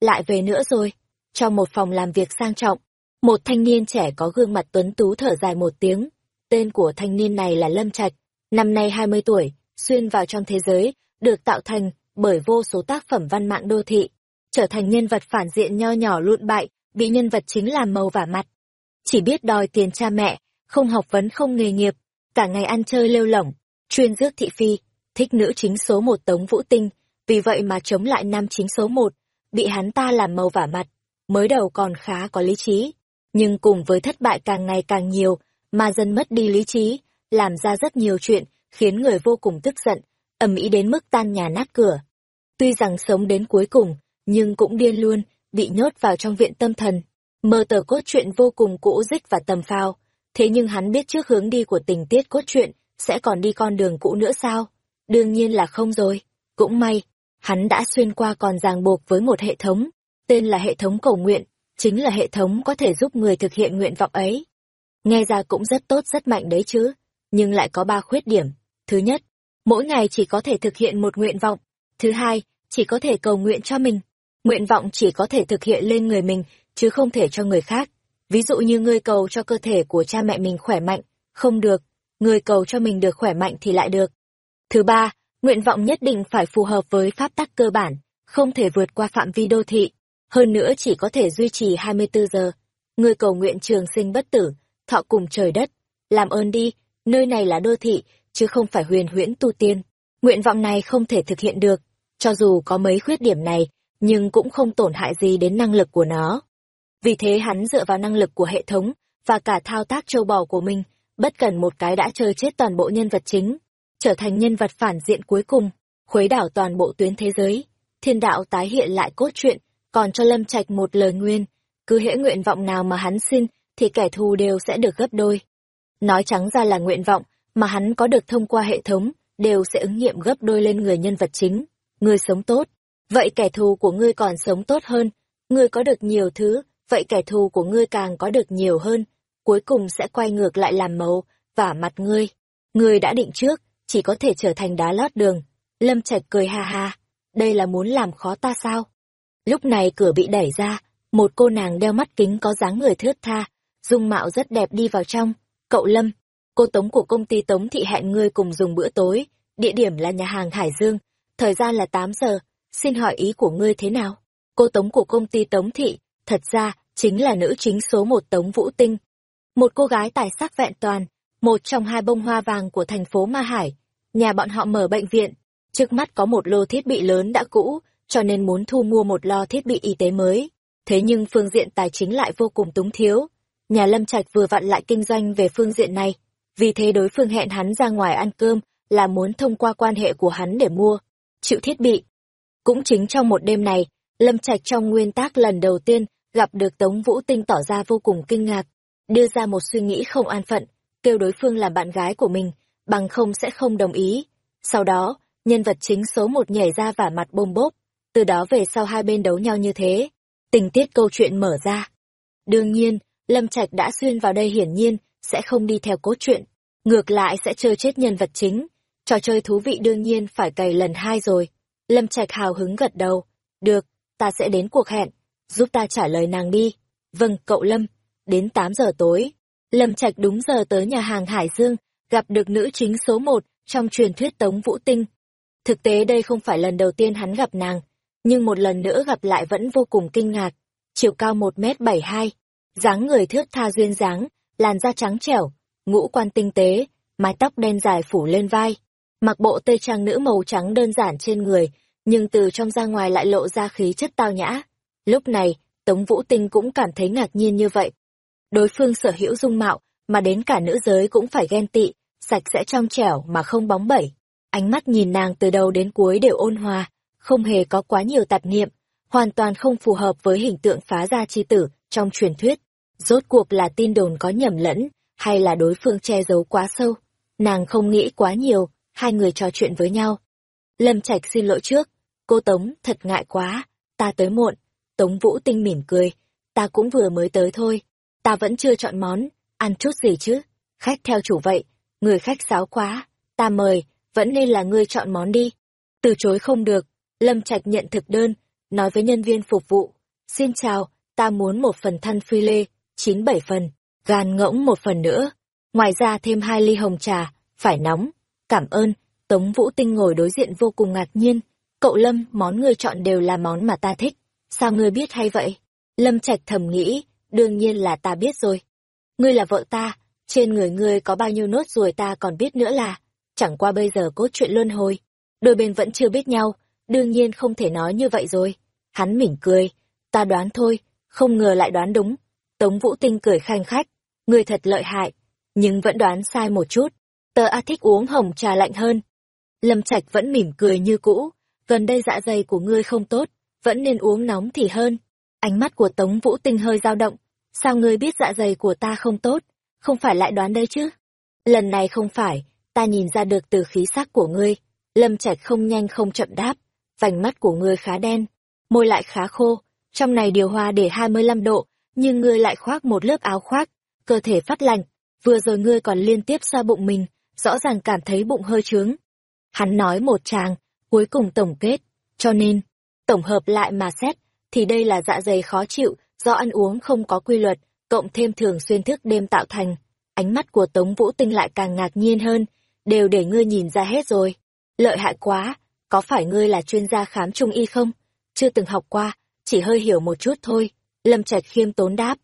lại về nữa rồi. Trong một phòng làm việc sang trọng, một thanh niên trẻ có gương mặt tuấn tú thở dài một tiếng. Tên của thanh niên này là Lâm Trạch, năm nay 20 tuổi, xuyên vào trong thế giới, được tạo thành bởi vô số tác phẩm văn mạng đô thị, trở thành nhân vật phản diện nho nhỏ lụn bại, bị nhân vật chính làm màu vả mặt. Chỉ biết đòi tiền cha mẹ, không học vấn không nghề nghiệp, cả ngày ăn chơi lêu lỏng, chuyên rước thị phi, thích nữ chính số một Tống Vũ Tinh, vì vậy mà chống lại nam chính số một, bị hắn ta làm màu vả mặt, mới đầu còn khá có lý trí, nhưng cùng với thất bại càng ngày càng nhiều, mà dần mất đi lý trí, làm ra rất nhiều chuyện, khiến người vô cùng tức giận, ầm ĩ đến mức tan nhà nát cửa. Tuy rằng sống đến cuối cùng, nhưng cũng điên luôn, bị nhốt vào trong viện tâm thần. Mơ tờ cốt truyện vô cùng cũ dích và tầm phao, thế nhưng hắn biết trước hướng đi của tình tiết cốt truyện sẽ còn đi con đường cũ nữa sao? Đương nhiên là không rồi. Cũng may, hắn đã xuyên qua còn ràng buộc với một hệ thống, tên là hệ thống cầu nguyện, chính là hệ thống có thể giúp người thực hiện nguyện vọng ấy. Nghe ra cũng rất tốt rất mạnh đấy chứ, nhưng lại có ba khuyết điểm. Thứ nhất, mỗi ngày chỉ có thể thực hiện một nguyện vọng. Thứ hai, chỉ có thể cầu nguyện cho mình. Nguyện vọng chỉ có thể thực hiện lên người mình, chứ không thể cho người khác. Ví dụ như ngươi cầu cho cơ thể của cha mẹ mình khỏe mạnh, không được, người cầu cho mình được khỏe mạnh thì lại được. Thứ ba, nguyện vọng nhất định phải phù hợp với pháp tắc cơ bản, không thể vượt qua phạm vi đô thị. Hơn nữa chỉ có thể duy trì 24 giờ. Người cầu nguyện trường sinh bất tử, thọ cùng trời đất. Làm ơn đi, nơi này là đô thị, chứ không phải huyền huyễn tu tiên. Nguyện vọng này không thể thực hiện được, cho dù có mấy khuyết điểm này, nhưng cũng không tổn hại gì đến năng lực của nó. Vì thế hắn dựa vào năng lực của hệ thống, và cả thao tác châu bò của mình, bất cần một cái đã chơi chết toàn bộ nhân vật chính, trở thành nhân vật phản diện cuối cùng, khuấy đảo toàn bộ tuyến thế giới. Thiên đạo tái hiện lại cốt truyện, còn cho Lâm Trạch một lời nguyên, cứ hễ nguyện vọng nào mà hắn xin, thì kẻ thù đều sẽ được gấp đôi. Nói trắng ra là nguyện vọng mà hắn có được thông qua hệ thống, đều sẽ ứng nghiệm gấp đôi lên người nhân vật chính. Ngươi sống tốt, vậy kẻ thù của ngươi còn sống tốt hơn. Ngươi có được nhiều thứ, vậy kẻ thù của ngươi càng có được nhiều hơn. Cuối cùng sẽ quay ngược lại làm màu, vả mặt ngươi. Ngươi đã định trước, chỉ có thể trở thành đá lót đường. Lâm Trạch cười ha ha, đây là muốn làm khó ta sao? Lúc này cửa bị đẩy ra, một cô nàng đeo mắt kính có dáng người thướt tha, dung mạo rất đẹp đi vào trong. Cậu Lâm, cô Tống của công ty Tống Thị hẹn ngươi cùng dùng bữa tối, địa điểm là nhà hàng Hải Dương, thời gian là 8 giờ, xin hỏi ý của ngươi thế nào? Cô Tống của công ty Tống Thị, thật ra, chính là nữ chính số một Tống Vũ Tinh. Một cô gái tài sắc vẹn toàn, một trong hai bông hoa vàng của thành phố Ma Hải. Nhà bọn họ mở bệnh viện, trước mắt có một lô thiết bị lớn đã cũ, cho nên muốn thu mua một lo thiết bị y tế mới. Thế nhưng phương diện tài chính lại vô cùng túng thiếu. Nhà Lâm Trạch vừa vặn lại kinh doanh về phương diện này, vì thế đối phương hẹn hắn ra ngoài ăn cơm là muốn thông qua quan hệ của hắn để mua, chịu thiết bị. Cũng chính trong một đêm này, Lâm Trạch trong nguyên tác lần đầu tiên gặp được Tống Vũ Tinh tỏ ra vô cùng kinh ngạc, đưa ra một suy nghĩ không an phận, kêu đối phương làm bạn gái của mình, bằng không sẽ không đồng ý. Sau đó, nhân vật chính số một nhảy ra vả mặt bôm bốp, từ đó về sau hai bên đấu nhau như thế, tình tiết câu chuyện mở ra. Đương nhiên, Lâm Trạch đã xuyên vào đây hiển nhiên, sẽ không đi theo cốt truyện, ngược lại sẽ chơi chết nhân vật chính. Trò chơi thú vị đương nhiên phải cày lần hai rồi. Lâm Trạch hào hứng gật đầu. Được, ta sẽ đến cuộc hẹn, giúp ta trả lời nàng đi. Vâng, cậu Lâm, đến 8 giờ tối. Lâm Trạch đúng giờ tới nhà hàng Hải Dương, gặp được nữ chính số một trong truyền thuyết Tống Vũ Tinh. Thực tế đây không phải lần đầu tiên hắn gặp nàng, nhưng một lần nữa gặp lại vẫn vô cùng kinh ngạc. Chiều cao 1m72, dáng người thước tha duyên dáng, làn da trắng trẻo, ngũ quan tinh tế, mái tóc đen dài phủ lên vai, mặc bộ tây trang nữ màu trắng đơn giản trên người, nhưng từ trong ra ngoài lại lộ ra khí chất tao nhã. Lúc này, Tống Vũ Tinh cũng cảm thấy ngạc nhiên như vậy. Đối phương sở hữu dung mạo, mà đến cả nữ giới cũng phải ghen tị, sạch sẽ trong trẻo mà không bóng bẩy. Ánh mắt nhìn nàng từ đầu đến cuối đều ôn hòa, không hề có quá nhiều tạp niệm, hoàn toàn không phù hợp với hình tượng phá gia chi tử trong truyền thuyết. Rốt cuộc là tin đồn có nhầm lẫn, hay là đối phương che giấu quá sâu. Nàng không nghĩ quá nhiều, hai người trò chuyện với nhau. Lâm Trạch xin lỗi trước, cô Tống thật ngại quá, ta tới muộn. Tống Vũ Tinh mỉm cười, ta cũng vừa mới tới thôi, ta vẫn chưa chọn món, ăn chút gì chứ. Khách theo chủ vậy, người khách sáo quá, ta mời, vẫn nên là ngươi chọn món đi. Từ chối không được, Lâm Trạch nhận thực đơn, nói với nhân viên phục vụ, xin chào, ta muốn một phần than phi lê, chín bảy phần, gan ngỗng một phần nữa, ngoài ra thêm hai ly hồng trà, phải nóng, cảm ơn, Tống Vũ Tinh ngồi đối diện vô cùng ngạc nhiên, cậu Lâm, món ngươi chọn đều là món mà ta thích, sao ngươi biết hay vậy? Lâm Trạch thầm nghĩ, đương nhiên là ta biết rồi. Ngươi là vợ ta, trên người ngươi có bao nhiêu nốt ruồi ta còn biết nữa là, chẳng qua bây giờ cốt chuyện luân hồi. Đôi bên vẫn chưa biết nhau, đương nhiên không thể nói như vậy rồi. Hắn mỉm cười, ta đoán thôi, không ngờ lại đoán đúng. Tống Vũ Tinh cười khanh khách, ngươi thật lợi hại, nhưng vẫn đoán sai một chút. Tớ a thích uống hồng trà lạnh hơn. Lâm Trạch vẫn mỉm cười như cũ, gần đây dạ dày của ngươi không tốt, vẫn nên uống nóng thì hơn. Ánh mắt của Tống Vũ Tinh hơi dao động, sao ngươi biết dạ dày của ta không tốt, không phải lại đoán đây chứ? Lần này không phải, ta nhìn ra được từ khí sắc của ngươi. Lâm Trạch không nhanh không chậm đáp, vành mắt của ngươi khá đen, môi lại khá khô, trong này điều hòa để 25 độ, nhưng ngươi lại khoác một lớp áo khoác, cơ thể phát lạnh, vừa rồi ngươi còn liên tiếp xoa bụng mình, rõ ràng cảm thấy bụng hơi trướng. Hắn nói một tràng, cuối cùng tổng kết, cho nên, tổng hợp lại mà xét, thì đây là dạ dày khó chịu, do ăn uống không có quy luật, cộng thêm thường xuyên thức đêm tạo thành. Ánh mắt của Tống Vũ Tinh lại càng ngạc nhiên hơn, đều để ngươi nhìn ra hết rồi. Lợi hại quá, có phải ngươi là chuyên gia khám trung y không? Chưa từng học qua, chỉ hơi hiểu một chút thôi. Lâm Trạch khiêm tốn đáp.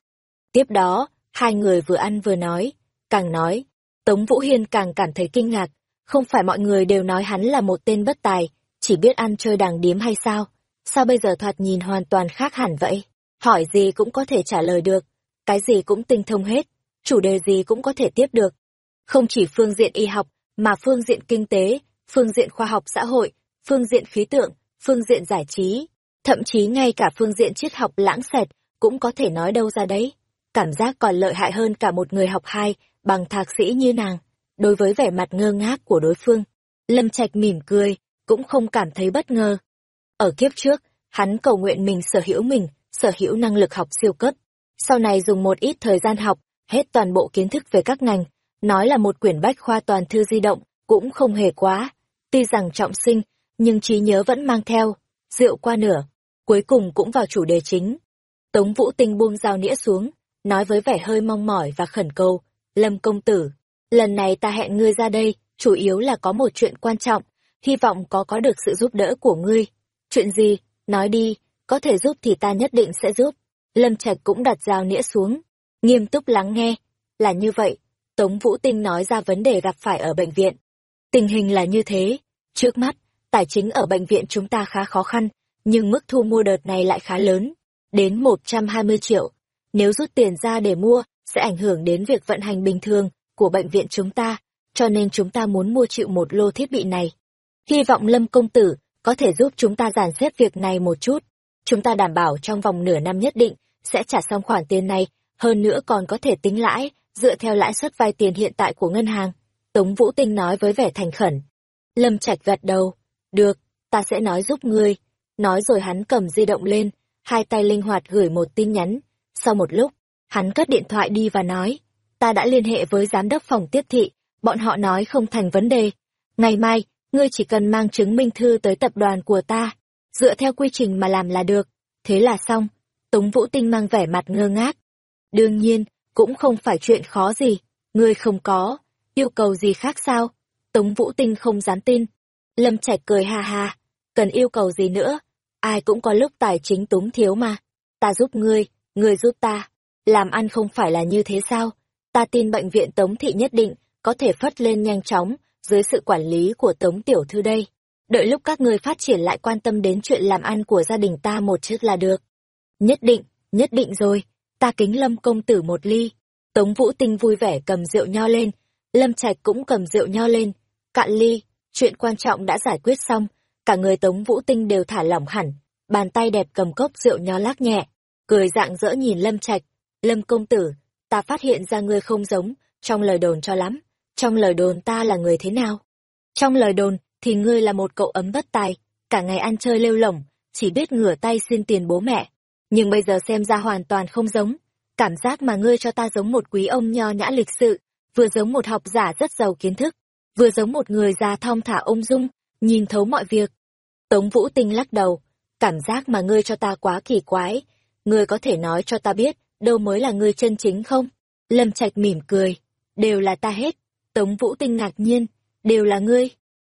Tiếp đó, hai người vừa ăn vừa nói, càng nói, Tống Vũ Hiên càng cảm thấy kinh ngạc, không phải mọi người đều nói hắn là một tên bất tài, chỉ biết ăn chơi đàng điếm hay sao? Sao bây giờ thoạt nhìn hoàn toàn khác hẳn vậy? Hỏi gì cũng có thể trả lời được, cái gì cũng tinh thông hết, chủ đề gì cũng có thể tiếp được. Không chỉ phương diện y học, mà phương diện kinh tế, phương diện khoa học xã hội, phương diện khí tượng, phương diện giải trí, thậm chí ngay cả phương diện triết học lãng xẹt cũng có thể nói đâu ra đấy. Cảm giác còn lợi hại hơn cả một người học hai bằng thạc sĩ như nàng. Đối với vẻ mặt ngơ ngác của đối phương, Lâm Trạch mỉm cười, cũng không cảm thấy bất ngờ. Ở kiếp trước, hắn cầu nguyện mình sở hữu mình, sở hữu năng lực học siêu cấp. Sau này dùng một ít thời gian học, hết toàn bộ kiến thức về các ngành, nói là một quyển bách khoa toàn thư di động, cũng không hề quá. Tuy rằng trọng sinh, nhưng trí nhớ vẫn mang theo, rượu qua nửa, cuối cùng cũng vào chủ đề chính. Tống Vũ Tinh buông dao nĩa xuống, nói với vẻ hơi mong mỏi và khẩn cầu, Lâm công tử, lần này ta hẹn ngươi ra đây, chủ yếu là có một chuyện quan trọng, hy vọng có có được sự giúp đỡ của ngươi. Chuyện gì, nói đi, có thể giúp thì ta nhất định sẽ giúp. Lâm Trạch cũng đặt dao nĩa xuống, nghiêm túc lắng nghe. Là như vậy, Tống Vũ Tinh nói ra vấn đề gặp phải ở bệnh viện. Tình hình là như thế, trước mắt, tài chính ở bệnh viện chúng ta khá khó khăn, nhưng mức thu mua đợt này lại khá lớn, đến 120 triệu. Nếu rút tiền ra để mua, sẽ ảnh hưởng đến việc vận hành bình thường của bệnh viện chúng ta, cho nên chúng ta muốn mua chịu một lô thiết bị này. Hy vọng Lâm Công Tử có thể giúp chúng ta giản xếp việc này một chút. Chúng ta đảm bảo trong vòng nửa năm nhất định sẽ trả xong khoản tiền này, hơn nữa còn có thể tính lãi, dựa theo lãi suất vay tiền hiện tại của ngân hàng. Tống Vũ Tinh nói với vẻ thành khẩn. Lâm Trạch gật đầu. Được, ta sẽ nói giúp ngươi. Nói rồi hắn cầm di động lên, hai tay linh hoạt gửi một tin nhắn. Sau một lúc, hắn cất điện thoại đi và nói. Ta đã liên hệ với giám đốc phòng tiếp thị, bọn họ nói không thành vấn đề. Ngày mai, ngươi chỉ cần mang chứng minh thư tới tập đoàn của ta, dựa theo quy trình mà làm là được. Thế là xong. Tống Vũ Tinh mang vẻ mặt ngơ ngác. Đương nhiên, cũng không phải chuyện khó gì. Ngươi không có, yêu cầu gì khác sao? Tống Vũ Tinh không dám tin. Lâm Trạch cười ha ha, cần yêu cầu gì nữa? Ai cũng có lúc tài chính túng thiếu mà. Ta giúp ngươi, ngươi giúp ta. Làm ăn không phải là như thế sao? Ta tin bệnh viện Tống Thị nhất định có thể phất lên nhanh chóng dưới sự quản lý của Tống Tiểu Thư đây. Đợi lúc các ngươi phát triển lại quan tâm đến chuyện làm ăn của gia đình ta một chút là được. Nhất định, nhất định rồi, ta kính Lâm công tử một ly. Tống Vũ Tinh vui vẻ cầm rượu nho lên, Lâm Trạch cũng cầm rượu nho lên, cạn ly, chuyện quan trọng đã giải quyết xong, cả người Tống Vũ Tinh đều thả lỏng hẳn, bàn tay đẹp cầm cốc rượu nho lắc nhẹ, cười dạng dỡ nhìn Lâm Trạch, Lâm công tử, ta phát hiện ra ngươi không giống, trong lời đồn cho lắm, trong lời đồn ta là người thế nào? Trong lời đồn, thì ngươi là một cậu ấm bất tài, cả ngày ăn chơi lêu lỏng, chỉ biết ngửa tay xin tiền bố mẹ. Nhưng bây giờ xem ra hoàn toàn không giống, cảm giác mà ngươi cho ta giống một quý ông nho nhã lịch sự, vừa giống một học giả rất giàu kiến thức, vừa giống một người già thong thả ung dung, nhìn thấu mọi việc. Tống Vũ Tinh lắc đầu, cảm giác mà ngươi cho ta quá kỳ quái. Ngươi có thể nói cho ta biết, đâu mới là ngươi chân chính không? Lâm Trạch mỉm cười. Đều là ta hết. Tống Vũ Tinh ngạc nhiên. Đều là ngươi.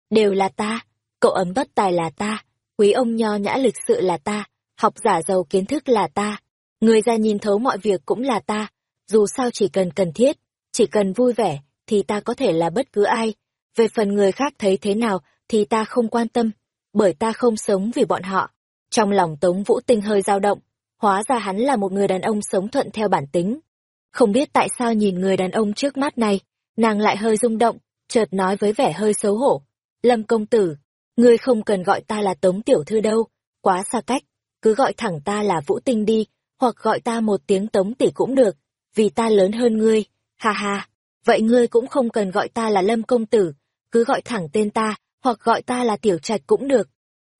Đều là ta. Cậu ấm bất tài là ta. Quý ông nho nhã lịch sự là ta. Học giả giàu kiến thức là ta. Người ra nhìn thấu mọi việc cũng là ta. Dù sao chỉ cần cần thiết, chỉ cần vui vẻ, thì ta có thể là bất cứ ai. Về phần người khác thấy thế nào, thì ta không quan tâm, bởi ta không sống vì bọn họ. Trong lòng Tống Vũ Tinh hơi dao động, hóa ra hắn là một người đàn ông sống thuận theo bản tính. Không biết tại sao nhìn người đàn ông trước mắt này, nàng lại hơi rung động, chợt nói với vẻ hơi xấu hổ. Lâm công tử, ngươi không cần gọi ta là Tống Tiểu Thư đâu, quá xa cách, cứ gọi thẳng ta là Vũ Tinh đi, hoặc gọi ta một tiếng Tống Tỷ cũng được, vì ta lớn hơn ngươi, ha ha, vậy ngươi cũng không cần gọi ta là Lâm công tử, cứ gọi thẳng tên ta, hoặc gọi ta là Tiểu Trạch cũng được.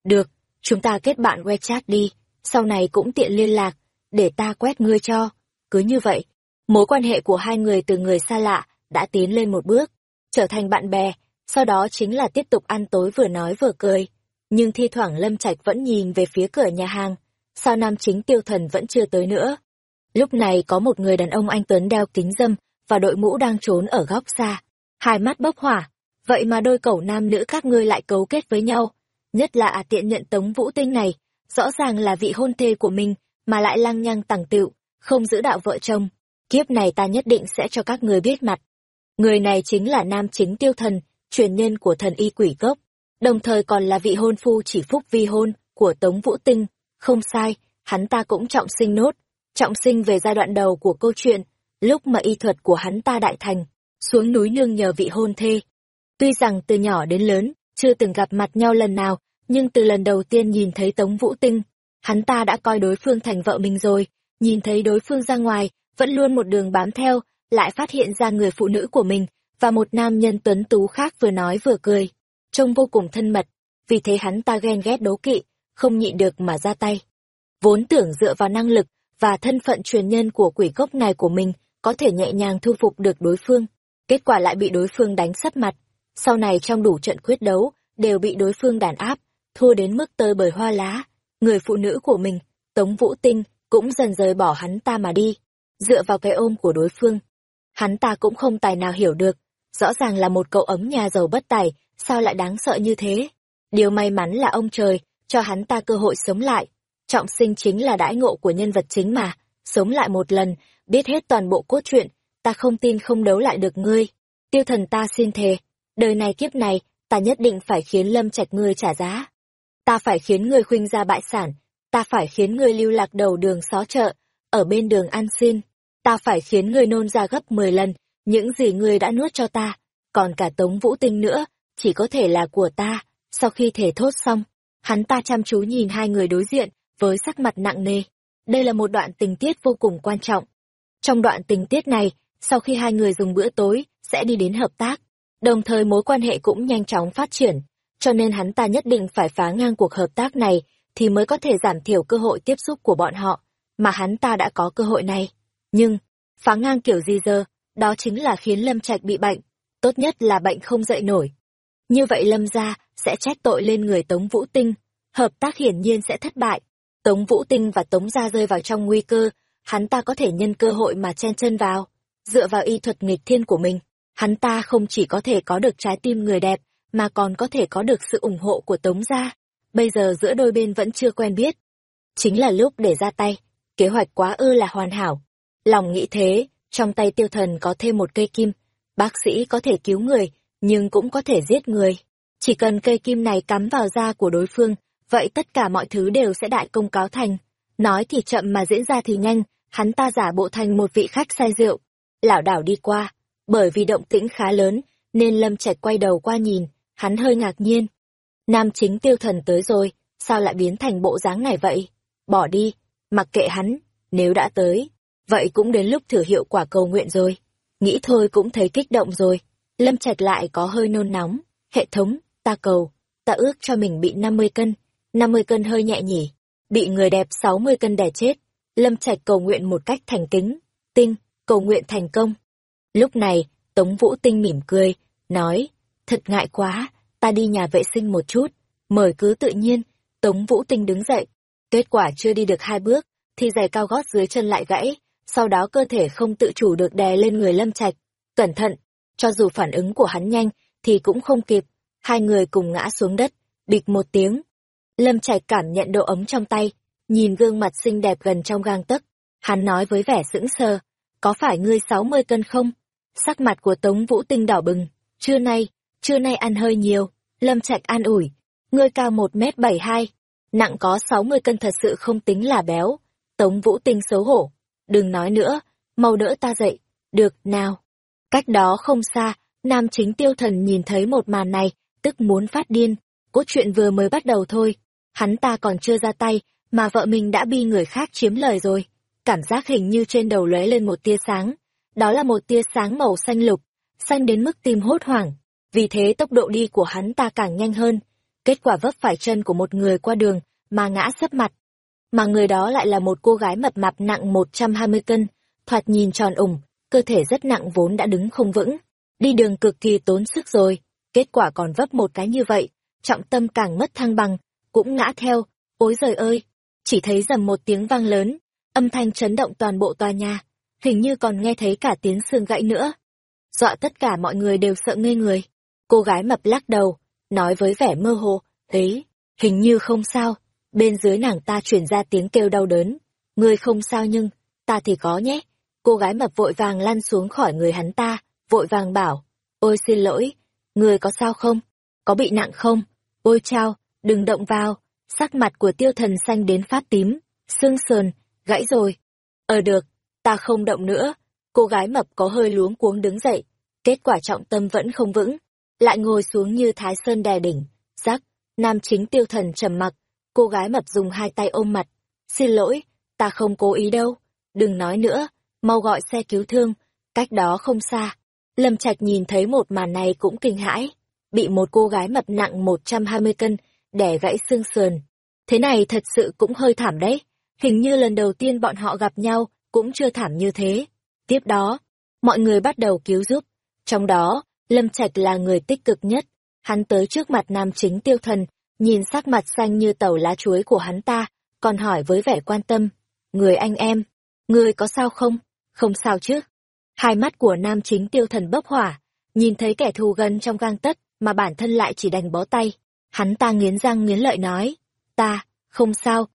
Được, chúng ta kết bạn WeChat đi, sau này cũng tiện liên lạc, để ta quét ngươi cho. Cứ như vậy, mối quan hệ của hai người từ người xa lạ đã tiến lên một bước, trở thành bạn bè, sau đó chính là tiếp tục ăn tối vừa nói vừa cười. Nhưng thi thoảng Lâm Trạch vẫn nhìn về phía cửa nhà hàng, sao nam chính tiêu thần vẫn chưa tới nữa. Lúc này có một người đàn ông anh Tuấn đeo kính dâm và đội mũ đang trốn ở góc xa, hai mắt bốc hỏa, vậy mà đôi cẩu nam nữ các ngươi lại cấu kết với nhau, nhất là à tiện nhận tống vũ tinh này, rõ ràng là vị hôn thê của mình, mà lại lăng nhăng tằng tựu, không giữ đạo vợ chồng. Kiếp này ta nhất định sẽ cho các người biết mặt. Người này chính là nam chính tiêu thần, truyền nhân của thần y quỷ gốc, đồng thời còn là vị hôn phu chỉ phúc vi hôn của Tống Vũ Tinh. Không sai, hắn ta cũng trọng sinh nốt, trọng sinh về giai đoạn đầu của câu chuyện, lúc mà y thuật của hắn ta đại thành, xuống núi nương nhờ vị hôn thê. Tuy rằng từ nhỏ đến lớn, chưa từng gặp mặt nhau lần nào, nhưng từ lần đầu tiên nhìn thấy Tống Vũ Tinh, hắn ta đã coi đối phương thành vợ mình rồi, nhìn thấy đối phương ra ngoài, vẫn luôn một đường bám theo, lại phát hiện ra người phụ nữ của mình, và một nam nhân tuấn tú khác vừa nói vừa cười, trông vô cùng thân mật, vì thế hắn ta ghen ghét đố kỵ, không nhịn được mà ra tay. Vốn tưởng dựa vào năng lực và thân phận truyền nhân của quỷ cốc này của mình có thể nhẹ nhàng thu phục được đối phương, kết quả lại bị đối phương đánh sấp mặt. Sau này trong đủ trận quyết đấu, đều bị đối phương đàn áp, thua đến mức tơi bời hoa lá. Người phụ nữ của mình, Tống Vũ Tinh, cũng dần rời bỏ hắn ta mà đi, dựa vào cái ôm của đối phương. Hắn ta cũng không tài nào hiểu được, rõ ràng là một cậu ấm nhà giàu bất tài, sao lại đáng sợ như thế. Điều may mắn là ông trời, cho hắn ta cơ hội sống lại. Trọng sinh chính là đãi ngộ của nhân vật chính mà, sống lại một lần, biết hết toàn bộ cốt truyện, ta không tin không đấu lại được ngươi. Tiêu thần ta xin thề, đời này kiếp này, ta nhất định phải khiến lâm trạch ngươi trả giá. Ta phải khiến ngươi khuynh ra bại sản, ta phải khiến ngươi lưu lạc đầu đường xó chợ, ở bên đường ăn xin. Ta phải khiến ngươi nôn ra gấp 10 lần, những gì ngươi đã nuốt cho ta, còn cả tống vũ tinh nữa, chỉ có thể là của ta. Sau khi thể thốt xong, hắn ta chăm chú nhìn hai người đối diện, với sắc mặt nặng nề. Đây là một đoạn tình tiết vô cùng quan trọng. Trong đoạn tình tiết này, sau khi hai người dùng bữa tối, sẽ đi đến hợp tác. Đồng thời mối quan hệ cũng nhanh chóng phát triển, cho nên hắn ta nhất định phải phá ngang cuộc hợp tác này, thì mới có thể giảm thiểu cơ hội tiếp xúc của bọn họ, mà hắn ta đã có cơ hội này. Nhưng, phá ngang kiểu gì giờ, đó chính là khiến Lâm Trạch bị bệnh, tốt nhất là bệnh không dậy nổi. Như vậy Lâm gia sẽ trách tội lên người Tống Vũ Tinh, hợp tác hiển nhiên sẽ thất bại. Tống Vũ Tinh và Tống gia rơi vào trong nguy cơ, hắn ta có thể nhân cơ hội mà chen chân vào, dựa vào y thuật nghịch thiên của mình, hắn ta không chỉ có thể có được trái tim người đẹp, mà còn có thể có được sự ủng hộ của Tống gia. Bây giờ giữa đôi bên vẫn chưa quen biết. Chính là lúc để ra tay, kế hoạch quá ư là hoàn hảo. Lòng nghĩ thế, trong tay tiêu thần có thêm một cây kim, bác sĩ có thể cứu người, nhưng cũng có thể giết người. Chỉ cần cây kim này cắm vào da của đối phương, vậy tất cả mọi thứ đều sẽ đại công cáo thành. Nói thì chậm mà diễn ra thì nhanh, hắn ta giả bộ thành một vị khách say rượu, lảo đảo đi qua. Bởi vì động tĩnh khá lớn, nên Lâm Trạch quay đầu qua nhìn, hắn hơi ngạc nhiên. Nam chính tiêu thần tới rồi, sao lại biến thành bộ dáng này vậy? Bỏ đi, mặc kệ hắn, nếu đã tới, vậy cũng đến lúc thử hiệu quả cầu nguyện rồi. Nghĩ thôi cũng thấy kích động rồi. Lâm Trạch lại có hơi nôn nóng. Hệ thống, ta cầu, ta ước cho mình bị 50 cân. 50 cân hơi nhẹ nhỉ. Bị người đẹp 60 cân đè chết. Lâm Trạch cầu nguyện một cách thành kính. Tinh, cầu nguyện thành công. Lúc này, Tống Vũ Tinh mỉm cười, nói, thật ngại quá, ta đi nhà vệ sinh một chút, mời cứ tự nhiên. Tống Vũ Tinh đứng dậy, Kết quả chưa đi được hai bước, thì giày cao gót dưới chân lại gãy, sau đó cơ thể không tự chủ được đè lên người Lâm Trạch. Cẩn thận, cho dù phản ứng của hắn nhanh, thì cũng không kịp. Hai người cùng ngã xuống đất, bịch một tiếng. Lâm Trạch cảm nhận độ ấm trong tay, nhìn gương mặt xinh đẹp gần trong gang tấc. Hắn nói với vẻ sững sờ, có phải ngươi sáu mươi cân không? Sắc mặt của Tống Vũ Tinh đỏ bừng, trưa nay, trưa nay ăn hơi nhiều, Lâm Trạch an ủi, ngươi cao một mét bảy hai, nặng có sáu mươi cân thật sự không tính là béo. Tống Vũ Tinh xấu hổ, đừng nói nữa, mau đỡ ta dậy, được, nào. Cách đó không xa, nam chính tiêu thần nhìn thấy một màn này, tức muốn phát điên, cốt truyện vừa mới bắt đầu thôi, hắn ta còn chưa ra tay, mà vợ mình đã bị người khác chiếm lời rồi. Cảm giác hình như trên đầu lóe lên một tia sáng, đó là một tia sáng màu xanh lục, xanh đến mức tim hốt hoảng, vì thế tốc độ đi của hắn ta càng nhanh hơn, kết quả vấp phải chân của một người qua đường, mà ngã sấp mặt. Mà người đó lại là một cô gái mập mạp nặng 120 cân, thoạt nhìn tròn ủng, cơ thể rất nặng vốn đã đứng không vững, đi đường cực kỳ tốn sức rồi, kết quả còn vấp một cái như vậy, trọng tâm càng mất thăng bằng, cũng ngã theo, ối giời ơi, chỉ thấy dầm một tiếng vang lớn, âm thanh chấn động toàn bộ tòa nhà, hình như còn nghe thấy cả tiếng xương gãy nữa. Dọa tất cả mọi người đều sợ ngây người. Cô gái mập lắc đầu, nói với vẻ mơ hồ, ấy, hình như không sao, bên dưới nàng ta truyền ra tiếng kêu đau đớn. Ngươi không sao nhưng, ta thì có nhé. Cô gái mập vội vàng lăn xuống khỏi người hắn ta, vội vàng bảo, ôi xin lỗi, người có sao không? Có bị nặng không? Ôi chao, đừng động vào. Sắc mặt của tiêu thần xanh đến phát tím, xương sườn, gãy rồi. Ờ được, ta không động nữa. Cô gái mập có hơi luống cuống đứng dậy, kết quả trọng tâm vẫn không vững, lại ngồi xuống như thái sơn đè đỉnh. Rắc, nam chính tiêu thần trầm mặc, cô gái mập dùng hai tay ôm mặt. Xin lỗi, ta không cố ý đâu, đừng nói nữa, mau gọi xe cứu thương, cách đó không xa. Lâm Trạch nhìn thấy một màn này cũng kinh hãi, bị một cô gái mập nặng 120 cân, đẻ gãy xương sườn. Thế này thật sự cũng hơi thảm đấy, hình như lần đầu tiên bọn họ gặp nhau, cũng chưa thảm như thế. Tiếp đó, mọi người bắt đầu cứu giúp. Trong đó, Lâm Trạch là người tích cực nhất. Hắn tới trước mặt nam chính tiêu thần, nhìn sắc mặt xanh như tàu lá chuối của hắn ta, còn hỏi với vẻ quan tâm. Người anh em, người có sao không? Không sao chứ. Hai mắt của nam chính tiêu thần bốc hỏa, nhìn thấy kẻ thù gần trong gang tất, mà bản thân lại chỉ đành bó tay. Hắn ta nghiến răng nghiến lợi nói. Ta, không sao.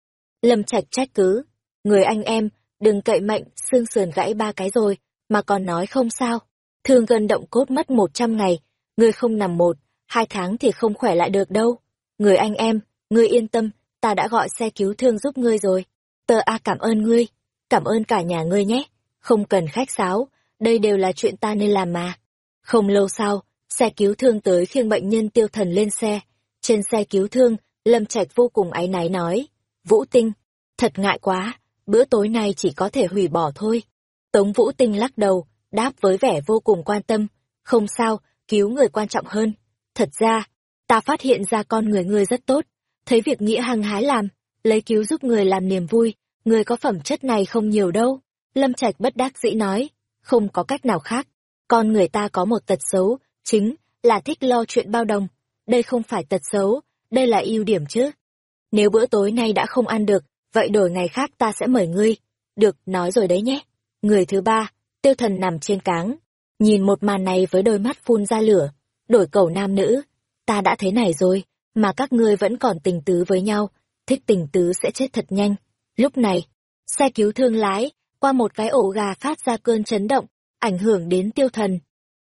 Lâm Trạch trách cứ. Người anh em, đừng cậy mạnh, xương sườn gãy ba cái rồi, mà còn nói không sao. Thương gần động cốt mất một trăm ngày, ngươi không nằm một, hai tháng thì không khỏe lại được đâu. Người anh em, ngươi yên tâm, ta đã gọi xe cứu thương giúp ngươi rồi. Tờ A cảm ơn ngươi, cảm ơn cả nhà ngươi nhé. Không cần khách sáo, đây đều là chuyện ta nên làm mà. Không lâu sau, xe cứu thương tới khiêng bệnh nhân tiêu thần lên xe. Trên xe cứu thương, Lâm Trạch vô cùng áy náy nói. Vũ Tinh, thật ngại quá, bữa tối nay chỉ có thể hủy bỏ thôi. Tống Vũ Tinh lắc đầu, đáp với vẻ vô cùng quan tâm. Không sao, cứu người quan trọng hơn. Thật ra, ta phát hiện ra con người ngươi rất tốt. Thấy việc nghĩa hăng hái làm, lấy cứu giúp người làm niềm vui, người có phẩm chất này không nhiều đâu. Lâm Trạch bất đắc dĩ nói, không có cách nào khác. Con người ta có một tật xấu, chính là thích lo chuyện bao đồng. Đây không phải tật xấu, đây là ưu điểm chứ. Nếu bữa tối nay đã không ăn được, vậy đổi ngày khác ta sẽ mời ngươi. Được, nói rồi đấy nhé. Người thứ ba, tiêu thần nằm trên cáng, nhìn một màn này với đôi mắt phun ra lửa, đổi cầu nam nữ. Ta đã thế này rồi, mà các ngươi vẫn còn tình tứ với nhau, thích tình tứ sẽ chết thật nhanh. Lúc này, xe cứu thương lái, qua một cái ổ gà phát ra cơn chấn động, ảnh hưởng đến tiêu thần.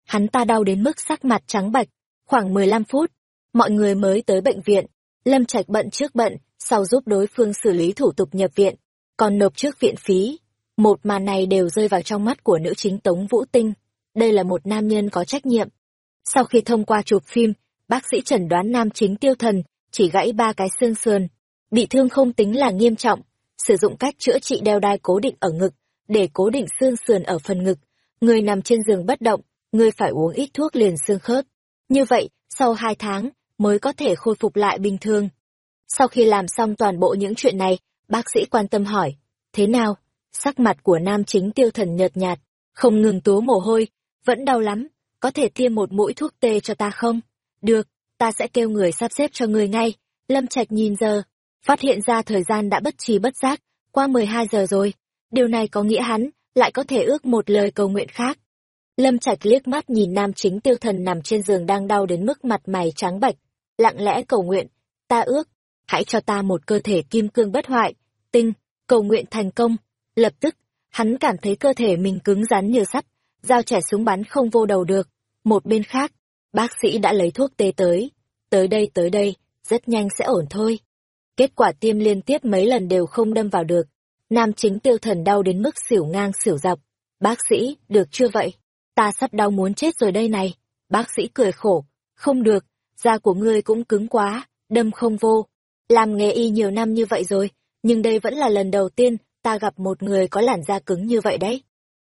Hắn ta đau đến mức sắc mặt trắng bạch, khoảng 15 phút, mọi người mới tới bệnh viện. Lâm Trạch bận trước bận, sau giúp đối phương xử lý thủ tục nhập viện, còn nộp trước viện phí. Một màn này đều rơi vào trong mắt của nữ chính Tống Vũ Tinh. Đây là một nam nhân có trách nhiệm. Sau khi thông qua chụp phim, bác sĩ chẩn đoán nam chính tiêu thần, chỉ gãy ba cái xương sườn. Bị thương không tính là nghiêm trọng, sử dụng cách chữa trị đeo đai cố định ở ngực, để cố định xương sườn ở phần ngực. Người nằm trên giường bất động, người phải uống ít thuốc liền xương khớp. Như vậy, sau hai tháng, mới có thể khôi phục lại bình thường. Sau khi làm xong toàn bộ những chuyện này, bác sĩ quan tâm hỏi, thế nào? Sắc mặt của nam chính tiêu thần nhợt nhạt, không ngừng túa mồ hôi, vẫn đau lắm, có thể tiêm một mũi thuốc tê cho ta không? Được, ta sẽ kêu người sắp xếp cho người ngay. Lâm Trạch nhìn giờ, phát hiện ra thời gian đã bất trí bất giác, qua 12 giờ rồi. Điều này có nghĩa hắn lại có thể ước một lời cầu nguyện khác. Lâm Trạch liếc mắt nhìn nam chính tiêu thần nằm trên giường đang đau đến mức mặt mày trắng bạch, lặng lẽ cầu nguyện, ta ước, hãy cho ta một cơ thể kim cương bất hoại, tinh, cầu nguyện thành công. Lập tức, hắn cảm thấy cơ thể mình cứng rắn như sắt, dao trẻ súng bắn không vô đầu được. Một bên khác, bác sĩ đã lấy thuốc tê tới. Tới đây tới đây, rất nhanh sẽ ổn thôi. Kết quả tiêm liên tiếp mấy lần đều không đâm vào được. Nam chính tiêu thần đau đến mức xỉu ngang xỉu dọc. Bác sĩ, được chưa vậy? Ta sắp đau muốn chết rồi đây này. Bác sĩ cười khổ. Không được, da của ngươi cũng cứng quá, đâm không vô. Làm nghề y nhiều năm như vậy rồi, nhưng đây vẫn là lần đầu tiên ta gặp một người có làn da cứng như vậy đấy.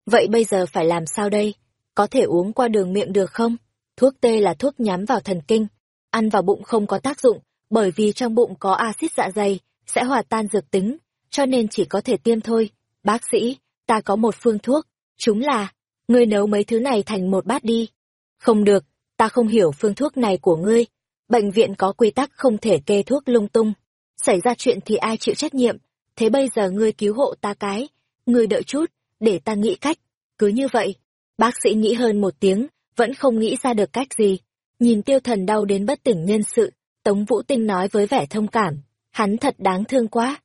Vậy bây giờ phải làm sao đây? Có thể uống qua đường miệng được không? Thuốc tê là thuốc nhắm vào thần kinh, ăn vào bụng không có tác dụng, bởi vì trong bụng có axit dạ dày, sẽ hòa tan dược tính, cho nên chỉ có thể tiêm thôi. Bác sĩ, ta có một phương thuốc, chúng là, ngươi nấu mấy thứ này thành một bát đi. Không được, ta không hiểu phương thuốc này của ngươi. Bệnh viện có quy tắc không thể kê thuốc lung tung. Xảy ra chuyện thì ai chịu trách nhiệm, thế bây giờ ngươi cứu hộ ta cái, ngươi đợi chút, để ta nghĩ cách. Cứ như vậy, bác sĩ nghĩ hơn một tiếng, vẫn không nghĩ ra được cách gì. Nhìn tiêu thần đau đến bất tỉnh nhân sự, Tống Vũ Tinh nói với vẻ thông cảm, hắn thật đáng thương quá.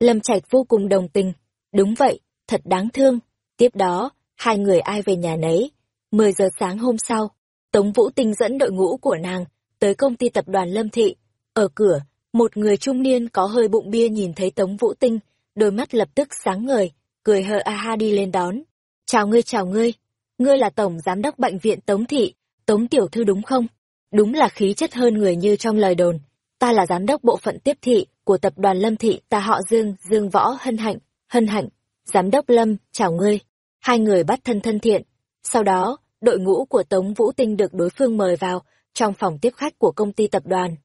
Lâm Trạch vô cùng đồng tình, đúng vậy, thật đáng thương. Tiếp đó, hai người ai về nhà nấy. Mười giờ sáng hôm sau, Tống Vũ Tinh dẫn đội ngũ của nàng tới công ty tập đoàn Lâm Thị. Ở cửa, một người trung niên có hơi bụng bia nhìn thấy Tống Vũ Tinh, đôi mắt lập tức sáng ngời, cười hờ a ha đi lên đón. Chào ngươi chào ngươi, ngươi là Tổng Giám đốc Bệnh viện Tống Thị, Tống Tiểu Thư đúng không? Đúng là khí chất hơn người như trong lời đồn. Ta là Giám đốc Bộ phận Tiếp Thị của Tập đoàn Lâm Thị, ta họ Dương, Dương Võ Hân Hạnh, Hân Hạnh. Giám đốc Lâm, chào ngươi. Hai người bắt thân thân thiện. Sau đó, đội ngũ của Tống Vũ Tinh được đối phương mời vào trong phòng tiếp khách của công ty tập đoàn.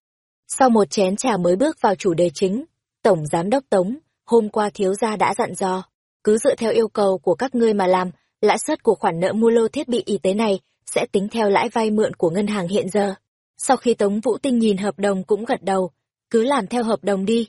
Sau một chén trà mới bước vào chủ đề chính, Tổng Giám đốc Tống, hôm qua thiếu gia đã dặn dò, cứ dựa theo yêu cầu của các ngươi mà làm, lãi suất của khoản nợ mua lô thiết bị y tế này sẽ tính theo lãi vay mượn của ngân hàng hiện giờ. Sau khi Tống Vũ Tinh nhìn hợp đồng cũng gật đầu, cứ làm theo hợp đồng đi.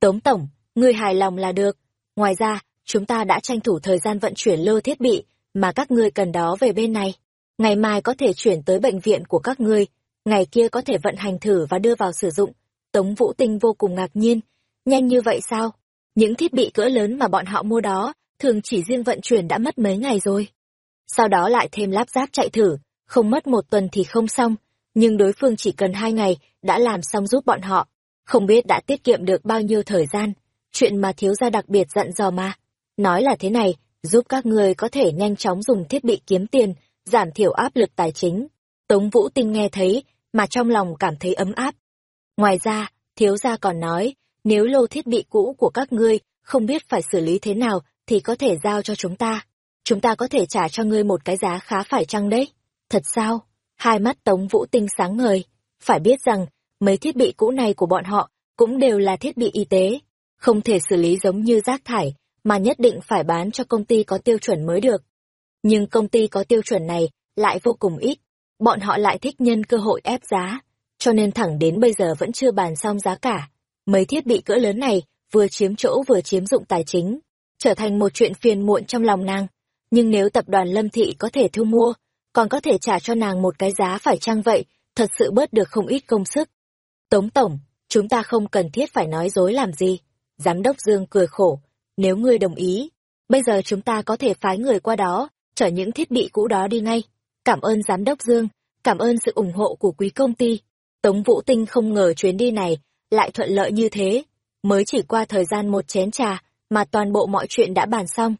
Tống Tổng, ngươi hài lòng là được. Ngoài ra, chúng ta đã tranh thủ thời gian vận chuyển lô thiết bị mà các ngươi cần đó về bên này. Ngày mai có thể chuyển tới bệnh viện của các ngươi, ngày kia có thể vận hành thử và đưa vào sử dụng. Tống Vũ Tinh vô cùng ngạc nhiên, nhanh như vậy sao? Những thiết bị cỡ lớn mà bọn họ mua đó, thường chỉ riêng vận chuyển đã mất mấy ngày rồi. Sau đó lại thêm lắp ráp chạy thử, không mất một tuần thì không xong, nhưng đối phương chỉ cần hai ngày đã làm xong giúp bọn họ. Không biết đã tiết kiệm được bao nhiêu thời gian, chuyện mà thiếu gia đặc biệt dặn dò mà. Nói là thế này, giúp các người có thể nhanh chóng dùng thiết bị kiếm tiền, giảm thiểu áp lực tài chính. Tống Vũ Tinh nghe thấy, mà trong lòng cảm thấy ấm áp. Ngoài ra, thiếu gia còn nói, nếu lô thiết bị cũ của các ngươi không biết phải xử lý thế nào thì có thể giao cho chúng ta. Chúng ta có thể trả cho ngươi một cái giá khá phải chăng đấy. Thật sao? Hai mắt Tống Vũ Tinh sáng ngời. Phải biết rằng, mấy thiết bị cũ này của bọn họ cũng đều là thiết bị y tế. Không thể xử lý giống như rác thải, mà nhất định phải bán cho công ty có tiêu chuẩn mới được. Nhưng công ty có tiêu chuẩn này lại vô cùng ít. Bọn họ lại thích nhân cơ hội ép giá, cho nên thẳng đến bây giờ vẫn chưa bàn xong giá cả. Mấy thiết bị cỡ lớn này vừa chiếm chỗ vừa chiếm dụng tài chính, trở thành một chuyện phiền muộn trong lòng nàng. Nhưng nếu tập đoàn Lâm Thị có thể thu mua, còn có thể trả cho nàng một cái giá phải chăng vậy, thật sự bớt được không ít công sức. Tống Tổng, chúng ta không cần thiết phải nói dối làm gì. Giám đốc Dương cười khổ, nếu ngươi đồng ý, bây giờ chúng ta có thể phái người qua đó, chở những thiết bị cũ đó đi ngay. Cảm ơn Giám đốc Dương, cảm ơn sự ủng hộ của quý công ty. Tống Vũ Tinh không ngờ chuyến đi này lại thuận lợi như thế. Mới chỉ qua thời gian một chén trà mà toàn bộ mọi chuyện đã bàn xong.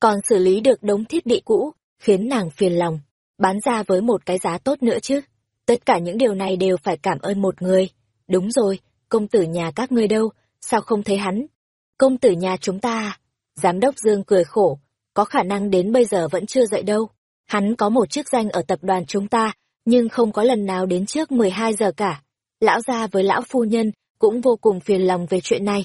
Còn xử lý được đống thiết bị cũ, khiến nàng phiền lòng. Bán ra với một cái giá tốt nữa chứ. Tất cả những điều này đều phải cảm ơn một người. Đúng rồi, công tử nhà các ngươi đâu, sao không thấy hắn? Công tử nhà chúng ta à? Giám đốc Dương cười khổ, có khả năng đến bây giờ vẫn chưa dậy đâu. Hắn có một chức danh ở tập đoàn chúng ta, nhưng không có lần nào đến trước 12 giờ cả. Lão gia với lão phu nhân cũng vô cùng phiền lòng về chuyện này.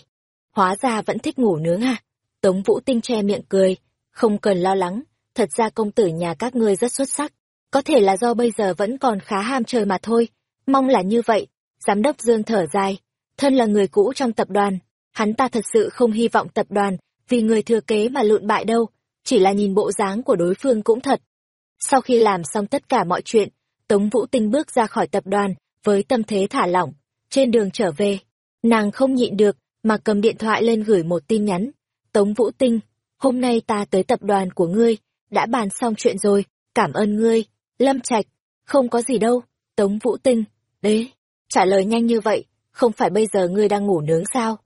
Hóa ra vẫn thích ngủ nướng à? Tống Vũ Tinh che miệng cười, không cần lo lắng, thật ra công tử nhà các ngươi rất xuất sắc. Có thể là do bây giờ vẫn còn khá ham chơi mà thôi, mong là như vậy. Giám đốc Dương thở dài, thân là người cũ trong tập đoàn, hắn ta thật sự không hy vọng tập đoàn vì người thừa kế mà lụn bại đâu, chỉ là nhìn bộ dáng của đối phương cũng thật. Sau khi làm xong tất cả mọi chuyện, Tống Vũ Tinh bước ra khỏi tập đoàn với tâm thế thả lỏng. Trên đường trở về, nàng không nhịn được mà cầm điện thoại lên gửi một tin nhắn. Tống Vũ Tinh, hôm nay ta tới tập đoàn của ngươi, đã bàn xong chuyện rồi, cảm ơn ngươi. Lâm Trạch, không có gì đâu. Tống Vũ Tinh, đấy, trả lời nhanh như vậy, không phải bây giờ ngươi đang ngủ nướng sao?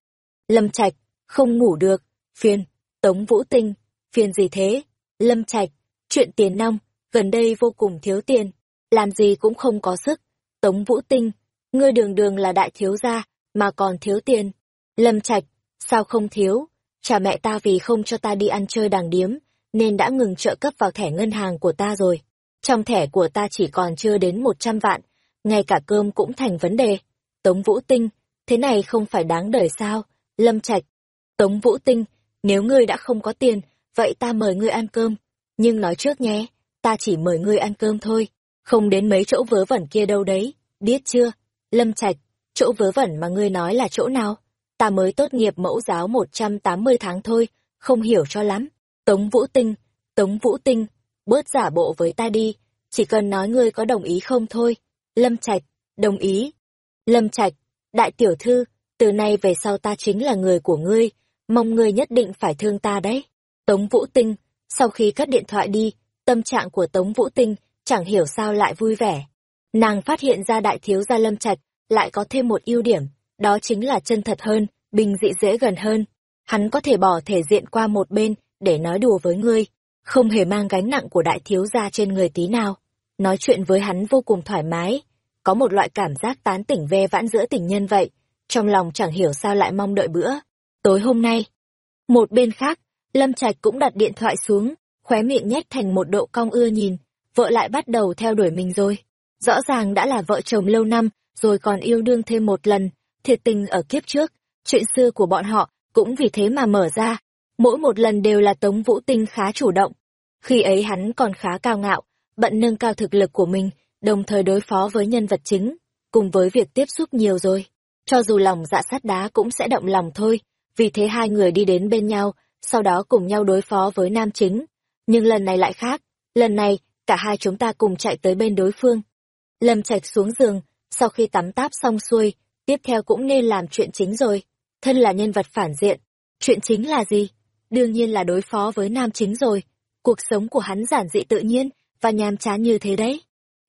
Lâm Trạch, không ngủ được, phiền. Tống Vũ Tinh, phiền gì thế? Lâm Trạch, chuyện tiền nong, gần đây vô cùng thiếu tiền, làm gì cũng không có sức. Tống Vũ Tinh, ngươi đường đường là đại thiếu gia, mà còn thiếu tiền. Lâm Trạch, sao không thiếu? Cha mẹ ta vì không cho ta đi ăn chơi đàng điếm, nên đã ngừng trợ cấp vào thẻ ngân hàng của ta rồi. Trong thẻ của ta chỉ còn chưa đến 100 vạn, ngay cả cơm cũng thành vấn đề. Tống Vũ Tinh, thế này không phải đáng đời sao? Lâm Trạch, Tống Vũ Tinh, nếu ngươi đã không có tiền, vậy ta mời ngươi ăn cơm. Nhưng nói trước nhé, ta chỉ mời ngươi ăn cơm thôi, không đến mấy chỗ vớ vẩn kia đâu đấy, biết chưa? Lâm Trạch, chỗ vớ vẩn mà ngươi nói là chỗ nào? Ta mới tốt nghiệp mẫu giáo 180 tháng thôi, không hiểu cho lắm. Tống Vũ Tinh, Tống Vũ Tinh, bớt giả bộ với ta đi, chỉ cần nói ngươi có đồng ý không thôi. Lâm Trạch, đồng ý. Lâm Trạch, đại tiểu thư, từ nay về sau ta chính là người của ngươi, mong ngươi nhất định phải thương ta đấy. Tống Vũ Tinh, sau khi cắt điện thoại đi, tâm trạng của Tống Vũ Tinh chẳng hiểu sao lại vui vẻ. Nàng phát hiện ra đại thiếu gia Lâm Trạch lại có thêm một ưu điểm, đó chính là chân thật hơn, bình dị dễ gần hơn. Hắn có thể bỏ thể diện qua một bên để nói đùa với ngươi, không hề mang gánh nặng của đại thiếu gia trên người tí nào. Nói chuyện với hắn vô cùng thoải mái, có một loại cảm giác tán tỉnh ve vãn giữa tình nhân vậy, trong lòng chẳng hiểu sao lại mong đợi bữa. Tối hôm nay, một bên khác, Lâm Trạch cũng đặt điện thoại xuống, khóe miệng nhét thành một độ cong ưa nhìn, vợ lại bắt đầu theo đuổi mình rồi. Rõ ràng đã là vợ chồng lâu năm, rồi còn yêu đương thêm một lần, thiệt tình ở kiếp trước, chuyện xưa của bọn họ cũng vì thế mà mở ra. Mỗi một lần đều là Tống Vũ Tinh khá chủ động. Khi ấy hắn còn khá cao ngạo, bận nâng cao thực lực của mình, đồng thời đối phó với nhân vật chính, cùng với việc tiếp xúc nhiều rồi. Cho dù lòng dạ sắt đá cũng sẽ động lòng thôi, vì thế hai người đi đến bên nhau, sau đó cùng nhau đối phó với nam chính. Nhưng lần này lại khác, lần này, cả hai chúng ta cùng chạy tới bên đối phương. Lâm Trạch xuống giường, sau khi tắm táp xong xuôi, tiếp theo cũng nên làm chuyện chính rồi. Thân là nhân vật phản diện, chuyện chính là gì? Đương nhiên là đối phó với nam chính rồi. Cuộc sống của hắn giản dị tự nhiên và nhàm chán như thế đấy.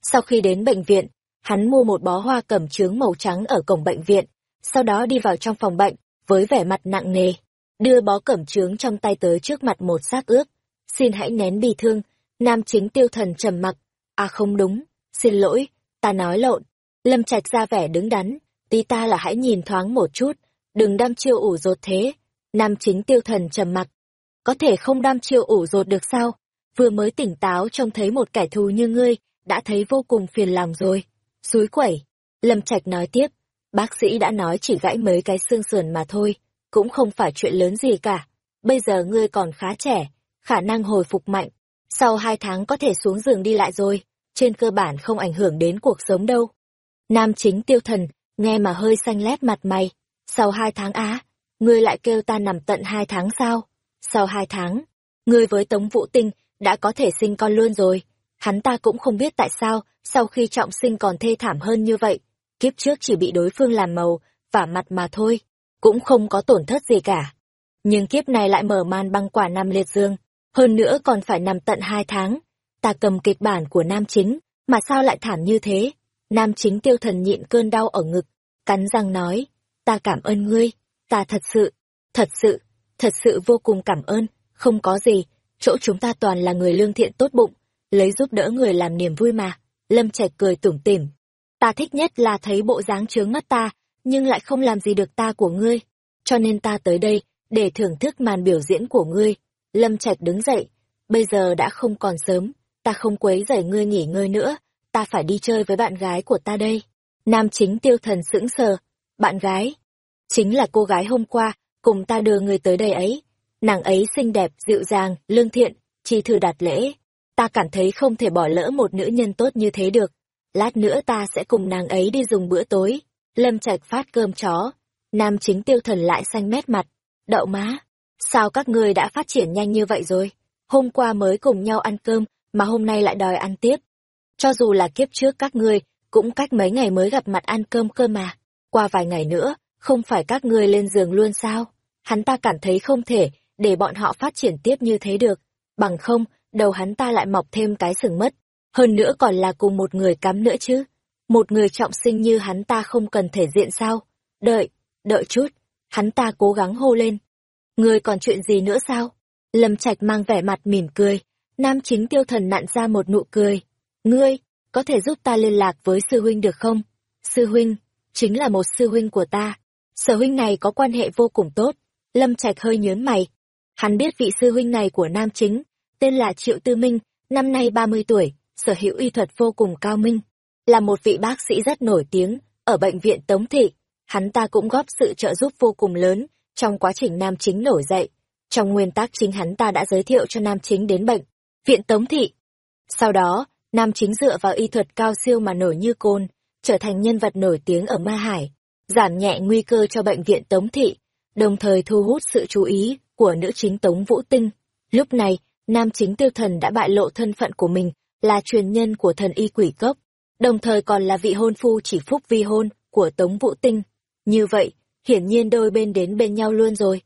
Sau khi đến bệnh viện, hắn mua một bó hoa cẩm chướng màu trắng ở cổng bệnh viện, sau đó đi vào trong phòng bệnh, với vẻ mặt nặng nề, đưa bó cẩm chướng trong tay tới trước mặt một xác ướp. Xin hãy nén bi thương, nam chính tiêu thần trầm mặc. À không đúng, xin lỗi, ta nói lộn. Lâm Trạch ra vẻ đứng đắn, tí ta là hãy nhìn thoáng một chút, đừng đam chiêu ủ rột thế. Nam chính tiêu thần trầm mặc. Có thể không đam chiêu ủ rột được sao? Vừa mới tỉnh táo trông thấy một kẻ thù như ngươi, đã thấy vô cùng phiền lòng rồi. suối quẩy. Lâm Trạch nói tiếp, bác sĩ đã nói chỉ gãy mấy cái xương sườn mà thôi, cũng không phải chuyện lớn gì cả. Bây giờ ngươi còn khá trẻ, khả năng hồi phục mạnh. Sau hai tháng có thể xuống giường đi lại rồi, trên cơ bản không ảnh hưởng đến cuộc sống đâu. Nam chính tiêu thần, nghe mà hơi xanh lét mặt mày. Sau hai tháng á, ngươi lại kêu ta nằm tận hai tháng sao? Sau hai tháng, ngươi với Tống Vũ Tinh đã có thể sinh con luôn rồi. Hắn ta cũng không biết tại sao, sau khi trọng sinh còn thê thảm hơn như vậy. Kiếp trước chỉ bị đối phương làm màu, vả mặt mà thôi, cũng không có tổn thất gì cả. Nhưng kiếp này lại mở màn băng quả năm liệt dương, hơn nữa còn phải nằm tận hai tháng. Ta cầm kịch bản của nam chính, mà sao lại thảm như thế? Nam chính tiêu thần nhịn cơn đau ở ngực, cắn răng nói, ta cảm ơn ngươi, ta thật sự, thật sự, thật sự vô cùng cảm ơn, không có gì, chỗ chúng ta toàn là người lương thiện tốt bụng, lấy giúp đỡ người làm niềm vui mà. Lâm Trạch cười tủm tỉm. Ta thích nhất là thấy bộ dáng trướng mắt ta, nhưng lại không làm gì được ta của ngươi. Cho nên ta tới đây, để thưởng thức màn biểu diễn của ngươi. Lâm Trạch đứng dậy. Bây giờ đã không còn sớm, ta không quấy rầy ngươi nghỉ ngơi nữa, ta phải đi chơi với bạn gái của ta đây. Nam chính tiêu thần sững sờ. Bạn gái? Chính là cô gái hôm qua, cùng ta đưa người tới đây ấy. Nàng ấy xinh đẹp, dịu dàng, lương thiện, chỉ thử đạt lễ. Ta cảm thấy không thể bỏ lỡ một nữ nhân tốt như thế được. Lát nữa ta sẽ cùng nàng ấy đi dùng bữa tối. Lâm Trạch phát cơm chó. nam chính tiêu thần lại xanh mét mặt. Đậu má, sao các ngươi đã phát triển nhanh như vậy rồi? Hôm qua mới cùng nhau ăn cơm, mà hôm nay lại đòi ăn tiếp. Cho dù là kiếp trước các ngươi, cũng cách mấy ngày mới gặp mặt ăn cơm cơ mà. Qua vài ngày nữa, không phải các ngươi lên giường luôn sao? Hắn ta cảm thấy không thể để bọn họ phát triển tiếp như thế được. Bằng không, đầu hắn ta lại mọc thêm cái sừng mất. Hơn nữa còn là cùng một người cắm nữa chứ. Một người trọng sinh như hắn ta không cần thể diện sao? Đợi, đợi chút. Hắn ta cố gắng hô lên. Ngươi còn chuyện gì nữa sao? Lâm Trạch mang vẻ mặt mỉm cười. Nam chính tiêu thần nặn ra một nụ cười. Ngươi, có thể giúp ta liên lạc với sư huynh được không? Sư huynh, chính là một sư huynh của ta. Sở huynh này có quan hệ vô cùng tốt. Lâm Trạch hơi nhớn mày. Hắn biết vị sư huynh này của Nam chính, tên là Triệu Tư Minh, năm nay 30 tuổi, sở hữu y thuật vô cùng cao minh. Là một vị bác sĩ rất nổi tiếng, ở bệnh viện Tống Thị. Hắn ta cũng góp sự trợ giúp vô cùng lớn trong quá trình Nam chính nổi dậy. Trong nguyên tắc chính hắn ta đã giới thiệu cho Nam chính đến bệnh, viện Tống Thị. Sau đó, Nam chính dựa vào y thuật cao siêu mà nổi như côn, trở thành nhân vật nổi tiếng ở Ma Hải, giảm nhẹ nguy cơ cho bệnh viện Tống Thị, đồng thời thu hút sự chú ý của nữ chính Tống Vũ Tinh. Lúc này, nam chính tiêu thần đã bại lộ thân phận của mình là truyền nhân của thần y quỷ cốc, đồng thời còn là vị hôn phu chỉ phúc vi hôn của Tống Vũ Tinh. Như vậy, hiển nhiên đôi bên đến bên nhau luôn rồi.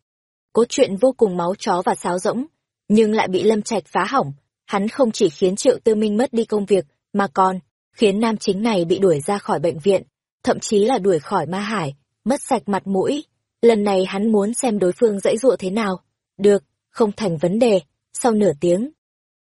Cốt truyện vô cùng máu chó và sáo rỗng, nhưng lại bị Lâm Trạch phá hỏng. Hắn không chỉ khiến Triệu Tư Minh mất đi công việc, mà còn khiến nam chính này bị đuổi ra khỏi bệnh viện, thậm chí là đuổi khỏi ma hải, mất sạch mặt mũi. Lần này hắn muốn xem đối phương dãy dụa thế nào. Được, không thành vấn đề. Sau nửa tiếng,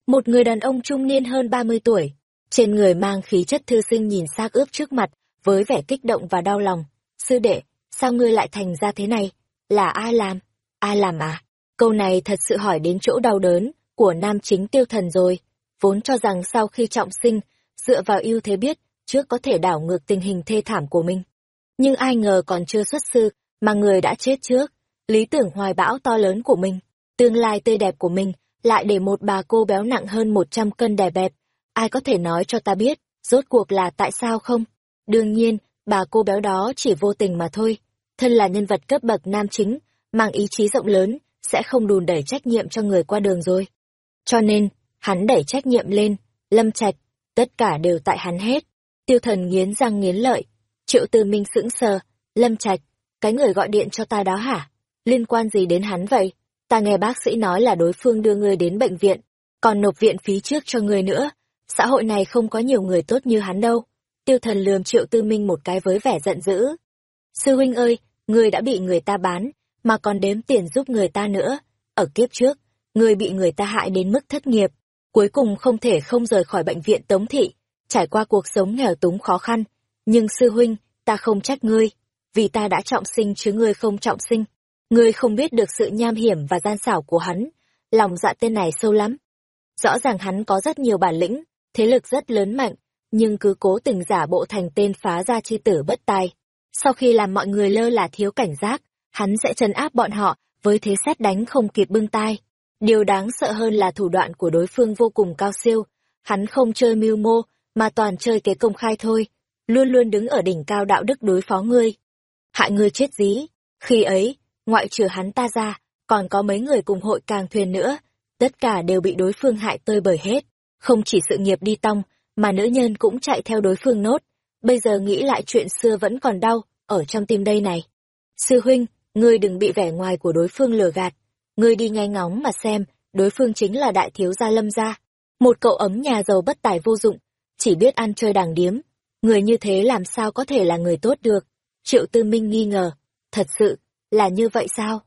một người đàn ông trung niên hơn 30 tuổi, trên người mang khí chất thư sinh nhìn xác ướp trước mặt, với vẻ kích động và đau lòng. Sư đệ, sao ngươi lại thành ra thế này? Là ai làm? Ai làm à? Câu này thật sự hỏi đến chỗ đau đớn của nam chính tiêu thần rồi. Vốn cho rằng sau khi trọng sinh, dựa vào ưu thế biết, trước có thể đảo ngược tình hình thê thảm của mình. Nhưng ai ngờ còn chưa xuất sư, mà người đã chết trước. Lý tưởng hoài bão to lớn của mình, tương lai tươi đẹp của mình, lại để một bà cô béo nặng hơn 100 cân đè bẹp. Ai có thể nói cho ta biết, rốt cuộc là tại sao không? Đương nhiên, bà cô béo đó chỉ vô tình mà thôi. Thân là nhân vật cấp bậc nam chính, mang ý chí rộng lớn, sẽ không đùn đẩy trách nhiệm cho người qua đường rồi. Cho nên, hắn đẩy trách nhiệm lên, lâm trạch, tất cả đều tại hắn hết. Tiêu thần nghiến răng nghiến lợi, triệu tư minh sững sờ, lâm trạch, cái người gọi điện cho ta đó hả? Liên quan gì đến hắn vậy? Ta nghe bác sĩ nói là đối phương đưa ngươi đến bệnh viện, còn nộp viện phí trước cho ngươi nữa. Xã hội này không có nhiều người tốt như hắn đâu. Tiêu thần lườm triệu tư minh một cái với vẻ giận dữ. Sư huynh ơi, ngươi đã bị người ta bán, mà còn đếm tiền giúp người ta nữa. Ở kiếp trước, ngươi bị người ta hại đến mức thất nghiệp, cuối cùng không thể không rời khỏi bệnh viện Tống Thị, trải qua cuộc sống nghèo túng khó khăn. Nhưng sư huynh, ta không trách ngươi, vì ta đã trọng sinh chứ ngươi không trọng sinh. Ngươi không biết được sự nham hiểm và gian xảo của hắn, lòng dạ tên này sâu lắm. Rõ ràng hắn có rất nhiều bản lĩnh, thế lực rất lớn mạnh, nhưng cứ cố tình giả bộ thành tên phá gia chi tử bất tài. Sau khi làm mọi người lơ là thiếu cảnh giác, hắn sẽ trấn áp bọn họ với thế xét đánh không kịp bưng tai. Điều đáng sợ hơn là thủ đoạn của đối phương vô cùng cao siêu, hắn không chơi mưu mô, mà toàn chơi kế công khai thôi, luôn luôn đứng ở đỉnh cao đạo đức đối phó ngươi. Hại ngươi chết dí, khi ấy, ngoại trừ hắn ta ra, còn có mấy người cùng hội càng thuyền nữa, tất cả đều bị đối phương hại tơi bời hết, không chỉ sự nghiệp đi tong, mà nữ nhân cũng chạy theo đối phương nốt, bây giờ nghĩ lại chuyện xưa vẫn còn đau, ở trong tim đây này. Sư huynh, ngươi đừng bị vẻ ngoài của đối phương lừa gạt, ngươi đi ngay ngóng mà xem, đối phương chính là đại thiếu gia lâm gia, một cậu ấm nhà giàu bất tài vô dụng, chỉ biết ăn chơi đàng điếm, người như thế làm sao có thể là người tốt được. Triệu Tư Minh nghi ngờ, thật sự, là như vậy sao?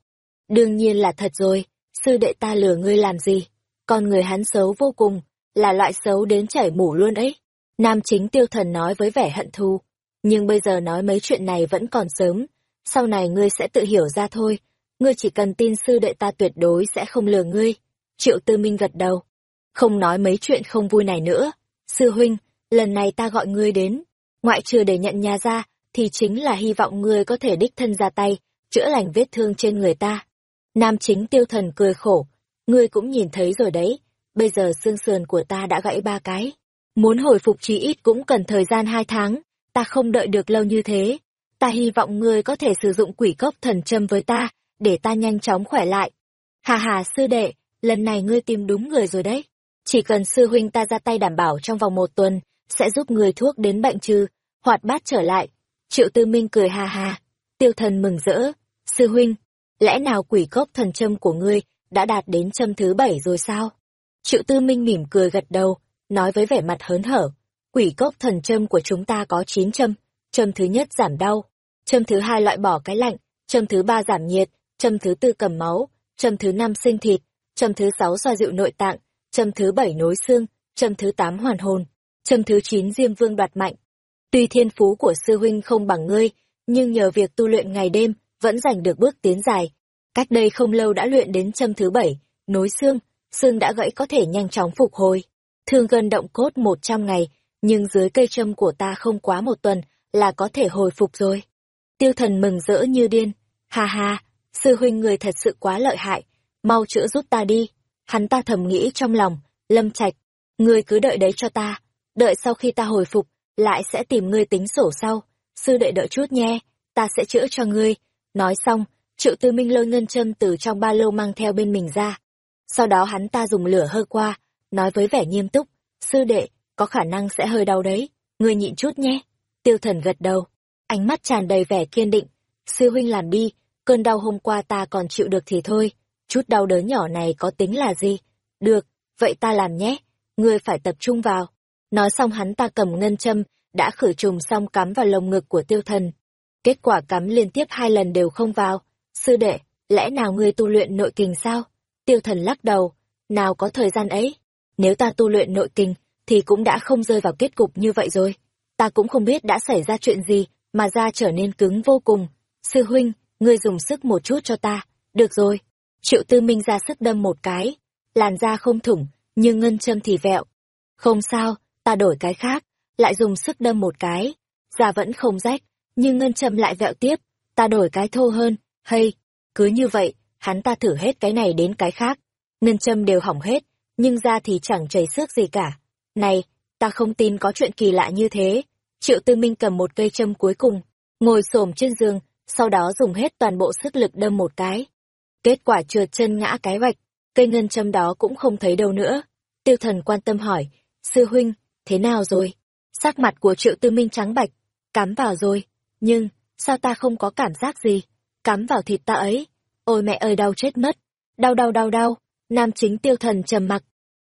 Đương nhiên là thật rồi, sư đệ ta lừa ngươi làm gì? Con người hắn xấu vô cùng, là loại xấu đến chảy mủ luôn ấy. Nam chính tiêu thần nói với vẻ hận thù, nhưng bây giờ nói mấy chuyện này vẫn còn sớm, sau này ngươi sẽ tự hiểu ra thôi, ngươi chỉ cần tin sư đệ ta tuyệt đối sẽ không lừa ngươi. Triệu Tư Minh gật đầu, không nói mấy chuyện không vui này nữa. Sư huynh, lần này ta gọi ngươi đến, ngoại trừ để nhận nhà ra, thì chính là hy vọng ngươi có thể đích thân ra tay, chữa lành vết thương trên người ta. Nam chính tiêu thần cười khổ, ngươi cũng nhìn thấy rồi đấy, bây giờ xương sườn của ta đã gãy ba cái. Muốn hồi phục chí ít cũng cần thời gian hai tháng, ta không đợi được lâu như thế. Ta hy vọng ngươi có thể sử dụng quỷ cốc thần châm với ta, để ta nhanh chóng khỏe lại. Hà hà sư đệ, lần này ngươi tìm đúng người rồi đấy. Chỉ cần sư huynh ta ra tay đảm bảo trong vòng một tuần, sẽ giúp người thuốc đến bệnh trừ, hoạt bát trở lại. Triệu tư minh cười hà hà, tiêu thần mừng rỡ. Sư huynh, lẽ nào quỷ cốc thần châm của ngươi đã đạt đến châm thứ bảy rồi sao? Triệu tư minh mỉm cười gật đầu, nói với vẻ mặt hớn hở. Quỷ cốc thần châm của chúng ta có chín châm, châm thứ nhất giảm đau, châm thứ hai loại bỏ cái lạnh, châm thứ ba giảm nhiệt, châm thứ tư cầm máu, châm thứ năm sinh thịt, châm thứ sáu xoa dịu nội tạng, châm thứ bảy nối xương, châm thứ tám hoàn hồn, châm thứ chín diêm vương đoạt mạnh. Tuy thiên phú của sư huynh không bằng ngươi, nhưng nhờ việc tu luyện ngày đêm, vẫn giành được bước tiến dài. Cách đây không lâu đã luyện đến châm thứ bảy, nối xương, xương đã gãy có thể nhanh chóng phục hồi. Thương gân động cốt một trăm ngày, nhưng dưới cây châm của ta không quá một tuần là có thể hồi phục rồi. Tiêu thần mừng rỡ như điên. Ha ha, sư huynh người thật sự quá lợi hại, mau chữa giúp ta đi. Hắn ta thầm nghĩ trong lòng, lâm trạch, ngươi cứ đợi đấy cho ta, đợi sau khi ta hồi phục, lại sẽ tìm ngươi tính sổ sau. Sư đệ đợi chút nhé, ta sẽ chữa cho ngươi. Nói xong, triệu tư minh lôi ngân châm từ trong ba lô mang theo bên mình ra. Sau đó hắn ta dùng lửa hơ qua, nói với vẻ nghiêm túc, sư đệ, có khả năng sẽ hơi đau đấy, ngươi nhịn chút nhé. Tiêu thần gật đầu, ánh mắt tràn đầy vẻ kiên định. Sư huynh làm đi, cơn đau hôm qua ta còn chịu được thì thôi, chút đau đớn nhỏ này có tính là gì? Được, vậy ta làm nhé, ngươi phải tập trung vào. Nói xong hắn ta cầm ngân châm, đã khử trùng xong cắm vào lồng ngực của tiêu thần. Kết quả cắm liên tiếp hai lần đều không vào. Sư đệ, lẽ nào ngươi tu luyện nội kình sao? Tiêu thần lắc đầu, nào có thời gian ấy. Nếu ta tu luyện nội kình, thì cũng đã không rơi vào kết cục như vậy rồi. Ta cũng không biết đã xảy ra chuyện gì, mà da trở nên cứng vô cùng. Sư huynh, ngươi dùng sức một chút cho ta. Được rồi. Triệu tư minh ra sức đâm một cái. Làn da không thủng, nhưng ngân châm thì vẹo. Không sao, ta đổi cái khác. Lại dùng sức đâm một cái. Da vẫn không rách, nhưng ngân châm lại vẹo tiếp. Ta đổi cái thô hơn. Hay, cứ như vậy, hắn ta thử hết cái này đến cái khác. Ngân châm đều hỏng hết, nhưng da thì chẳng chảy xước gì cả. Này, ta không tin có chuyện kỳ lạ như thế. Triệu Tư Minh cầm một cây châm cuối cùng, ngồi xổm trên giường, sau đó dùng hết toàn bộ sức lực đâm một cái. Kết quả trượt chân ngã cái vạch, cây ngân châm đó cũng không thấy đâu nữa. Tiêu thần quan tâm hỏi, sư huynh, thế nào rồi? Sắc mặt của Triệu Tư Minh trắng bạch, cắm vào rồi, nhưng, sao ta không có cảm giác gì? Cắm vào thịt ta ấy, ôi mẹ ơi đau chết mất, đau đau đau đau, nam chính tiêu thần trầm mặc.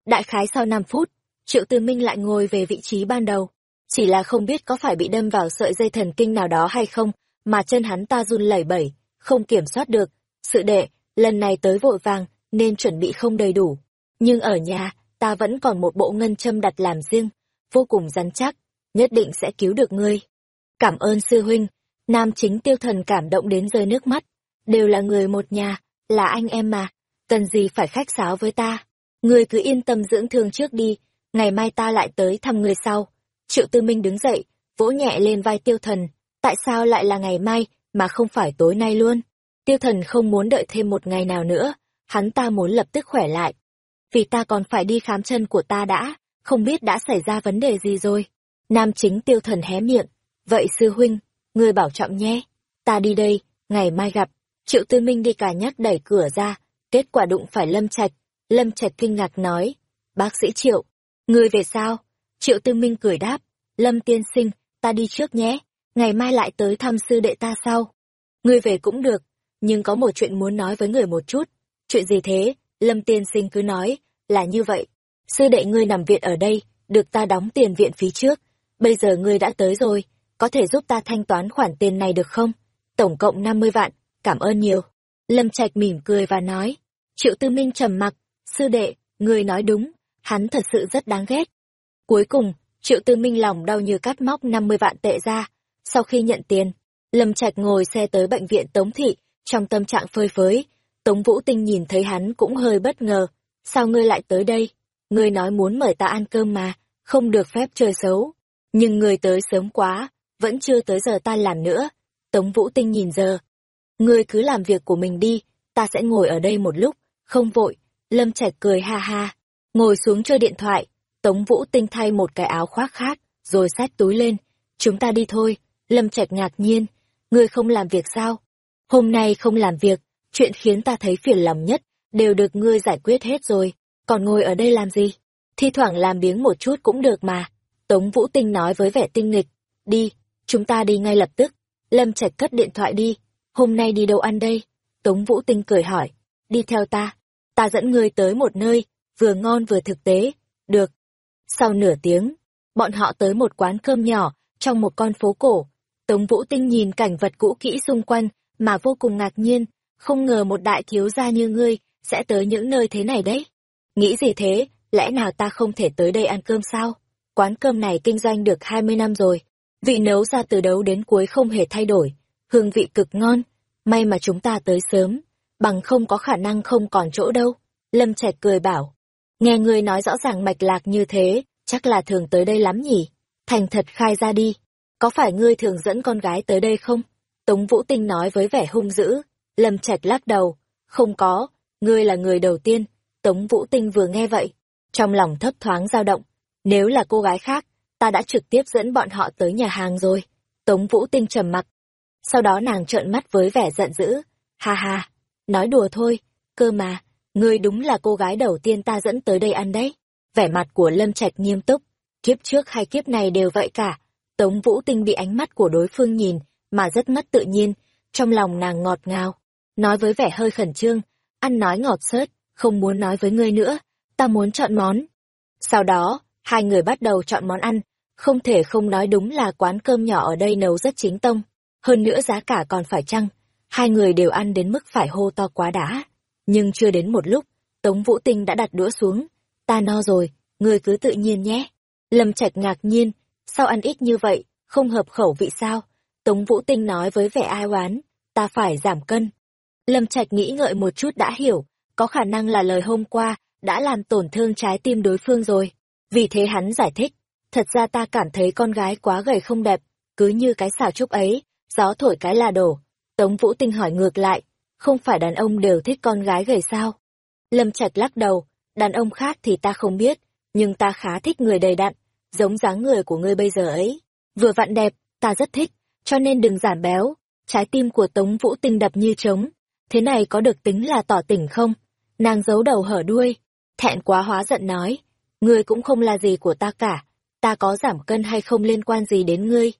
Đại khái sau 5 phút, Triệu Tư Minh lại ngồi về vị trí ban đầu. Chỉ là không biết có phải bị đâm vào sợi dây thần kinh nào đó hay không, mà chân hắn ta run lẩy bẩy, không kiểm soát được. Sự đệ, lần này tới vội vàng, nên chuẩn bị không đầy đủ. Nhưng ở nhà, ta vẫn còn một bộ ngân châm đặt làm riêng, vô cùng rắn chắc, nhất định sẽ cứu được ngươi. Cảm ơn sư huynh, nam chính tiêu thần cảm động đến rơi nước mắt. Đều là người một nhà, là anh em mà, cần gì phải khách sáo với ta. Ngươi cứ yên tâm dưỡng thương trước đi, ngày mai ta lại tới thăm người sau. Triệu Tư Minh đứng dậy, vỗ nhẹ lên vai tiêu thần, tại sao lại là ngày mai, mà không phải tối nay luôn? Tiêu thần không muốn đợi thêm một ngày nào nữa, hắn ta muốn lập tức khỏe lại. Vì ta còn phải đi khám chân của ta đã, không biết đã xảy ra vấn đề gì rồi. Nam chính tiêu thần hé miệng, vậy sư huynh, ngươi bảo trọng nhé, ta đi đây, ngày mai gặp. Triệu Tư Minh đi cả nhắc đẩy cửa ra, kết quả đụng phải Lâm Trạch. Lâm Trạch kinh ngạc nói, bác sĩ Triệu, Ngươi về sao? Triệu Tư Minh cười đáp, Lâm tiên sinh, ta đi trước nhé, ngày mai lại tới thăm sư đệ ta sau. Ngươi về cũng được, nhưng có một chuyện muốn nói với người một chút. Chuyện gì thế? Lâm tiên sinh cứ nói, là như vậy. Sư đệ ngươi nằm viện ở đây, được ta đóng tiền viện phí trước. Bây giờ ngươi đã tới rồi, có thể giúp ta thanh toán khoản tiền này được không? Tổng cộng 50 vạn, cảm ơn nhiều. Lâm Trạch mỉm cười và nói. Triệu Tư Minh trầm mặc, sư đệ, ngươi nói đúng, hắn thật sự rất đáng ghét. Cuối cùng, Triệu Tư Minh lòng đau như cắt móc 50 vạn tệ ra. Sau khi nhận tiền, Lâm Trạch ngồi xe tới bệnh viện Tống Thị, trong tâm trạng phơi phới. Tống Vũ Tinh nhìn thấy hắn cũng hơi bất ngờ. Sao ngươi lại tới đây? Ngươi nói muốn mời ta ăn cơm mà, không được phép chơi xấu. Nhưng ngươi tới sớm quá, vẫn chưa tới giờ ta làm nữa. Tống Vũ Tinh nhìn giờ. Ngươi cứ làm việc của mình đi, ta sẽ ngồi ở đây một lúc, không vội. Lâm Trạch cười ha ha. Ngồi xuống chơi điện thoại, Tống Vũ Tinh thay một cái áo khoác khác, rồi xách túi lên. Chúng ta đi thôi, Lâm Trạch ngạc nhiên. ngươi không làm việc sao? Hôm nay không làm việc, chuyện khiến ta thấy phiền lòng nhất, đều được ngươi giải quyết hết rồi, còn ngồi ở đây làm gì? Thi thoảng làm biếng một chút cũng được mà. Tống Vũ Tinh nói với vẻ tinh nghịch, đi, chúng ta đi ngay lập tức. Lâm Trạch cất điện thoại đi, hôm nay đi đâu ăn đây? Tống Vũ Tinh cười hỏi, đi theo ta, ta dẫn ngươi tới một nơi, vừa ngon vừa thực tế, được. Sau nửa tiếng, bọn họ tới một quán cơm nhỏ, trong một con phố cổ. Tống Vũ Tinh nhìn cảnh vật cũ kỹ xung quanh, mà vô cùng ngạc nhiên, không ngờ một đại thiếu gia như ngươi, sẽ tới những nơi thế này đấy. Nghĩ gì thế, lẽ nào ta không thể tới đây ăn cơm sao? Quán cơm này kinh doanh được 20 năm rồi, vị nấu ra từ đầu đến cuối không hề thay đổi, hương vị cực ngon, may mà chúng ta tới sớm, bằng không có khả năng không còn chỗ đâu. Lâm Trạch cười bảo, nghe ngươi nói rõ ràng mạch lạc như thế, chắc là thường tới đây lắm nhỉ? Thành thật khai ra đi, có phải ngươi thường dẫn con gái tới đây không? Tống Vũ Tinh nói với vẻ hung dữ, Lâm Trạch lắc đầu, không có, ngươi là người đầu tiên. Tống Vũ Tinh vừa nghe vậy, trong lòng thấp thoáng dao động, nếu là cô gái khác, ta đã trực tiếp dẫn bọn họ tới nhà hàng rồi. Tống Vũ Tinh trầm mặc. Sau đó nàng trợn mắt với vẻ giận dữ. Ha ha, nói đùa thôi, cơ mà, ngươi đúng là cô gái đầu tiên ta dẫn tới đây ăn đấy. Vẻ mặt của Lâm Trạch nghiêm túc, kiếp trước hay kiếp này đều vậy cả. Tống Vũ Tinh bị ánh mắt của đối phương nhìn, mà rất mất tự nhiên, trong lòng nàng ngọt ngào. Nói với vẻ hơi khẩn trương, ăn nói ngọt sớt, không muốn nói với ngươi nữa, ta muốn chọn món. Sau đó, hai người bắt đầu chọn món ăn, không thể không nói đúng là quán cơm nhỏ ở đây nấu rất chính tông, hơn nữa giá cả còn phải chăng. Hai người đều ăn đến mức phải hô to quá đã. Nhưng chưa đến một lúc, Tống Vũ Tinh đã đặt đũa xuống. Ta no rồi, người cứ tự nhiên nhé. Lâm Trạch ngạc nhiên, sao ăn ít như vậy, không hợp khẩu vị sao? Tống Vũ Tinh nói với vẻ ai oán, ta phải giảm cân. Lâm Trạch nghĩ ngợi một chút đã hiểu, có khả năng là lời hôm qua đã làm tổn thương trái tim đối phương rồi. Vì thế hắn giải thích, thật ra ta cảm thấy con gái quá gầy không đẹp, cứ như cái xào trúc ấy, gió thổi cái là đổ. Tống Vũ Tinh hỏi ngược lại, không phải đàn ông đều thích con gái gầy sao? Lâm Trạch lắc đầu, đàn ông khác thì ta không biết, nhưng ta khá thích người đầy đặn, giống dáng người của ngươi bây giờ ấy. Vừa vặn đẹp, ta rất thích, cho nên đừng giảm béo. Trái tim của Tống Vũ Tinh đập như trống. Thế này có được tính là tỏ tỉnh không? Nàng giấu đầu hở đuôi, thẹn quá hóa giận nói, ngươi cũng không là gì của ta cả, ta có giảm cân hay không liên quan gì đến ngươi.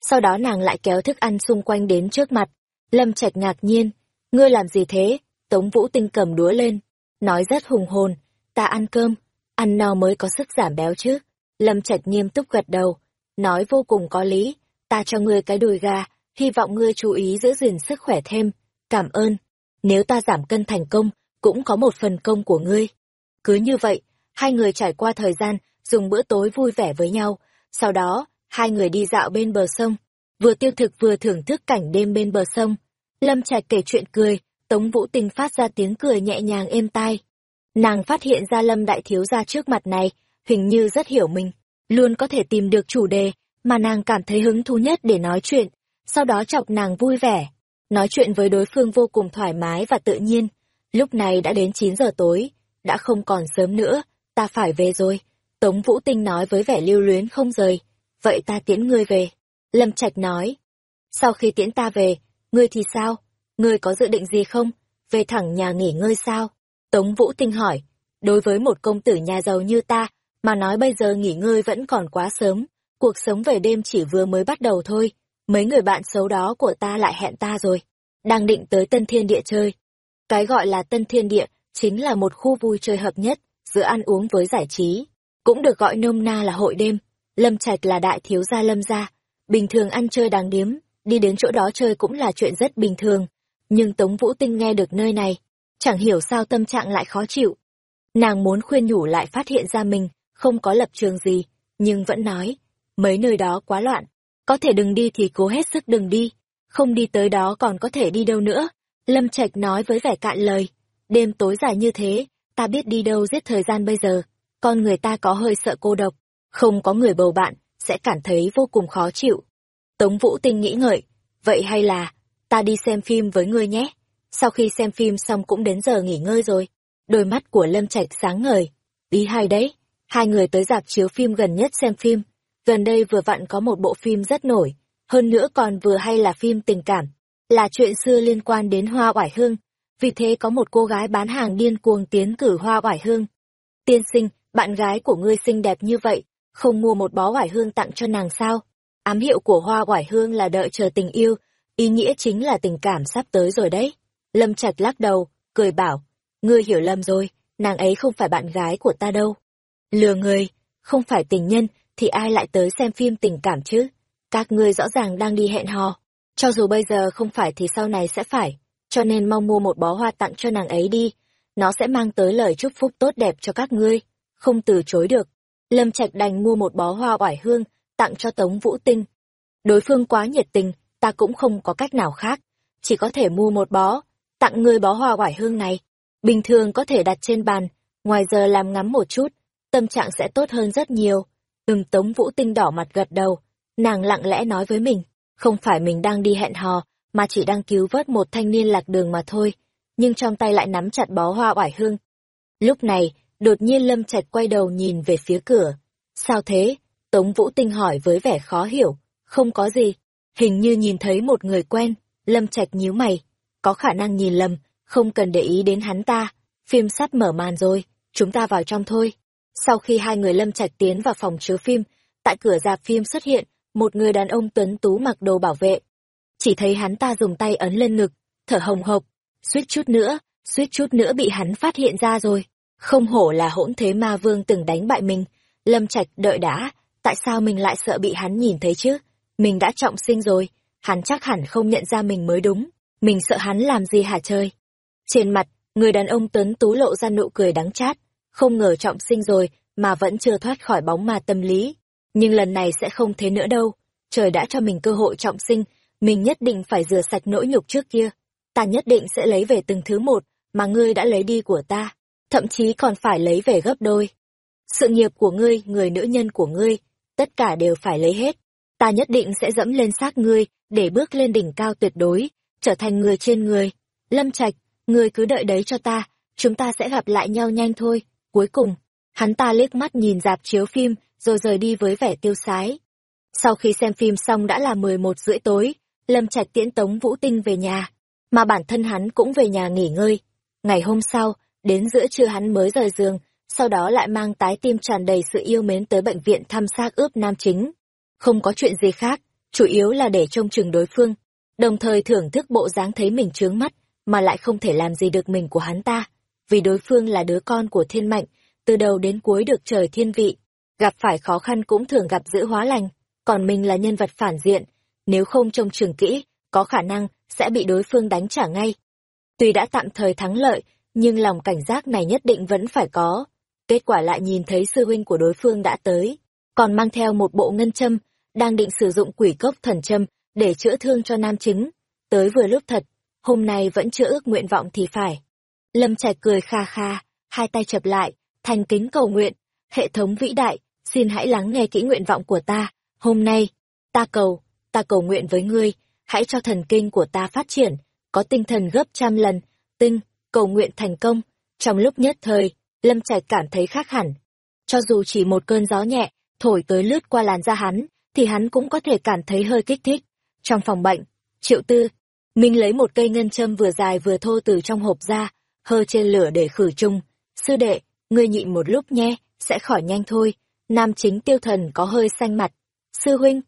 Sau đó nàng lại kéo thức ăn xung quanh đến trước mặt, lâm trạch ngạc nhiên, ngươi làm gì thế, tống vũ tinh cầm đũa lên, nói rất hùng hồn, ta ăn cơm, ăn no mới có sức giảm béo chứ. Lâm trạch nghiêm túc gật đầu, nói vô cùng có lý, ta cho ngươi cái đùi gà, hy vọng ngươi chú ý giữ gìn sức khỏe thêm, cảm ơn. Nếu ta giảm cân thành công, cũng có một phần công của ngươi. Cứ như vậy, hai người trải qua thời gian, dùng bữa tối vui vẻ với nhau, sau đó, hai người đi dạo bên bờ sông, vừa tiêu thực vừa thưởng thức cảnh đêm bên bờ sông. Lâm Trạch kể chuyện cười, Tống Vũ Tình phát ra tiếng cười nhẹ nhàng êm tai. Nàng phát hiện ra Lâm Đại Thiếu gia trước mặt này, hình như rất hiểu mình, luôn có thể tìm được chủ đề mà nàng cảm thấy hứng thú nhất để nói chuyện, sau đó chọc nàng vui vẻ. Nói chuyện với đối phương vô cùng thoải mái và tự nhiên. Lúc này đã đến 9 giờ tối, đã không còn sớm nữa, ta phải về rồi. Tống Vũ Tinh nói với vẻ lưu luyến không rời. Vậy ta tiễn ngươi về. Lâm Trạch nói. Sau khi tiễn ta về, ngươi thì sao? Ngươi có dự định gì không? Về thẳng nhà nghỉ ngơi sao? Tống Vũ Tinh hỏi. Đối với một công tử nhà giàu như ta, mà nói bây giờ nghỉ ngơi vẫn còn quá sớm. Cuộc sống về đêm chỉ vừa mới bắt đầu thôi. Mấy người bạn xấu đó của ta lại hẹn ta rồi. Đang định tới Tân Thiên Địa chơi. Cái gọi là Tân Thiên Địa chính là một khu vui chơi hợp nhất giữa ăn uống với giải trí, cũng được gọi nôm na là hội đêm. Lâm Trạch là đại thiếu gia Lâm gia, bình thường ăn chơi đáng điếm, đi đến chỗ đó chơi cũng là chuyện rất bình thường, nhưng Tống Vũ Tinh nghe được nơi này, chẳng hiểu sao tâm trạng lại khó chịu. Nàng muốn khuyên nhủ lại phát hiện ra mình không có lập trường gì, nhưng vẫn nói, mấy nơi đó quá loạn, có thể đừng đi thì cố hết sức đừng đi, không đi tới đó còn có thể đi đâu nữa. Lâm Trạch nói với vẻ cạn lời. Đêm tối dài như thế, ta biết đi đâu giết thời gian bây giờ. Con người ta có hơi sợ cô độc, không có người bầu bạn, sẽ cảm thấy vô cùng khó chịu. Tống Vũ Tinh nghĩ ngợi, vậy hay là, ta đi xem phim với ngươi nhé. Sau khi xem phim xong cũng đến giờ nghỉ ngơi rồi. Đôi mắt của Lâm Trạch sáng ngời. Ý hay đấy, hai người tới dạp chiếu phim gần nhất xem phim. Gần đây vừa vặn có một bộ phim rất nổi. hơn nữa còn vừa hay là phim tình cảm, là chuyện xưa liên quan đến hoa oải hương. Vì thế có một cô gái bán hàng điên cuồng tiến cử hoa oải hương. Tiên sinh, bạn gái của ngươi xinh đẹp như vậy, không mua một bó oải hương tặng cho nàng sao? Ám hiệu của hoa oải hương là đợi chờ tình yêu, ý nghĩa chính là tình cảm sắp tới rồi đấy. Lâm Trạch lắc đầu, cười bảo, ngươi hiểu lầm rồi, nàng ấy không phải bạn gái của ta đâu. Lừa người, không phải tình nhân, thì ai lại tới xem phim tình cảm chứ? Các ngươi rõ ràng đang đi hẹn hò. Cho dù bây giờ không phải thì sau này sẽ phải. Cho nên mong mua một bó hoa tặng cho nàng ấy đi. Nó sẽ mang tới lời chúc phúc tốt đẹp cho các ngươi. Không từ chối được. Lâm Trạch đành mua một bó hoa oải hương, tặng cho Tống Vũ Tinh. Đối phương quá nhiệt tình, ta cũng không có cách nào khác. Chỉ có thể mua một bó, tặng ngươi bó hoa oải hương này. Bình thường có thể đặt trên bàn, ngoài giờ làm ngắm một chút, tâm trạng sẽ tốt hơn rất nhiều. Ừm Tống Vũ Tinh đỏ mặt gật đầu, nàng lặng lẽ nói với mình, không phải mình đang đi hẹn hò, mà chỉ đang cứu vớt một thanh niên lạc đường mà thôi, nhưng trong tay lại nắm chặt bó hoa oải hương. Lúc này, đột nhiên Lâm Trạch quay đầu nhìn về phía cửa. Sao thế? Tống Vũ Tinh hỏi với vẻ khó hiểu. Không có gì. Hình như nhìn thấy một người quen. Lâm Trạch nhíu mày. Có khả năng nhìn lầm, không cần để ý đến hắn ta. Phim sắp mở màn rồi, chúng ta vào trong thôi. Sau khi hai người Lâm Trạch tiến vào phòng chiếu phim, tại cửa dạp phim xuất hiện một người đàn ông tuấn tú mặc đồ bảo vệ. Chỉ thấy hắn ta dùng tay ấn lên ngực, thở hồng hộc, suýt chút nữa, suýt chút nữa bị hắn phát hiện ra rồi. Không hổ là hỗn thế ma vương từng đánh bại mình. Lâm Trạch đợi đã, tại sao mình lại sợ bị hắn nhìn thấy chứ? Mình đã trọng sinh rồi, hắn chắc hẳn không nhận ra mình mới đúng. Mình sợ hắn làm gì hả chơi? Trên mặt, người đàn ông tuấn tú lộ ra nụ cười đắng chát. Không ngờ trọng sinh rồi mà vẫn chưa thoát khỏi bóng ma tâm lý. Nhưng lần này sẽ không thế nữa đâu. Trời đã cho mình cơ hội trọng sinh, mình nhất định phải rửa sạch nỗi nhục trước kia. Ta nhất định sẽ lấy về từng thứ một mà ngươi đã lấy đi của ta, thậm chí còn phải lấy về gấp đôi. Sự nghiệp của ngươi, người nữ nhân của ngươi, tất cả đều phải lấy hết. Ta nhất định sẽ dẫm lên xác ngươi để bước lên đỉnh cao tuyệt đối, trở thành người trên người. Lâm Trạch, ngươi cứ đợi đấy cho ta, chúng ta sẽ gặp lại nhau nhanh thôi. Cuối cùng, hắn ta liếc mắt nhìn dạp chiếu phim, rồi rời đi với vẻ tiêu sái. Sau khi xem phim xong đã là 11 rưỡi tối, Lâm Trạch tiễn Tống Vũ Tinh về nhà, mà bản thân hắn cũng về nhà nghỉ ngơi. Ngày hôm sau, đến giữa trưa hắn mới rời giường, sau đó lại mang tái tim tràn đầy sự yêu mến tới bệnh viện thăm xác ướp nam chính. Không có chuyện gì khác, chủ yếu là để trông chừng đối phương, đồng thời thưởng thức bộ dáng thấy mình trướng mắt, mà lại không thể làm gì được mình của hắn ta, vì đối phương là đứa con của thiên mạnh, từ đầu đến cuối được trời thiên vị, gặp phải khó khăn cũng thường gặp giữ hóa lành, còn mình là nhân vật phản diện, nếu không trông trường kỹ, có khả năng sẽ bị đối phương đánh trả ngay. Tuy đã tạm thời thắng lợi, nhưng lòng cảnh giác này nhất định vẫn phải có. Kết quả lại nhìn thấy sư huynh của đối phương đã tới, còn mang theo một bộ ngân châm, đang định sử dụng quỷ cốc thần châm để chữa thương cho nam chính. Tới vừa lúc thật, hôm nay vẫn chưa ước nguyện vọng thì phải. Lâm Trạch cười kha kha, hai tay chập lại, thành kính cầu nguyện, hệ thống vĩ đại, xin hãy lắng nghe kỹ nguyện vọng của ta, hôm nay, ta cầu, ta cầu nguyện với ngươi, hãy cho thần kinh của ta phát triển, có tinh thần gấp trăm lần, tinh, cầu nguyện thành công. Trong lúc nhất thời, Lâm Trạch cảm thấy khác hẳn. Cho dù chỉ một cơn gió nhẹ, thổi tới lướt qua làn da hắn, thì hắn cũng có thể cảm thấy hơi kích thích. Trong phòng bệnh, triệu tư, Minh lấy một cây ngân châm vừa dài vừa thô từ trong hộp ra, hơ trên lửa để khử trùng. Sư đệ, ngươi nhịn một lúc nhé, sẽ khỏi nhanh thôi. Nam chính tiêu thần có hơi xanh mặt. Sư huynh,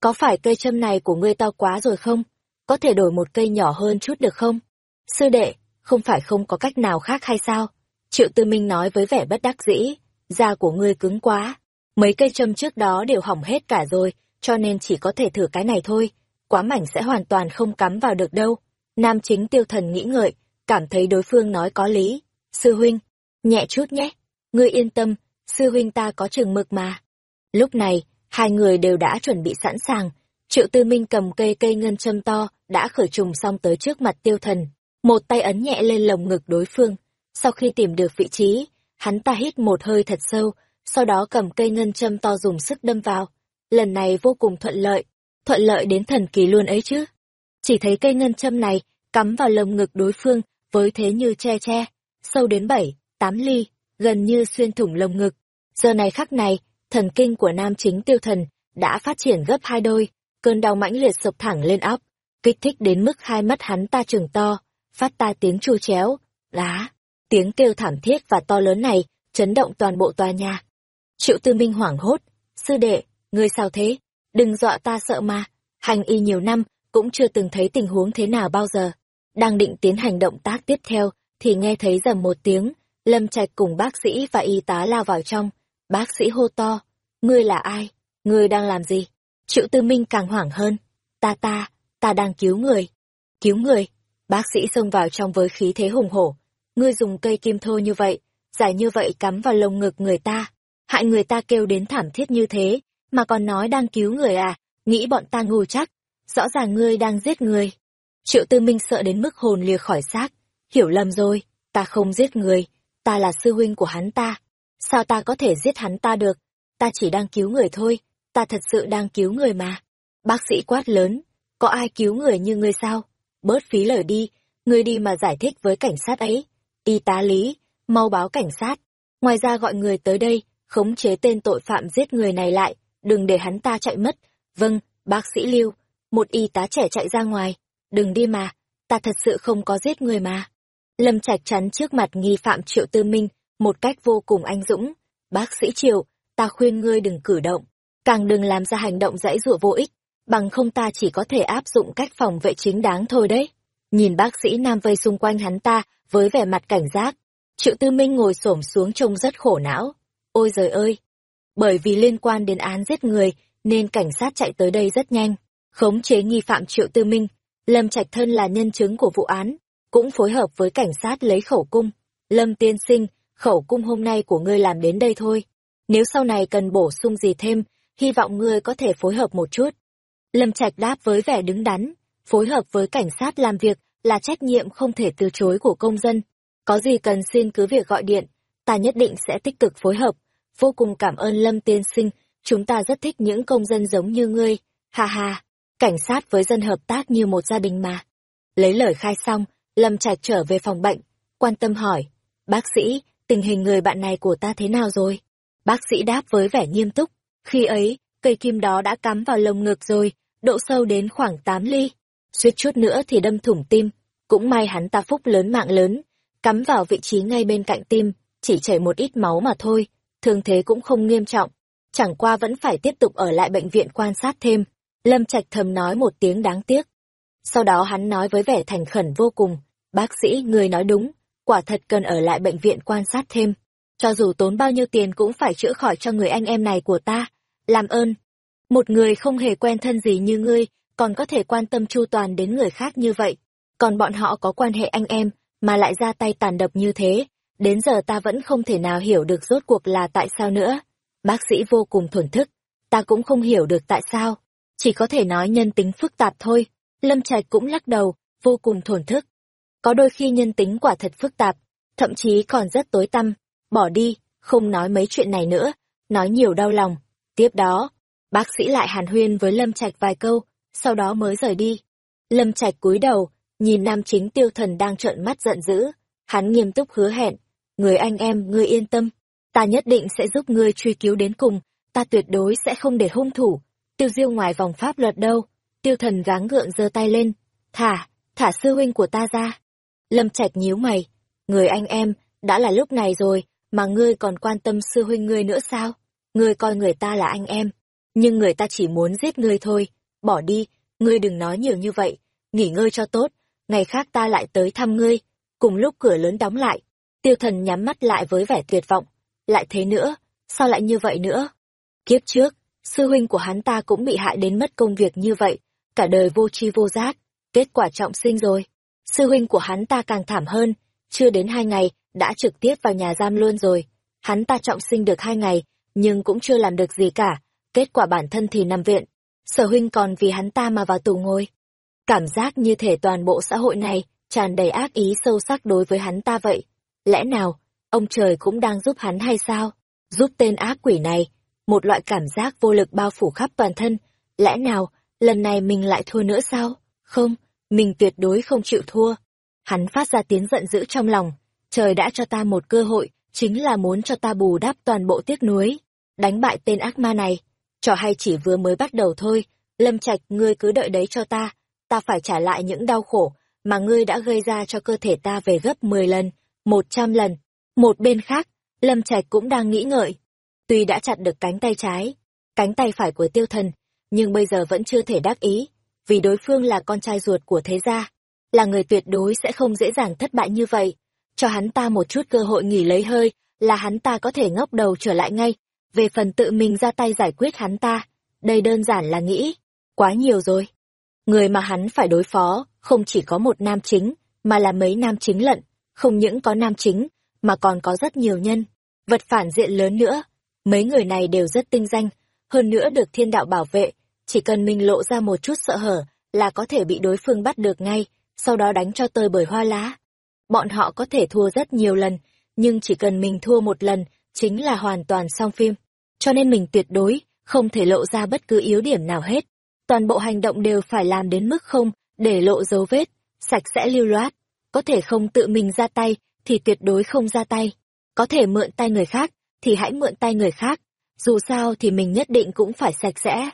có phải cây châm này của ngươi to quá rồi không? Có thể đổi một cây nhỏ hơn chút được không? Sư đệ, không phải không có cách nào khác hay sao? Triệu Tư Minh nói với vẻ bất đắc dĩ, da của ngươi cứng quá. Mấy cây châm trước đó đều hỏng hết cả rồi, cho nên chỉ có thể thử cái này thôi. Quá mảnh sẽ hoàn toàn không cắm vào được đâu. Nam chính tiêu thần nghĩ ngợi, cảm thấy đối phương nói có lý. Sư huynh, nhẹ chút nhé. Ngươi yên tâm, sư huynh ta có chừng mực mà. Lúc này, hai người đều đã chuẩn bị sẵn sàng. Triệu Tư Minh cầm cây cây ngân châm to, đã khởi trùng xong tới trước mặt tiêu thần. Một tay ấn nhẹ lên lồng ngực đối phương. Sau khi tìm được vị trí, hắn ta hít một hơi thật sâu, sau đó cầm cây ngân châm to dùng sức đâm vào. Lần này vô cùng thuận lợi, thuận lợi đến thần kỳ luôn ấy chứ. Chỉ thấy cây ngân châm này cắm vào lồng ngực đối phương với thế như che che, sâu đến bảy, tám ly, gần như xuyên thủng lồng ngực. Giờ này khắc này, thần kinh của nam chính tiêu thần đã phát triển gấp hai đôi, cơn đau mãnh liệt sộc thẳng lên óc, kích thích đến mức hai mắt hắn ta trừng to, phát ta tiếng chu chéo, lá. Tiếng kêu thảm thiết và to lớn này chấn động toàn bộ tòa nhà. Triệu Tư Minh hoảng hốt, sư đệ, ngươi sao thế? Đừng dọa ta sợ mà, hành y nhiều năm, cũng chưa từng thấy tình huống thế nào bao giờ. Đang định tiến hành động tác tiếp theo, thì nghe thấy dầm một tiếng, Lâm Trạch cùng bác sĩ và y tá lao vào trong. Bác sĩ hô to, ngươi là ai? Ngươi đang làm gì? Triệu Tư Minh càng hoảng hơn. Ta ta, ta đang cứu người. Cứu người? Bác sĩ xông vào trong với khí thế hùng hổ. Ngươi dùng cây kim thô như vậy, dài như vậy cắm vào lồng ngực người ta. Hại người ta kêu đến thảm thiết như thế, mà còn nói đang cứu người à, nghĩ bọn ta ngu chắc. Rõ ràng ngươi đang giết người. Triệu Tư Minh sợ đến mức hồn lìa khỏi xác. Hiểu lầm rồi, ta không giết người, ta là sư huynh của hắn ta. Sao ta có thể giết hắn ta được? Ta chỉ đang cứu người thôi, ta thật sự đang cứu người mà. Bác sĩ quát lớn, có ai cứu người như ngươi sao? Bớt phí lời đi, ngươi đi mà giải thích với cảnh sát ấy. Y tá lý, mau báo cảnh sát. Ngoài ra gọi người tới đây, khống chế tên tội phạm giết người này lại, đừng để hắn ta chạy mất. Vâng, bác sĩ Lưu, một y tá trẻ chạy ra ngoài. Đừng đi mà, ta thật sự không có giết người mà. Lâm Trạch chắn trước mặt nghi phạm Triệu Tư Minh, một cách vô cùng anh dũng. Bác sĩ Triệu, ta khuyên ngươi đừng cử động, càng đừng làm ra hành động dãy dụa vô ích, bằng không ta chỉ có thể áp dụng cách phòng vệ chính đáng thôi đấy. Nhìn bác sĩ nam vây xung quanh hắn ta với vẻ mặt cảnh giác, Triệu Tư Minh ngồi xổm xuống trông rất khổ não. Ôi giời ơi! Bởi vì liên quan đến án giết người, nên cảnh sát chạy tới đây rất nhanh. Khống chế nghi phạm Triệu Tư Minh, Lâm Trạch Thân là nhân chứng của vụ án, cũng phối hợp với cảnh sát lấy khẩu cung. Lâm tiên sinh, khẩu cung hôm nay của ngươi làm đến đây thôi. Nếu sau này cần bổ sung gì thêm, hy vọng ngươi có thể phối hợp một chút. Lâm Trạch đáp với vẻ đứng đắn, phối hợp với cảnh sát làm việc là trách nhiệm không thể từ chối của công dân. Có gì cần xin cứ việc gọi điện, ta nhất định sẽ tích cực phối hợp. Vô cùng cảm ơn Lâm tiên sinh, chúng ta rất thích những công dân giống như ngươi. Ha ha, cảnh sát với dân hợp tác như một gia đình mà. Lấy lời khai xong, Lâm Trạch trở về phòng bệnh, quan tâm hỏi, bác sĩ, tình hình người bạn này của ta thế nào rồi? Bác sĩ đáp với vẻ nghiêm túc, khi ấy, cây kim đó đã cắm vào lồng ngực rồi, độ sâu đến khoảng 8 ly. Suýt chút nữa thì đâm thủng tim, cũng may hắn ta phúc lớn mạng lớn, cắm vào vị trí ngay bên cạnh tim, chỉ chảy một ít máu mà thôi, thương thế cũng không nghiêm trọng. Chẳng qua vẫn phải tiếp tục ở lại bệnh viện quan sát thêm. Lâm Trạch thầm nói một tiếng đáng tiếc. Sau đó hắn nói với vẻ thành khẩn vô cùng, bác sĩ, người nói đúng, quả thật cần ở lại bệnh viện quan sát thêm. Cho dù tốn bao nhiêu tiền cũng phải chữa khỏi cho người anh em này của ta. Làm ơn. Một người không hề quen thân gì như ngươi, còn có thể quan tâm chu toàn đến người khác như vậy. Còn bọn họ có quan hệ anh em, mà lại ra tay tàn độc như thế. Đến giờ ta vẫn không thể nào hiểu được rốt cuộc là tại sao nữa. Bác sĩ vô cùng thuần thức. Ta cũng không hiểu được tại sao. Chỉ có thể nói nhân tính phức tạp thôi. Lâm Trạch cũng lắc đầu, vô cùng thổn thức. Có đôi khi nhân tính quả thật phức tạp, thậm chí còn rất tối tăm. Bỏ đi, không nói mấy chuyện này nữa, nói nhiều đau lòng. Tiếp đó, bác sĩ lại hàn huyên với Lâm Trạch vài câu, sau đó mới rời đi. Lâm Trạch cúi đầu, nhìn nam chính tiêu thần đang trợn mắt giận dữ. Hắn nghiêm túc hứa hẹn, người anh em, ngươi yên tâm. Ta nhất định sẽ giúp ngươi truy cứu đến cùng, ta tuyệt đối sẽ không để hung thủ. Tiêu diêu ngoài vòng pháp luật đâu. Tiêu thần gắng gượng giơ tay lên. Thả, thả sư huynh của ta ra. Lâm Trạch nhíu mày. Người anh em, đã là lúc này rồi, mà ngươi còn quan tâm sư huynh ngươi nữa sao? Ngươi coi người ta là anh em, nhưng người ta chỉ muốn giết ngươi thôi. Bỏ đi, ngươi đừng nói nhiều như vậy, nghỉ ngơi cho tốt, ngày khác ta lại tới thăm ngươi. Cùng lúc cửa lớn đóng lại, tiêu thần nhắm mắt lại với vẻ tuyệt vọng. Lại thế nữa, sao lại như vậy nữa? Kiếp trước, sư huynh của hắn ta cũng bị hại đến mất công việc như vậy, cả đời vô tri vô giác, kết quả trọng sinh rồi. Sư huynh của hắn ta càng thảm hơn, chưa đến hai ngày, đã trực tiếp vào nhà giam luôn rồi. Hắn ta trọng sinh được hai ngày, nhưng cũng chưa làm được gì cả, kết quả bản thân thì nằm viện. Sở huynh còn vì hắn ta mà vào tù ngồi. Cảm giác như thể toàn bộ xã hội này tràn đầy ác ý sâu sắc đối với hắn ta vậy. Lẽ nào, ông trời cũng đang giúp hắn hay sao? Giúp tên ác quỷ này, một loại cảm giác vô lực bao phủ khắp toàn thân. Lẽ nào, lần này mình lại thua nữa sao? Không, mình tuyệt đối không chịu thua. Hắn phát ra tiếng giận dữ trong lòng, trời đã cho ta một cơ hội, chính là muốn cho ta bù đắp toàn bộ tiếc nuối, đánh bại tên ác ma này. Trò hay chỉ vừa mới bắt đầu thôi, Lâm Trạch, ngươi cứ đợi đấy cho ta, ta phải trả lại những đau khổ mà ngươi đã gây ra cho cơ thể ta về gấp 10 lần, 100 lần. Một bên khác, Lâm Trạch cũng đang nghĩ ngợi. Tuy đã chặt được cánh tay trái, cánh tay phải của tiêu thần, nhưng bây giờ vẫn chưa thể đắc ý, vì đối phương là con trai ruột của thế gia, là người tuyệt đối sẽ không dễ dàng thất bại như vậy. Cho hắn ta một chút cơ hội nghỉ lấy hơi, là hắn ta có thể ngóc đầu trở lại ngay. Về phần tự mình ra tay giải quyết hắn ta, đây đơn giản là nghĩ, quá nhiều rồi. Người mà hắn phải đối phó, không chỉ có một nam chính, mà là mấy nam chính lận, không những có nam chính, mà còn có rất nhiều nhân, vật phản diện lớn nữa. Mấy người này đều rất tinh danh, hơn nữa được thiên đạo bảo vệ, chỉ cần mình lộ ra một chút sợ hở là có thể bị đối phương bắt được ngay, sau đó đánh cho tơi bởi hoa lá. Bọn họ có thể thua rất nhiều lần, nhưng chỉ cần mình thua một lần, chính là hoàn toàn xong phim. Cho nên mình tuyệt đối, không thể lộ ra bất cứ yếu điểm nào hết. Toàn bộ hành động đều phải làm đến mức không, để lộ dấu vết, sạch sẽ lưu loát. Có thể không tự mình ra tay, thì tuyệt đối không ra tay. Có thể mượn tay người khác, thì hãy mượn tay người khác. Dù sao thì mình nhất định cũng phải sạch sẽ.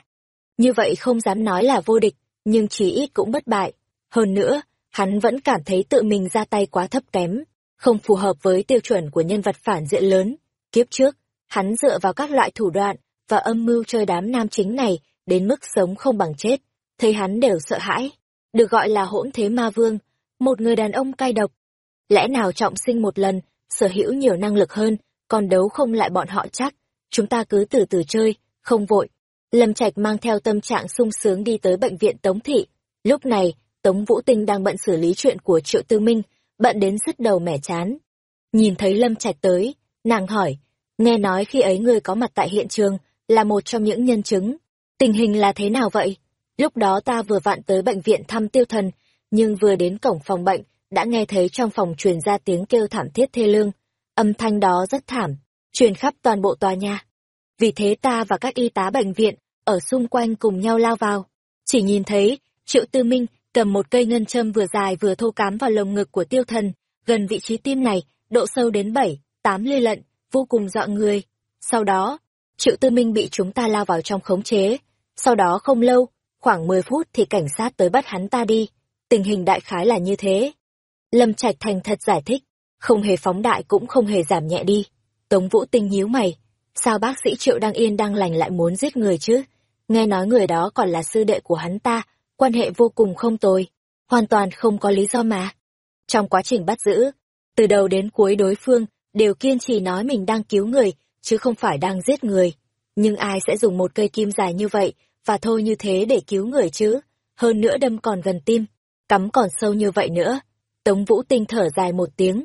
Như vậy không dám nói là vô địch, nhưng chí ít cũng bất bại. Hơn nữa, hắn vẫn cảm thấy tự mình ra tay quá thấp kém, không phù hợp với tiêu chuẩn của nhân vật phản diện lớn. Kiếp trước, hắn dựa vào các loại thủ đoạn và âm mưu chơi đám nam chính này đến mức sống không bằng chết, thấy hắn đều sợ hãi. Được gọi là hỗn thế ma vương, một người đàn ông cay độc. Lẽ nào trọng sinh một lần, sở hữu nhiều năng lực hơn, còn đấu không lại bọn họ chắc. Chúng ta cứ từ từ chơi, không vội. Lâm Trạch mang theo tâm trạng sung sướng đi tới bệnh viện Tống Thị. Lúc này, Tống Vũ Tinh đang bận xử lý chuyện của Triệu Tư Minh, bận đến sứt đầu mẻ chán. Nhìn thấy Lâm Trạch tới, nàng hỏi, nghe nói khi ấy người có mặt tại hiện trường, là một trong những nhân chứng. Tình hình là thế nào vậy? Lúc đó ta vừa vặn tới bệnh viện thăm tiêu thần, nhưng vừa đến cổng phòng bệnh, đã nghe thấy trong phòng truyền ra tiếng kêu thảm thiết thê lương. Âm thanh đó rất thảm, truyền khắp toàn bộ tòa nhà. Vì thế ta và các y tá bệnh viện, ở xung quanh cùng nhau lao vào. Chỉ nhìn thấy, Triệu Tư Minh cầm một cây ngân châm vừa dài vừa thô cám vào lồng ngực của tiêu thần, gần vị trí tim này, độ sâu đến bảy, tám ly lận, vô cùng dọa người. Sau đó, Triệu Tư Minh bị chúng ta lao vào trong khống chế. Sau đó không lâu, khoảng 10 phút thì cảnh sát tới bắt hắn ta đi. Tình hình đại khái là như thế. Lâm Trạch thành thật giải thích, không hề phóng đại cũng không hề giảm nhẹ đi. Tống Vũ Tinh nhíu mày, sao bác sĩ Triệu đang yên đang lành lại muốn giết người chứ? Nghe nói người đó còn là sư đệ của hắn ta, quan hệ vô cùng không tồi, hoàn toàn không có lý do mà. Trong quá trình bắt giữ, từ đầu đến cuối đối phương đều kiên trì nói mình đang cứu người, chứ không phải đang giết người. Nhưng ai sẽ dùng một cây kim dài như vậy, và thôi như thế để cứu người chứ? Hơn nữa đâm còn gần tim, cắm còn sâu như vậy nữa. Tống Vũ Tinh thở dài một tiếng.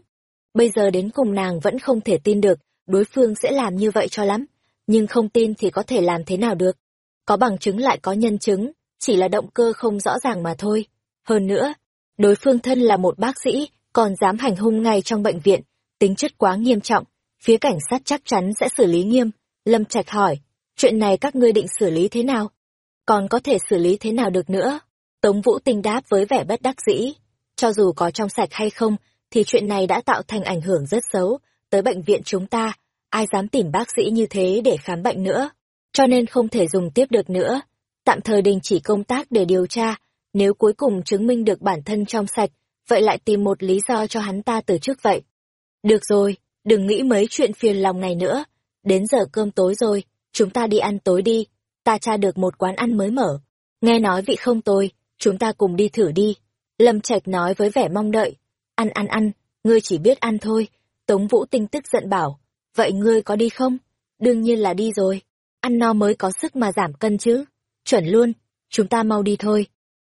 Bây giờ đến cùng nàng vẫn không thể tin được, đối phương sẽ làm như vậy cho lắm. Nhưng không tin thì có thể làm thế nào được. Có bằng chứng lại có nhân chứng, chỉ là động cơ không rõ ràng mà thôi. Hơn nữa, đối phương thân là một bác sĩ, còn dám hành hung ngay trong bệnh viện, tính chất quá nghiêm trọng, phía cảnh sát chắc chắn sẽ xử lý nghiêm. Lâm Trạch hỏi, chuyện này các ngươi định xử lý thế nào? Còn có thể xử lý thế nào được nữa? Tống Vũ Tinh đáp với vẻ bất đắc dĩ. Cho dù có trong sạch hay không, thì chuyện này đã tạo thành ảnh hưởng rất xấu, tới bệnh viện chúng ta, ai dám tìm bác sĩ như thế để khám bệnh nữa. Cho nên không thể dùng tiếp được nữa tạm thời đình chỉ công tác để điều tra, nếu cuối cùng chứng minh được bản thân trong sạch, vậy lại tìm một lý do cho hắn ta từ trước vậy. Được rồi, đừng nghĩ mấy chuyện phiền lòng này nữa, đến giờ cơm tối rồi, chúng ta đi ăn tối đi, ta tra được một quán ăn mới mở. Nghe nói vị không tồi, chúng ta cùng đi thử đi. Lâm Trạch nói với vẻ mong đợi. Ăn ăn ăn, ngươi chỉ biết ăn thôi. Tống Vũ Tinh tức giận bảo. Vậy ngươi có đi không? Đương nhiên là đi rồi. Ăn no mới có sức mà giảm cân chứ chuẩn luôn, chúng ta mau đi thôi.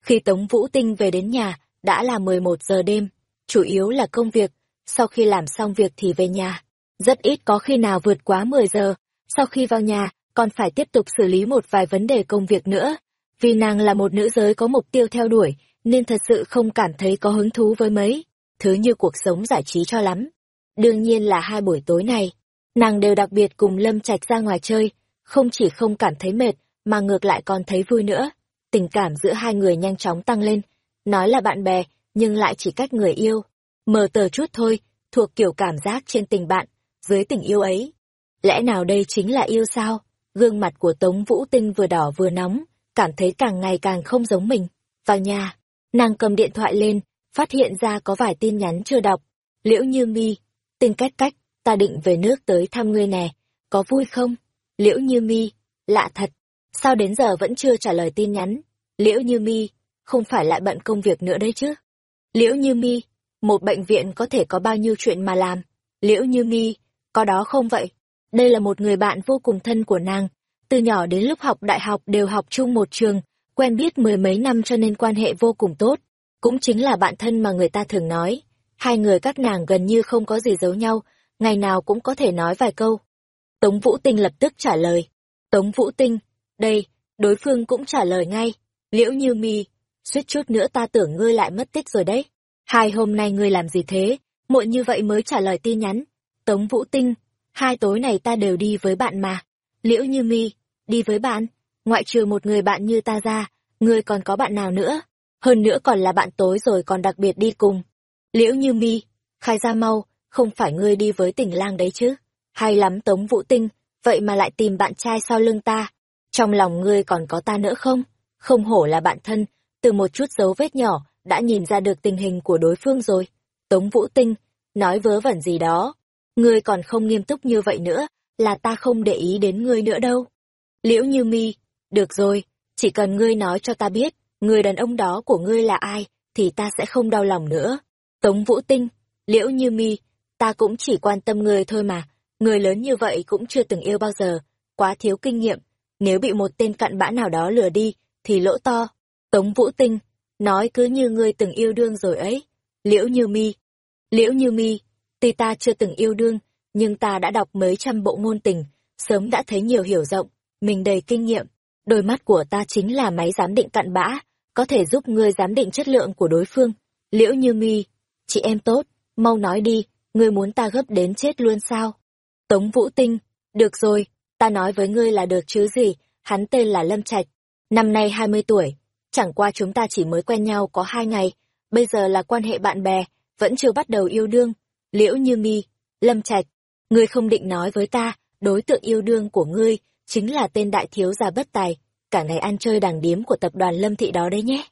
Khi Tống Vũ Tinh về đến nhà, đã là 11 giờ đêm, chủ yếu là công việc, sau khi làm xong việc thì về nhà. Rất ít có khi nào vượt quá 10 giờ, sau khi vào nhà, còn phải tiếp tục xử lý một vài vấn đề công việc nữa. Vì nàng là một nữ giới có mục tiêu theo đuổi, nên thật sự không cảm thấy có hứng thú với mấy, thứ như cuộc sống giải trí cho lắm. Đương nhiên là hai buổi tối này, nàng đều đặc biệt cùng Lâm Trạch ra ngoài chơi, không chỉ không cảm thấy mệt, mà ngược lại còn thấy vui nữa. Tình cảm giữa hai người nhanh chóng tăng lên, nói là bạn bè, nhưng lại chỉ cách người yêu. Mờ tờ chút thôi, thuộc kiểu cảm giác trên tình bạn, dưới tình yêu ấy. Lẽ nào đây chính là yêu sao? Gương mặt của Tống Vũ Tinh vừa đỏ vừa nóng, cảm thấy càng ngày càng không giống mình. Vào nhà, nàng cầm điện thoại lên, phát hiện ra có vài tin nhắn chưa đọc. Liễu Như Mi, Tinh cách cách, ta định về nước tới thăm ngươi nè, có vui không? Liễu Như Mi, lạ thật, sao đến giờ vẫn chưa trả lời tin nhắn? Liễu Như Mi, không phải lại bận công việc nữa đấy chứ? Liễu Như Mi, một bệnh viện có thể có bao nhiêu chuyện mà làm? Liễu Như Mi, có đó không vậy? Đây là một người bạn vô cùng thân của nàng, từ nhỏ đến lúc học đại học đều học chung một trường, quen biết mười mấy năm cho nên quan hệ vô cùng tốt. Cũng chính là bạn thân mà người ta thường nói. Hai người các nàng gần như không có gì giấu nhau, ngày nào cũng có thể nói vài câu. Tống Vũ Tinh lập tức trả lời. Tống Vũ Tinh, đây, đối phương cũng trả lời ngay. Liễu Như Mi, suýt chút nữa ta tưởng ngươi lại mất tích rồi đấy. Hai hôm nay ngươi làm gì thế, muộn như vậy mới trả lời tin nhắn. Tống Vũ Tinh, hai tối này ta đều đi với bạn mà. Liễu Như Mi, đi với bạn, ngoại trừ một người bạn như ta ra, ngươi còn có bạn nào nữa? Hơn nữa còn là bạn tối rồi còn đặc biệt đi cùng. Liễu Như Mi, khai ra mau, không phải ngươi đi với tỉnh lang đấy chứ? Hay lắm Tống Vũ Tinh, vậy mà lại tìm bạn trai sau lưng ta. Trong lòng ngươi còn có ta nữa không? Không hổ là bạn thân, từ một chút dấu vết nhỏ, đã nhìn ra được tình hình của đối phương rồi. Tống Vũ Tinh, nói vớ vẩn gì đó. Ngươi còn không nghiêm túc như vậy nữa, là ta không để ý đến ngươi nữa đâu. Liễu Như Mi, được rồi, chỉ cần ngươi nói cho ta biết, người đàn ông đó của ngươi là ai, thì ta sẽ không đau lòng nữa. Tống Vũ Tinh, Liễu Như Mi, ta cũng chỉ quan tâm người thôi mà, người lớn như vậy cũng chưa từng yêu bao giờ, quá thiếu kinh nghiệm, nếu bị một tên cặn bã nào đó lừa đi, thì lỗ to. Tống Vũ Tinh, nói cứ như ngươi từng yêu đương rồi ấy. Liễu Như Mi, Liễu Như Mi, tuy ta chưa từng yêu đương, nhưng ta đã đọc mấy trăm bộ ngôn tình, sớm đã thấy nhiều hiểu rộng, mình đầy kinh nghiệm. Đôi mắt của ta chính là máy giám định cặn bã, có thể giúp ngươi giám định chất lượng của đối phương. Liễu Như Mi, chị em tốt, mau nói đi, ngươi muốn ta gấp đến chết luôn sao? Tống Vũ Tinh, được rồi, ta nói với ngươi là được chứ gì, hắn tên là Lâm Trạch, năm nay 20 tuổi, chẳng qua chúng ta chỉ mới quen nhau có hai ngày, bây giờ là quan hệ bạn bè, vẫn chưa bắt đầu yêu đương. Liễu Như Mi, Lâm Trạch, ngươi không định nói với ta, đối tượng yêu đương của ngươi chính là tên đại thiếu gia bất tài, cả ngày ăn chơi đàng điếm của tập đoàn Lâm Thị đó đấy nhé.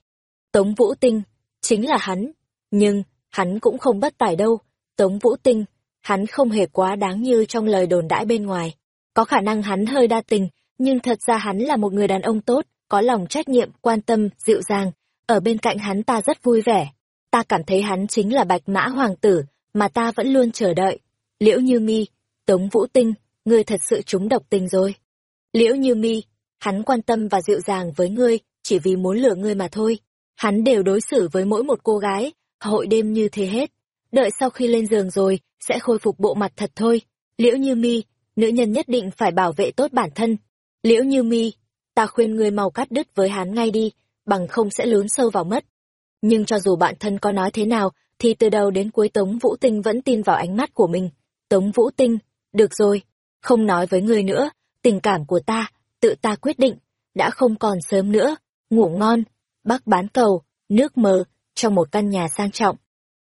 Tống Vũ Tinh, chính là hắn, nhưng, hắn cũng không bất tài đâu, Tống Vũ Tinh, hắn không hề quá đáng như trong lời đồn đãi bên ngoài. Có khả năng hắn hơi đa tình, nhưng thật ra hắn là một người đàn ông tốt, có lòng trách nhiệm, quan tâm, dịu dàng. Ở bên cạnh hắn ta rất vui vẻ. Ta cảm thấy hắn chính là bạch mã hoàng tử, mà ta vẫn luôn chờ đợi. Liễu Như Mi, Tống Vũ Tinh, ngươi thật sự trúng độc tình rồi. Liễu Như Mi, hắn quan tâm và dịu dàng với ngươi, chỉ vì muốn lừa ngươi mà thôi. Hắn đều đối xử với mỗi một cô gái, hội đêm như thế hết. Đợi sau khi lên giường rồi, sẽ khôi phục bộ mặt thật thôi. Liễu Như Mi, nữ nhân nhất định phải bảo vệ tốt bản thân. Liễu Như Mi, ta khuyên ngươi mau cắt đứt với hắn ngay đi, bằng không sẽ lún sâu vào mất. Nhưng cho dù bạn thân có nói thế nào, thì từ đầu đến cuối Tống Vũ Tinh vẫn tin vào ánh mắt của mình. Tống Vũ Tinh, được rồi, không nói với ngươi nữa, tình cảm của ta, tự ta quyết định, đã không còn sớm nữa, ngủ ngon, bác bán cầu, nước mờ, trong một căn nhà sang trọng.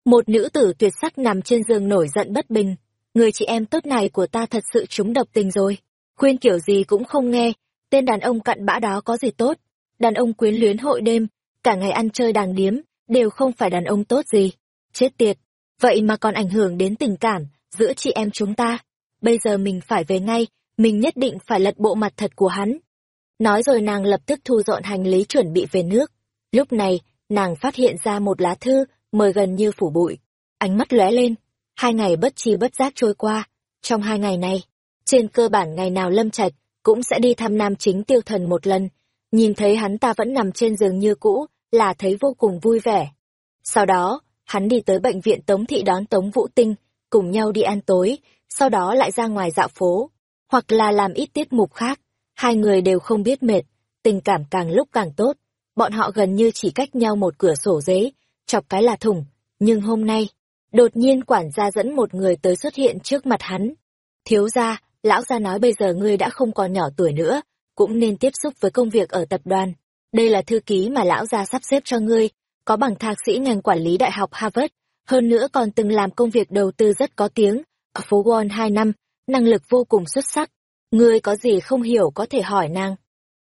Một nữ tử tuyệt sắc nằm trên giường nổi giận bất bình, người chị em tốt này của ta thật sự trúng độc tình rồi, khuyên kiểu gì cũng không nghe, tên đàn ông cặn bã đó có gì tốt, đàn ông quyến luyến hội đêm, cả ngày ăn chơi đàng điếm, đều không phải đàn ông tốt gì. Chết tiệt, vậy mà còn ảnh hưởng đến tình cảm giữa chị em chúng ta. Bây giờ mình phải về ngay, mình nhất định phải lật bộ mặt thật của hắn. Nói rồi nàng lập tức thu dọn hành lý chuẩn bị về nước. Lúc này, nàng phát hiện ra một lá thư, mời gần như phủ bụi. Ánh mắt lóe lên, hai ngày bất chi bất giác trôi qua. Trong hai ngày này, trên cơ bản ngày nào Lâm Trạch cũng sẽ đi thăm nam chính tiêu thần một lần. Nhìn thấy hắn ta vẫn nằm trên giường như cũ, là thấy vô cùng vui vẻ. Sau đó, hắn đi tới bệnh viện Tống Thị đón Tống Vũ Tinh, cùng nhau đi ăn tối, sau đó lại ra ngoài dạo phố hoặc là làm ít tiết mục khác. Hai người đều không biết mệt, tình cảm càng lúc càng tốt. Bọn họ gần như chỉ cách nhau một cửa sổ giấy, chọc cái là thủng. Nhưng hôm nay, đột nhiên quản gia dẫn một người tới xuất hiện trước mặt hắn. Thiếu gia, lão gia nói bây giờ ngươi đã không còn nhỏ tuổi nữa, cũng nên tiếp xúc với công việc ở tập đoàn. Đây là thư ký mà lão gia sắp xếp cho ngươi, có bằng thạc sĩ ngành quản lý đại học Harvard, hơn nữa còn từng làm công việc đầu tư rất có tiếng, ở phố Wall hai năm, năng lực vô cùng xuất sắc. Ngươi có gì không hiểu có thể hỏi nàng.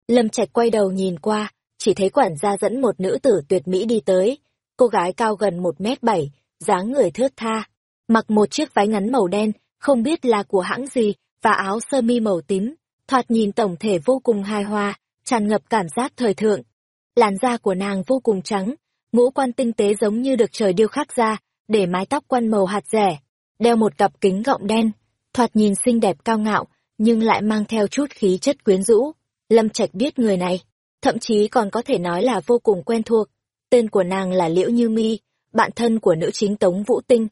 Lâm Trạch quay đầu nhìn qua, chỉ thấy quản gia dẫn một nữ tử tuyệt mỹ đi tới. Cô gái cao gần một mét bảy, dáng người thướt tha, mặc một chiếc váy ngắn màu đen, không biết là của hãng gì, và áo sơ mi màu tím, thoạt nhìn tổng thể vô cùng hài hòa, tràn ngập cảm giác thời thượng. Làn da của nàng vô cùng trắng, ngũ quan tinh tế giống như được trời điêu khắc ra, để mái tóc quăn màu hạt rẻ, đeo một cặp kính gọng đen, thoạt nhìn xinh đẹp cao ngạo, nhưng lại mang theo chút khí chất quyến rũ. Lâm Trạch biết người này, thậm chí còn có thể nói là vô cùng quen thuộc. Tên của nàng là Liễu Như Mi, bạn thân của nữ chính Tống Vũ Tinh.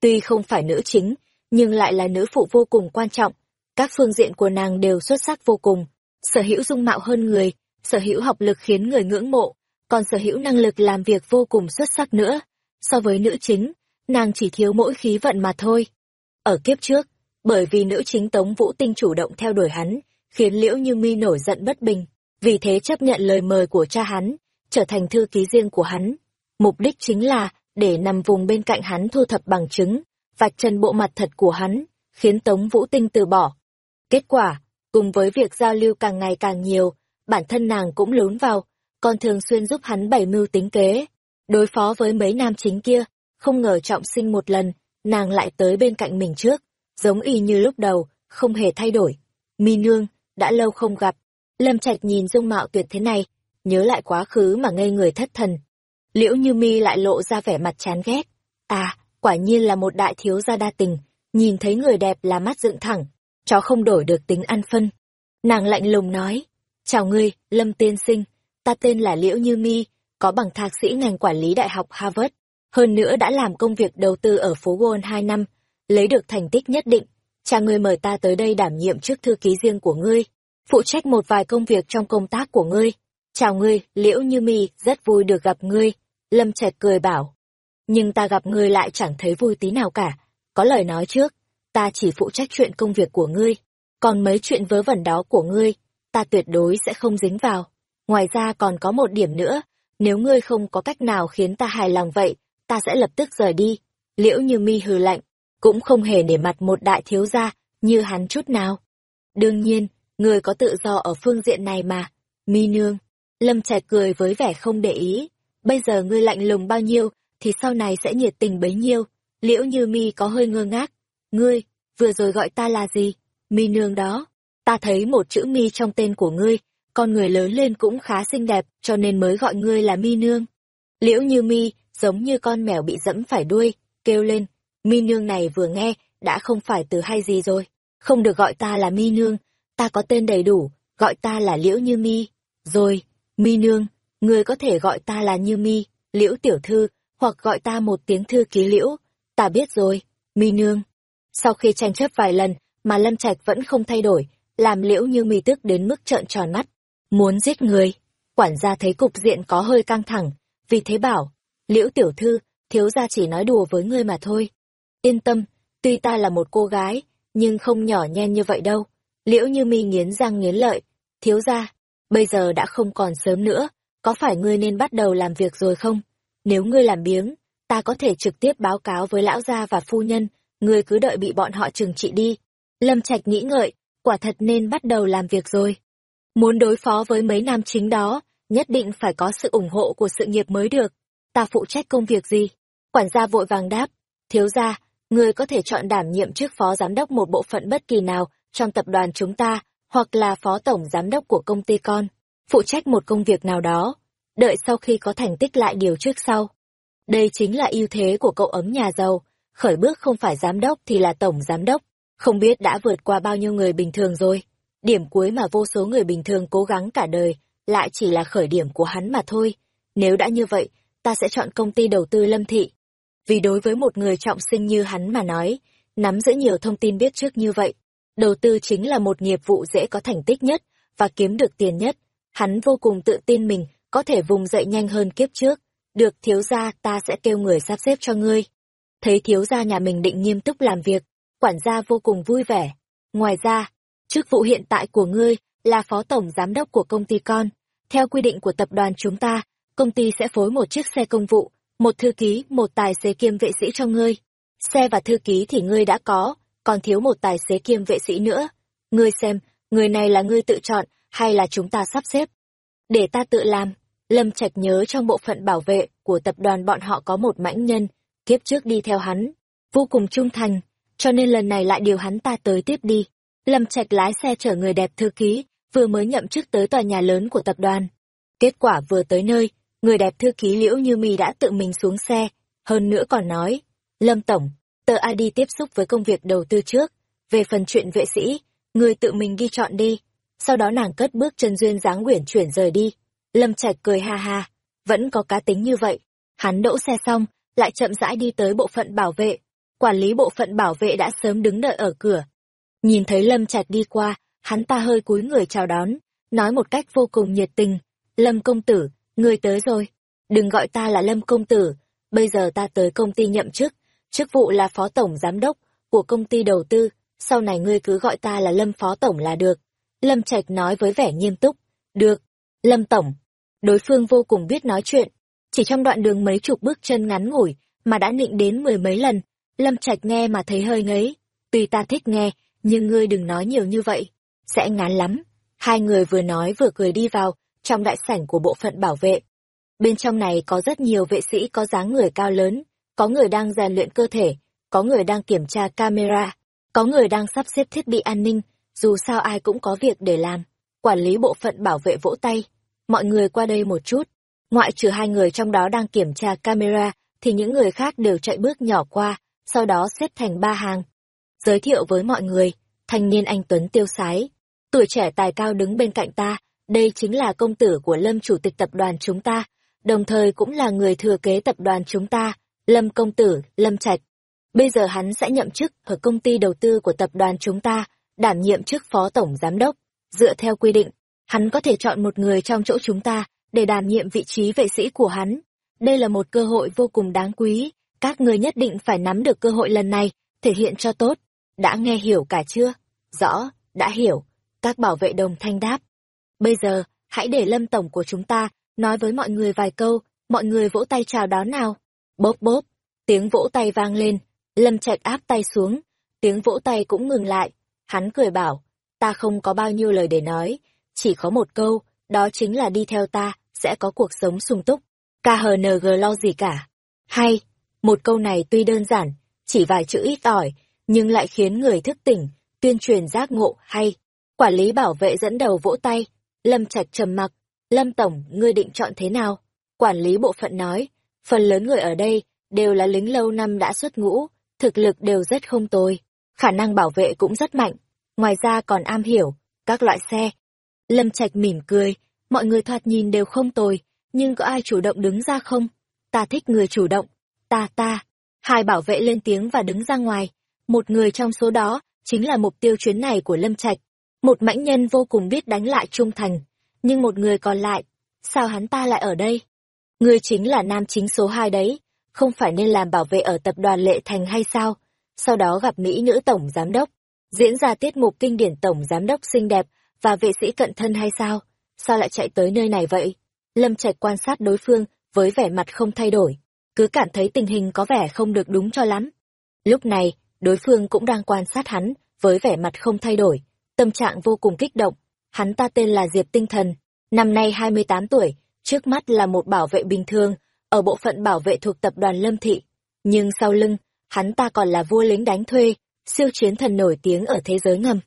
Tuy không phải nữ chính, nhưng lại là nữ phụ vô cùng quan trọng. Các phương diện của nàng đều xuất sắc vô cùng, sở hữu dung mạo hơn người, sở hữu học lực khiến người ngưỡng mộ, còn sở hữu năng lực làm việc vô cùng xuất sắc nữa. So với nữ chính, nàng chỉ thiếu mỗi khí vận mà thôi. Ở kiếp trước, bởi vì nữ chính Tống Vũ Tinh chủ động theo đuổi hắn, khiến Liễu Như Mi nổi giận bất bình, vì thế chấp nhận lời mời của cha hắn, trở thành thư ký riêng của hắn. Mục đích chính là để nằm vùng bên cạnh hắn thu thập bằng chứng, vạch trần bộ mặt thật của hắn, khiến Tống Vũ Tinh từ bỏ. Kết quả, cùng với việc giao lưu càng ngày càng nhiều, bản thân nàng cũng lún vào, còn thường xuyên giúp hắn bày mưu tính kế, đối phó với mấy nam chính kia, không ngờ trọng sinh một lần, nàng lại tới bên cạnh mình trước, giống y như lúc đầu, không hề thay đổi. Mi nương, đã lâu không gặp, Lâm Trạch nhìn dung mạo tuyệt thế này, nhớ lại quá khứ mà ngây người thất thần. Liễu Như Mi lại lộ ra vẻ mặt chán ghét. À, quả nhiên là một đại thiếu gia đa tình, nhìn thấy người đẹp là mắt dựng thẳng, chó không đổi được tính ăn phân. Nàng lạnh lùng nói, chào ngươi, Lâm Tiên Sinh, ta tên là Liễu Như Mi, có bằng thạc sĩ ngành quản lý Đại học Harvard, hơn nữa đã làm công việc đầu tư ở phố Wall 2 năm, lấy được thành tích nhất định. Cha ngươi mời ta tới đây đảm nhiệm trước thư ký riêng của ngươi, phụ trách một vài công việc trong công tác của ngươi. Chào ngươi, Liễu Như Mi, rất vui được gặp ngươi. Lâm Trạch cười bảo. Nhưng ta gặp ngươi lại chẳng thấy vui tí nào cả. Có lời nói trước, ta chỉ phụ trách chuyện công việc của ngươi. Còn mấy chuyện vớ vẩn đó của ngươi, ta tuyệt đối sẽ không dính vào. Ngoài ra còn có một điểm nữa, nếu ngươi không có cách nào khiến ta hài lòng vậy, ta sẽ lập tức rời đi. Liễu Như Mi hừ lạnh, cũng không hề để mặt một đại thiếu gia như hắn chút nào. Đương nhiên, người có tự do ở phương diện này mà. Mi nương, Lâm Trạch cười với vẻ không để ý. Bây giờ ngươi lạnh lùng bao nhiêu, thì sau này sẽ nhiệt tình bấy nhiêu. Liễu như mi có hơi ngơ ngác. Ngươi, vừa rồi gọi ta là gì? Mi nương đó. Ta thấy một chữ mi trong tên của ngươi, con người lớn lên cũng khá xinh đẹp, cho nên mới gọi ngươi là mi nương. Liễu như mi, giống như con mèo bị dẫm phải đuôi, kêu lên. Mi nương này vừa nghe, đã không phải từ hay gì rồi. Không được gọi ta là mi nương, ta có tên đầy đủ, gọi ta là Liễu Như Mi. Rồi, Mi Nương, người có thể gọi ta là Như Mi, Liễu Tiểu Thư, hoặc gọi ta một tiếng thư ký Liễu. Ta biết rồi, Mi Nương. Sau khi tranh chấp vài lần, mà Lâm Trạch vẫn không thay đổi, làm Liễu Như Mi tức đến mức trợn tròn mắt. Muốn giết người. Quản gia thấy cục diện có hơi căng thẳng, vì thế bảo, Liễu Tiểu Thư, thiếu gia chỉ nói đùa với ngươi mà thôi. Yên tâm, tuy ta là một cô gái, nhưng không nhỏ nhen như vậy đâu. Liễu như mi nghiến răng nghiến lợi, thiếu ra, bây giờ đã không còn sớm nữa, có phải ngươi nên bắt đầu làm việc rồi không? Nếu ngươi làm biếng, ta có thể trực tiếp báo cáo với lão gia và phu nhân, ngươi cứ đợi bị bọn họ trừng trị đi. Lâm Trạch nghĩ ngợi, quả thật nên bắt đầu làm việc rồi. Muốn đối phó với mấy nam chính đó, nhất định phải có sự ủng hộ của sự nghiệp mới được. Ta phụ trách công việc gì? Quản gia vội vàng đáp, thiếu gia, ngươi có thể chọn đảm nhiệm chức phó giám đốc một bộ phận bất kỳ nào trong tập đoàn chúng ta, hoặc là phó tổng giám đốc của công ty con, phụ trách một công việc nào đó, đợi sau khi có thành tích lại điều trước sau. Đây chính là ưu thế của cậu ấm nhà giàu, khởi bước không phải giám đốc thì là tổng giám đốc, không biết đã vượt qua bao nhiêu người bình thường rồi. Điểm cuối mà vô số người bình thường cố gắng cả đời, lại chỉ là khởi điểm của hắn mà thôi. Nếu đã như vậy, ta sẽ chọn công ty đầu tư lâm thị. Vì đối với một người trọng sinh như hắn mà nói, nắm giữ nhiều thông tin biết trước như vậy, Đầu tư chính là một nghiệp vụ dễ có thành tích nhất và kiếm được tiền nhất. Hắn vô cùng tự tin mình có thể vùng dậy nhanh hơn kiếp trước. Được thiếu gia ta sẽ kêu người sắp xếp cho ngươi. Thấy thiếu gia nhà mình định nghiêm túc làm việc, quản gia vô cùng vui vẻ. Ngoài ra, chức vụ hiện tại của ngươi là phó tổng giám đốc của công ty con. Theo quy định của tập đoàn chúng ta, công ty sẽ phối một chiếc xe công vụ, một thư ký, một tài xế kiêm vệ sĩ cho ngươi. Xe và thư ký thì ngươi đã có, còn thiếu một tài xế kiêm vệ sĩ nữa. Ngươi xem, người này là ngươi tự chọn, hay là chúng ta sắp xếp? Để ta tự làm. Lâm Trạch nhớ trong bộ phận bảo vệ của tập đoàn bọn họ có một mãnh nhân, kiếp trước đi theo hắn, vô cùng trung thành, cho nên lần này lại điều hắn ta tới tiếp đi. Lâm Trạch lái xe chở người đẹp thư ký, vừa mới nhậm chức tới tòa nhà lớn của tập đoàn. Kết quả vừa tới nơi, người đẹp thư ký Liễu Như Mi đã tự mình xuống xe, hơn nữa còn nói, Lâm Tổng, tờ ai đi tiếp xúc với công việc đầu tư trước, về phần chuyện vệ sĩ, người tự mình ghi chọn đi. Sau đó nàng cất bước chân duyên dáng quyển chuyển rời đi. Lâm Trạch cười ha ha, vẫn có cá tính như vậy. Hắn đỗ xe xong, lại chậm rãi đi tới bộ phận bảo vệ. Quản lý bộ phận bảo vệ đã sớm đứng đợi ở cửa. Nhìn thấy Lâm Trạch đi qua, hắn ta hơi cúi người chào đón, nói một cách vô cùng nhiệt tình. Lâm công tử, người tới rồi. Đừng gọi ta là Lâm công tử, bây giờ ta tới công ty nhậm chức, chức vụ là phó tổng giám đốc của công ty đầu tư, sau này ngươi cứ gọi ta là Lâm phó tổng là được. Lâm Trạch nói với vẻ nghiêm túc. Được. Lâm tổng. Đối phương vô cùng biết nói chuyện. Chỉ trong đoạn đường mấy chục bước chân ngắn ngủi, mà đã nịnh đến mười mấy lần. Lâm Trạch nghe mà thấy hơi ngấy. Tuy ta thích nghe, nhưng ngươi đừng nói nhiều như vậy. Sẽ ngán lắm. Hai người vừa nói vừa cười đi vào, trong đại sảnh của bộ phận bảo vệ. Bên trong này có rất nhiều vệ sĩ có dáng người cao lớn, có người đang rèn luyện cơ thể, có người đang kiểm tra camera, có người đang sắp xếp thiết bị an ninh, dù sao ai cũng có việc để làm. Quản lý bộ phận bảo vệ vỗ tay. Mọi người qua đây một chút. Ngoại trừ hai người trong đó đang kiểm tra camera, thì những người khác đều chạy bước nhỏ qua, sau đó xếp thành ba hàng. Giới thiệu với mọi người, thanh niên anh Tuấn tiêu sái. Tuổi trẻ tài cao đứng bên cạnh ta, đây chính là công tử của Lâm chủ tịch tập đoàn chúng ta, đồng thời cũng là người thừa kế tập đoàn chúng ta, Lâm công tử, Lâm Trạch. Bây giờ hắn sẽ nhậm chức ở công ty đầu tư của tập đoàn chúng ta, đảm nhiệm chức phó tổng giám đốc. Dựa theo quy định, hắn có thể chọn một người trong chỗ chúng ta để đảm nhiệm vị trí vệ sĩ của hắn. Đây là một cơ hội vô cùng đáng quý, các người nhất định phải nắm được cơ hội lần này, thể hiện cho tốt. Đã nghe hiểu cả chưa? Rõ, đã hiểu. Các bảo vệ đồng thanh đáp. Bây giờ, hãy để lâm tổng của chúng ta nói với mọi người vài câu, mọi người vỗ tay chào đón nào. Bốp bốp, tiếng vỗ tay vang lên, Lâm Trạch áp tay xuống, tiếng vỗ tay cũng ngừng lại. Hắn cười bảo, ta không có bao nhiêu lời để nói, chỉ có một câu, đó chính là đi theo ta, sẽ có cuộc sống sung túc. KHNG lo gì cả. Hay, một câu này tuy đơn giản, chỉ vài chữ ít ỏi, nhưng lại khiến người thức tỉnh, tuyên truyền giác ngộ hay. Quản lý bảo vệ dẫn đầu vỗ tay, Lâm Trạch trầm mặc, Lâm Tổng, ngươi định chọn thế nào? Quản lý bộ phận nói, phần lớn người ở đây đều là lính lâu năm đã xuất ngũ, thực lực đều rất không tồi, khả năng bảo vệ cũng rất mạnh, ngoài ra còn am hiểu, các loại xe. Lâm Trạch mỉm cười, mọi người thoạt nhìn đều không tồi, nhưng có ai chủ động đứng ra không? Ta thích người chủ động, ta ta. Hai bảo vệ lên tiếng và đứng ra ngoài, một người trong số đó chính là mục tiêu chuyến này của Lâm Trạch, một mãnh nhân vô cùng biết đánh lại trung thành, nhưng một người còn lại, sao hắn ta lại ở đây? Ngươi chính là nam chính số hai đấy, không phải nên làm bảo vệ ở tập đoàn Lệ Thành hay sao? Sau đó gặp Mỹ nữ tổng giám đốc, diễn ra tiết mục kinh điển tổng giám đốc xinh đẹp và vệ sĩ cận thân hay sao? Sao lại chạy tới nơi này vậy? Lâm Trạch quan sát đối phương với vẻ mặt không thay đổi, cứ cảm thấy tình hình có vẻ không được đúng cho lắm. Lúc này, đối phương cũng đang quan sát hắn với vẻ mặt không thay đổi, tâm trạng vô cùng kích động. Hắn ta tên là Diệp Tinh Thần, năm nay 28 tuổi, trước mắt là một bảo vệ bình thường, ở bộ phận bảo vệ thuộc tập đoàn Lâm Thị. Nhưng sau lưng, hắn ta còn là vua lính đánh thuê, siêu chiến thần nổi tiếng ở thế giới ngầm.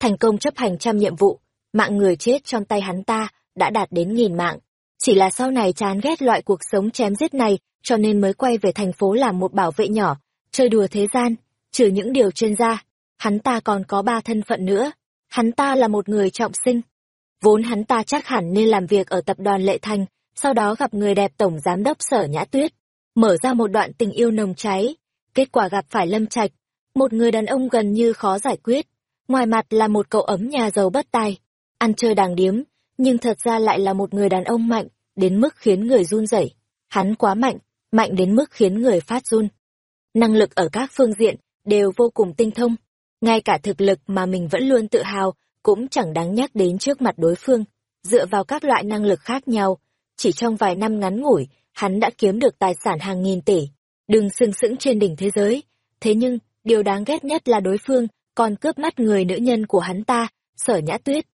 Thành công chấp hành trăm nhiệm vụ, mạng người chết trong tay hắn ta đã đạt đến nghìn mạng. Chỉ là sau này chán ghét loại cuộc sống chém giết này, cho nên mới quay về thành phố làm một bảo vệ nhỏ, chơi đùa thế gian, trừ những điều trên ra. Hắn ta còn có ba thân phận nữa. Hắn ta là một người trọng sinh. Vốn hắn ta chắc hẳn nên làm việc ở tập đoàn Lệ Thành, sau đó gặp người đẹp tổng giám đốc sở nhã tuyết, mở ra một đoạn tình yêu nồng cháy. Kết quả gặp phải Lâm Trạch, một người đàn ông gần như khó giải quyết. Ngoài mặt là một cậu ấm nhà giàu bất tài, ăn chơi đàng điếm, nhưng thật ra lại là một người đàn ông mạnh, đến mức khiến người run rẩy. Hắn quá mạnh, mạnh đến mức khiến người phát run. Năng lực ở các phương diện đều vô cùng tinh thông. Ngay cả thực lực mà mình vẫn luôn tự hào cũng chẳng đáng nhắc đến trước mặt đối phương. Dựa vào các loại năng lực khác nhau, chỉ trong vài năm ngắn ngủi, hắn đã kiếm được tài sản hàng nghìn tỷ, đừng sừng sững trên đỉnh thế giới. Thế nhưng, điều đáng ghét nhất là đối phương còn cướp mắt người nữ nhân của hắn ta, sở nhã tuyết.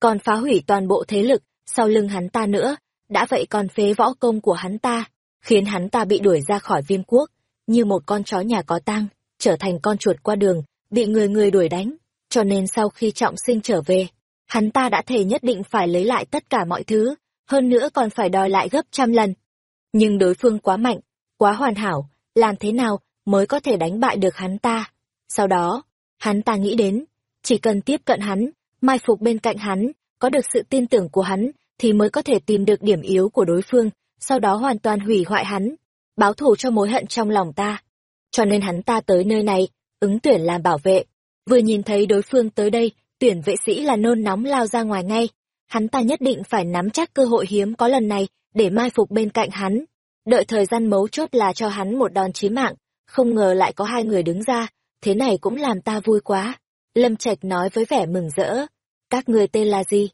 còn phá hủy toàn bộ thế lực sau lưng hắn ta nữa, đã vậy còn phế võ công của hắn ta, khiến hắn ta bị đuổi ra khỏi viêm quốc, như một con chó nhà có tang, trở thành con chuột qua đường, bị người người đuổi đánh. Cho nên sau khi trọng sinh trở về, hắn ta đã thề nhất định phải lấy lại tất cả mọi thứ, hơn nữa còn phải đòi lại gấp trăm lần. Nhưng đối phương quá mạnh, quá hoàn hảo, làm thế nào mới có thể đánh bại được hắn ta? Sau đó, hắn ta nghĩ đến, chỉ cần tiếp cận hắn, mai phục bên cạnh hắn, có được sự tin tưởng của hắn, thì mới có thể tìm được điểm yếu của đối phương, sau đó hoàn toàn hủy hoại hắn, báo thù cho mối hận trong lòng ta. Cho nên hắn ta tới nơi này, ứng tuyển làm bảo vệ. Vừa nhìn thấy đối phương tới đây, tuyển vệ sĩ là nôn nóng lao ra ngoài ngay. Hắn ta nhất định phải nắm chắc cơ hội hiếm có lần này, để mai phục bên cạnh hắn. Đợi thời gian mấu chốt là cho hắn một đòn chí mạng, không ngờ lại có hai người đứng ra, thế này cũng làm ta vui quá. Lâm Trạch nói với vẻ mừng rỡ. Các người tên là gì?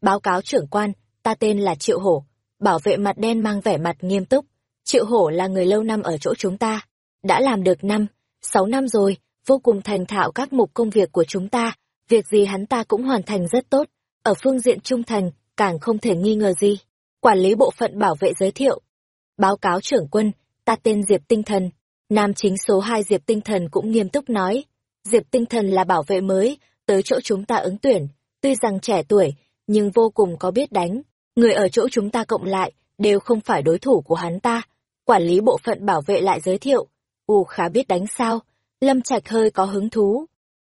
Báo cáo trưởng quan, ta tên là Triệu Hổ. Bảo vệ mặt đen mang vẻ mặt nghiêm túc. Triệu Hổ là người lâu năm ở chỗ chúng ta. Đã làm được năm, sáu năm rồi, vô cùng thành thạo các mục công việc của chúng ta. Việc gì hắn ta cũng hoàn thành rất tốt. Ở phương diện trung thành, càng không thể nghi ngờ gì. Quản lý bộ phận bảo vệ giới thiệu. Báo cáo trưởng quân, ta tên Diệp Tinh Thần. Nam chính số hai Diệp Tinh Thần cũng nghiêm túc nói. Diệp Tinh Thần là bảo vệ mới, tới chỗ chúng ta ứng tuyển. Tuy rằng trẻ tuổi, nhưng vô cùng có biết đánh. Người ở chỗ chúng ta cộng lại, đều không phải đối thủ của hắn ta. Quản lý bộ phận bảo vệ lại giới thiệu. Ù khá biết đánh sao? Lâm Trạch hơi có hứng thú.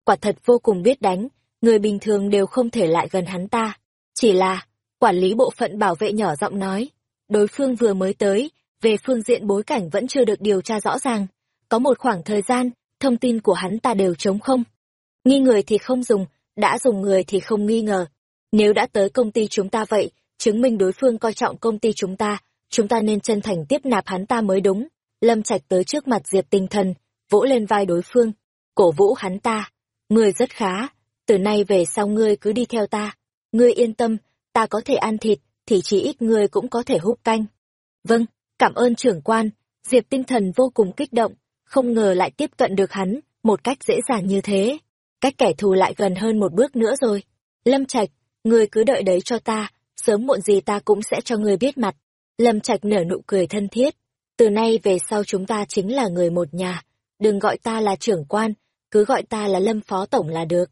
Quả thật vô cùng biết đánh, người bình thường đều không thể lại gần hắn ta. Chỉ là, quản lý bộ phận bảo vệ nhỏ giọng nói, đối phương vừa mới tới, về phương diện bối cảnh vẫn chưa được điều tra rõ ràng. Có một khoảng thời gian, thông tin của hắn ta đều trống không. Nghi người thì không dùng, đã dùng người thì không nghi ngờ. Nếu đã tới công ty chúng ta vậy, chứng minh đối phương coi trọng công ty chúng ta, chúng ta nên chân thành tiếp nạp hắn ta mới đúng. Lâm Trạch tới trước mặt Diệp Tinh Thần, vỗ lên vai đối phương, cổ vũ hắn ta. Ngươi rất khá, từ nay về sau ngươi cứ đi theo ta. Ngươi yên tâm, ta có thể ăn thịt, thì chỉ ít ngươi cũng có thể hút canh. Vâng, cảm ơn trưởng quan, Diệp Tinh Thần vô cùng kích động, không ngờ lại tiếp cận được hắn, một cách dễ dàng như thế. Cách kẻ thù lại gần hơn một bước nữa rồi. Lâm Trạch, ngươi cứ đợi đấy cho ta, sớm muộn gì ta cũng sẽ cho ngươi biết mặt. Lâm Trạch nở nụ cười thân thiết. Từ nay về sau chúng ta chính là người một nhà. Đừng gọi ta là trưởng quan, cứ gọi ta là Lâm Phó Tổng là được.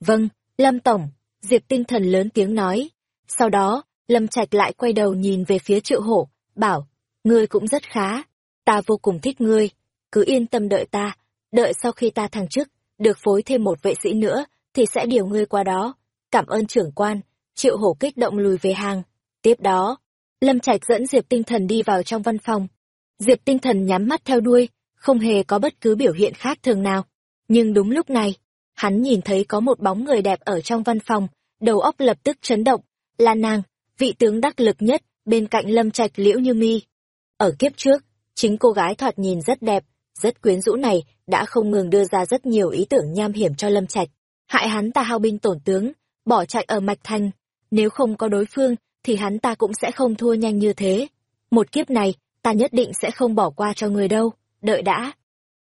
Vâng, Lâm Tổng, Diệp tinh thần lớn tiếng nói. Sau đó, Lâm Trạch lại quay đầu nhìn về phía triệu hổ, bảo, ngươi cũng rất khá. Ta vô cùng thích ngươi, cứ yên tâm đợi ta, đợi sau khi ta thăng chức, được phối thêm một vệ sĩ nữa, thì sẽ điều ngươi qua đó. Cảm ơn trưởng quan, triệu hổ kích động lùi về hàng. Tiếp đó, Lâm Trạch dẫn Diệp Tinh Thần đi vào trong văn phòng. Diệp Tinh Thần nhắm mắt theo đuôi, không hề có bất cứ biểu hiện khác thường nào. Nhưng đúng lúc này, hắn nhìn thấy có một bóng người đẹp ở trong văn phòng, đầu óc lập tức chấn động, là nàng, vị tướng đắc lực nhất, bên cạnh Lâm Trạch Liễu Như Mi. Ở kiếp trước, chính cô gái thoạt nhìn rất đẹp, rất quyến rũ này đã không ngừng đưa ra rất nhiều ý tưởng nham hiểm cho Lâm Trạch, hại hắn ta hao binh tổn tướng, bỏ chạy ở Mạch Thành, nếu không có đối phương thì hắn ta cũng sẽ không thua nhanh như thế. Một kiếp này, ta nhất định sẽ không bỏ qua cho người đâu, đợi đã.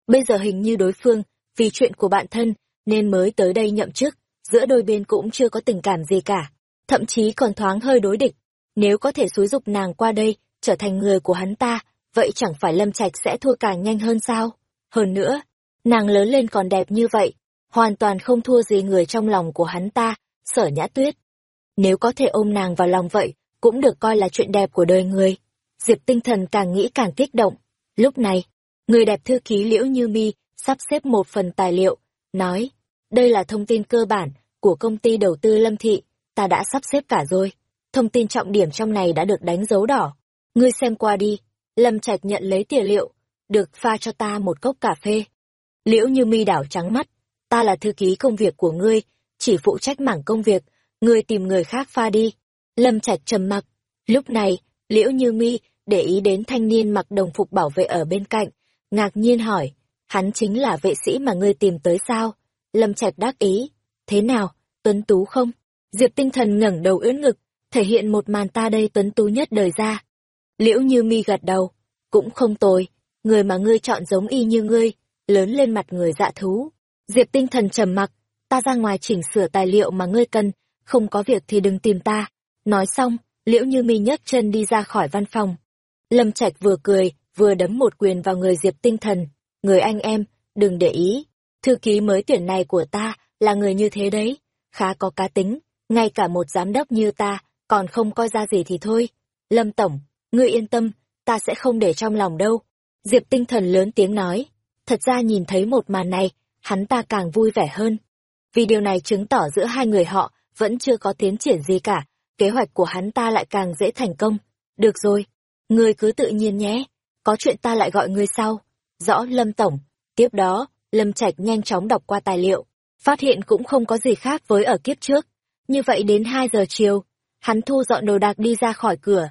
Bây giờ hình như đối phương, vì chuyện của bạn thân, nên mới tới đây nhậm chức, giữa đôi bên cũng chưa có tình cảm gì cả, thậm chí còn thoáng hơi đối địch. Nếu có thể xúi dục nàng qua đây, trở thành người của hắn ta, vậy chẳng phải Lâm Trạch sẽ thua càng nhanh hơn sao? Hơn nữa, nàng lớn lên còn đẹp như vậy, hoàn toàn không thua gì người trong lòng của hắn ta, sở nhã tuyết. Nếu có thể ôm nàng vào lòng vậy, cũng được coi là chuyện đẹp của đời người. Diệp tinh thần càng nghĩ càng kích động. Lúc này, người đẹp thư ký liễu như mi sắp xếp một phần tài liệu, nói, đây là thông tin cơ bản của công ty đầu tư Lâm Thị, ta đã sắp xếp cả rồi. Thông tin trọng điểm trong này đã được đánh dấu đỏ. Ngươi xem qua đi. Lâm Trạch nhận lấy tài liệu, được pha cho ta một cốc cà phê. Liễu như mi đảo trắng mắt, ta là thư ký công việc của ngươi, chỉ phụ trách mảng công việc, ngươi tìm người khác pha đi. Lâm Trạch trầm mặc. Lúc này, Liễu Như Mi để ý đến thanh niên mặc đồng phục bảo vệ ở bên cạnh, ngạc nhiên hỏi, hắn chính là vệ sĩ mà ngươi tìm tới sao? Lâm Trạch đắc ý, thế nào, tuấn tú không? Diệp tinh thần ngẩng đầu ưỡn ngực, thể hiện một màn ta đây tuấn tú nhất đời ra. Liễu Như Mi gật đầu, cũng không tồi, người mà ngươi chọn giống y như ngươi, lớn lên mặt người dạ thú. Diệp tinh thần trầm mặc, ta ra ngoài chỉnh sửa tài liệu mà ngươi cần, không có việc thì đừng tìm ta. Nói xong, liễu như mi nhấc chân đi ra khỏi văn phòng. Lâm Trạch vừa cười, vừa đấm một quyền vào người Diệp tinh thần. Người anh em, đừng để ý. Thư ký mới tuyển này của ta là người như thế đấy. Khá có cá tính, ngay cả một giám đốc như ta, còn không coi ra gì thì thôi. Lâm Tổng, ngươi yên tâm, ta sẽ không để trong lòng đâu. Diệp tinh thần lớn tiếng nói. Thật ra nhìn thấy một màn này, hắn ta càng vui vẻ hơn. Vì điều này chứng tỏ giữa hai người họ vẫn chưa có tiến triển gì cả, kế hoạch của hắn ta lại càng dễ thành công. Được rồi, ngươi cứ tự nhiên nhé, có chuyện ta lại gọi ngươi sau. Rõ Lâm Tổng. Tiếp đó, Lâm Trạch nhanh chóng đọc qua tài liệu, phát hiện cũng không có gì khác với ở kiếp trước. Như vậy đến 2 giờ chiều, hắn thu dọn đồ đạc đi ra khỏi cửa.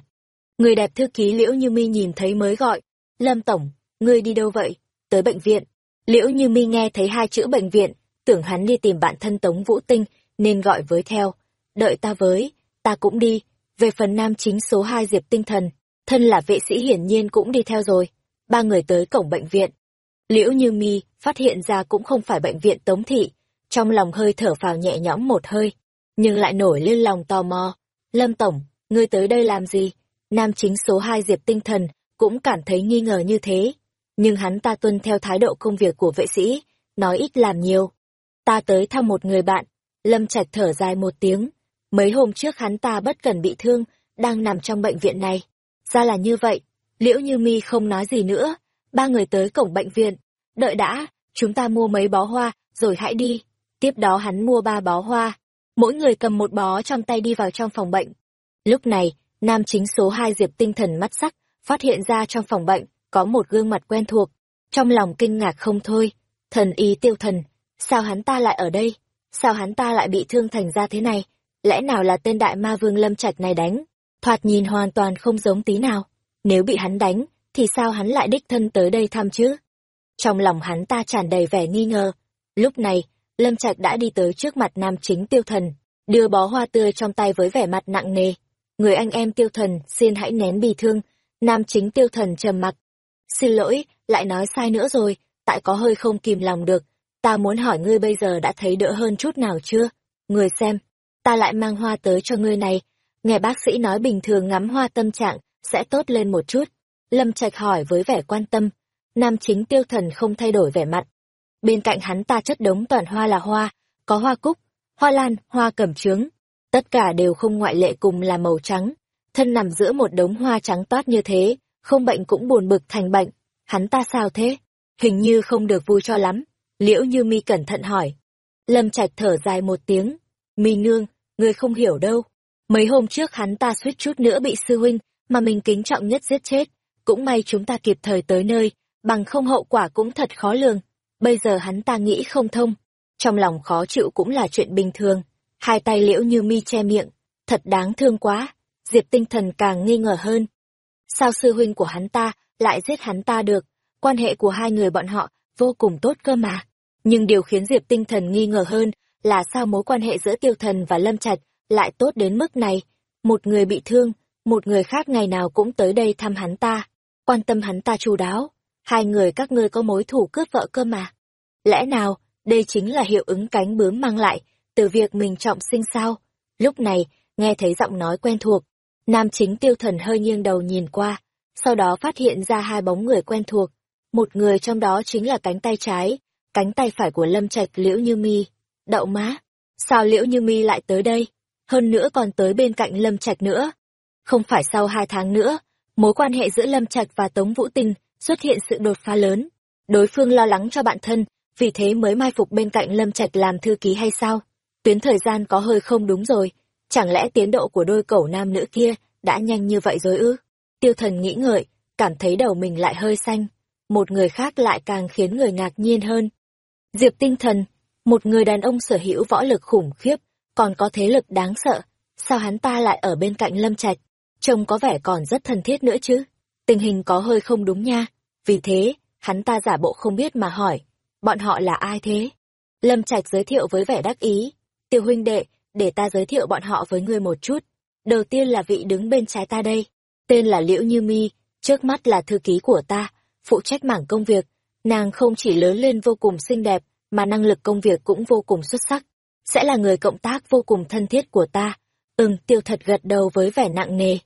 Người đẹp thư ký Liễu Như Mi nhìn thấy mới gọi, Lâm Tổng, ngươi đi đâu vậy? Tới bệnh viện. Liễu Như Mi nghe thấy hai chữ bệnh viện, tưởng hắn đi tìm bạn thân Tống Vũ Tinh, nên gọi với theo. Đợi ta với, ta cũng đi. Về phần nam chính số 2 Diệp Tinh Thần, thân là vệ sĩ hiển nhiên cũng đi theo rồi. Ba người tới cổng bệnh viện. Liễu Như Mi phát hiện ra cũng không phải bệnh viện Tống Thị, trong lòng hơi thở phào nhẹ nhõm một hơi, nhưng lại nổi lên lòng tò mò. Lâm Tổng, ngươi tới đây làm gì? Nam chính số 2 Diệp Tinh Thần cũng cảm thấy nghi ngờ như thế, nhưng hắn ta tuân theo thái độ công việc của vệ sĩ, nói ít làm nhiều. Ta tới thăm một người bạn, Lâm Trạch thở dài một tiếng, mấy hôm trước hắn ta bất cần bị thương, đang nằm trong bệnh viện này. Ra là như vậy, liễu như mi không nói gì nữa, ba người tới cổng bệnh viện, đợi đã, chúng ta mua mấy bó hoa, rồi hãy đi. Tiếp đó hắn mua ba bó hoa, mỗi người cầm một bó trong tay đi vào trong phòng bệnh. Lúc này, nam chính số hai Diệp tinh thần mắt sắc, phát hiện ra trong phòng bệnh, có một gương mặt quen thuộc. Trong lòng kinh ngạc không thôi, thần y tiêu thần, sao hắn ta lại ở đây? Sao hắn ta lại bị thương thành ra thế này? Lẽ nào là tên đại ma vương lâm trạch này đánh? Thoạt nhìn hoàn toàn không giống tí nào. Nếu bị hắn đánh, thì sao hắn lại đích thân tới đây thăm chứ? Trong lòng hắn ta tràn đầy vẻ nghi ngờ. Lúc này, Lâm Trạch đã đi tới trước mặt nam chính tiêu thần, đưa bó hoa tươi trong tay với vẻ mặt nặng nề. Người anh em tiêu thần, xin hãy nén bì thương. Nam chính tiêu thần trầm mặc. Xin lỗi, lại nói sai nữa rồi, tại có hơi không kìm lòng được. Ta muốn hỏi ngươi bây giờ đã thấy đỡ hơn chút nào chưa? Người xem, ta lại mang hoa tới cho ngươi này. Nghe bác sĩ nói bình thường ngắm hoa tâm trạng, sẽ tốt lên một chút. Lâm Trạch hỏi với vẻ quan tâm. Nam chính tiêu thần không thay đổi vẻ mặt. Bên cạnh hắn ta chất đống toàn hoa là hoa, có hoa cúc, hoa lan, hoa cẩm trướng. Tất cả đều không ngoại lệ cùng là màu trắng. Thân nằm giữa một đống hoa trắng toát như thế, không bệnh cũng buồn bực thành bệnh. Hắn ta sao thế? Hình như không được vui cho lắm. Liễu như mi cẩn thận hỏi. Lâm Trạch thở dài một tiếng. Mi nương, người không hiểu đâu. Mấy hôm trước hắn ta suýt chút nữa bị sư huynh, mà mình kính trọng nhất giết chết. Cũng may chúng ta kịp thời tới nơi, bằng không hậu quả cũng thật khó lường. Bây giờ hắn ta nghĩ không thông. Trong lòng khó chịu cũng là chuyện bình thường. Hai tay liễu như mi che miệng. Thật đáng thương quá. Diệp tinh thần càng nghi ngờ hơn. Sao sư huynh của hắn ta lại giết hắn ta được? Quan hệ của hai người bọn họ vô cùng tốt cơ mà. Nhưng điều khiến Diệp tinh thần nghi ngờ hơn là sao mối quan hệ giữa tiêu thần và lâm trạch lại tốt đến mức này. Một người bị thương, một người khác ngày nào cũng tới đây thăm hắn ta, quan tâm hắn ta chu đáo. Hai người các ngươi có mối thủ cướp vợ cơ mà. Lẽ nào, đây chính là hiệu ứng cánh bướm mang lại, từ việc mình trọng sinh sao? Lúc này, nghe thấy giọng nói quen thuộc, nam chính tiêu thần hơi nghiêng đầu nhìn qua, sau đó phát hiện ra hai bóng người quen thuộc. Một người trong đó chính là cánh tay trái, cánh tay phải của Lâm Trạch Liễu Như Mi. Đậu má, sao Liễu Như Mi lại tới đây? Hơn nữa còn tới bên cạnh Lâm Trạch nữa. Không phải sau hai tháng nữa, mối quan hệ giữa Lâm Trạch và Tống Vũ Tinh xuất hiện sự đột phá lớn. Đối phương lo lắng cho bạn thân, vì thế mới mai phục bên cạnh Lâm Trạch làm thư ký hay sao? Tuyến thời gian có hơi không đúng rồi, chẳng lẽ tiến độ của đôi cẩu nam nữ kia đã nhanh như vậy rồi ư? Tiêu thần nghĩ ngợi, cảm thấy đầu mình lại hơi xanh. Một người khác lại càng khiến người ngạc nhiên hơn. Diệp tinh thần, một người đàn ông sở hữu võ lực khủng khiếp, còn có thế lực đáng sợ. Sao hắn ta lại ở bên cạnh Lâm Trạch? Trông có vẻ còn rất thân thiết nữa chứ. Tình hình có hơi không đúng nha. Vì thế, hắn ta giả bộ không biết mà hỏi. Bọn họ là ai thế? Lâm Trạch giới thiệu với vẻ đắc ý. tiểu huynh đệ, để ta giới thiệu bọn họ với ngươi một chút. Đầu tiên là vị đứng bên trái ta đây. Tên là Liễu Như Mi, trước mắt là thư ký của ta, phụ trách mảng công việc. Nàng không chỉ lớn lên vô cùng xinh đẹp, mà năng lực công việc cũng vô cùng xuất sắc sẽ là người cộng tác vô cùng thân thiết của ta. Ừm, tiêu thật gật đầu với vẻ nặng nề.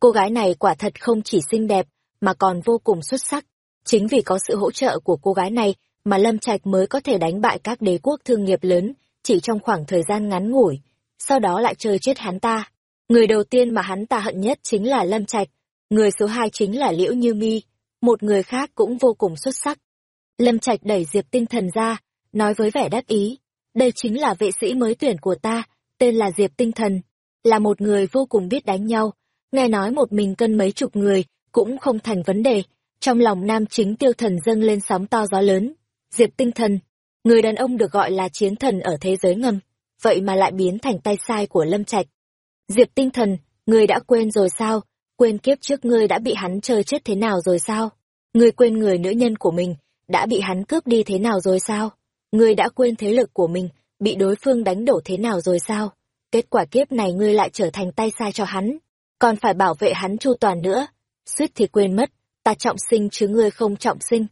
Cô gái này quả thật không chỉ xinh đẹp, mà còn vô cùng xuất sắc. Chính vì có sự hỗ trợ của cô gái này mà Lâm Trạch mới có thể đánh bại các đế quốc thương nghiệp lớn chỉ trong khoảng thời gian ngắn ngủi, sau đó lại chơi chết hắn ta. Người đầu tiên mà hắn ta hận nhất chính là Lâm Trạch, người số hai chính là Liễu Như Mi, một người khác cũng vô cùng xuất sắc. Lâm Trạch đẩy Diệp Tinh Thần ra, nói với vẻ đắc ý, đây chính là vệ sĩ mới tuyển của ta, tên là Diệp Tinh Thần, là một người vô cùng biết đánh nhau, nghe nói một mình cân mấy chục người cũng không thành vấn đề. Trong lòng nam chính tiêu thần dâng lên sóng to gió lớn. Diệp tinh thần, người đàn ông được gọi là chiến thần ở thế giới ngầm, vậy mà lại biến thành tay sai của Lâm Trạch. Diệp tinh thần, người đã quên rồi sao? Quên kiếp trước ngươi đã bị hắn chơi chết thế nào rồi sao? Ngươi quên người nữ nhân của mình, đã bị hắn cướp đi thế nào rồi sao? Ngươi đã quên thế lực của mình, bị đối phương đánh đổ thế nào rồi sao? Kết quả kiếp này ngươi lại trở thành tay sai cho hắn, còn phải bảo vệ hắn chu toàn nữa. Suýt thì quên mất, ta trọng sinh chứ ngươi không trọng sinh.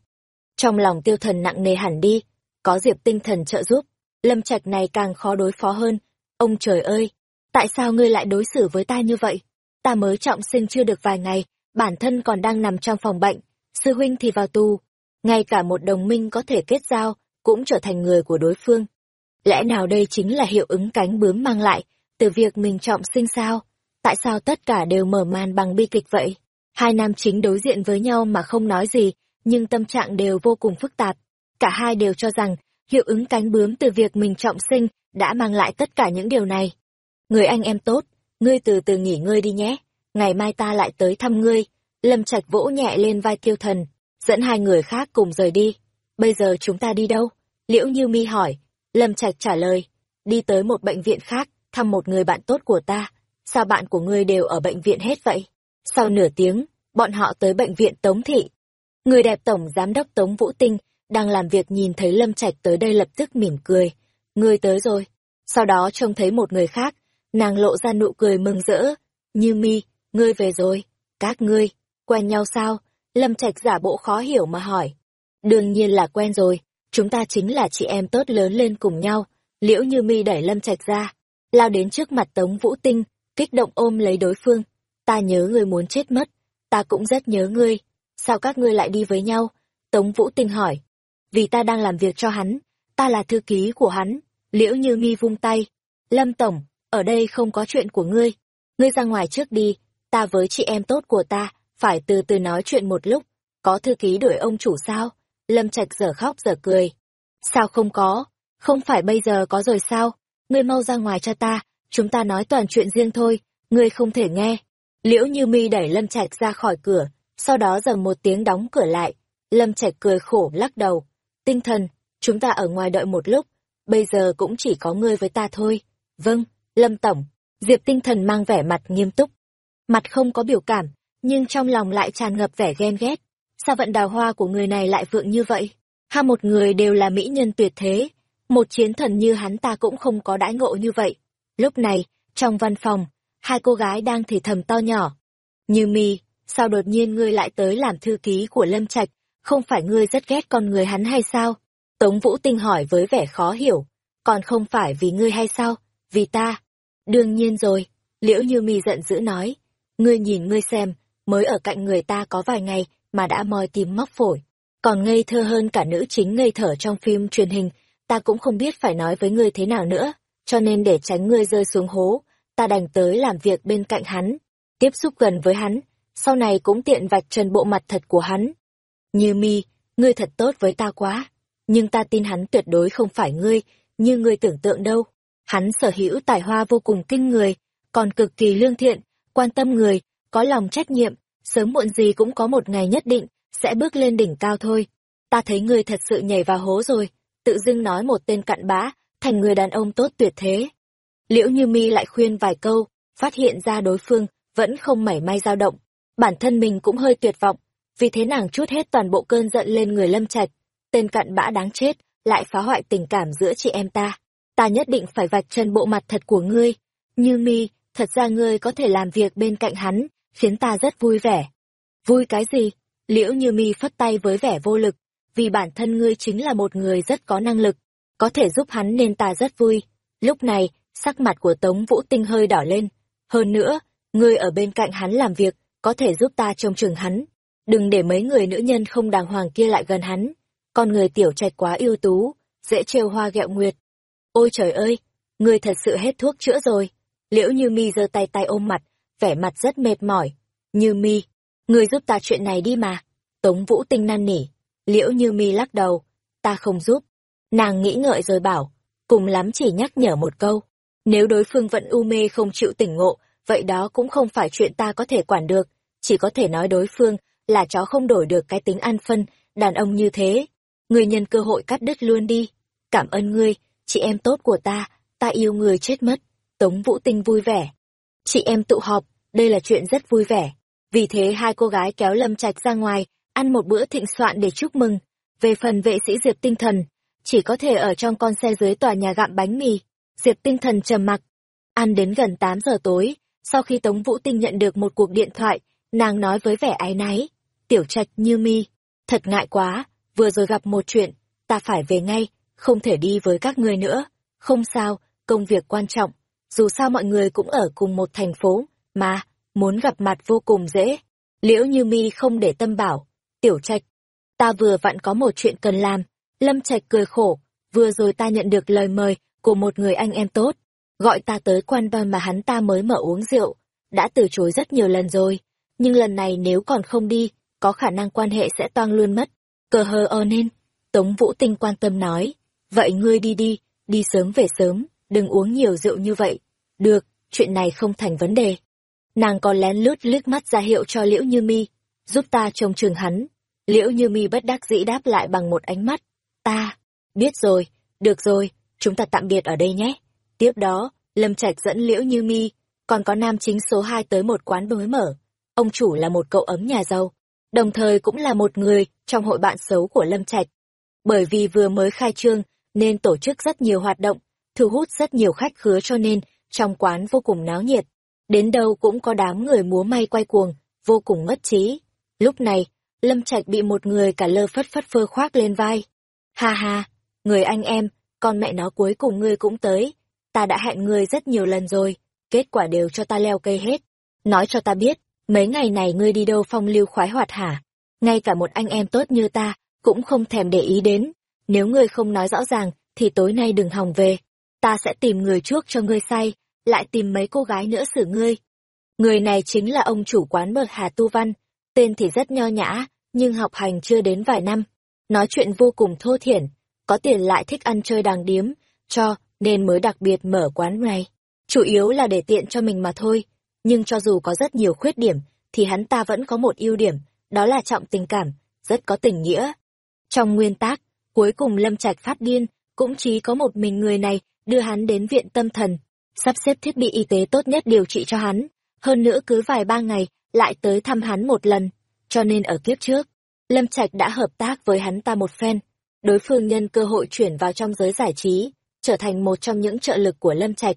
Trong lòng tiêu thần nặng nề hẳn đi, có diệp tinh thần trợ giúp, lâm trạch này càng khó đối phó hơn. Ông trời ơi, tại sao ngươi lại đối xử với ta như vậy? Ta mới trọng sinh chưa được vài ngày, bản thân còn đang nằm trong phòng bệnh, sư huynh thì vào tù. Ngay cả một đồng minh có thể kết giao, cũng trở thành người của đối phương. Lẽ nào đây chính là hiệu ứng cánh bướm mang lại, từ việc mình trọng sinh sao? Tại sao tất cả đều mở màn bằng bi kịch vậy? Hai nam chính đối diện với nhau mà không nói gì, nhưng tâm trạng đều vô cùng phức tạp. Cả hai đều cho rằng, hiệu ứng cánh bướm từ việc mình trọng sinh đã mang lại tất cả những điều này. Người anh em tốt, ngươi từ từ nghỉ ngơi đi nhé, ngày mai ta lại tới thăm ngươi. Lâm Trạch vỗ nhẹ lên vai kiêu thần, dẫn hai người khác cùng rời đi. Bây giờ chúng ta đi đâu? Liễu Như Mi hỏi. Lâm Trạch trả lời, đi tới một bệnh viện khác, thăm một người bạn tốt của ta. Sao bạn của ngươi đều ở bệnh viện hết vậy? Sau nửa tiếng, bọn họ tới bệnh viện Tống Thị. Người đẹp tổng giám đốc Tống Vũ Tinh đang làm việc nhìn thấy Lâm Trạch tới đây lập tức mỉm cười. Ngươi tới rồi. Sau đó trông thấy một người khác, nàng lộ ra nụ cười mừng rỡ. Như mi, ngươi về rồi. Các ngươi, quen nhau sao? Lâm Trạch giả bộ khó hiểu mà hỏi. Đương nhiên là quen rồi, chúng ta chính là chị em tốt lớn lên cùng nhau. Liễu Như Mi đẩy Lâm Trạch ra, lao đến trước mặt Tống Vũ Tinh, kích động ôm lấy đối phương. Ta nhớ ngươi muốn chết mất, ta cũng rất nhớ ngươi. Sao các ngươi lại đi với nhau? Tống Vũ Tinh hỏi. Vì ta đang làm việc cho hắn, ta là thư ký của hắn. Liễu Như Mi vung tay. Lâm Tổng, ở đây không có chuyện của ngươi. Ngươi ra ngoài trước đi, ta với chị em tốt của ta, phải từ từ nói chuyện một lúc. Có thư ký đuổi ông chủ sao? Lâm Trạch dở khóc dở cười. Sao không có? Không phải bây giờ có rồi sao? Ngươi mau ra ngoài cho ta, chúng ta nói toàn chuyện riêng thôi, ngươi không thể nghe. Liễu Như Mi đẩy Lâm Trạch ra khỏi cửa, sau đó dầm một tiếng đóng cửa lại. Lâm Trạch cười khổ lắc đầu. Tinh thần, chúng ta ở ngoài đợi một lúc, bây giờ cũng chỉ có ngươi với ta thôi. Vâng, Lâm Tổng. Diệp tinh thần mang vẻ mặt nghiêm túc. Mặt không có biểu cảm, nhưng trong lòng lại tràn ngập vẻ ghen ghét. Sao vận đào hoa của người này lại vượng như vậy? Hai một người đều là mỹ nhân tuyệt thế. Một chiến thần như hắn ta cũng không có đãi ngộ như vậy. Lúc này, trong văn phòng, hai cô gái đang thì thầm to nhỏ. Như mi, sao đột nhiên ngươi lại tới làm thư ký của Lâm Trạch, không phải ngươi rất ghét con người hắn hay sao? Tống Vũ Tinh hỏi với vẻ khó hiểu, còn không phải vì ngươi hay sao? Vì ta. Đương nhiên rồi, liễu như mi giận dữ nói, ngươi nhìn ngươi xem, mới ở cạnh người ta có vài ngày mà đã moi tim móc phổi, còn ngây thơ hơn cả nữ chính ngây thở trong phim truyền hình, ta cũng không biết phải nói với ngươi thế nào nữa, cho nên để tránh ngươi rơi xuống hố, ta đành tới làm việc bên cạnh hắn, tiếp xúc gần với hắn, sau này cũng tiện vạch trần bộ mặt thật của hắn. Như mi, ngươi thật tốt với ta quá, nhưng ta tin hắn tuyệt đối không phải ngươi, như ngươi tưởng tượng đâu. Hắn sở hữu tài hoa vô cùng kinh người, còn cực kỳ lương thiện, quan tâm người, có lòng trách nhiệm, sớm muộn gì cũng có một ngày nhất định, sẽ bước lên đỉnh cao thôi. Ta thấy ngươi thật sự nhảy vào hố rồi, tự dưng nói một tên cặn bã, thành người đàn ông tốt tuyệt thế. Liễu Như Mi lại khuyên vài câu, phát hiện ra đối phương vẫn không mảy may dao động, bản thân mình cũng hơi tuyệt vọng, vì thế nàng chút hết toàn bộ cơn giận lên người Lâm Trạch, tên cặn bã đáng chết, lại phá hoại tình cảm giữa chị em ta. Ta nhất định phải vạch chân bộ mặt thật của ngươi. Như Mi, thật ra ngươi có thể làm việc bên cạnh hắn, khiến ta rất vui vẻ. Vui cái gì? Liễu Như Mi phất tay với vẻ vô lực, vì bản thân ngươi chính là một người rất có năng lực, có thể giúp hắn nên ta rất vui. Lúc này, sắc mặt của Tống Vũ Tinh hơi đỏ lên. Hơn nữa, ngươi ở bên cạnh hắn làm việc, có thể giúp ta trông chừng hắn. Đừng để mấy người nữ nhân không đàng hoàng kia lại gần hắn. Con người tiểu trạch quá ưu tú, dễ trêu hoa gẹo nguyệt. Ôi trời ơi, ngươi thật sự hết thuốc chữa rồi. Liễu Như Mi giơ tay tay ôm mặt, vẻ mặt rất mệt mỏi. Như Mi, người giúp ta chuyện này đi mà. Tống Vũ Tinh năn nỉ. Liễu Như Mi lắc đầu, ta không giúp. Nàng nghĩ ngợi rồi bảo, cùng lắm chỉ nhắc nhở một câu. Nếu đối phương vẫn u mê không chịu tỉnh ngộ, vậy đó cũng không phải chuyện ta có thể quản được, chỉ có thể nói đối phương là chó không đổi được cái tính an phân, đàn ông như thế. Người nhân cơ hội cắt đứt luôn đi. Cảm ơn ngươi, chị em tốt của ta, ta yêu người chết mất. Tống Vũ Tinh vui vẻ. Chị em tụ họp, đây là chuyện rất vui vẻ. Vì thế hai cô gái kéo Lâm Trạch ra ngoài, ăn một bữa thịnh soạn để chúc mừng. Về phần vệ sĩ Diệp Tinh Thần, chỉ có thể ở trong con xe dưới tòa nhà gạm bánh mì. Diệp Tinh Thần trầm mặc. Ăn đến gần 8 giờ tối, sau khi Tống Vũ Tinh nhận được một cuộc điện thoại, nàng nói với vẻ áy náy. Tiểu trạch như mi, thật ngại quá, vừa rồi gặp một chuyện, ta phải về ngay, không thể đi với các ngươi nữa. Không sao, công việc quan trọng, dù sao mọi người cũng ở cùng một thành phố, mà, muốn gặp mặt vô cùng dễ. Liễu như mi không để tâm bảo, tiểu trạch, ta vừa vặn có một chuyện cần làm. Lâm trạch cười khổ, vừa rồi ta nhận được lời mời của một người anh em tốt, gọi ta tới quan bar mà hắn ta mới mở uống rượu, đã từ chối rất nhiều lần rồi, nhưng lần này nếu còn không đi, có khả năng quan hệ sẽ toang luôn mất. Cờ hờ o nên, Tống Vũ Tinh quan tâm nói, vậy ngươi đi đi, đi sớm về sớm, đừng uống nhiều rượu như vậy. Được, chuyện này không thành vấn đề. Nàng còn lén lướt liếc mắt ra hiệu cho Liễu Như Mi, giúp ta trông chừng hắn. Liễu Như Mi bất đắc dĩ đáp lại bằng một ánh mắt. Ta, biết rồi, được rồi, chúng ta tạm biệt ở đây nhé. Tiếp đó, Lâm Trạch dẫn Liễu Như Mi, còn có nam chính số 2 tới một quán mới mở. Ông chủ là một cậu ấm nhà giàu, đồng thời cũng là một người trong hội bạn xấu của Lâm Trạch. Bởi vì vừa mới khai trương, nên tổ chức rất nhiều hoạt động, thu hút rất nhiều khách khứa cho nên trong quán vô cùng náo nhiệt. Đến đâu cũng có đám người múa may quay cuồng, vô cùng mất trí. Lúc này, Lâm Trạch bị một người cả lơ phất phất phơ khoác lên vai. Ha ha, người anh em, con mẹ nó cuối cùng ngươi cũng tới. Ta đã hẹn ngươi rất nhiều lần rồi, kết quả đều cho ta leo cây hết. Nói cho ta biết, mấy ngày này ngươi đi đâu phong lưu khoái hoạt hả? Ngay cả một anh em tốt như ta, cũng không thèm để ý đến. Nếu ngươi không nói rõ ràng, thì tối nay đừng hòng về. Ta sẽ tìm người chuốc cho ngươi say, lại tìm mấy cô gái nữa xử ngươi. Người này chính là ông chủ quán bờ Hà Tu Văn, tên thì rất nho nhã, nhưng học hành chưa đến vài năm. Nói chuyện vô cùng thô thiển, có tiền lại thích ăn chơi đàng điếm, cho, nên mới đặc biệt mở quán này. Chủ yếu là để tiện cho mình mà thôi, nhưng cho dù có rất nhiều khuyết điểm, thì hắn ta vẫn có một ưu điểm, đó là trọng tình cảm, rất có tình nghĩa. Trong nguyên tác, cuối cùng Lâm Trạch phát điên, cũng chỉ có một mình người này đưa hắn đến viện tâm thần, sắp xếp thiết bị y tế tốt nhất điều trị cho hắn, hơn nữa cứ vài ba ngày lại tới thăm hắn một lần, cho nên ở kiếp trước, Lâm Trạch đã hợp tác với hắn ta một phen, đối phương nhân cơ hội chuyển vào trong giới giải trí, trở thành một trong những trợ lực của Lâm Trạch.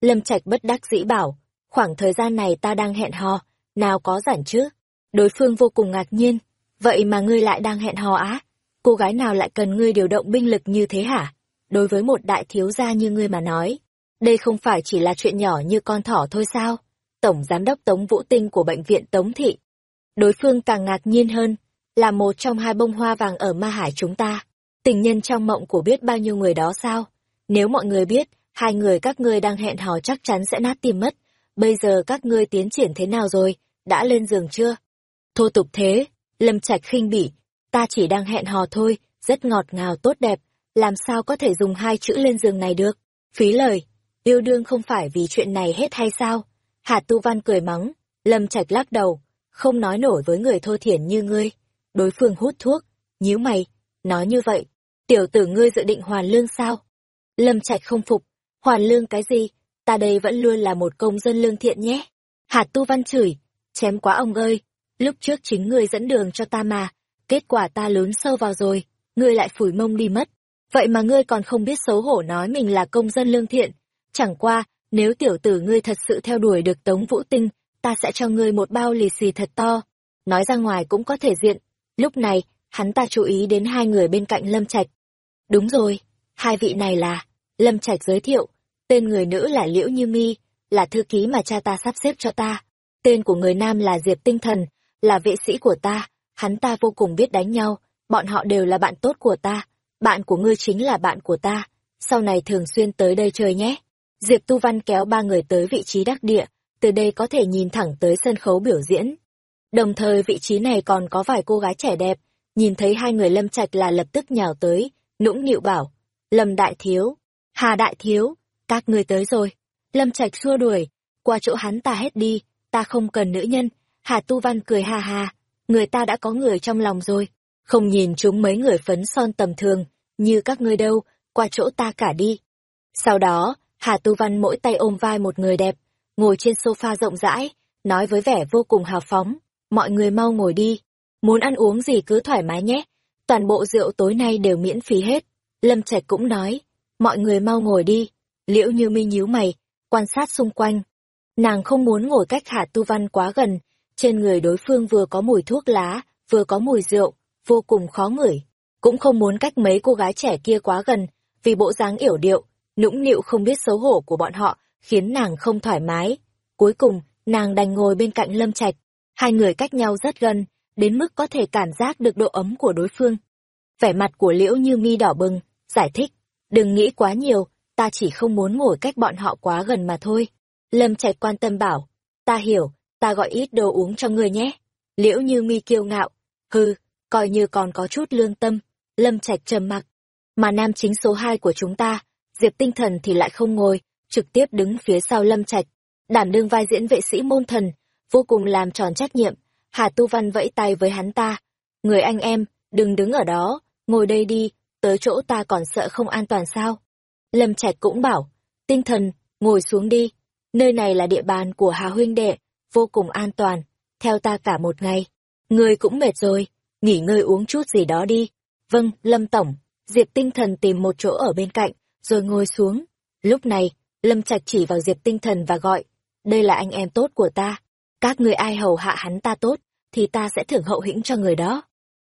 Lâm Trạch bất đắc dĩ bảo, khoảng thời gian này ta đang hẹn hò, nào có rảnh chứ? Đối phương vô cùng ngạc nhiên, vậy mà ngươi lại đang hẹn hò á? Cô gái nào lại cần ngươi điều động binh lực như thế hả? Đối với một đại thiếu gia như ngươi mà nói, đây không phải chỉ là chuyện nhỏ như con thỏ thôi sao? Tổng Giám đốc Tống Vũ Tinh của Bệnh viện Tống Thị. Đối phương càng ngạc nhiên hơn, là một trong hai bông hoa vàng ở Ma Hải chúng ta. Tình nhân trong mộng của biết bao nhiêu người đó sao? Nếu mọi người biết, hai người các ngươi đang hẹn hò chắc chắn sẽ nát tim mất. Bây giờ các ngươi tiến triển thế nào rồi? Đã lên giường chưa? Thô tục thế, Lâm Trạch khinh bỉ. Ta chỉ đang hẹn hò thôi, rất ngọt ngào tốt đẹp. Làm sao có thể dùng hai chữ lên giường này được? Phí lời, yêu đương không phải vì chuyện này hết hay sao? Hà Tu Văn cười mắng, Lâm Trạch lắc đầu, không nói nổi với người thô thiển như ngươi. Đối phương hút thuốc, nhíu mày, nói như vậy, tiểu tử ngươi dự định hoàn lương sao? Lâm Trạch không phục, hoàn lương cái gì, ta đây vẫn luôn là một công dân lương thiện nhé. Hạt tu văn chửi, chém quá ông ơi, lúc trước chính ngươi dẫn đường cho ta mà, kết quả ta lớn sâu vào rồi, ngươi lại phủi mông đi mất. Vậy mà ngươi còn không biết xấu hổ nói mình là công dân lương thiện. Chẳng qua, nếu tiểu tử ngươi thật sự theo đuổi được Tống Vũ Tinh, ta sẽ cho ngươi một bao lì xì thật to. Nói ra ngoài cũng có thể diện. Lúc này, hắn ta chú ý đến hai người bên cạnh Lâm Trạch. Đúng rồi, hai vị này là... Lâm Trạch giới thiệu, Tên người nữ là Liễu Như Mi, là thư ký mà cha ta sắp xếp cho ta. Tên của người nam là Diệp Tinh Thần, là vệ sĩ của ta, hắn ta vô cùng biết đánh nhau, bọn họ đều là bạn tốt của ta, bạn của ngươi chính là bạn của ta, sau này thường xuyên tới đây chơi nhé. Diệp Tu Văn kéo ba người tới vị trí đắc địa, từ đây có thể nhìn thẳng tới sân khấu biểu diễn. Đồng thời vị trí này còn có vài cô gái trẻ đẹp, nhìn thấy hai người lâm trạch là lập tức nhào tới, nũng nịu bảo, lâm đại thiếu, hà đại thiếu, các người tới rồi. Lâm trạch xua đuổi, qua chỗ hắn ta hết đi, ta không cần nữ nhân, hà tu văn cười ha ha, người ta đã có người trong lòng rồi, không nhìn chúng mấy người phấn son tầm thường, như các ngươi đâu, qua chỗ ta cả đi. Sau đó, Hà Tu Văn mỗi tay ôm vai một người đẹp, ngồi trên sofa rộng rãi, nói với vẻ vô cùng hào phóng, mọi người mau ngồi đi, muốn ăn uống gì cứ thoải mái nhé, toàn bộ rượu tối nay đều miễn phí hết. Lâm Trạch cũng nói, mọi người mau ngồi đi, liễu như mi nhíu mày, quan sát xung quanh. Nàng không muốn ngồi cách Hà Tu Văn quá gần, trên người đối phương vừa có mùi thuốc lá, vừa có mùi rượu, vô cùng khó ngửi. Cũng không muốn cách mấy cô gái trẻ kia quá gần, vì bộ dáng yểu điệu, nũng nịu không biết xấu hổ của bọn họ, khiến nàng không thoải mái. Cuối cùng, nàng đành ngồi bên cạnh Lâm Trạch. Hai người cách nhau rất gần, đến mức có thể cảm giác được độ ấm của đối phương. Vẻ mặt của Liễu Như Mi đỏ bừng, giải thích, đừng nghĩ quá nhiều, ta chỉ không muốn ngồi cách bọn họ quá gần mà thôi. Lâm Trạch quan tâm bảo, ta hiểu, ta gọi ít đồ uống cho người nhé. Liễu Như Mi kiêu ngạo, hừ, coi như còn có chút lương tâm. Lâm Trạch trầm mặc, mà nam chính số hai của chúng ta, Diệp Tinh Thần thì lại không ngồi, trực tiếp đứng phía sau Lâm Trạch, đảm đương vai diễn vệ sĩ môn thần, vô cùng làm tròn trách nhiệm. Hà Tu Văn vẫy tay với hắn ta, người anh em, đừng đứng ở đó, ngồi đây đi, tới chỗ ta còn sợ không an toàn sao? Lâm Trạch cũng bảo, tinh thần, ngồi xuống đi, nơi này là địa bàn của Hà huynh đệ, vô cùng an toàn, theo ta cả một ngày. Người cũng mệt rồi, nghỉ ngơi uống chút gì đó đi. Vâng, Lâm Tổng, Diệp Tinh Thần tìm một chỗ ở bên cạnh, rồi ngồi xuống. Lúc này, Lâm Trạch chỉ vào Diệp Tinh Thần và gọi, đây là anh em tốt của ta. Các người ai hầu hạ hắn ta tốt, thì ta sẽ thưởng hậu hĩnh cho người đó.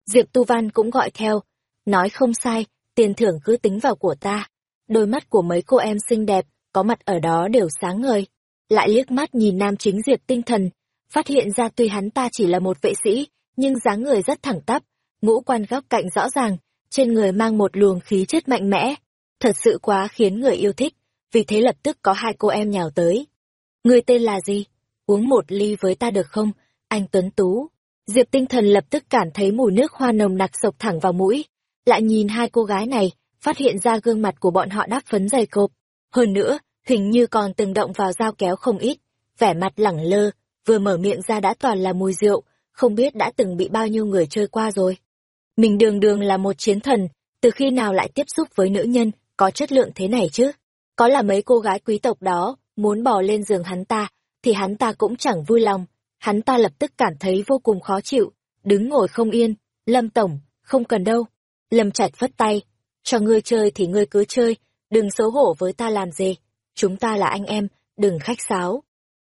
Diệp Tu Văn cũng gọi theo, nói không sai, tiền thưởng cứ tính vào của ta. Đôi mắt của mấy cô em xinh đẹp, có mặt ở đó đều sáng ngời. Lại liếc mắt nhìn nam chính Diệp Tinh Thần, phát hiện ra tuy hắn ta chỉ là một vệ sĩ, nhưng dáng người rất thẳng tắp, ngũ quan góc cạnh rõ ràng, trên người mang một luồng khí chất mạnh mẽ. Thật sự quá khiến người yêu thích, vì thế lập tức có hai cô em nhào tới. Người tên là gì? Uống một ly với ta được không? Anh Tuấn Tú. Diệp tinh thần lập tức cảm thấy mùi nước hoa nồng nặc sộc thẳng vào mũi. Lại nhìn hai cô gái này, phát hiện ra gương mặt của bọn họ đắp phấn dày cộp. Hơn nữa, hình như còn từng động vào dao kéo không ít. Vẻ mặt lẳng lơ, vừa mở miệng ra đã toàn là mùi rượu, không biết đã từng bị bao nhiêu người chơi qua rồi. Mình đường đường là một chiến thần, từ khi nào lại tiếp xúc với nữ nhân, có chất lượng thế này chứ? Có là mấy cô gái quý tộc đó, muốn bò lên giường hắn ta, thì hắn ta cũng chẳng vui lòng. Hắn ta lập tức cảm thấy vô cùng khó chịu, đứng ngồi không yên. Lâm Tổng, không cần đâu. Lâm Trạch vất tay. Cho ngươi chơi thì ngươi cứ chơi, đừng xấu hổ với ta làm gì. Chúng ta là anh em, đừng khách sáo.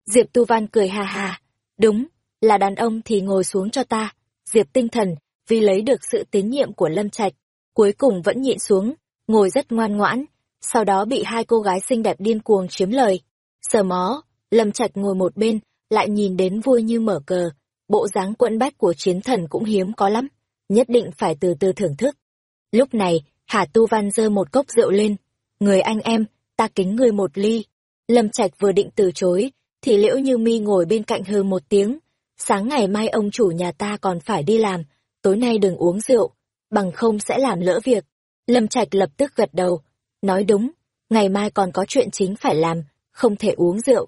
Diệp Tu Văn cười hà hà. Đúng, là đàn ông thì ngồi xuống cho ta. Diệp tinh thần, vì lấy được sự tín nhiệm của Lâm Trạch, cuối cùng vẫn nhịn xuống, ngồi rất ngoan ngoãn, sau đó bị hai cô gái xinh đẹp điên cuồng chiếm lời. Sờ mó, Lâm Trạch ngồi một bên, lại nhìn đến vui như mở cờ, bộ dáng quẫn bách của chiến thần cũng hiếm có lắm, nhất định phải từ từ thưởng thức. Lúc này, Hà Tu Văn dơ một cốc rượu lên, người anh em, ta kính người một ly. Lâm Trạch vừa định từ chối, thì Liễu Như Mi ngồi bên cạnh hừ một tiếng, sáng ngày mai ông chủ nhà ta còn phải đi làm, tối nay đừng uống rượu, bằng không sẽ làm lỡ việc. Lâm Trạch lập tức gật đầu, nói đúng, ngày mai còn có chuyện chính phải làm, không thể uống rượu.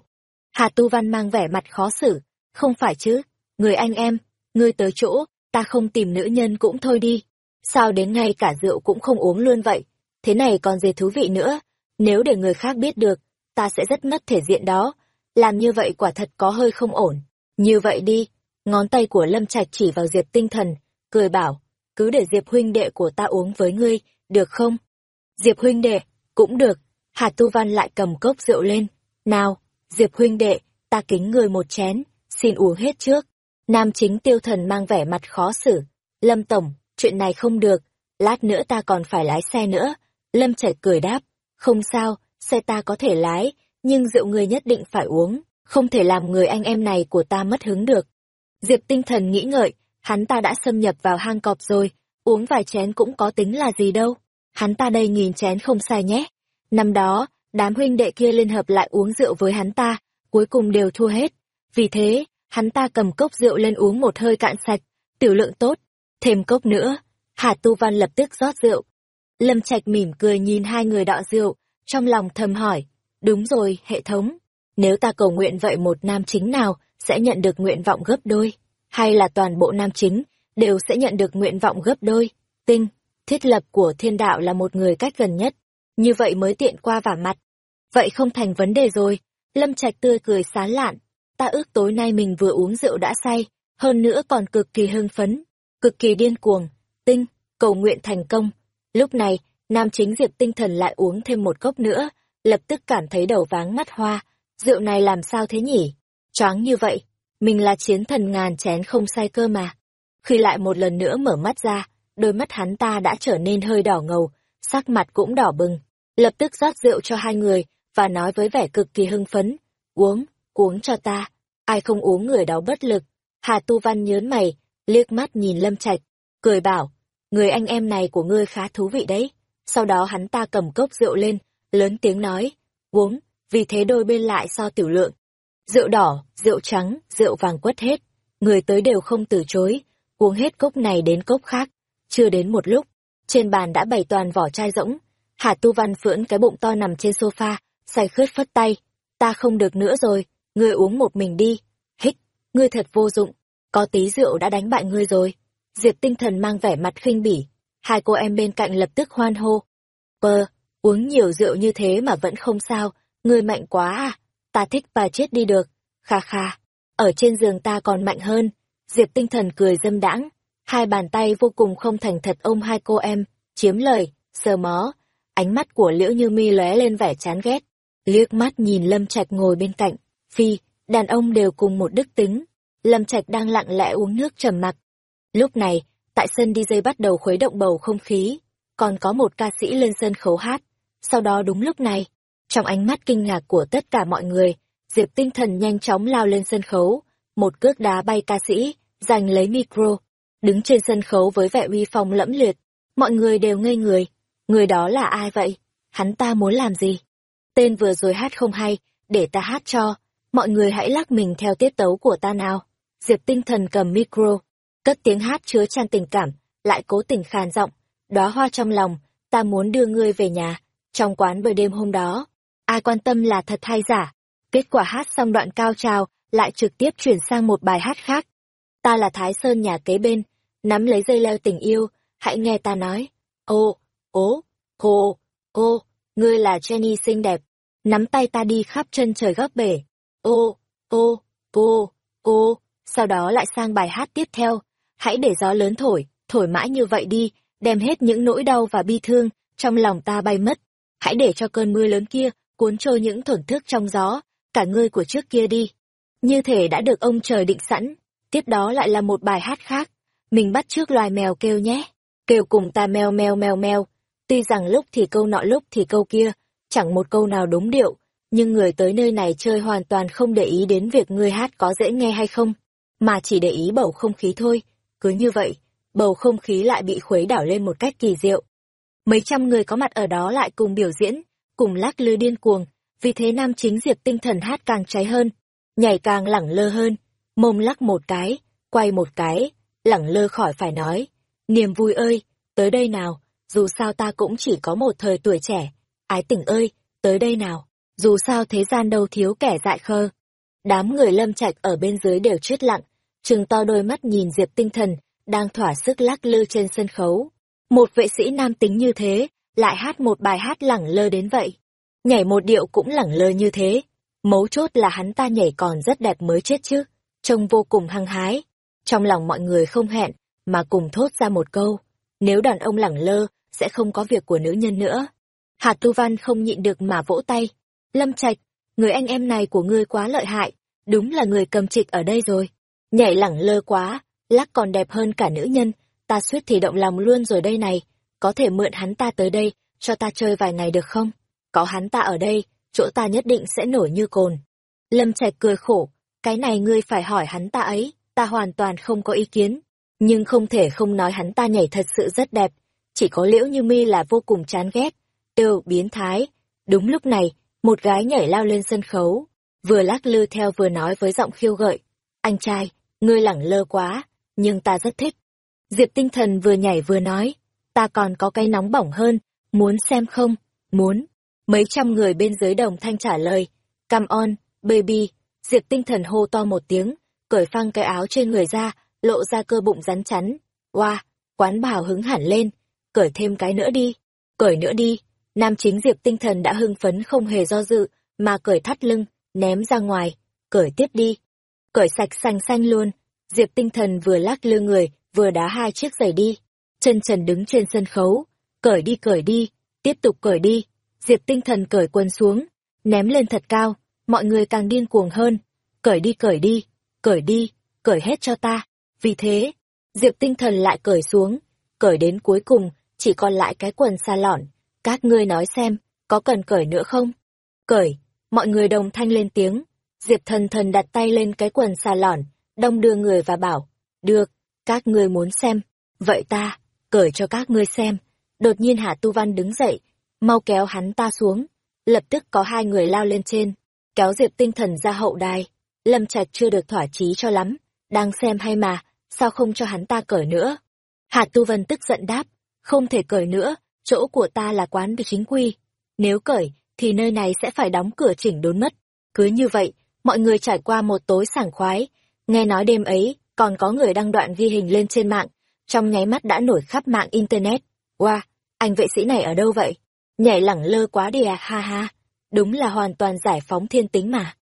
Hà Tu Văn mang vẻ mặt khó xử, không phải chứ, người anh em, ngươi tới chỗ, ta không tìm nữ nhân cũng thôi đi. Sao đến ngay cả rượu cũng không uống luôn vậy? Thế này còn gì thú vị nữa, nếu để người khác biết được, ta sẽ rất mất thể diện đó. Làm như vậy quả thật có hơi không ổn. Như vậy đi, ngón tay của Lâm Trạch chỉ vào Diệp tinh thần, cười bảo, cứ để Diệp huynh đệ của ta uống với ngươi, được không? Diệp huynh đệ, cũng được. Hà Tu Văn lại cầm cốc rượu lên. Nào, Diệp huynh đệ, ta kính người một chén, xin uống hết trước. Nam chính tiêu thần mang vẻ mặt khó xử. Lâm Tổng, chuyện này không được, lát nữa ta còn phải lái xe nữa. Lâm Trạch cười đáp, không sao, xe ta có thể lái, nhưng rượu người nhất định phải uống, không thể làm người anh em này của ta mất hứng được. Diệp tinh thần nghĩ ngợi, hắn ta đã xâm nhập vào hang cọp rồi, uống vài chén cũng có tính là gì đâu. Hắn ta đây nghìn chén không sai nhé. Năm đó, đám huynh đệ kia liên hợp lại uống rượu với hắn ta, cuối cùng đều thua hết. Vì thế, hắn ta cầm cốc rượu lên uống một hơi cạn sạch, tiểu lượng tốt, thêm cốc nữa. Hà Tu Văn lập tức rót rượu. Lâm Trạch mỉm cười nhìn hai người đọ rượu, trong lòng thầm hỏi, đúng rồi, hệ thống, nếu ta cầu nguyện vậy một nam chính nào sẽ nhận được nguyện vọng gấp đôi, hay là toàn bộ nam chính đều sẽ nhận được nguyện vọng gấp đôi. Tinh, thiết lập của thiên đạo là một người cách gần nhất, như vậy mới tiện qua vả mặt. Vậy không thành vấn đề rồi, Lâm Trạch tươi cười sán lạn, ta ước tối nay mình vừa uống rượu đã say, hơn nữa còn cực kỳ hưng phấn, cực kỳ điên cuồng, tinh, cầu nguyện thành công. Lúc này, nam chính Diệp tinh thần lại uống thêm một cốc nữa, lập tức cảm thấy đầu váng mắt hoa, rượu này làm sao thế nhỉ? Choáng như vậy, mình là chiến thần ngàn chén không sai cơ mà. Khi lại một lần nữa mở mắt ra, đôi mắt hắn ta đã trở nên hơi đỏ ngầu, sắc mặt cũng đỏ bừng. Lập tức rót rượu cho hai người, và nói với vẻ cực kỳ hưng phấn. Uống, uống cho ta. Ai không uống người đó bất lực. Hà Tu Văn nhớn mày, liếc mắt nhìn Lâm Trạch, cười bảo, người anh em này của ngươi khá thú vị đấy. Sau đó hắn ta cầm cốc rượu lên, lớn tiếng nói, uống, vì thế đôi bên lại so tiểu lượng. Rượu đỏ, rượu trắng, rượu vàng quất hết, người tới đều không từ chối, uống hết cốc này đến cốc khác. Chưa đến một lúc, trên bàn đã bày toàn vỏ chai rỗng, Hà Tu Văn phưỡn cái bụng to nằm trên sofa, say khướt phất tay. Ta không được nữa rồi, ngươi uống một mình đi. Hích, ngươi thật vô dụng, có tí rượu đã đánh bại ngươi rồi. Diệp tinh thần mang vẻ mặt khinh bỉ. Hai cô em bên cạnh lập tức hoan hô. Pơ, uống nhiều rượu như thế mà vẫn không sao, ngươi mạnh quá à, ta thích bà chết đi được. Kha kha, ở trên giường ta còn mạnh hơn. Diệp tinh thần cười dâm đãng, hai bàn tay vô cùng không thành thật ôm hai cô em, chiếm lời, sờ mó. Ánh mắt của Liễu Như Mi lóe lên vẻ chán ghét, liếc mắt nhìn Lâm Trạch ngồi bên cạnh. Phi, đàn ông đều cùng một đức tính. Lâm Trạch đang lặng lẽ uống nước trầm mặc. Lúc này, tại sân DJ bắt đầu khuấy động bầu không khí, còn có một ca sĩ lên sân khấu hát. Sau đó đúng lúc này, trong ánh mắt kinh ngạc của tất cả mọi người, Diệp Tinh Thần nhanh chóng lao lên sân khấu, một cước đá bay ca sĩ, giành lấy micro, đứng trên sân khấu với vẻ uy phong lẫm liệt. Mọi người đều ngây người, người đó là ai vậy? Hắn ta muốn làm gì? Tên vừa rồi hát không hay, để ta hát cho, mọi người hãy lắc mình theo tiết tấu của ta nào. Diệp Tinh Thần cầm micro, cất tiếng hát chứa trang tình cảm, lại cố tình khàn giọng, đóa hoa trong lòng, ta muốn đưa ngươi về nhà. Trong quán bơi đêm hôm đó, ai quan tâm là thật hay giả. Kết quả hát xong đoạn cao trào, lại trực tiếp chuyển sang một bài hát khác. Ta là Thái Sơn nhà kế bên, nắm lấy dây leo tình yêu, hãy nghe ta nói. Ô, ố, cô, cô, ngươi là Jenny xinh đẹp, nắm tay ta đi khắp chân trời góc bể. Ô, ô, cô, cô, sau đó lại sang bài hát tiếp theo. Hãy để gió lớn thổi, thổi mãi như vậy đi, đem hết những nỗi đau và bi thương trong lòng ta bay mất. Hãy để cho cơn mưa lớn kia cuốn trôi những thổn thức trong gió, cả ngươi của trước kia đi. Như thể đã được ông trời định sẵn, tiếp đó lại là một bài hát khác. Mình bắt trước loài mèo kêu nhé, kêu cùng ta meo meo meo meo. Tuy rằng lúc thì câu nọ lúc thì câu kia, chẳng một câu nào đúng điệu, nhưng người tới nơi này chơi hoàn toàn không để ý đến việc người hát có dễ nghe hay không, mà chỉ để ý bầu không khí thôi. Cứ như vậy, bầu không khí lại bị khuấy đảo lên một cách kỳ diệu. Mấy trăm người có mặt ở đó lại cùng biểu diễn, cùng lắc lư điên cuồng, vì thế nam chính Diệp tinh thần hát càng cháy hơn, nhảy càng lẳng lơ hơn, mông lắc một cái, quay một cái, lẳng lơ khỏi phải nói. Niềm vui ơi, tới đây nào, dù sao ta cũng chỉ có một thời tuổi trẻ. Ái tình ơi, tới đây nào, dù sao thế gian đâu thiếu kẻ dại khơ. Đám người lâm trạch ở bên dưới đều chết lặng, trừng to đôi mắt nhìn Diệp tinh thần, đang thỏa sức lắc lư trên sân khấu. Một vệ sĩ nam tính như thế, lại hát một bài hát lẳng lơ đến vậy. Nhảy một điệu cũng lẳng lơ như thế. Mấu chốt là hắn ta nhảy còn rất đẹp mới chết chứ, trông vô cùng hăng hái. Trong lòng mọi người không hẹn, mà cùng thốt ra một câu. Nếu đàn ông lẳng lơ, sẽ không có việc của nữ nhân nữa. Hạt tu văn không nhịn được mà vỗ tay. Lâm Trạch, người anh em này của ngươi quá lợi hại, đúng là người cầm trịch ở đây rồi. Nhảy lẳng lơ quá, lắc còn đẹp hơn cả nữ nhân, ta suýt thì động lòng luôn rồi đây này, có thể mượn hắn ta tới đây, cho ta chơi vài ngày được không? có hắn ta ở đây, chỗ ta nhất định sẽ nổi như cồn. Lâm Trạch cười khổ, cái này ngươi phải hỏi hắn ta ấy, ta hoàn toàn không có ý kiến. Nhưng không thể không nói hắn ta nhảy thật sự rất đẹp, chỉ có liễu như mi là vô cùng chán ghét. Đều biến thái. Đúng lúc này, một gái nhảy lao lên sân khấu, vừa lắc lư theo vừa nói với giọng khiêu gợi. Anh trai, ngươi lẳng lơ quá, nhưng ta rất thích. Diệp tinh thần vừa nhảy vừa nói, ta còn có cái nóng bỏng hơn, muốn xem không? Muốn. Mấy trăm người bên dưới đồng thanh trả lời, come on, baby. Diệp tinh thần hô to một tiếng, cởi phăng cái áo trên người ra, lộ ra cơ bụng rắn chắn. Wow, quán bảo hứng hẳn lên, cởi thêm cái nữa đi, cởi nữa đi. Nam chính Diệp tinh thần đã hưng phấn không hề do dự, mà cởi thắt lưng, ném ra ngoài, cởi tiếp đi. Cởi sạch xanh xanh luôn, Diệp tinh thần vừa lắc lư người, vừa đá hai chiếc giày đi. Chân trần đứng trên sân khấu, cởi đi cởi đi, tiếp tục cởi đi. Diệp tinh thần cởi quần xuống, ném lên thật cao, mọi người càng điên cuồng hơn. Cởi đi cởi đi, cởi đi, cởi hết cho ta. Vì thế, Diệp tinh thần lại cởi xuống, cởi đến cuối cùng, chỉ còn lại cái quần xa lỏn. Các ngươi nói xem, có cần cởi nữa không? Cởi, mọi người đồng thanh lên tiếng. Diệp thần thần đặt tay lên cái quần xa lỏn, đông đưa người và bảo, được, các ngươi muốn xem, vậy ta, cởi cho các ngươi xem. Đột nhiên Hạ Tu Văn đứng dậy, mau kéo hắn ta xuống. Lập tức có hai người lao lên trên, kéo Diệp tinh thần ra hậu đài. Lâm Trạch chưa được thỏa chí cho lắm, đang xem hay mà, sao không cho hắn ta cởi nữa? Hạ Tu văn tức giận đáp, không thể cởi nữa, chỗ của ta là quán được chính quy. Nếu cởi, thì nơi này sẽ phải đóng cửa chỉnh đốn mất. Cứ như vậy, mọi người trải qua một tối sảng khoái. Nghe nói đêm ấy, còn có người đăng đoạn ghi hình lên trên mạng, trong nháy mắt đã nổi khắp mạng Internet. Wow, anh vệ sĩ này ở đâu vậy? Nhảy lẳng lơ quá đi à, ha ha. Đúng là hoàn toàn giải phóng thiên tính mà.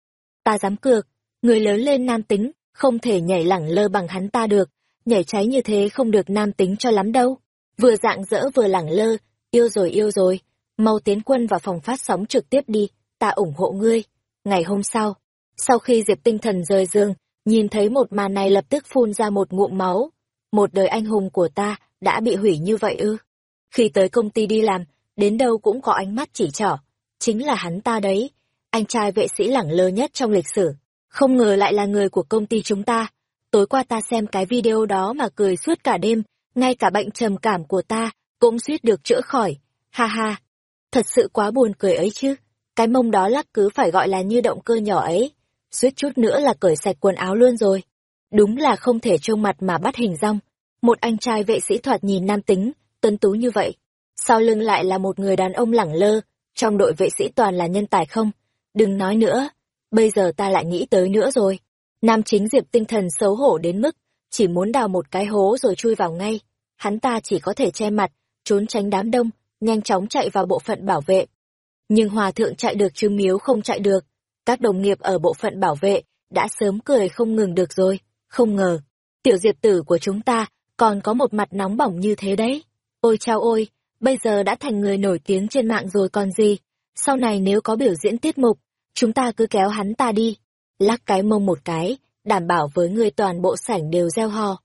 Ta dám cược, người lớn lên nam tính, không thể nhảy lẳng lơ bằng hắn ta được. Nhảy cháy như thế không được nam tính cho lắm đâu. Vừa dạng dỡ vừa lẳng lơ, yêu rồi yêu rồi. Mau tiến quân vào phòng phát sóng trực tiếp đi, ta ủng hộ ngươi. Ngày hôm sau, sau khi Diệp tinh thần rời giường, nhìn thấy một màn này lập tức phun ra một ngụm máu. Một đời anh hùng của ta đã bị hủy như vậy ư. Khi tới công ty đi làm, đến đâu cũng có ánh mắt chỉ trỏ. Chính là hắn ta đấy, anh trai vệ sĩ lẳng lơ nhất trong lịch sử. Không ngờ lại là người của công ty chúng ta. Tối qua ta xem cái video đó mà cười suốt cả đêm, ngay cả bệnh trầm cảm của ta cũng suýt được chữa khỏi. Ha ha, thật sự quá buồn cười ấy chứ. Cái mông đó lắc cứ phải gọi là như động cơ nhỏ ấy. Suýt chút nữa là cởi sạch quần áo luôn rồi. Đúng là không thể trông mặt mà bắt hình rong. Một anh trai vệ sĩ thoạt nhìn nam tính, tuấn tú như vậy. Sau lưng lại là một người đàn ông lẳng lơ, trong đội vệ sĩ toàn là nhân tài không? Đừng nói nữa, bây giờ ta lại nghĩ tới nữa rồi. Nam chính Diệp tinh thần xấu hổ đến mức, chỉ muốn đào một cái hố rồi chui vào ngay. Hắn ta chỉ có thể che mặt, trốn tránh đám đông, nhanh chóng chạy vào bộ phận bảo vệ. Nhưng hòa thượng chạy được chứ miếu không chạy được. Các đồng nghiệp ở bộ phận bảo vệ đã sớm cười không ngừng được rồi. Không ngờ, tiểu diệp tử của chúng ta còn có một mặt nóng bỏng như thế đấy. Ôi chao ôi, bây giờ đã thành người nổi tiếng trên mạng rồi còn gì. Sau này nếu có biểu diễn tiết mục, chúng ta cứ kéo hắn ta đi. Lắc cái mông một cái, đảm bảo với người toàn bộ sảnh đều gieo hò.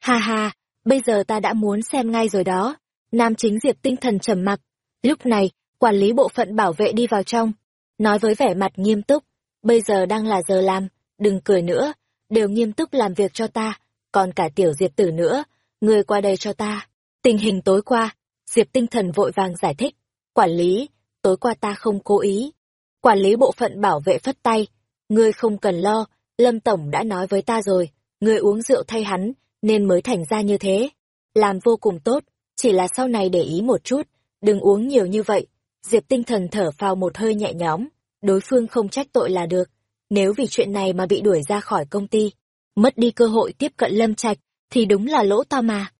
Ha ha, bây giờ ta đã muốn xem ngay rồi đó. Nam chính Diệp tinh thần trầm mặc. Lúc này, quản lý bộ phận bảo vệ đi vào trong. Nói với vẻ mặt nghiêm túc, bây giờ đang là giờ làm, đừng cười nữa, đều nghiêm túc làm việc cho ta, còn cả tiểu Diệp tử nữa, người qua đây cho ta. Tình hình tối qua, Diệp tinh thần vội vàng giải thích, quản lý, tối qua ta không cố ý. Quản lý bộ phận bảo vệ phất tay, ngươi không cần lo, Lâm Tổng đã nói với ta rồi, ngươi uống rượu thay hắn, nên mới thành ra như thế. Làm vô cùng tốt, chỉ là sau này để ý một chút, đừng uống nhiều như vậy. Diệp tinh thần thở phào một hơi nhẹ nhõm, đối phương không trách tội là được. Nếu vì chuyện này mà bị đuổi ra khỏi công ty, mất đi cơ hội tiếp cận Lâm Trạch, thì đúng là lỗ to mà.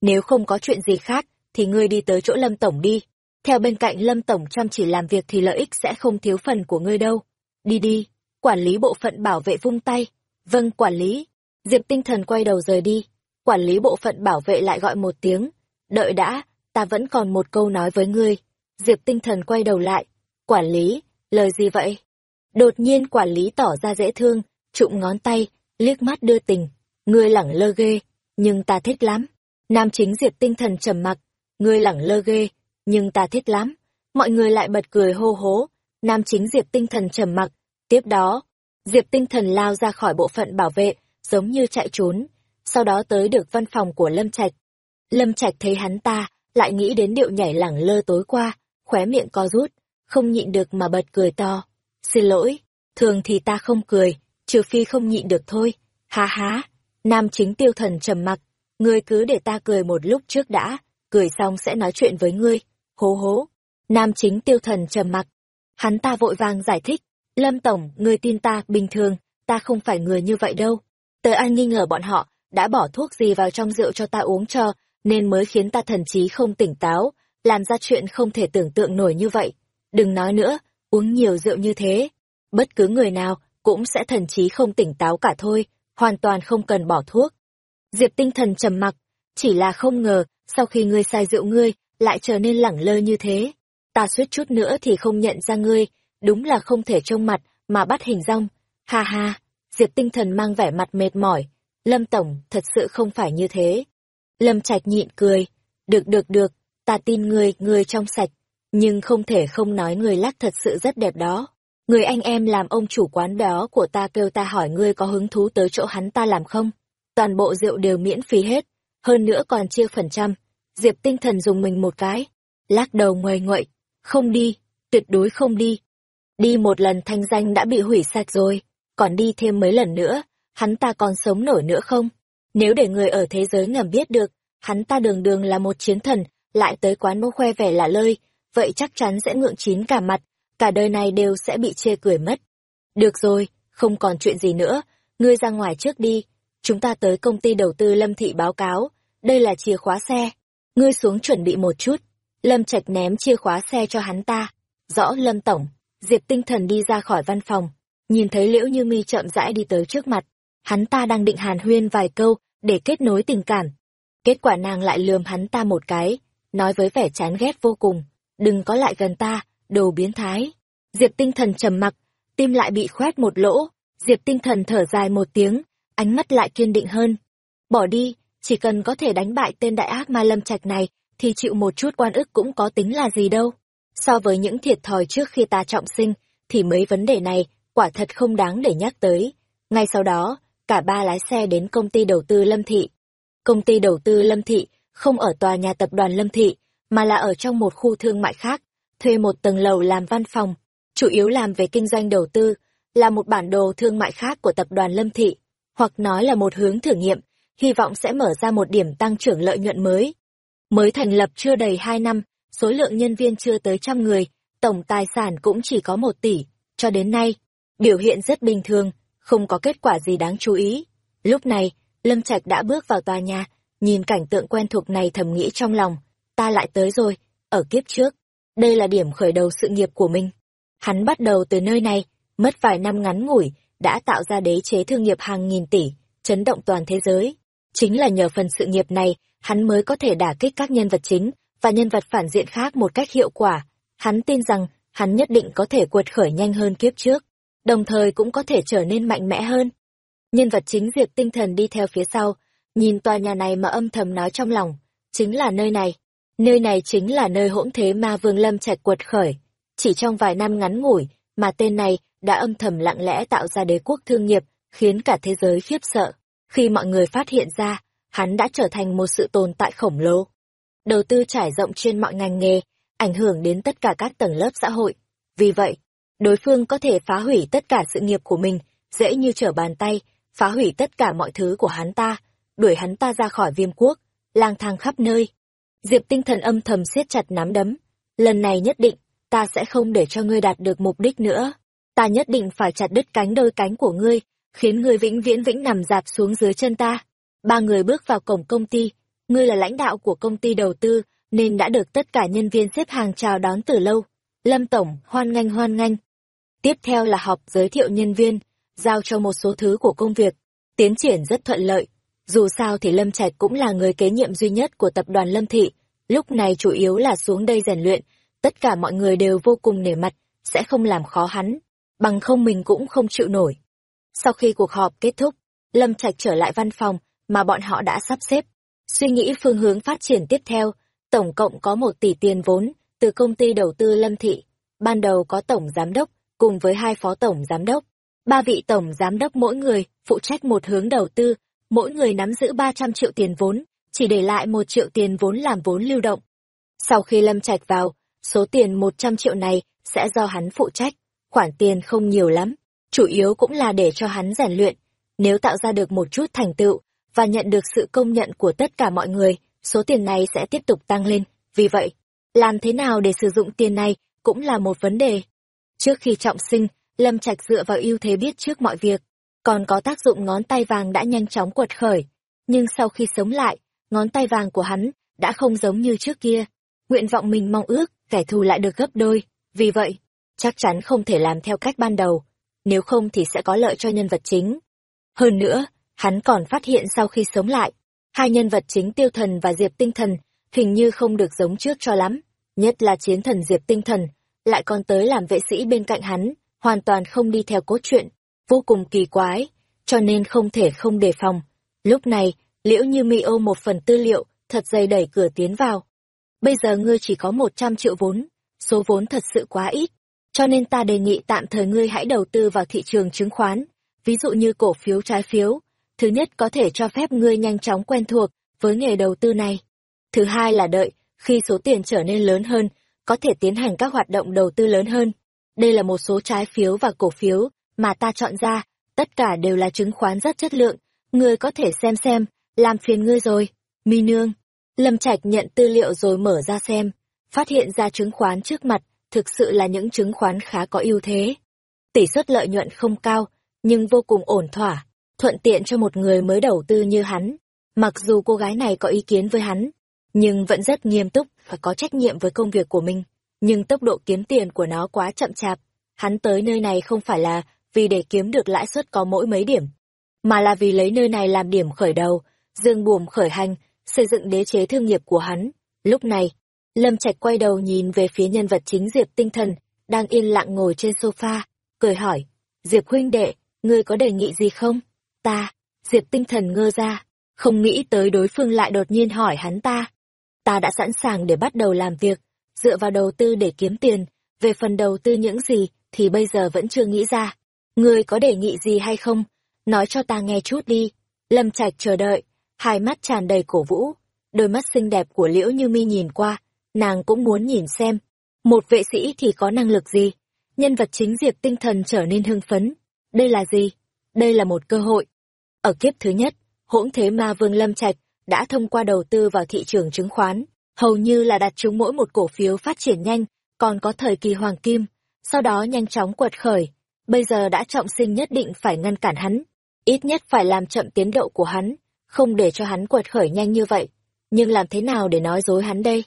Nếu không có chuyện gì khác, thì ngươi đi tới chỗ Lâm Tổng đi. Theo bên cạnh Lâm Tổng chăm chỉ làm việc thì lợi ích sẽ không thiếu phần của ngươi đâu. Đi đi, quản lý bộ phận bảo vệ vung tay. Vâng, quản lý. Diệp tinh thần quay đầu rời đi. Quản lý bộ phận bảo vệ lại gọi một tiếng. Đợi đã, ta vẫn còn một câu nói với ngươi. Diệp tinh thần quay đầu lại. Quản lý, lời gì vậy? Đột nhiên quản lý tỏ ra dễ thương, trụng ngón tay, liếc mắt đưa tình. Ngươi lẳng lơ ghê, nhưng ta thích lắm. Nam chính Diệp tinh thần trầm mặc. Ngươi lẳng lơ ghê, nhưng ta thích lắm. mọi người lại bật cười hô hố. Nam chính Diệp Tinh Thần trầm mặc. Tiếp đó, Diệp Tinh Thần lao ra khỏi bộ phận bảo vệ, giống như chạy trốn. Sau đó tới được văn phòng của Lâm Trạch. Lâm Trạch thấy hắn ta, lại nghĩ đến điệu nhảy lẳng lơ tối qua, khóe miệng co rút, không nhịn được mà bật cười to. Xin lỗi, thường thì ta không cười, trừ phi không nhịn được thôi. Ha ha, nam chính tiêu thần trầm mặc, ngươi cứ để ta cười một lúc trước đã, cười xong sẽ nói chuyện với ngươi. Hố hố, nam chính tiêu thần trầm mặc. Hắn ta vội vàng giải thích, Lâm Tổng, ngươi tin ta, bình thường, ta không phải người như vậy đâu. Tớ an nghi ngờ bọn họ, đã bỏ thuốc gì vào trong rượu cho ta uống cho, nên mới khiến ta thần trí không tỉnh táo, làm ra chuyện không thể tưởng tượng nổi như vậy. Đừng nói nữa, uống nhiều rượu như thế. Bất cứ người nào cũng sẽ thần trí không tỉnh táo cả thôi, hoàn toàn không cần bỏ thuốc. Diệp tinh thần trầm mặc, chỉ là không ngờ, sau khi ngươi sai rượu ngươi, lại trở nên lẳng lơ như thế. Ta suýt chút nữa thì không nhận ra ngươi, đúng là không thể trông mặt, mà bắt hình rong. Ha ha, Diệp tinh thần mang vẻ mặt mệt mỏi. Lâm Tổng, thật sự không phải như thế. Lâm Trạch nhịn cười. Được được được, ta tin ngươi, ngươi trong sạch. Nhưng không thể không nói người lắc thật sự rất đẹp đó. Người anh em làm ông chủ quán đó của ta kêu ta hỏi ngươi có hứng thú tới chỗ hắn ta làm không? Toàn bộ rượu đều miễn phí hết, hơn nữa còn chia phần trăm. Diệp tinh thần dùng mình một cái, lắc đầu ngoài nguậy, không đi, tuyệt đối không đi. Đi một lần thanh danh đã bị hủy sạch rồi, còn đi thêm mấy lần nữa, hắn ta còn sống nổi nữa không? Nếu để người ở thế giới ngầm biết được, hắn ta đường đường là một chiến thần, lại tới quán mô khoe vẻ lạ lơi, vậy chắc chắn sẽ ngượng chín cả mặt, cả đời này đều sẽ bị chê cười mất. Được rồi, không còn chuyện gì nữa, ngươi ra ngoài trước đi, chúng ta tới công ty đầu tư Lâm Thị báo cáo, đây là chìa khóa xe, ngươi xuống chuẩn bị một chút. Lâm Trạch ném chìa khóa xe cho hắn ta. Rõ Lâm Tổng, Diệp tinh thần đi ra khỏi văn phòng, nhìn thấy Liễu Như Mi chậm rãi đi tới trước mặt. Hắn ta đang định hàn huyên vài câu, để kết nối tình cảm. Kết quả nàng lại lườm hắn ta một cái, nói với vẻ chán ghét vô cùng, đừng có lại gần ta, đồ biến thái. Diệp tinh thần trầm mặc, tim lại bị khoét một lỗ, Diệp tinh thần thở dài một tiếng, ánh mắt lại kiên định hơn. Bỏ đi, chỉ cần có thể đánh bại tên đại ác ma lâm trạch này, thì chịu một chút quan ức cũng có tính là gì đâu. So với những thiệt thòi trước khi ta trọng sinh, thì mấy vấn đề này quả thật không đáng để nhắc tới. Ngay sau đó, cả ba lái xe đến công ty đầu tư Lâm Thị. Công ty đầu tư Lâm Thị không ở tòa nhà tập đoàn Lâm Thị, mà là ở trong một khu thương mại khác, thuê một tầng lầu làm văn phòng, chủ yếu làm về kinh doanh đầu tư, là một bản đồ thương mại khác của tập đoàn Lâm Thị, hoặc nói là một hướng thử nghiệm, hy vọng sẽ mở ra một điểm tăng trưởng lợi nhuận mới. Mới thành lập chưa đầy hai năm, số lượng nhân viên chưa tới trăm người, tổng tài sản cũng chỉ có một tỷ, cho đến nay, biểu hiện rất bình thường, không có kết quả gì đáng chú ý. Lúc này, Lâm Trạch đã bước vào tòa nhà, nhìn cảnh tượng quen thuộc này thầm nghĩ trong lòng, ta lại tới rồi, ở kiếp trước, đây là điểm khởi đầu sự nghiệp của mình. Hắn bắt đầu từ nơi này, mất vài năm ngắn ngủi, đã tạo ra đế chế thương nghiệp hàng nghìn tỷ, chấn động toàn thế giới. Chính là nhờ phần sự nghiệp này, hắn mới có thể đả kích các nhân vật chính và nhân vật phản diện khác một cách hiệu quả. Hắn tin rằng, hắn nhất định có thể quật khởi nhanh hơn kiếp trước, đồng thời cũng có thể trở nên mạnh mẽ hơn. Nhân vật chính Diệp tinh thần đi theo phía sau, nhìn tòa nhà này mà âm thầm nói trong lòng, chính là nơi này. Nơi này chính là nơi hỗn thế ma vương lâm trạch quật khởi. Chỉ trong vài năm ngắn ngủi, mà tên này đã âm thầm lặng lẽ tạo ra đế quốc thương nghiệp, khiến cả thế giới khiếp sợ. Khi mọi người phát hiện ra, hắn đã trở thành một sự tồn tại khổng lồ. Đầu tư trải rộng trên mọi ngành nghề, ảnh hưởng đến tất cả các tầng lớp xã hội. Vì vậy, đối phương có thể phá hủy tất cả sự nghiệp của mình, dễ như trở bàn tay, phá hủy tất cả mọi thứ của hắn ta, đuổi hắn ta ra khỏi viêm quốc, lang thang khắp nơi. Diệp tinh thần âm thầm siết chặt nắm đấm. Lần này nhất định, ta sẽ không để cho ngươi đạt được mục đích nữa. Ta nhất định phải chặt đứt cánh đôi cánh của ngươi, khiến ngươi vĩnh viễn vĩnh nằm dạp xuống dưới chân ta. Ba người bước vào cổng công ty. Ngươi là lãnh đạo của công ty đầu tư, nên đã được tất cả nhân viên xếp hàng chào đón từ lâu. Lâm Tổng, hoan nghênh hoan nghênh. Tiếp theo là họp giới thiệu nhân viên, giao cho một số thứ của công việc. Tiến triển rất thuận lợi. Dù sao thì Lâm Trạch cũng là người kế nhiệm duy nhất của tập đoàn Lâm Thị, lúc này chủ yếu là xuống đây rèn luyện, tất cả mọi người đều vô cùng nể mặt, sẽ không làm khó hắn, bằng không mình cũng không chịu nổi. Sau khi cuộc họp kết thúc, Lâm Trạch trở lại văn phòng mà bọn họ đã sắp xếp, suy nghĩ phương hướng phát triển tiếp theo, tổng cộng có một tỷ tiền vốn, từ công ty đầu tư Lâm Thị. Ban đầu có tổng giám đốc, cùng với hai phó tổng giám đốc. Ba vị tổng giám đốc mỗi người phụ trách một hướng đầu tư, mỗi người nắm giữ 300 triệu tiền vốn, chỉ để lại một triệu tiền vốn làm vốn lưu động. Sau khi Lâm Trạch vào, số tiền 100 triệu này sẽ do hắn phụ trách. Khoản tiền không nhiều lắm, chủ yếu cũng là để cho hắn rèn luyện. Nếu tạo ra được một chút thành tựu và nhận được sự công nhận của tất cả mọi người, số tiền này sẽ tiếp tục tăng lên. Vì vậy, làm thế nào để sử dụng tiền này cũng là một vấn đề. Trước khi trọng sinh, Lâm Trạch dựa vào ưu thế biết trước mọi việc, còn có tác dụng ngón tay vàng đã nhanh chóng quật khởi. Nhưng sau khi sống lại, ngón tay vàng của hắn đã không giống như trước kia. Nguyện vọng mình mong ước, kẻ thù lại được gấp đôi. Vì vậy, chắc chắn không thể làm theo cách ban đầu, nếu không thì sẽ có lợi cho nhân vật chính. Hơn nữa, hắn còn phát hiện sau khi sống lại, hai nhân vật chính tiêu thần và diệp tinh thần hình như không được giống trước cho lắm, nhất là chiến thần diệp tinh thần, lại còn tới làm vệ sĩ bên cạnh hắn, hoàn toàn không đi theo cốt truyện, vô cùng kỳ quái, cho nên không thể không đề phòng. Lúc này, liễu như mi ô một phần tư liệu, thật dày đẩy cửa tiến vào. Bây giờ ngươi chỉ có một trăm triệu vốn, số vốn thật sự quá ít, cho nên ta đề nghị tạm thời ngươi hãy đầu tư vào thị trường chứng khoán, ví dụ như cổ phiếu trái phiếu. Thứ nhất có thể cho phép ngươi nhanh chóng quen thuộc với nghề đầu tư này. Thứ hai là đợi, khi số tiền trở nên lớn hơn, có thể tiến hành các hoạt động đầu tư lớn hơn. Đây là một số trái phiếu và cổ phiếu mà ta chọn ra, tất cả đều là chứng khoán rất chất lượng, ngươi có thể xem xem, làm phiền ngươi rồi. Mi nương, Lâm Trạch nhận tư liệu rồi mở ra xem, phát hiện ra chứng khoán trước mặt, thực sự là những chứng khoán khá có ưu thế. Tỷ suất lợi nhuận không cao, nhưng vô cùng ổn thỏa, thuận tiện cho một người mới đầu tư như hắn. Mặc dù cô gái này có ý kiến với hắn, nhưng vẫn rất nghiêm túc và có trách nhiệm với công việc của mình. Nhưng tốc độ kiếm tiền của nó quá chậm chạp. Hắn tới nơi này không phải là vì để kiếm được lãi suất có mỗi mấy điểm, mà là vì lấy nơi này làm điểm khởi đầu, dương buồm khởi hành, xây dựng đế chế thương nghiệp của hắn. Lúc này, Lâm Trạch quay đầu nhìn về phía nhân vật chính Diệp Tinh Thần, đang yên lặng ngồi trên sofa, cười hỏi, Diệp huynh đệ, ngươi có đề nghị gì không? Ta, Diệp Tinh Thần ngơ ra, không nghĩ tới đối phương lại đột nhiên hỏi hắn ta. Ta đã sẵn sàng để bắt đầu làm việc, dựa vào đầu tư để kiếm tiền, về phần đầu tư những gì thì bây giờ vẫn chưa nghĩ ra. Ngươi có đề nghị gì hay không? Nói cho ta nghe chút đi. Lâm Trạch chờ đợi, hai mắt tràn đầy cổ vũ, đôi mắt xinh đẹp của Liễu Như Mi nhìn qua, nàng cũng muốn nhìn xem, một vệ sĩ thì có năng lực gì? Nhân vật chính diệt tinh thần trở nên hưng phấn. Đây là gì? Đây là một cơ hội. Ở kiếp thứ nhất, hỗn thế ma vương Lâm Trạch đã thông qua đầu tư vào thị trường chứng khoán, hầu như là đặt trúng mỗi một cổ phiếu phát triển nhanh, còn có thời kỳ hoàng kim, sau đó nhanh chóng quật khởi. Bây giờ đã trọng sinh nhất định phải ngăn cản hắn, ít nhất phải làm chậm tiến độ của hắn, không để cho hắn quật khởi nhanh như vậy. Nhưng làm thế nào để nói dối hắn đây?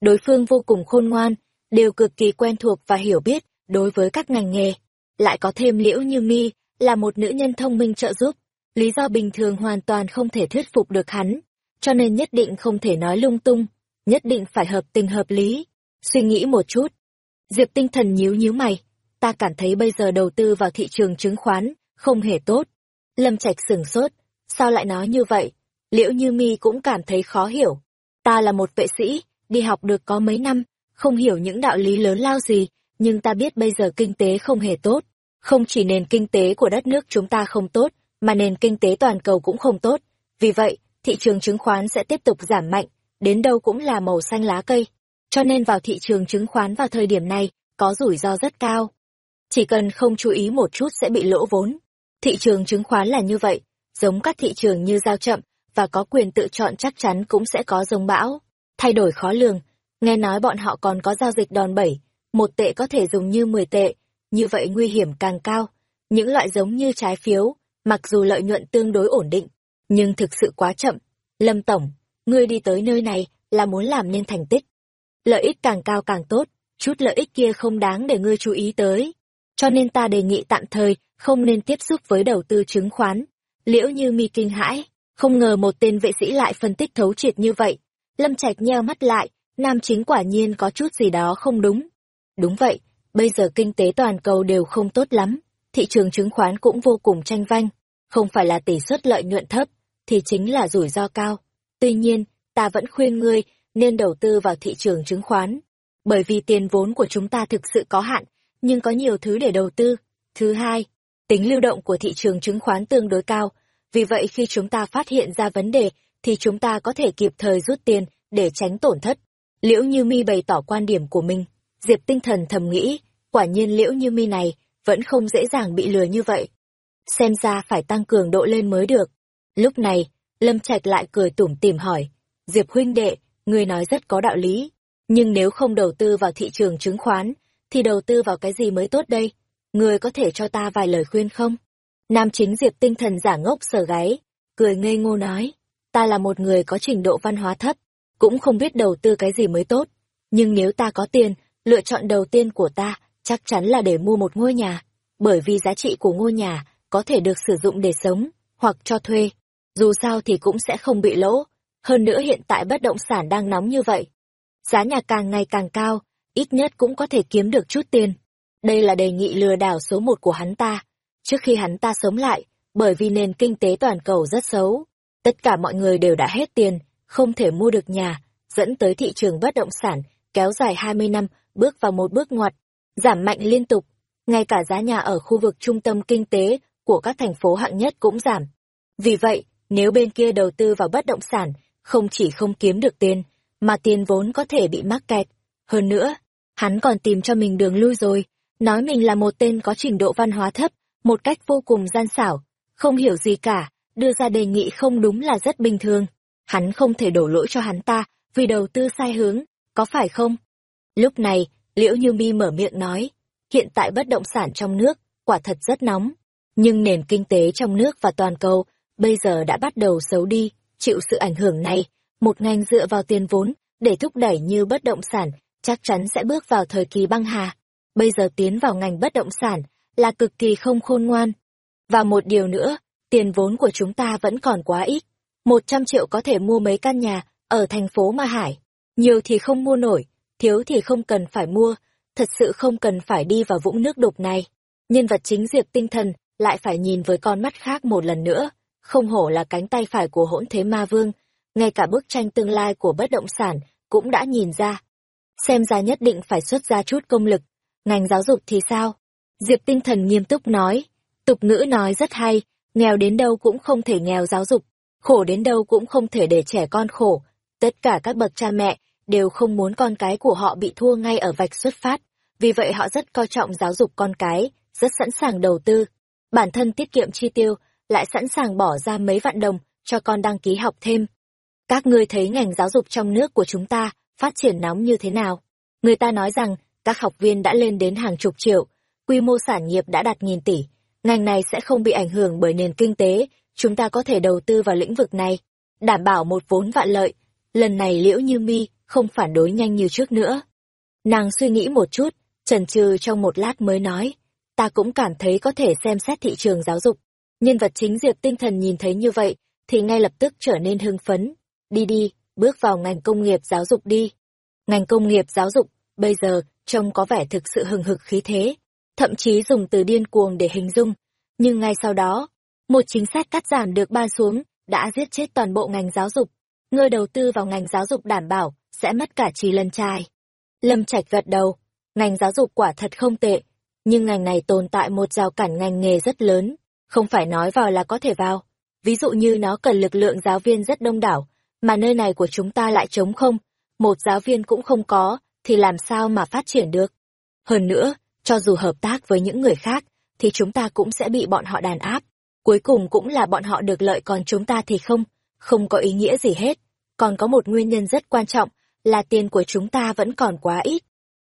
Đối phương vô cùng khôn ngoan, đều cực kỳ quen thuộc và hiểu biết đối với các ngành nghề. Lại có thêm liễu như mi, là một nữ nhân thông minh trợ giúp. Lý do bình thường hoàn toàn không thể thuyết phục được hắn, cho nên nhất định không thể nói lung tung, nhất định phải hợp tình hợp lý. Suy nghĩ một chút. Diệp tinh thần nhíu nhíu mày, ta cảm thấy bây giờ đầu tư vào thị trường chứng khoán, không hề tốt. Lâm Trạch sửng sốt, sao lại nói như vậy? Liễu Như Mi cũng cảm thấy khó hiểu. Ta là một vệ sĩ, đi học được có mấy năm, không hiểu những đạo lý lớn lao gì, nhưng ta biết bây giờ kinh tế không hề tốt. Không chỉ nền kinh tế của đất nước chúng ta không tốt, mà nền kinh tế toàn cầu cũng không tốt. Vì vậy, thị trường chứng khoán sẽ tiếp tục giảm mạnh, đến đâu cũng là màu xanh lá cây. Cho nên vào thị trường chứng khoán vào thời điểm này, có rủi ro rất cao. Chỉ cần không chú ý một chút sẽ bị lỗ vốn. Thị trường chứng khoán là như vậy, giống các thị trường như giao chậm, và có quyền tự chọn chắc chắn cũng sẽ có giống bão thay đổi khó lường. Nghe nói bọn họ còn có giao dịch đòn bẩy, một tệ có thể dùng như 10 tệ, như vậy nguy hiểm càng cao. Những loại giống như trái phiếu, mặc dù lợi nhuận tương đối ổn định, nhưng thực sự quá chậm. Lâm Tổng, ngươi đi tới nơi này là muốn làm nên thành tích. Lợi ích càng cao càng tốt, chút lợi ích kia không đáng để ngươi chú ý tới. Cho nên ta đề nghị tạm thời không nên tiếp xúc với đầu tư chứng khoán. Liễu như mi kinh hãi, không ngờ một tên vệ sĩ lại phân tích thấu triệt như vậy, Lâm Trạch nheo mắt lại, nam chính quả nhiên có chút gì đó không đúng. Đúng vậy, bây giờ kinh tế toàn cầu đều không tốt lắm, thị trường chứng khoán cũng vô cùng tranh vanh, không phải là tỷ suất lợi nhuận thấp, thì chính là rủi ro cao. Tuy nhiên, ta vẫn khuyên ngươi nên đầu tư vào thị trường chứng khoán. bởi vì tiền vốn của chúng ta thực sự có hạn, nhưng có nhiều thứ để đầu tư. Thứ hai, tính lưu động của thị trường chứng khoán tương đối cao, vì vậy khi chúng ta phát hiện ra vấn đề thì chúng ta có thể kịp thời rút tiền để tránh tổn thất. Liễu Như Mi bày tỏ quan điểm của mình, Diệp Tinh Thần thầm nghĩ, quả nhiên Liễu Như Mi này vẫn không dễ dàng bị lừa như vậy. Xem ra phải tăng cường độ lên mới được. Lúc này, Lâm Trạch lại cười tủm tỉm hỏi, Diệp huynh đệ, người nói rất có đạo lý, nhưng nếu không đầu tư vào thị trường chứng khoán, thì đầu tư vào cái gì mới tốt đây? Người có thể cho ta vài lời khuyên không? Nam chính Diệp tinh thần giả ngốc sở gáy, cười ngây ngô nói, ta là một người có trình độ văn hóa thấp, cũng không biết đầu tư cái gì mới tốt, nhưng nếu ta có tiền, lựa chọn đầu tiên của ta chắc chắn là để mua một ngôi nhà, bởi vì giá trị của ngôi nhà có thể được sử dụng để sống, hoặc cho thuê. Dù sao thì cũng sẽ không bị lỗ. Hơn nữa hiện tại bất động sản đang nóng như vậy. Giá nhà càng ngày càng cao, ít nhất cũng có thể kiếm được chút tiền. Đây là đề nghị lừa đảo số một của hắn ta. Trước khi hắn ta sống lại, bởi vì nền kinh tế toàn cầu rất xấu, tất cả mọi người đều đã hết tiền, không thể mua được nhà, dẫn tới thị trường bất động sản, kéo dài 20 năm, bước vào một bước ngoặt, giảm mạnh liên tục. Ngay cả giá nhà ở khu vực trung tâm kinh tế của các thành phố hạng nhất cũng giảm. Vì vậy, nếu bên kia đầu tư vào bất động sản, không chỉ không kiếm được tiền, mà tiền vốn có thể bị mắc kẹt. Hơn nữa, hắn còn tìm cho mình đường lui rồi, nói mình là một tên có trình độ văn hóa thấp, một cách vô cùng gian xảo, không hiểu gì cả, đưa ra đề nghị không đúng là rất bình thường. Hắn không thể đổ lỗi cho hắn ta, vì đầu tư sai hướng, có phải không? Lúc này, Liễu Như Mi mở miệng nói, hiện tại bất động sản trong nước, quả thật rất nóng, nhưng nền kinh tế trong nước và toàn cầu bây giờ đã bắt đầu xấu đi, chịu sự ảnh hưởng này, một ngành dựa vào tiền vốn để thúc đẩy như bất động sản chắc chắn sẽ bước vào thời kỳ băng hà. Bây giờ tiến vào ngành bất động sản là cực kỳ không khôn ngoan. Và một điều nữa, tiền vốn của chúng ta vẫn còn quá ít. Một trăm triệu có thể mua mấy căn nhà ở thành phố Ma Hải. Nhiều thì không mua nổi, thiếu thì không cần phải mua, thật sự không cần phải đi vào vũng nước đục này. Nhân vật chính Diệp Tinh Thần lại phải nhìn với con mắt khác một lần nữa. Không hổ là cánh tay phải của hỗn thế ma vương, ngay cả bức tranh tương lai của bất động sản cũng đã nhìn ra. Xem ra nhất định phải xuất ra chút công lực. Ngành giáo dục thì sao? Diệp tinh thần nghiêm túc nói. Tục ngữ nói rất hay, nghèo đến đâu cũng không thể nghèo giáo dục, khổ đến đâu cũng không thể để trẻ con khổ. Tất cả các bậc cha mẹ đều không muốn con cái của họ bị thua ngay ở vạch xuất phát. Vì vậy họ rất coi trọng giáo dục con cái, rất sẵn sàng đầu tư. Bản thân tiết kiệm chi tiêu, lại sẵn sàng bỏ ra mấy vạn đồng cho con đăng ký học thêm. Các ngươi thấy ngành giáo dục trong nước của chúng ta phát triển nóng như thế nào? Người ta nói rằng các học viên đã lên đến hàng chục triệu, quy mô sản nghiệp đã đạt nghìn tỷ. Ngành này sẽ không bị ảnh hưởng bởi nền kinh tế, chúng ta có thể đầu tư vào lĩnh vực này, đảm bảo một vốn vạn lợi. Lần này liễu như mi không phản đối nhanh như trước nữa. Nàng suy nghĩ một chút, trần trừ trong một lát mới nói, ta cũng cảm thấy có thể xem xét thị trường giáo dục. Nhân vật chính Diệp tinh thần nhìn thấy như vậy, thì ngay lập tức trở nên hưng phấn. Đi đi, bước vào ngành công nghiệp giáo dục đi. Ngành công nghiệp giáo dục, bây giờ, trông có vẻ thực sự hừng hực khí thế, thậm chí dùng từ điên cuồng để hình dung. Nhưng ngay sau đó, một chính sách cắt giảm được ban xuống, đã giết chết toàn bộ ngành giáo dục. Người đầu tư vào ngành giáo dục đảm bảo, sẽ mất cả trì lân trai. Lâm Trạch gật đầu, ngành giáo dục quả thật không tệ, nhưng ngành này tồn tại một rào cản ngành nghề rất lớn, không phải nói vào là có thể vào. Ví dụ như nó cần lực lượng giáo viên rất đông đảo, mà nơi này của chúng ta lại trống không, một giáo viên cũng không có, thì làm sao mà phát triển được. Hơn nữa, cho dù hợp tác với những người khác, thì chúng ta cũng sẽ bị bọn họ đàn áp. Cuối cùng cũng là bọn họ được lợi còn chúng ta thì không, không có ý nghĩa gì hết. Còn có một nguyên nhân rất quan trọng, là tiền của chúng ta vẫn còn quá ít.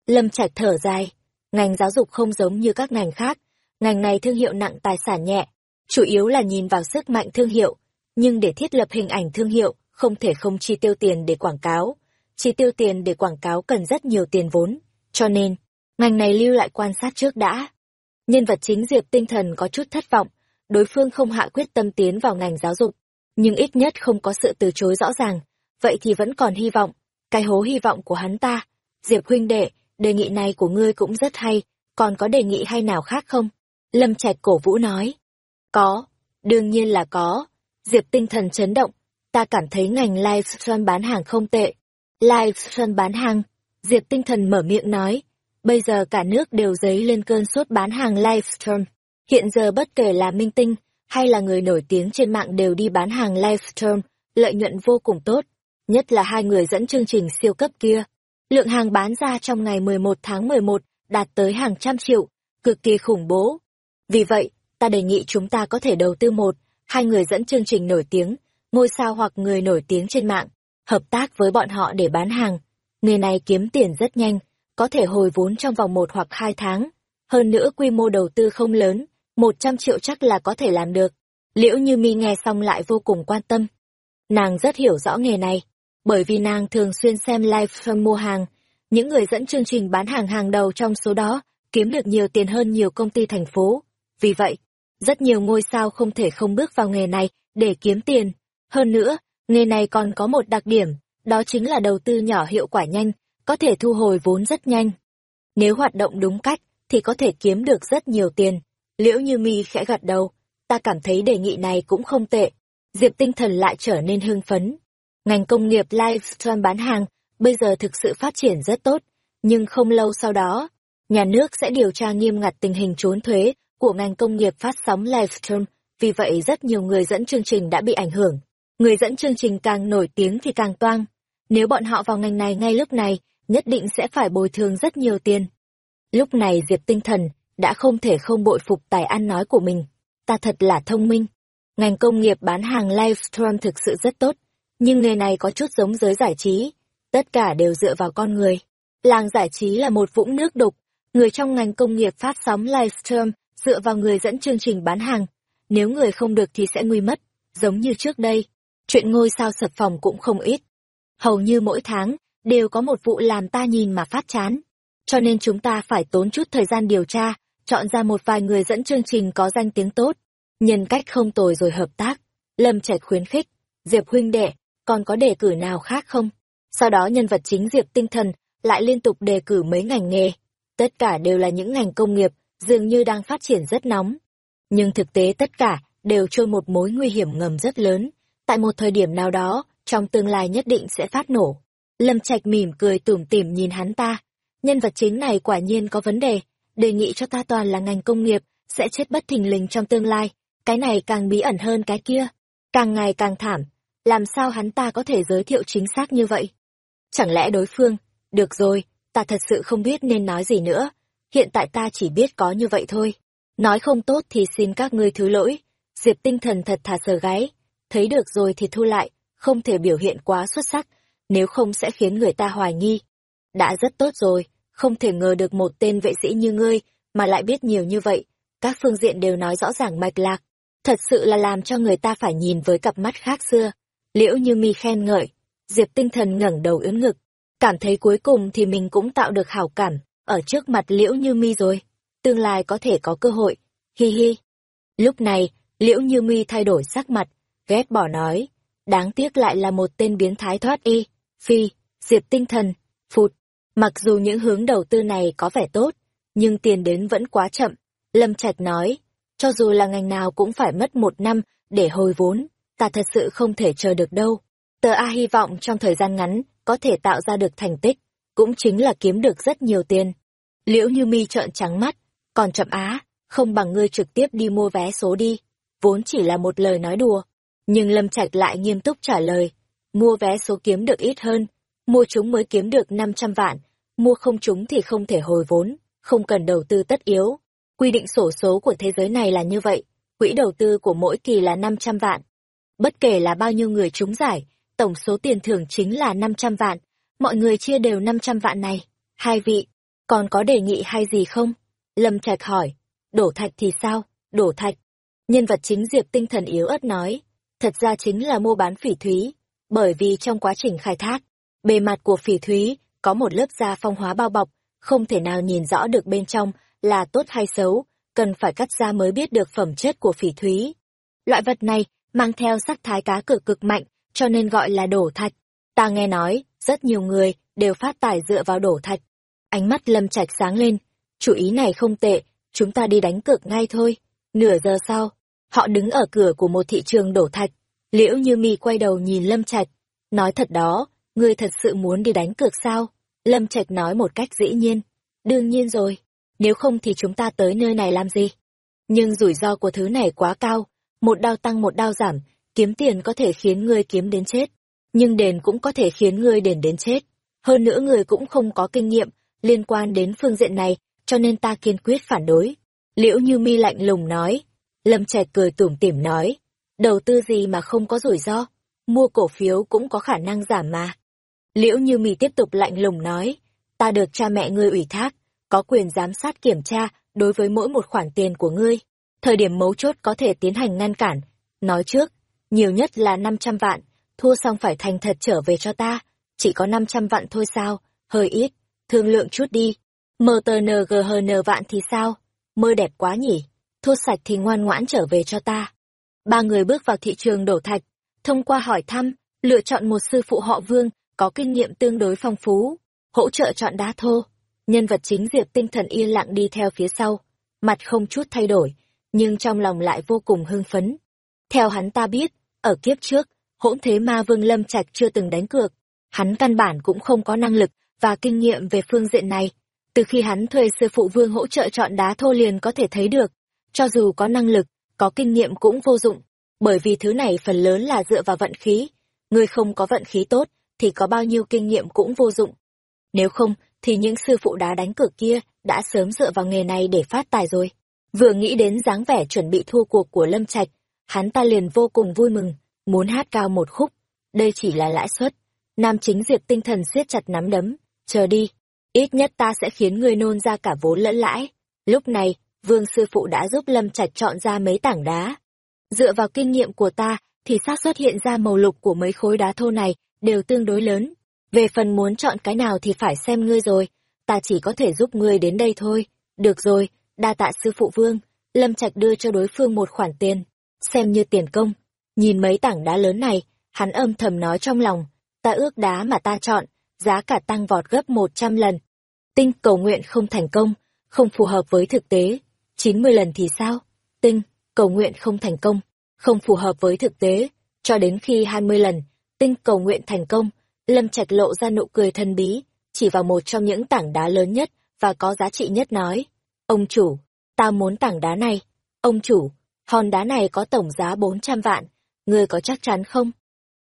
Lâm Trạch thở dài, ngành giáo dục không giống như các ngành khác, ngành này thương hiệu nặng tài sản nhẹ, chủ yếu là nhìn vào sức mạnh thương hiệu, nhưng để thiết lập hình ảnh thương hiệu, không thể không chi tiêu tiền để quảng cáo. Chi tiêu tiền để quảng cáo cần rất nhiều tiền vốn, cho nên, ngành này lưu lại quan sát trước đã. Nhân vật chính Diệp tinh thần có chút thất vọng, đối phương không hạ quyết tâm tiến vào ngành giáo dục, nhưng ít nhất không có sự từ chối rõ ràng, vậy thì vẫn còn hy vọng, cái hố hy vọng của hắn ta. Diệp huynh đệ, đề nghị này của ngươi cũng rất hay, còn có đề nghị hay nào khác không? Lâm Trạch cổ vũ nói. Có, đương nhiên là có. Diệp tinh thần chấn động, ta cảm thấy ngành livestream bán hàng không tệ. Livestream bán hàng, Diệp tinh thần mở miệng nói, bây giờ cả nước đều dấy lên cơn sốt bán hàng livestream. Hiện giờ bất kể là minh tinh, hay là người nổi tiếng trên mạng đều đi bán hàng livestream, lợi nhuận vô cùng tốt. Nhất là hai người dẫn chương trình siêu cấp kia. Lượng hàng bán ra trong ngày 11 tháng 11 đạt tới hàng trăm triệu, cực kỳ khủng bố. Vì vậy, ta đề nghị chúng ta có thể đầu tư một, hai người dẫn chương trình nổi tiếng, ngôi sao hoặc người nổi tiếng trên mạng, hợp tác với bọn họ để bán hàng. Người này kiếm tiền rất nhanh, có thể hồi vốn trong vòng một hoặc hai tháng. Hơn nữa quy mô đầu tư không lớn, một trăm triệu chắc là có thể làm được. Liễu Như Mi nghe xong lại vô cùng quan tâm. Nàng rất hiểu rõ nghề này, bởi vì nàng thường xuyên xem live stream mua hàng, những người dẫn chương trình bán hàng hàng đầu trong số đó kiếm được nhiều tiền hơn nhiều công ty thành phố. Vì vậy, rất nhiều ngôi sao không thể không bước vào nghề này để kiếm tiền. Hơn nữa, nghề này còn có một đặc điểm, đó chính là đầu tư nhỏ hiệu quả nhanh, có thể thu hồi vốn rất nhanh. Nếu hoạt động đúng cách, thì có thể kiếm được rất nhiều tiền. Liễu Như Mi khẽ gật đầu, ta cảm thấy đề nghị này cũng không tệ. Diệp tinh thần lại trở nên hưng phấn. Ngành công nghiệp livestream bán hàng bây giờ thực sự phát triển rất tốt, nhưng không lâu sau đó, nhà nước sẽ điều tra nghiêm ngặt tình hình trốn thuế của ngành công nghiệp phát sóng livestream, vì vậy rất nhiều người dẫn chương trình đã bị ảnh hưởng. Người dẫn chương trình càng nổi tiếng thì càng toang. Nếu bọn họ vào ngành này ngay lúc này, nhất định sẽ phải bồi thường rất nhiều tiền. Lúc này Diệp Tinh Thần đã không thể không bội phục tài ăn nói của mình. Ta thật là thông minh. Ngành công nghiệp bán hàng livestream thực sự rất tốt, nhưng nghề này có chút giống giới giải trí. Tất cả đều dựa vào con người. Làng giải trí là một vũng nước đục. Người trong ngành công nghiệp phát sóng livestream dựa vào người dẫn chương trình bán hàng. Nếu người không được thì sẽ nguy mất. Giống như trước đây, chuyện ngôi sao sập phòng cũng không ít. Hầu như mỗi tháng, đều có một vụ làm ta nhìn mà phát chán. Cho nên chúng ta phải tốn chút thời gian điều tra, chọn ra một vài người dẫn chương trình có danh tiếng tốt, nhân cách không tồi rồi hợp tác. Lâm Trạch khuyến khích, Diệp huynh đệ, còn có đề cử nào khác không? Sau đó nhân vật chính Diệp Tinh Thần lại liên tục đề cử mấy ngành nghề. Tất cả đều là những ngành công nghiệp, dường như đang phát triển rất nóng. Nhưng thực tế tất cả đều trôi một mối nguy hiểm ngầm rất lớn. Tại một thời điểm nào đó, trong tương lai nhất định sẽ phát nổ. Lâm Trạch mỉm cười tủm tỉm nhìn hắn ta. Nhân vật chính này quả nhiên có vấn đề, đề nghị cho ta toàn là ngành công nghiệp, sẽ chết bất thình lình trong tương lai. Cái này càng bí ẩn hơn cái kia. Càng ngày càng thảm. Làm sao hắn ta có thể giới thiệu chính xác như vậy? Chẳng lẽ đối phương, được rồi, ta thật sự không biết nên nói gì nữa. Hiện tại ta chỉ biết có như vậy thôi. Nói không tốt thì xin các ngươi thứ lỗi. Diệp tinh thần thật thà sờ gáy. Thấy được rồi thì thu lại, không thể biểu hiện quá xuất sắc, nếu không sẽ khiến người ta hoài nghi. Đã rất tốt rồi, không thể ngờ được một tên vệ sĩ như ngươi, mà lại biết nhiều như vậy. Các phương diện đều nói rõ ràng mạch lạc. Thật sự là làm cho người ta phải nhìn với cặp mắt khác xưa. Liễu như mi khen ngợi, Diệp tinh thần ngẩng đầu ưỡn ngực, cảm thấy cuối cùng thì mình cũng tạo được hảo cảm, ở trước mặt liễu như mi rồi. Tương lai có thể có cơ hội, hi hi. Lúc này, liễu như mi thay đổi sắc mặt, ghét bỏ nói, đáng tiếc lại là một tên biến thái thoát y, phi, diệp tinh thần, phụt. Mặc dù những hướng đầu tư này có vẻ tốt, nhưng tiền đến vẫn quá chậm. Lâm Trạch nói, cho dù là ngành nào cũng phải mất một năm để hồi vốn, ta thật sự không thể chờ được đâu. Tờ A hy vọng trong thời gian ngắn có thể tạo ra được thành tích, cũng chính là kiếm được rất nhiều tiền. Liễu Như Mi trợn trắng mắt, còn chậm á, không bằng ngươi trực tiếp đi mua vé số đi. Vốn chỉ là một lời nói đùa, nhưng Lâm Trạch lại nghiêm túc trả lời, mua vé số kiếm được ít hơn, mua chúng mới kiếm được 500 vạn, mua không chúng thì không thể hồi vốn, không cần đầu tư tất yếu. Quy định sổ số của thế giới này là như vậy, quỹ đầu tư của mỗi kỳ là 500 vạn. Bất kể là bao nhiêu người trúng giải, tổng số tiền thưởng chính là 500 vạn, mọi người chia đều 500 vạn này. Hai vị, còn có đề nghị hay gì không? Lâm Trạch hỏi, đổ thạch thì sao? Đổ thạch. Nhân vật chính Diệp tinh thần yếu ớt nói, thật ra chính là mua bán phỉ thúy, bởi vì trong quá trình khai thác, bề mặt của phỉ thúy có một lớp da phong hóa bao bọc, không thể nào nhìn rõ được bên trong là tốt hay xấu, cần phải cắt ra mới biết được phẩm chất của phỉ thúy. Loại vật này mang theo sắc thái cá cực cực mạnh, cho nên gọi là đổ thạch. Ta nghe nói, rất nhiều người đều phát tài dựa vào đổ thạch. Ánh mắt Lâm Trạch sáng lên, chủ ý này không tệ, chúng ta đi đánh cược ngay thôi. Nửa giờ sau, họ đứng ở cửa của một thị trường đổ thạch. Liễu Như Mi quay đầu nhìn Lâm Trạch, nói thật đó, ngươi thật sự muốn đi đánh cược sao? Lâm Trạch nói một cách dĩ nhiên. Đương nhiên rồi, nếu không thì chúng ta tới nơi này làm gì? Nhưng rủi ro của thứ này quá cao, một đao tăng một đao giảm, kiếm tiền có thể khiến ngươi kiếm đến chết, nhưng đền cũng có thể khiến ngươi đền đến chết. Hơn nữa người cũng không có kinh nghiệm liên quan đến phương diện này, cho nên ta kiên quyết phản đối. Liễu Như Mi lạnh lùng nói. Lâm Trạch cười tủm tỉm nói. Đầu tư gì mà không có rủi ro, mua cổ phiếu cũng có khả năng giảm mà. Liễu Như mì tiếp tục lạnh lùng nói. Ta được cha mẹ ngươi ủy thác, có quyền giám sát kiểm tra đối với mỗi một khoản tiền của ngươi. Thời điểm mấu chốt có thể tiến hành ngăn cản. Nói trước, nhiều nhất là 500 vạn, thua xong phải thành thật trở về cho ta. Chỉ có 500 vạn thôi sao, hơi ít, thương lượng chút đi. MTNGHN vạn thì sao? Mơ đẹp quá nhỉ, thua sạch thì ngoan ngoãn trở về cho ta. Ba người bước vào thị trường đổ thạch, thông qua hỏi thăm, lựa chọn một sư phụ họ Vương, có kinh nghiệm tương đối phong phú, hỗ trợ chọn đá thô. Nhân vật chính Diệp tinh thần yên lặng đi theo phía sau, mặt không chút thay đổi, nhưng trong lòng lại vô cùng hưng phấn. Theo hắn ta biết, ở kiếp trước, hỗn thế ma vương lâm trạch chưa từng đánh cược, hắn căn bản cũng không có năng lực và kinh nghiệm về phương diện này. Từ khi hắn thuê sư phụ vương hỗ trợ chọn đá thô liền có thể thấy được, cho dù có năng lực, có kinh nghiệm cũng vô dụng, bởi vì thứ này phần lớn là dựa vào vận khí. Người không có vận khí tốt, thì có bao nhiêu kinh nghiệm cũng vô dụng. Nếu không, thì những sư phụ đá đánh cược kia đã sớm dựa vào nghề này để phát tài rồi. Vừa nghĩ đến dáng vẻ chuẩn bị thua cuộc của Lâm Trạch, hắn ta liền vô cùng vui mừng, muốn hát cao một khúc. Đây chỉ là lãi suất. Nam chính diệp tinh thần siết chặt nắm đấm, chờ đi, ít nhất ta sẽ khiến ngươi nôn ra cả vốn lẫn lãi. Lúc này, vương sư phụ đã giúp Lâm Trạch chọn ra mấy tảng đá. Dựa vào kinh nghiệm của ta, thì xác suất hiện ra màu lục của mấy khối đá thô này đều tương đối lớn. Về phần muốn chọn cái nào thì phải xem ngươi rồi, ta chỉ có thể giúp ngươi đến đây thôi. Được rồi, đa tạ sư phụ vương, Lâm Trạch đưa cho đối phương một khoản tiền, xem như tiền công. Nhìn mấy tảng đá lớn này, hắn âm thầm nói trong lòng, ta ước đá mà ta chọn, giá cả tăng vọt gấp một trăm lần. Tinh cầu nguyện không thành công, không phù hợp với thực tế chín mươi lần thì sao? Tinh, cầu nguyện không thành công, không phù hợp với thực tế. Cho đến khi hai mươi lần, tinh cầu nguyện thành công, Lâm Trạch lộ ra nụ cười thân bí, chỉ vào một trong những tảng đá lớn nhất và có giá trị nhất nói. Ông chủ, ta muốn tảng đá này. Ông chủ, hòn đá này có tổng giá bốn trăm vạn, ngươi có chắc chắn không?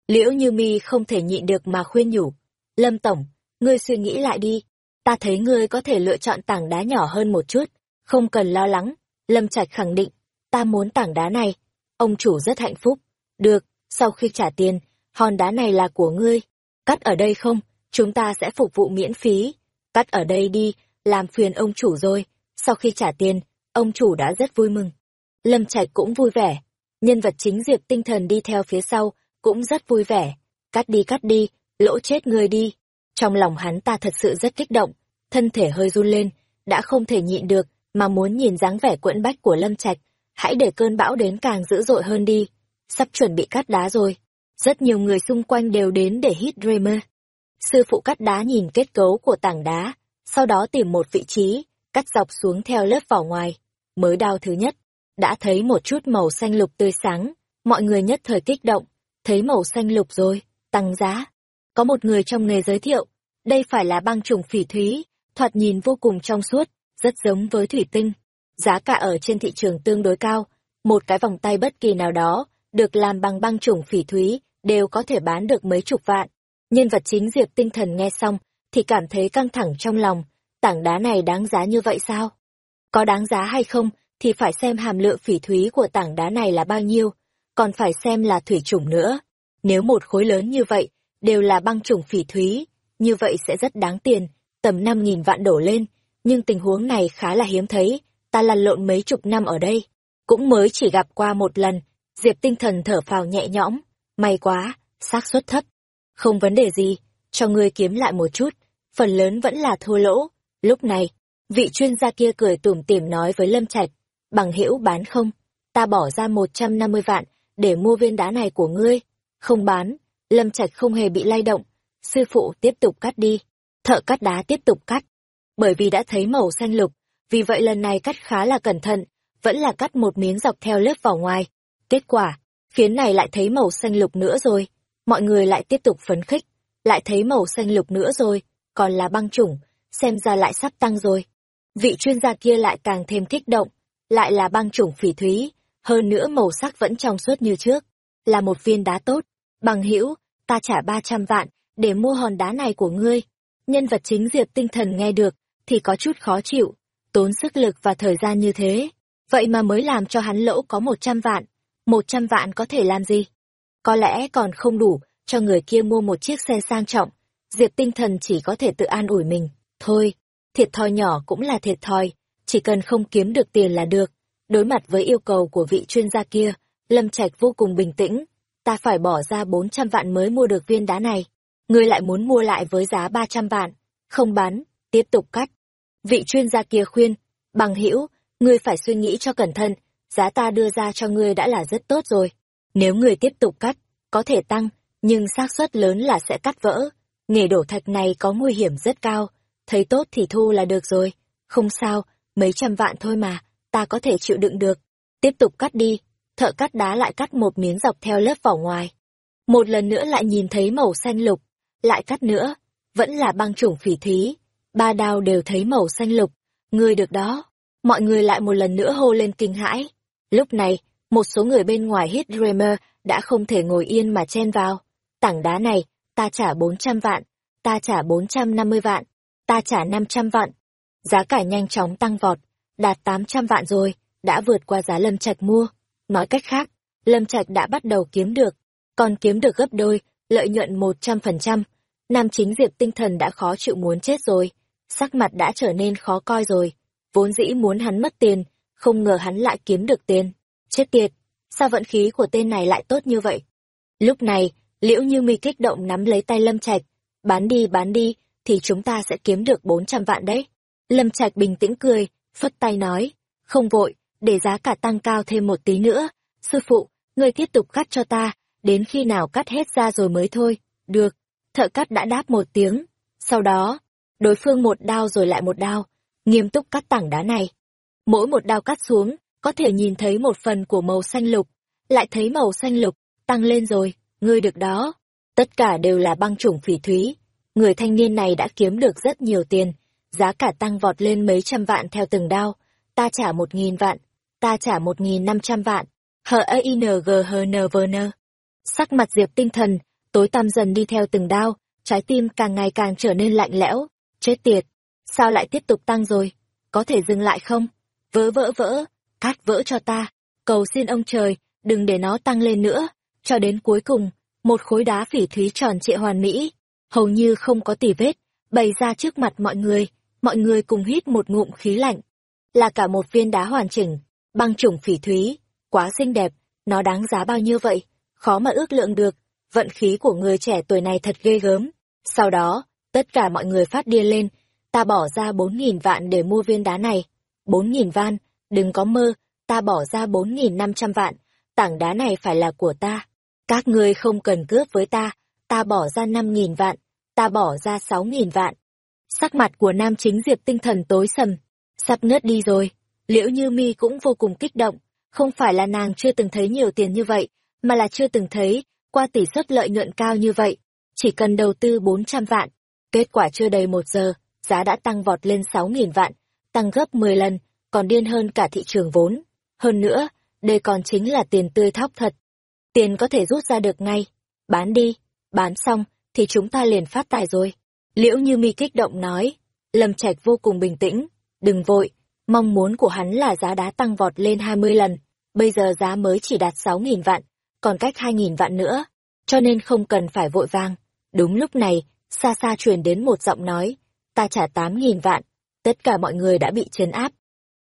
Liễu Như Mi không thể nhịn được mà khuyên nhủ. Lâm Tổng, ngươi suy nghĩ lại đi. Ta thấy ngươi có thể lựa chọn tảng đá nhỏ hơn một chút, không cần lo lắng. Lâm Trạch khẳng định, ta muốn tảng đá này. Ông chủ rất hạnh phúc. Được, sau khi trả tiền, hòn đá này là của ngươi. Cắt ở đây không, chúng ta sẽ phục vụ miễn phí. Cắt ở đây đi, làm phiền ông chủ rồi. Sau khi trả tiền, ông chủ đã rất vui mừng. Lâm Trạch cũng vui vẻ. Nhân vật chính Diệp tinh thần đi theo phía sau, cũng rất vui vẻ. Cắt đi cắt đi, lỗ chết người đi. Trong lòng hắn ta thật sự rất kích động, thân thể hơi run lên, đã không thể nhịn được, mà muốn nhìn dáng vẻ quẫn bách của Lâm Trạch. Hãy để cơn bão đến càng dữ dội hơn đi. Sắp chuẩn bị cắt đá rồi. Rất nhiều người xung quanh đều đến để hít Dreamer. Sư phụ cắt đá nhìn kết cấu của tảng đá, sau đó tìm một vị trí, cắt dọc xuống theo lớp vỏ ngoài. Mới đao thứ nhất, đã thấy một chút màu xanh lục tươi sáng, mọi người nhất thời kích động, thấy màu xanh lục rồi, tăng giá. Có một người trong nghề giới thiệu, đây phải là băng trùng phỉ thúy, thoạt nhìn vô cùng trong suốt, rất giống với thủy tinh. Giá cả ở trên thị trường tương đối cao, một cái vòng tay bất kỳ nào đó, được làm bằng băng chủng phỉ thúy, đều có thể bán được mấy chục vạn. Nhân vật chính Diệp tinh thần nghe xong, thì cảm thấy căng thẳng trong lòng, tảng đá này đáng giá như vậy sao? Có đáng giá hay không, thì phải xem hàm lượng phỉ thúy của tảng đá này là bao nhiêu, còn phải xem là thủy chủng nữa. Nếu một khối lớn như vậy, đều là băng chủng phỉ thúy, như vậy sẽ rất đáng tiền, tầm năm nghìn vạn đổ lên, nhưng tình huống này khá là hiếm thấy, ta lăn lộn mấy chục năm ở đây, cũng mới chỉ gặp qua một lần, Diệp tinh thần thở phào nhẹ nhõm, may quá, xác suất thấp. Không vấn đề gì, cho ngươi kiếm lại một chút, phần lớn vẫn là thua lỗ. Lúc này, vị chuyên gia kia cười tủm tỉm nói với Lâm Trạch, bằng hữu bán không, ta bỏ ra một trăm năm mươi vạn để mua viên đá này của ngươi. Không bán, Lâm Trạch không hề bị lay động, sư phụ tiếp tục cắt đi, thợ cắt đá tiếp tục cắt. Bởi vì đã thấy màu xanh lục, vì vậy lần này cắt khá là cẩn thận, vẫn là cắt một miếng dọc theo lớp vỏ ngoài. Kết quả, phiến này lại thấy màu xanh lục nữa rồi, mọi người lại tiếp tục phấn khích, lại thấy màu xanh lục nữa rồi, còn là băng chủng, xem ra lại sắp tăng rồi. Vị chuyên gia kia lại càng thêm kích động, lại là băng chủng phỉ thúy, hơn nữa màu sắc vẫn trong suốt như trước, là một viên đá tốt. Bằng hữu ta trả ba trăm vạn, để mua hòn đá này của ngươi. Nhân vật chính Diệp tinh thần nghe được, thì có chút khó chịu, tốn sức lực và thời gian như thế. Vậy mà mới làm cho hắn lỗ có một trăm vạn. Một trăm vạn có thể làm gì? Có lẽ còn không đủ, cho người kia mua một chiếc xe sang trọng. Diệp tinh thần chỉ có thể tự an ủi mình. Thôi, thiệt thòi nhỏ cũng là thiệt thòi, chỉ cần không kiếm được tiền là được. Đối mặt với yêu cầu của vị chuyên gia kia, Lâm Trạch vô cùng bình tĩnh. Ta phải bỏ ra 400 vạn mới mua được viên đá này. Ngươi lại muốn mua lại với giá 300 vạn. Không bán, tiếp tục cắt. Vị chuyên gia kia khuyên, bằng hữu ngươi phải suy nghĩ cho cẩn thận, giá ta đưa ra cho ngươi đã là rất tốt rồi. Nếu ngươi tiếp tục cắt, có thể tăng, nhưng xác suất lớn là sẽ cắt vỡ. Nghề đổ thạch này có nguy hiểm rất cao, thấy tốt thì thu là được rồi. Không sao, mấy trăm vạn thôi mà, ta có thể chịu đựng được. Tiếp tục cắt đi, thợ cắt đá lại cắt một miếng dọc theo lớp vỏ ngoài. Một lần nữa lại nhìn thấy màu xanh lục, lại cắt nữa, vẫn là băng chủng phỉ thí. Ba đao đều thấy màu xanh lục, người được đó. Mọi người lại một lần nữa hô lên kinh hãi. Lúc này, một số người bên ngoài hít Dreamer đã không thể ngồi yên mà chen vào. Tảng đá này, ta trả 400 vạn, ta trả 450 vạn, ta trả 500 vạn. Giá cả nhanh chóng tăng vọt, đạt 800 vạn rồi, đã vượt qua giá Lâm Trạch mua. Nói cách khác, Lâm Trạch đã bắt đầu kiếm được, còn kiếm được gấp đôi, lợi nhuận 100%. Nam chính Diệp tinh thần đã khó chịu muốn chết rồi, sắc mặt đã trở nên khó coi rồi. Vốn dĩ muốn hắn mất tiền, không ngờ hắn lại kiếm được tiền. Chết tiệt, sao vận khí của tên này lại tốt như vậy? Lúc này, liễu như mi kích động nắm lấy tay Lâm Trạch, bán đi bán đi, thì chúng ta sẽ kiếm được 400 vạn đấy. Lâm Trạch bình tĩnh cười, phất tay nói, không vội, để giá cả tăng cao thêm một tí nữa. Sư phụ, người tiếp tục cắt cho ta, đến khi nào cắt hết ra rồi mới thôi. Được, thợ cắt đã đáp một tiếng. Sau đó, đối phương một đao rồi lại một đao, nghiêm túc cắt tảng đá này. Mỗi một đao cắt xuống, có thể nhìn thấy một phần của màu xanh lục, lại thấy màu xanh lục, tăng lên rồi, ngươi được đó. Tất cả đều là băng chủng phỉ thúy. Người thanh niên này đã kiếm được rất nhiều tiền, giá cả tăng vọt lên mấy trăm vạn theo từng đao. Ta trả một nghìn vạn, ta trả một nghìn năm trăm vạn. Hờ a e, i n g h n v n Sắc mặt Diệp tinh thần, tối tăm dần đi theo từng đao, trái tim càng ngày càng trở nên lạnh lẽo. Chết tiệt, sao lại tiếp tục tăng rồi? Có thể dừng lại không? Vỡ vỡ vỡ, cát vỡ cho ta, cầu xin ông trời, đừng để nó tăng lên nữa. Cho đến cuối cùng, một khối đá phỉ thúy tròn trịa hoàn mỹ, hầu như không có tỉ vết, bày ra trước mặt mọi người, mọi người cùng hít một ngụm khí lạnh. Là cả một viên đá hoàn chỉnh, băng chủng phỉ thúy, quá xinh đẹp, nó đáng giá bao nhiêu vậy? khó mà ước lượng được, vận khí của người trẻ tuổi này thật ghê gớm. Sau đó, tất cả mọi người phát điên lên, ta bỏ ra bốn nghìn vạn để mua viên đá này. Bốn nghìn van, đừng có mơ, ta bỏ ra bốn nghìn năm trăm vạn, tảng đá này phải là của ta. Các ngươi không cần cướp với ta, ta bỏ ra năm nghìn vạn, ta bỏ ra sáu nghìn vạn. Sắc mặt của nam chính diệp tinh thần tối sầm, sắp ngất đi rồi. Liễu Như Mi cũng vô cùng kích động, không phải là nàng chưa từng thấy nhiều tiền như vậy, mà là chưa từng thấy, qua tỷ suất lợi nhuận cao như vậy, chỉ cần đầu tư 400 vạn. Kết quả chưa đầy một giờ, giá đã tăng vọt lên 6.000 vạn, tăng gấp 10 lần, còn điên hơn cả thị trường vốn. Hơn nữa, đây còn chính là tiền tươi thóc thật. Tiền có thể rút ra được ngay. Bán đi, bán xong, thì chúng ta liền phát tài rồi. Liễu Như Mi kích động nói, Lâm Trạch vô cùng bình tĩnh, đừng vội, mong muốn của hắn là giá đá tăng vọt lên 20 lần, bây giờ giá mới chỉ đạt 6.000 vạn, còn cách hai nghìn vạn nữa, cho nên không cần phải vội vàng. Đúng lúc này, xa xa truyền đến một giọng nói, ta trả tám nghìn vạn, tất cả mọi người đã bị chấn áp.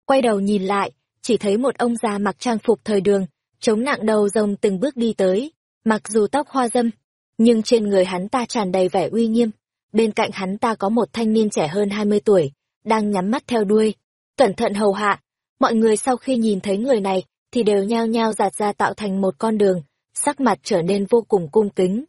Quay đầu nhìn lại, chỉ thấy một ông già mặc trang phục thời đường, chống nặng đầu rồng từng bước đi tới, mặc dù tóc hoa dâm, nhưng trên người hắn ta tràn đầy vẻ uy nghiêm. Bên cạnh hắn ta có một thanh niên trẻ hơn hai mươi tuổi, đang nhắm mắt theo đuôi, cẩn thận hầu hạ. Mọi người sau khi nhìn thấy người này, thì đều nhao nhao giạt ra tạo thành một con đường, sắc mặt trở nên vô cùng cung kính.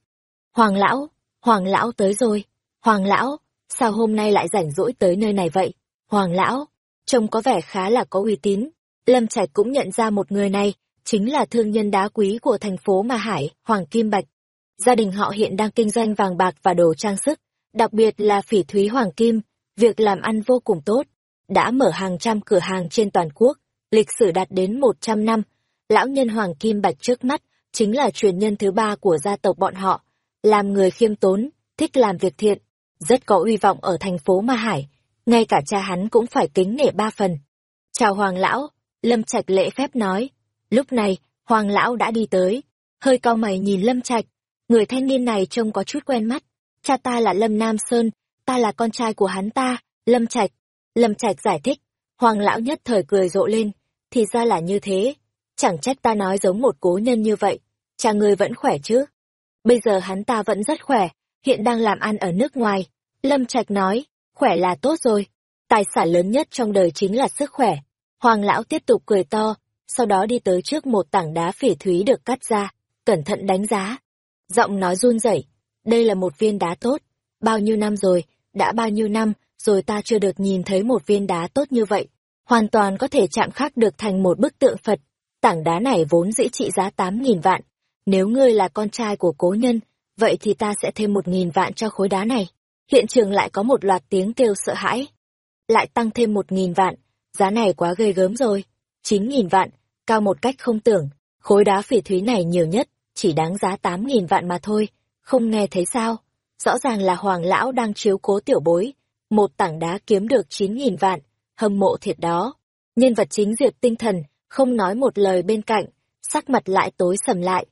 Hoàng lão, Hoàng lão tới rồi. Hoàng lão, sao hôm nay lại rảnh rỗi tới nơi này vậy? Hoàng lão, trông có vẻ khá là có uy tín. Lâm Trạch cũng nhận ra một người này, chính là thương nhân đá quý của thành phố Ma Hải, Hoàng Kim Bạch. Gia đình họ hiện đang kinh doanh vàng bạc và đồ trang sức, đặc biệt là phỉ thúy hoàng kim, việc làm ăn vô cùng tốt, đã mở hàng trăm cửa hàng trên toàn quốc, lịch sử đạt đến 100 năm. Lão nhân Hoàng Kim Bạch trước mắt, chính là truyền nhân thứ ba của gia tộc bọn họ, làm người khiêm tốn, thích làm việc thiện, rất có uy vọng ở thành phố Ma Hải, ngay cả cha hắn cũng phải kính nể ba phần. Chào Hoàng Lão, Lâm Trạch lễ phép nói. Lúc này, Hoàng Lão đã đi tới, hơi cau mày nhìn Lâm Trạch, người thanh niên này trông có chút quen mắt. Cha ta là Lâm Nam Sơn, ta là con trai của hắn ta, Lâm Trạch. Lâm Trạch giải thích, Hoàng Lão nhất thời cười rộ lên, thì ra là như thế. Chẳng trách ta nói giống một cố nhân như vậy, cha ngươi vẫn khỏe chứ. Bây giờ hắn ta vẫn rất khỏe, hiện đang làm ăn ở nước ngoài. Lâm Trạch nói, khỏe là tốt rồi. Tài sản lớn nhất trong đời chính là sức khỏe. Hoàng lão tiếp tục cười to, sau đó đi tới trước một tảng đá phỉ thúy được cắt ra, cẩn thận đánh giá. Giọng nói run rẩy, đây là một viên đá tốt. Bao nhiêu năm rồi, đã bao nhiêu năm rồi ta chưa được nhìn thấy một viên đá tốt như vậy. Hoàn toàn có thể chạm khắc được thành một bức tượng Phật. Tảng đá này vốn dĩ trị giá tám nghìn vạn. Nếu ngươi là con trai của cố nhân, vậy thì ta sẽ thêm một nghìn vạn cho khối đá này. Hiện trường lại có một loạt tiếng kêu sợ hãi. Lại tăng thêm một nghìn vạn, giá này quá ghê gớm rồi. Chín nghìn vạn, cao một cách không tưởng, khối đá phỉ thúy này nhiều nhất, chỉ đáng giá tám nghìn vạn mà thôi, không nghe thấy sao. Rõ ràng là hoàng lão đang chiếu cố tiểu bối, một tảng đá kiếm được chín nghìn vạn, hâm mộ thiệt đó. Nhân vật chính diệt tinh thần, không nói một lời bên cạnh, sắc mặt lại tối sầm lại.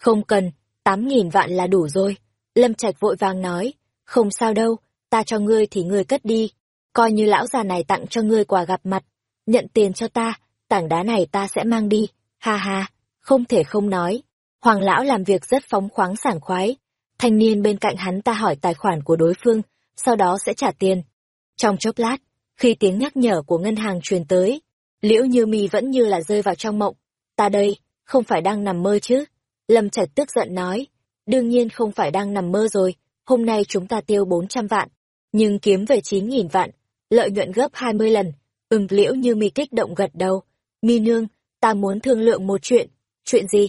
Không cần, tám nghìn vạn là đủ rồi. Lâm Trạch vội vàng nói, không sao đâu, ta cho ngươi thì ngươi cất đi. Coi như lão già này tặng cho ngươi quà gặp mặt. Nhận tiền cho ta, tảng đá này ta sẽ mang đi. Ha ha, không thể không nói. Hoàng lão làm việc rất phóng khoáng sảng khoái. Thanh niên bên cạnh hắn ta hỏi tài khoản của đối phương, sau đó sẽ trả tiền. Trong chốc lát, khi tiếng nhắc nhở của ngân hàng truyền tới, liễu như mi vẫn như là rơi vào trong mộng. Ta đây, không phải đang nằm mơ chứ? Lâm Trạch tức giận nói, đương nhiên không phải đang nằm mơ rồi, hôm nay chúng ta tiêu 400 vạn, nhưng kiếm về 9.000 vạn, lợi nhuận gấp 20 lần. Ừm liễu như mi kích động gật đầu. Mi nương, ta muốn thương lượng một chuyện. Chuyện gì?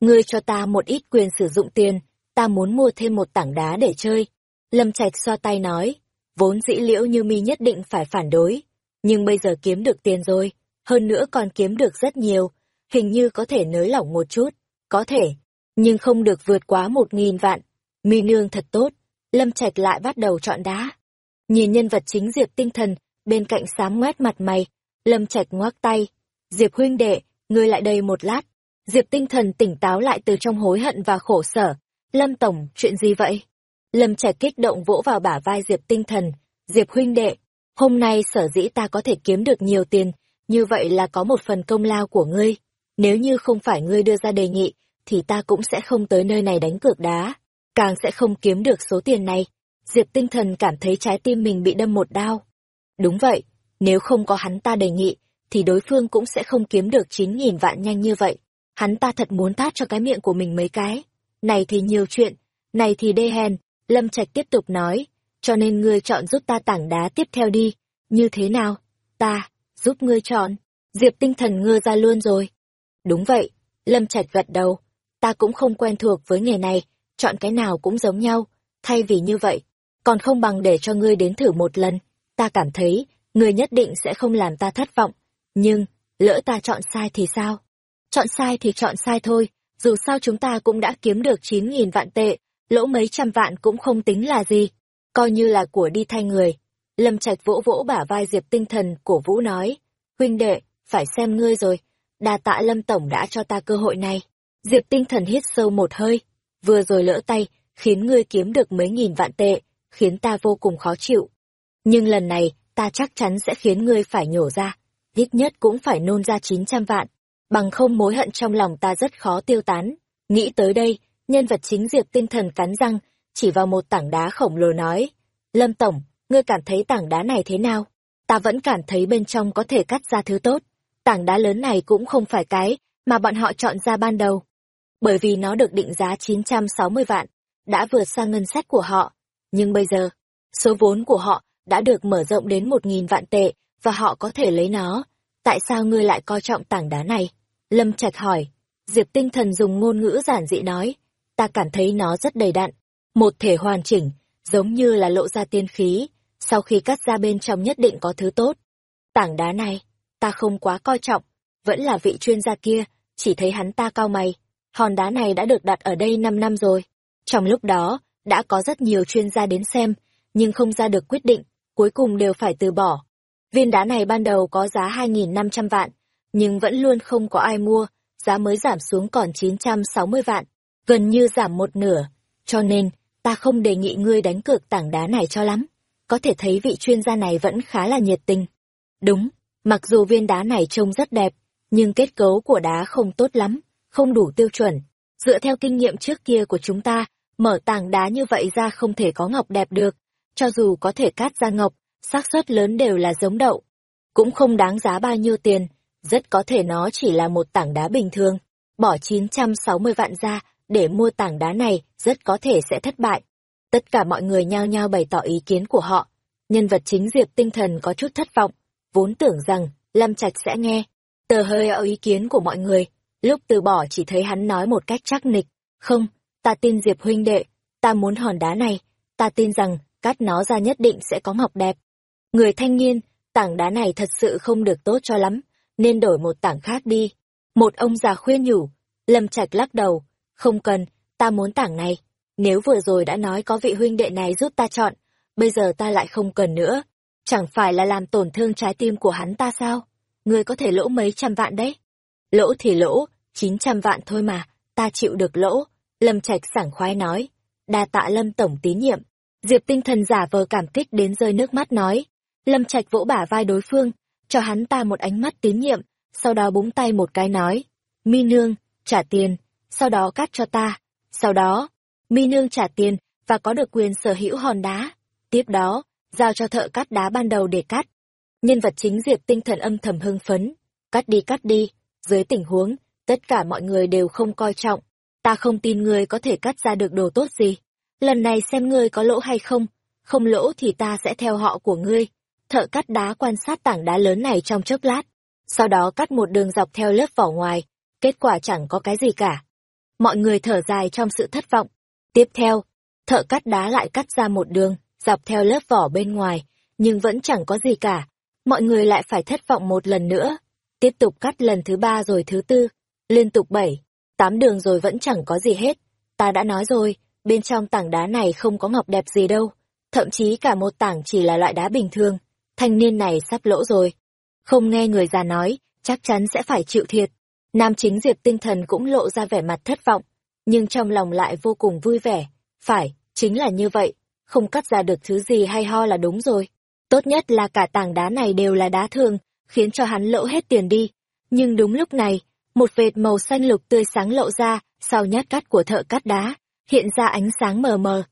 Ngươi cho ta một ít quyền sử dụng tiền, ta muốn mua thêm một tảng đá để chơi. Lâm Trạch xoa tay nói, vốn dĩ liễu như mi nhất định phải phản đối, nhưng bây giờ kiếm được tiền rồi, hơn nữa còn kiếm được rất nhiều, hình như có thể nới lỏng một chút, có thể, nhưng không được vượt quá một nghìn vạn. Mi nương thật tốt, Lâm Trạch lại bắt đầu chọn đá. Nhìn nhân vật chính Diệp tinh thần, bên cạnh sám ngoét mặt mày, Lâm Trạch ngoác tay, Diệp huynh đệ, ngươi lại đây một lát. Diệp tinh thần tỉnh táo lại từ trong hối hận và khổ sở. Lâm Tổng, chuyện gì vậy? Lâm Trạch kích động vỗ vào bả vai Diệp tinh thần. Diệp huynh đệ, hôm nay sở dĩ ta có thể kiếm được nhiều tiền, như vậy là có một phần công lao của ngươi. Nếu như không phải ngươi đưa ra đề nghị, thì ta cũng sẽ không tới nơi này đánh cược đá, càng sẽ không kiếm được số tiền này. Diệp tinh thần cảm thấy trái tim mình bị đâm một đao. Đúng vậy, nếu không có hắn ta đề nghị, thì đối phương cũng sẽ không kiếm được 9.000 vạn nhanh như vậy. Hắn ta thật muốn tát cho cái miệng của mình mấy cái. Này thì nhiều chuyện, này thì đê hèn, Lâm Trạch tiếp tục nói, cho nên ngươi chọn giúp ta tảng đá tiếp theo đi. Như thế nào? Ta, giúp ngươi chọn. Diệp tinh thần ngơ ra luôn rồi. Đúng vậy, Lâm Trạch gật đầu. Ta cũng không quen thuộc với nghề này, chọn cái nào cũng giống nhau. Thay vì như vậy, còn không bằng để cho ngươi đến thử một lần. Ta cảm thấy, ngươi nhất định sẽ không làm ta thất vọng. Nhưng, lỡ ta chọn sai thì sao? Chọn sai thì chọn sai thôi, dù sao chúng ta cũng đã kiếm được 9.000 vạn tệ, lỗ mấy trăm vạn cũng không tính là gì, coi như là của đi thay người. Lâm Trạch vỗ vỗ bả vai Diệp tinh thần của Vũ nói, huynh đệ, phải xem ngươi rồi, Đa tạ Lâm Tổng đã cho ta cơ hội này. Diệp tinh thần hít sâu một hơi, vừa rồi lỡ tay, khiến ngươi kiếm được mấy nghìn vạn tệ, khiến ta vô cùng khó chịu. Nhưng lần này, ta chắc chắn sẽ khiến ngươi phải nhổ ra, ít nhất cũng phải nôn ra 900 vạn, bằng không mối hận trong lòng ta rất khó tiêu tán. Nghĩ tới đây, nhân vật chính Diệp tinh thần cắn răng, chỉ vào một tảng đá khổng lồ nói, Lâm Tổng, ngươi cảm thấy tảng đá này thế nào? Ta vẫn cảm thấy bên trong có thể cắt ra thứ tốt. Tảng đá lớn này cũng không phải cái mà bọn họ chọn ra ban đầu. Bởi vì nó được định giá 960 vạn, đã vượt xa ngân sách của họ. Nhưng bây giờ, số vốn của họ đã được mở rộng đến 1.000 vạn tệ và họ có thể lấy nó. Tại sao ngươi lại coi trọng tảng đá này? Lâm Trạch hỏi. Diệp tinh thần dùng ngôn ngữ giản dị nói. Ta cảm thấy nó rất đầy đặn, một thể hoàn chỉnh, giống như là lộ ra tiên khí, sau khi cắt ra bên trong nhất định có thứ tốt. Tảng đá này, ta không quá coi trọng, vẫn là vị chuyên gia kia, chỉ thấy hắn ta cao mày. Hòn đá này đã được đặt ở đây 5 năm rồi. Trong lúc đó, đã có rất nhiều chuyên gia đến xem, nhưng không ra được quyết định, cuối cùng đều phải từ bỏ. Viên đá này ban đầu có giá 2.500 vạn, nhưng vẫn luôn không có ai mua, giá mới giảm xuống còn 960 vạn, gần như giảm một nửa. Cho nên, ta không đề nghị ngươi đánh cược tảng đá này cho lắm. Có thể thấy vị chuyên gia này vẫn khá là nhiệt tình. Đúng, mặc dù viên đá này trông rất đẹp, nhưng kết cấu của đá không tốt lắm, không đủ tiêu chuẩn. Dựa theo kinh nghiệm trước kia của chúng ta, mở tảng đá như vậy ra không thể có ngọc đẹp được. Cho dù có thể cắt ra ngọc, xác suất lớn đều là giống đậu. Cũng không đáng giá bao nhiêu tiền, rất có thể nó chỉ là một tảng đá bình thường. Bỏ 960 vạn ra để mua tảng đá này rất có thể sẽ thất bại. Tất cả mọi người nhao nhao bày tỏ ý kiến của họ. Nhân vật chính Diệp tinh thần có chút thất vọng, vốn tưởng rằng Lâm Trạch sẽ nghe. Tờ hơi ở ý kiến của mọi người, lúc từ bỏ chỉ thấy hắn nói một cách chắc nịch. Không, ta tin Diệp huynh đệ, ta muốn hòn đá này, ta tin rằng cắt nó ra nhất định sẽ có ngọc đẹp. Người thanh niên, tảng đá này thật sự không được tốt cho lắm, nên đổi một tảng khác đi. Một ông già khuyên nhủ, Lâm Trạch lắc đầu, không cần, ta muốn tảng này. Nếu vừa rồi đã nói có vị huynh đệ này giúp ta chọn, bây giờ ta lại không cần nữa. Chẳng phải là làm tổn thương trái tim của hắn ta sao? Ngươi có thể lỗ mấy trăm vạn đấy. Lỗ thì lỗ, chín trăm vạn thôi mà, ta chịu được lỗ. Lâm Trạch sảng khoái nói. Đa tạ Lâm Tổng tín nhiệm. Diệp tinh thần giả vờ cảm kích đến rơi nước mắt nói. Lâm Trạch vỗ bả vai đối phương, cho hắn ta một ánh mắt tín nhiệm, sau đó búng tay một cái nói. Mi nương, trả tiền, sau đó cắt cho ta. Sau đó, Mi nương trả tiền và có được quyền sở hữu hòn đá. Tiếp đó, giao cho thợ cắt đá ban đầu để cắt. Nhân vật chính Diệp tinh thần âm thầm hưng phấn. Cắt đi cắt đi, dưới tình huống, tất cả mọi người đều không coi trọng. Ta không tin ngươi có thể cắt ra được đồ tốt gì. Lần này xem ngươi có lỗ hay không. Không lỗ thì ta sẽ theo họ của ngươi. Thợ cắt đá quan sát tảng đá lớn này trong chốc lát. Sau đó cắt một đường dọc theo lớp vỏ ngoài. Kết quả chẳng có cái gì cả. Mọi người thở dài trong sự thất vọng. Tiếp theo, thợ cắt đá lại cắt ra một đường, dọc theo lớp vỏ bên ngoài, nhưng vẫn chẳng có gì cả. Mọi người lại phải thất vọng một lần nữa. Tiếp tục cắt lần thứ ba rồi thứ tư, liên tục bảy, tám đường rồi vẫn chẳng có gì hết. Ta đã nói rồi, bên trong tảng đá này không có ngọc đẹp gì đâu. Thậm chí cả một tảng chỉ là loại đá bình thường. Thanh niên này sắp lỗ rồi. Không nghe người già nói, chắc chắn sẽ phải chịu thiệt. Nam chính Diệp tinh thần cũng lộ ra vẻ mặt thất vọng, nhưng trong lòng lại vô cùng vui vẻ. Phải, chính là như vậy, không cắt ra được thứ gì hay ho là đúng rồi. Tốt nhất là cả tảng đá này đều là đá thường, khiến cho hắn lỗ hết tiền đi. Nhưng đúng lúc này, một vệt màu xanh lục tươi sáng lộ ra, sau nhát cắt của thợ cắt đá, hiện ra ánh sáng mờ mờ.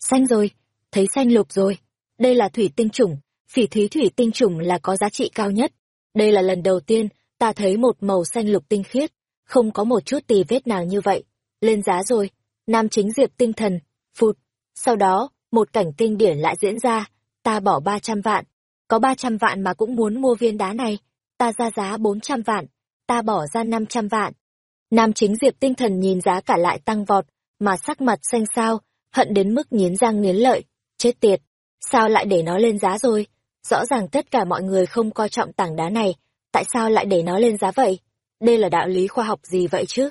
Xanh rồi, thấy xanh lục rồi. Đây là thủy tinh chủng, phỉ thúy thủy tinh chủng là có giá trị cao nhất. Đây là lần đầu tiên ta thấy một màu xanh lục tinh khiết, không có một chút tì vết nào như vậy. Lên giá rồi, nam chính diệp tinh thần, phụt. Sau đó, một cảnh kinh điển lại diễn ra, ta bỏ 300 vạn. Có 300 vạn mà cũng muốn mua viên đá này, ta ra giá 400 vạn, ta bỏ ra 500 vạn. Nam chính diệp tinh thần nhìn giá cả lại tăng vọt, mà sắc mặt xanh xao, hận đến mức nghiến răng nghiến lợi, chết tiệt, sao lại để nó lên giá rồi? Rõ ràng tất cả mọi người không coi trọng tảng đá này, tại sao lại để nó lên giá vậy? Đây là đạo lý khoa học gì vậy chứ?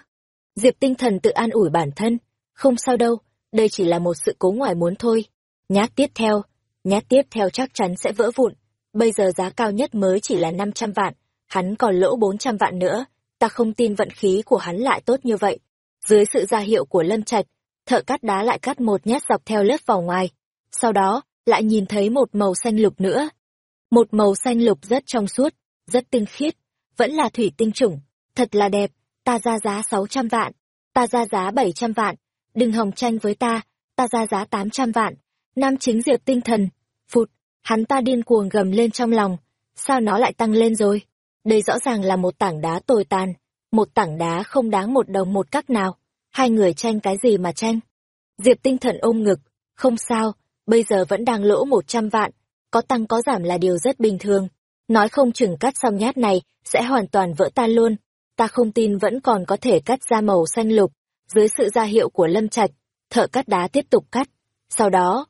Diệp tinh thần tự an ủi bản thân, không sao đâu, đây chỉ là một sự cố ngoài muốn thôi. Nhát tiếp theo, nhát tiếp theo chắc chắn sẽ vỡ vụn, bây giờ giá cao nhất mới chỉ là 500 vạn, hắn còn lỗ 400 vạn nữa, ta không tin vận khí của hắn lại tốt như vậy. Dưới sự ra hiệu của Lâm Trạch, thợ cắt đá lại cắt một nhát dọc theo lớp vào ngoài, sau đó lại nhìn thấy một màu xanh lục nữa. Một màu xanh lục rất trong suốt, rất tinh khiết, vẫn là thủy tinh chủng, thật là đẹp, ta ra giá 600 vạn, ta ra giá 700 vạn, đừng hòng tranh với ta, ta ra giá 800 vạn. Nam chính diệp tinh thần, phụt, hắn ta điên cuồng gầm lên trong lòng, sao nó lại tăng lên rồi? Đây rõ ràng là một tảng đá tồi tàn, một tảng đá không đáng một đồng một cắc nào, hai người tranh cái gì mà tranh? Diệp tinh thần ôm ngực, không sao, bây giờ vẫn đang lỗ 100 vạn, có tăng có giảm là điều rất bình thường. Nói không chừng cắt xong nhát này, sẽ hoàn toàn vỡ tan luôn. Ta không tin vẫn còn có thể cắt ra màu xanh lục. Dưới sự ra hiệu của Lâm Trạch, thợ cắt đá tiếp tục cắt. Sau đó,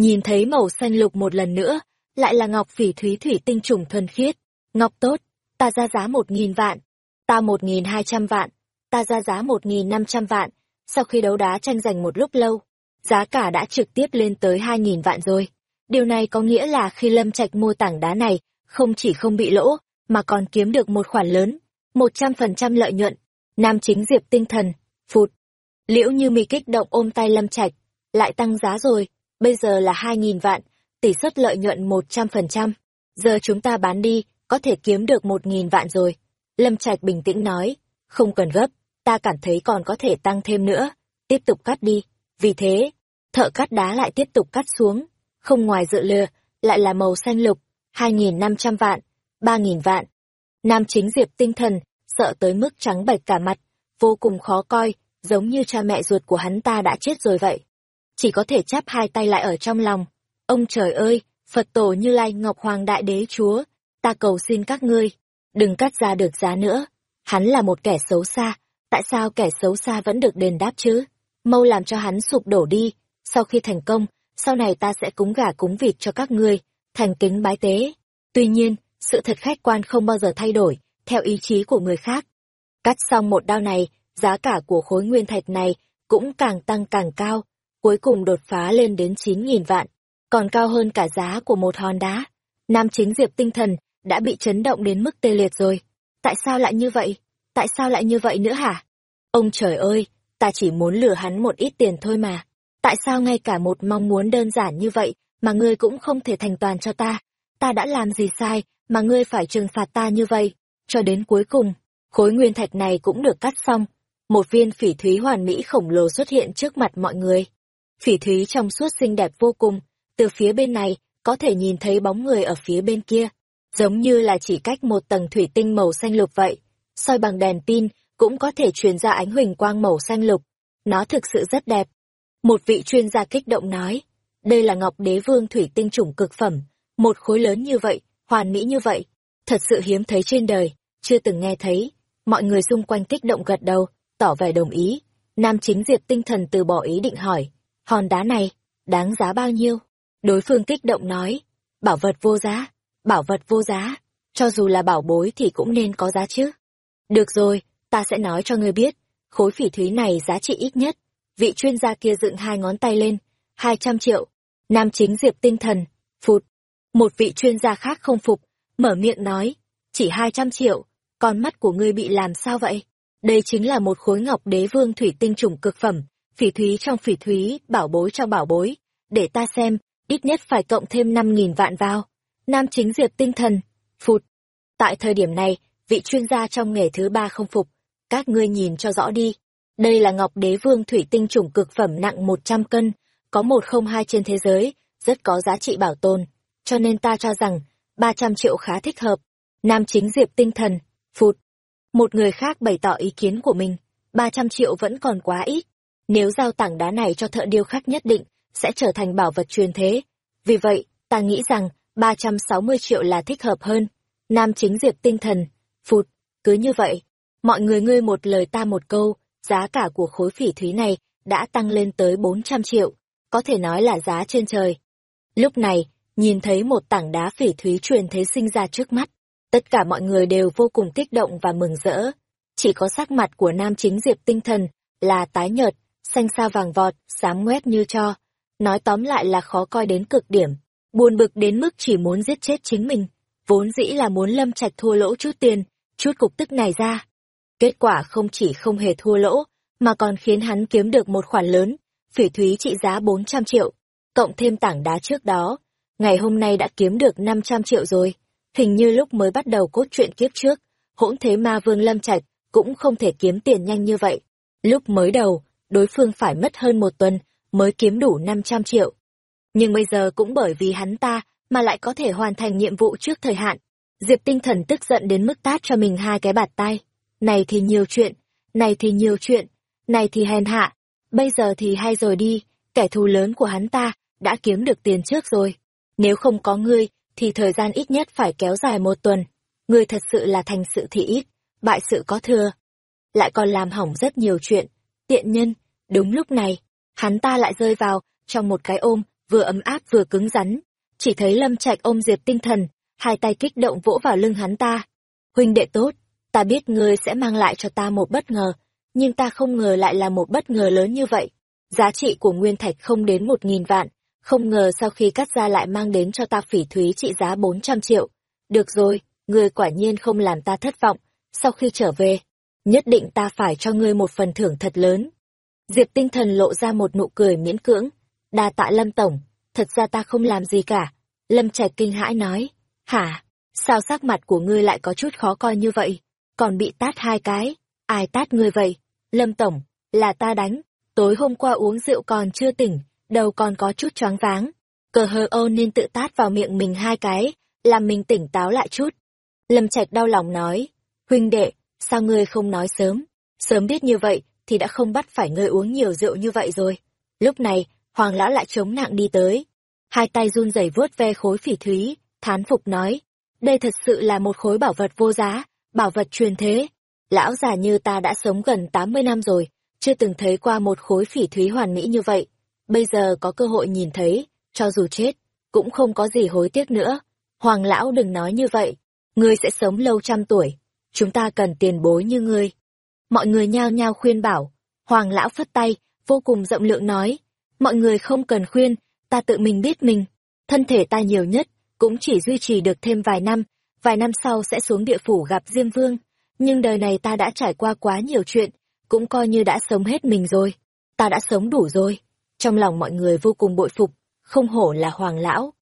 Nhìn thấy màu xanh lục một lần nữa, lại là ngọc phỉ thúy thủy tinh trùng thuần khiết. Ngọc tốt, ta ra giá một nghìn vạn, ta một nghìn hai trăm vạn, ta ra giá một nghìn năm trăm vạn. Sau khi đấu đá tranh giành một lúc lâu, giá cả đã trực tiếp lên tới hai nghìn vạn rồi. Điều này có nghĩa là khi Lâm Trạch mua tảng đá này, không chỉ không bị lỗ, mà còn kiếm được một khoản lớn, một trăm phần trăm lợi nhuận. Nam chính diệp tinh thần, phụt. Liễu như mi kích động ôm tay Lâm Trạch, lại tăng giá rồi, bây giờ là hai nghìn vạn, tỷ suất lợi nhuận một trăm phần trăm. Giờ chúng ta bán đi, có thể kiếm được một nghìn vạn rồi. Lâm Trạch bình tĩnh nói, không cần gấp, ta cảm thấy còn có thể tăng thêm nữa, tiếp tục cắt đi. Vì thế, thợ cắt đá lại tiếp tục cắt xuống, không ngoài dự lừa, lại là màu xanh lục, hai nghìn năm trăm vạn, ba nghìn vạn. Nam chính diệp tinh thần, sợ tới mức trắng bệch cả mặt, vô cùng khó coi, giống như cha mẹ ruột của hắn ta đã chết rồi vậy. Chỉ có thể chắp hai tay lại ở trong lòng. Ông trời ơi, Phật tổ Như Lai Ngọc Hoàng Đại Đế Chúa, ta cầu xin các ngươi, đừng cắt ra được giá nữa. Hắn là một kẻ xấu xa, tại sao kẻ xấu xa vẫn được đền đáp chứ? Mau làm cho hắn sụp đổ đi, sau khi thành công, sau này ta sẽ cúng gà cúng vịt cho các ngươi, thành kính bái tế. Tuy nhiên, sự thật khách quan không bao giờ thay đổi, theo ý chí của người khác. Cắt xong một đao này, giá cả của khối nguyên thạch này cũng càng tăng càng cao, cuối cùng đột phá lên đến 9.000 vạn, còn cao hơn cả giá của một hòn đá. Nam chính diệp tinh thần đã bị chấn động đến mức tê liệt rồi. Tại sao lại như vậy? Tại sao lại như vậy nữa hả? Ông trời ơi, ta chỉ muốn lừa hắn một ít tiền thôi mà. Tại sao ngay cả một mong muốn đơn giản như vậy mà ngươi cũng không thể thành toàn cho ta? Ta đã làm gì sai mà ngươi phải trừng phạt ta như vậy? Cho đến cuối cùng, khối nguyên thạch này cũng được cắt xong. Một viên phỉ thúy hoàn mỹ khổng lồ xuất hiện trước mặt mọi người. Phỉ thúy trong suốt xinh đẹp vô cùng, từ phía bên này, có thể nhìn thấy bóng người ở phía bên kia, giống như là chỉ cách một tầng thủy tinh màu xanh lục vậy. soi bằng đèn pin, cũng có thể truyền ra ánh huỳnh quang màu xanh lục. Nó thực sự rất đẹp. Một vị chuyên gia kích động nói, đây là ngọc đế vương thủy tinh chủng cực phẩm, một khối lớn như vậy, hoàn mỹ như vậy, thật sự hiếm thấy trên đời, chưa từng nghe thấy. Mọi người xung quanh kích động gật đầu, tỏ vẻ đồng ý. Nam chính diệp tinh thần từ bỏ ý định hỏi, hòn đá này, đáng giá bao nhiêu? Đối phương kích động nói, bảo vật vô giá, bảo vật vô giá, cho dù là bảo bối thì cũng nên có giá chứ. Được rồi, ta sẽ nói cho ngươi biết, khối phỉ thúy này giá trị ít nhất. Vị chuyên gia kia dựng hai ngón tay lên, hai trăm triệu. Nam chính diệp tinh thần, phụt. Một vị chuyên gia khác không phục, mở miệng nói, chỉ hai trăm triệu, con mắt của ngươi bị làm sao vậy? Đây chính là một khối ngọc đế vương thủy tinh trùng cực phẩm, phỉ thúy trong phỉ thúy, bảo bối trong bảo bối. Để ta xem, ít nhất phải cộng thêm năm nghìn vạn vào. Nam chính diệp tinh thần, phụt. Tại thời điểm này, vị chuyên gia trong nghề thứ ba không phục. Các ngươi nhìn cho rõ đi. Đây là ngọc đế vương thủy tinh chủng cực phẩm nặng một trăm cân, có một không hai trên thế giới, rất có giá trị bảo tồn. Cho nên ta cho rằng, ba trăm triệu khá thích hợp. Nam chính diệp tinh thần, phụt. Một người khác bày tỏ ý kiến của mình, ba trăm triệu vẫn còn quá ít. Nếu giao tảng đá này cho thợ điêu khắc nhất định, sẽ trở thành bảo vật truyền thế. Vì vậy, ta nghĩ rằng 360 triệu là thích hợp hơn. Nam chính diệp tinh thần, phụt, cứ như vậy. Mọi người ngươi một lời ta một câu, giá cả của khối phỉ thúy này đã tăng lên tới 400 triệu, có thể nói là giá trên trời. Lúc này, nhìn thấy một tảng đá phỉ thúy truyền thế sinh ra trước mắt, tất cả mọi người đều vô cùng kích động và mừng rỡ. Chỉ có sắc mặt của nam chính diệp tinh thần là tái nhợt, xanh xa vàng vọt, xám ngoét như cho, nói tóm lại là khó coi đến cực điểm, buồn bực đến mức chỉ muốn giết chết chính mình, vốn dĩ là muốn lâm trạch thua lỗ chút tiền, chút cục tức này ra. Kết quả không chỉ không hề thua lỗ, mà còn khiến hắn kiếm được một khoản lớn, phỉ thúy trị giá 400 triệu, cộng thêm tảng đá trước đó, ngày hôm nay đã kiếm được 500 triệu rồi. Hình như lúc mới bắt đầu cốt truyện kiếp trước, hỗn thế ma vương lâm trạch cũng không thể kiếm tiền nhanh như vậy. Lúc mới đầu, đối phương phải mất hơn một tuần mới kiếm đủ 500 triệu. Nhưng bây giờ cũng bởi vì hắn ta mà lại có thể hoàn thành nhiệm vụ trước thời hạn. Diệp tinh thần tức giận đến mức tát cho mình hai cái bạt tay. Này thì nhiều chuyện, này thì nhiều chuyện, này thì hèn hạ, bây giờ thì hay rồi đi, kẻ thù lớn của hắn ta đã kiếm được tiền trước rồi. Nếu không có ngươi, thì thời gian ít nhất phải kéo dài một tuần. Ngươi thật sự là thành sự thì ít, bại sự có thừa. Lại còn làm hỏng rất nhiều chuyện. Tiện nhân, đúng lúc này, hắn ta lại rơi vào trong một cái ôm vừa ấm áp vừa cứng rắn. Chỉ thấy Lâm Trạch ôm Diệp Tinh Thần, hai tay kích động vỗ vào lưng hắn ta. Huynh đệ tốt, ta biết ngươi sẽ mang lại cho ta một bất ngờ, nhưng ta không ngờ lại là một bất ngờ lớn như vậy. Giá trị của nguyên thạch không đến một nghìn vạn, không ngờ sau khi cắt ra lại mang đến cho ta phỉ thúy trị giá bốn trăm triệu. Được rồi, ngươi quả nhiên không làm ta thất vọng, sau khi trở về, nhất định ta phải cho ngươi một phần thưởng thật lớn. Diệp tinh thần lộ ra một nụ cười miễn cưỡng, đa tạ Lâm Tổng, thật ra ta không làm gì cả. Lâm Trạch kinh hãi nói, hả, sao sắc mặt của ngươi lại có chút khó coi như vậy, còn bị tát hai cái, ai tát ngươi vậy? Lâm Tổng, là ta đánh, tối hôm qua uống rượu còn chưa tỉnh, đầu còn có chút choáng váng. Cờ hờ ô nên tự tát vào miệng mình hai cái, làm mình tỉnh táo lại chút. Lâm Trạch đau lòng nói, huynh đệ, sao ngươi không nói sớm? Sớm biết như vậy, thì đã không bắt phải ngươi uống nhiều rượu như vậy rồi. Lúc này, Hoàng lão lại chống nặng đi tới. Hai tay run rẩy vuốt ve khối phỉ thúy, thán phục nói, đây thật sự là một khối bảo vật vô giá, bảo vật truyền thế. Lão già như ta đã sống gần 80 năm rồi, chưa từng thấy qua một khối phỉ thúy hoàn mỹ như vậy. Bây giờ có cơ hội nhìn thấy, cho dù chết, cũng không có gì hối tiếc nữa. Hoàng lão đừng nói như vậy, ngươi sẽ sống lâu trăm tuổi, chúng ta cần tiền bối như ngươi. Mọi người nhao nhao khuyên bảo, hoàng lão phất tay, vô cùng rộng lượng nói, mọi người không cần khuyên, ta tự mình biết mình, thân thể ta nhiều nhất, cũng chỉ duy trì được thêm vài năm, vài năm sau sẽ xuống địa phủ gặp Diêm Vương, nhưng đời này ta đã trải qua quá nhiều chuyện, cũng coi như đã sống hết mình rồi, ta đã sống đủ rồi. Trong lòng mọi người vô cùng bội phục, không hổ là hoàng lão.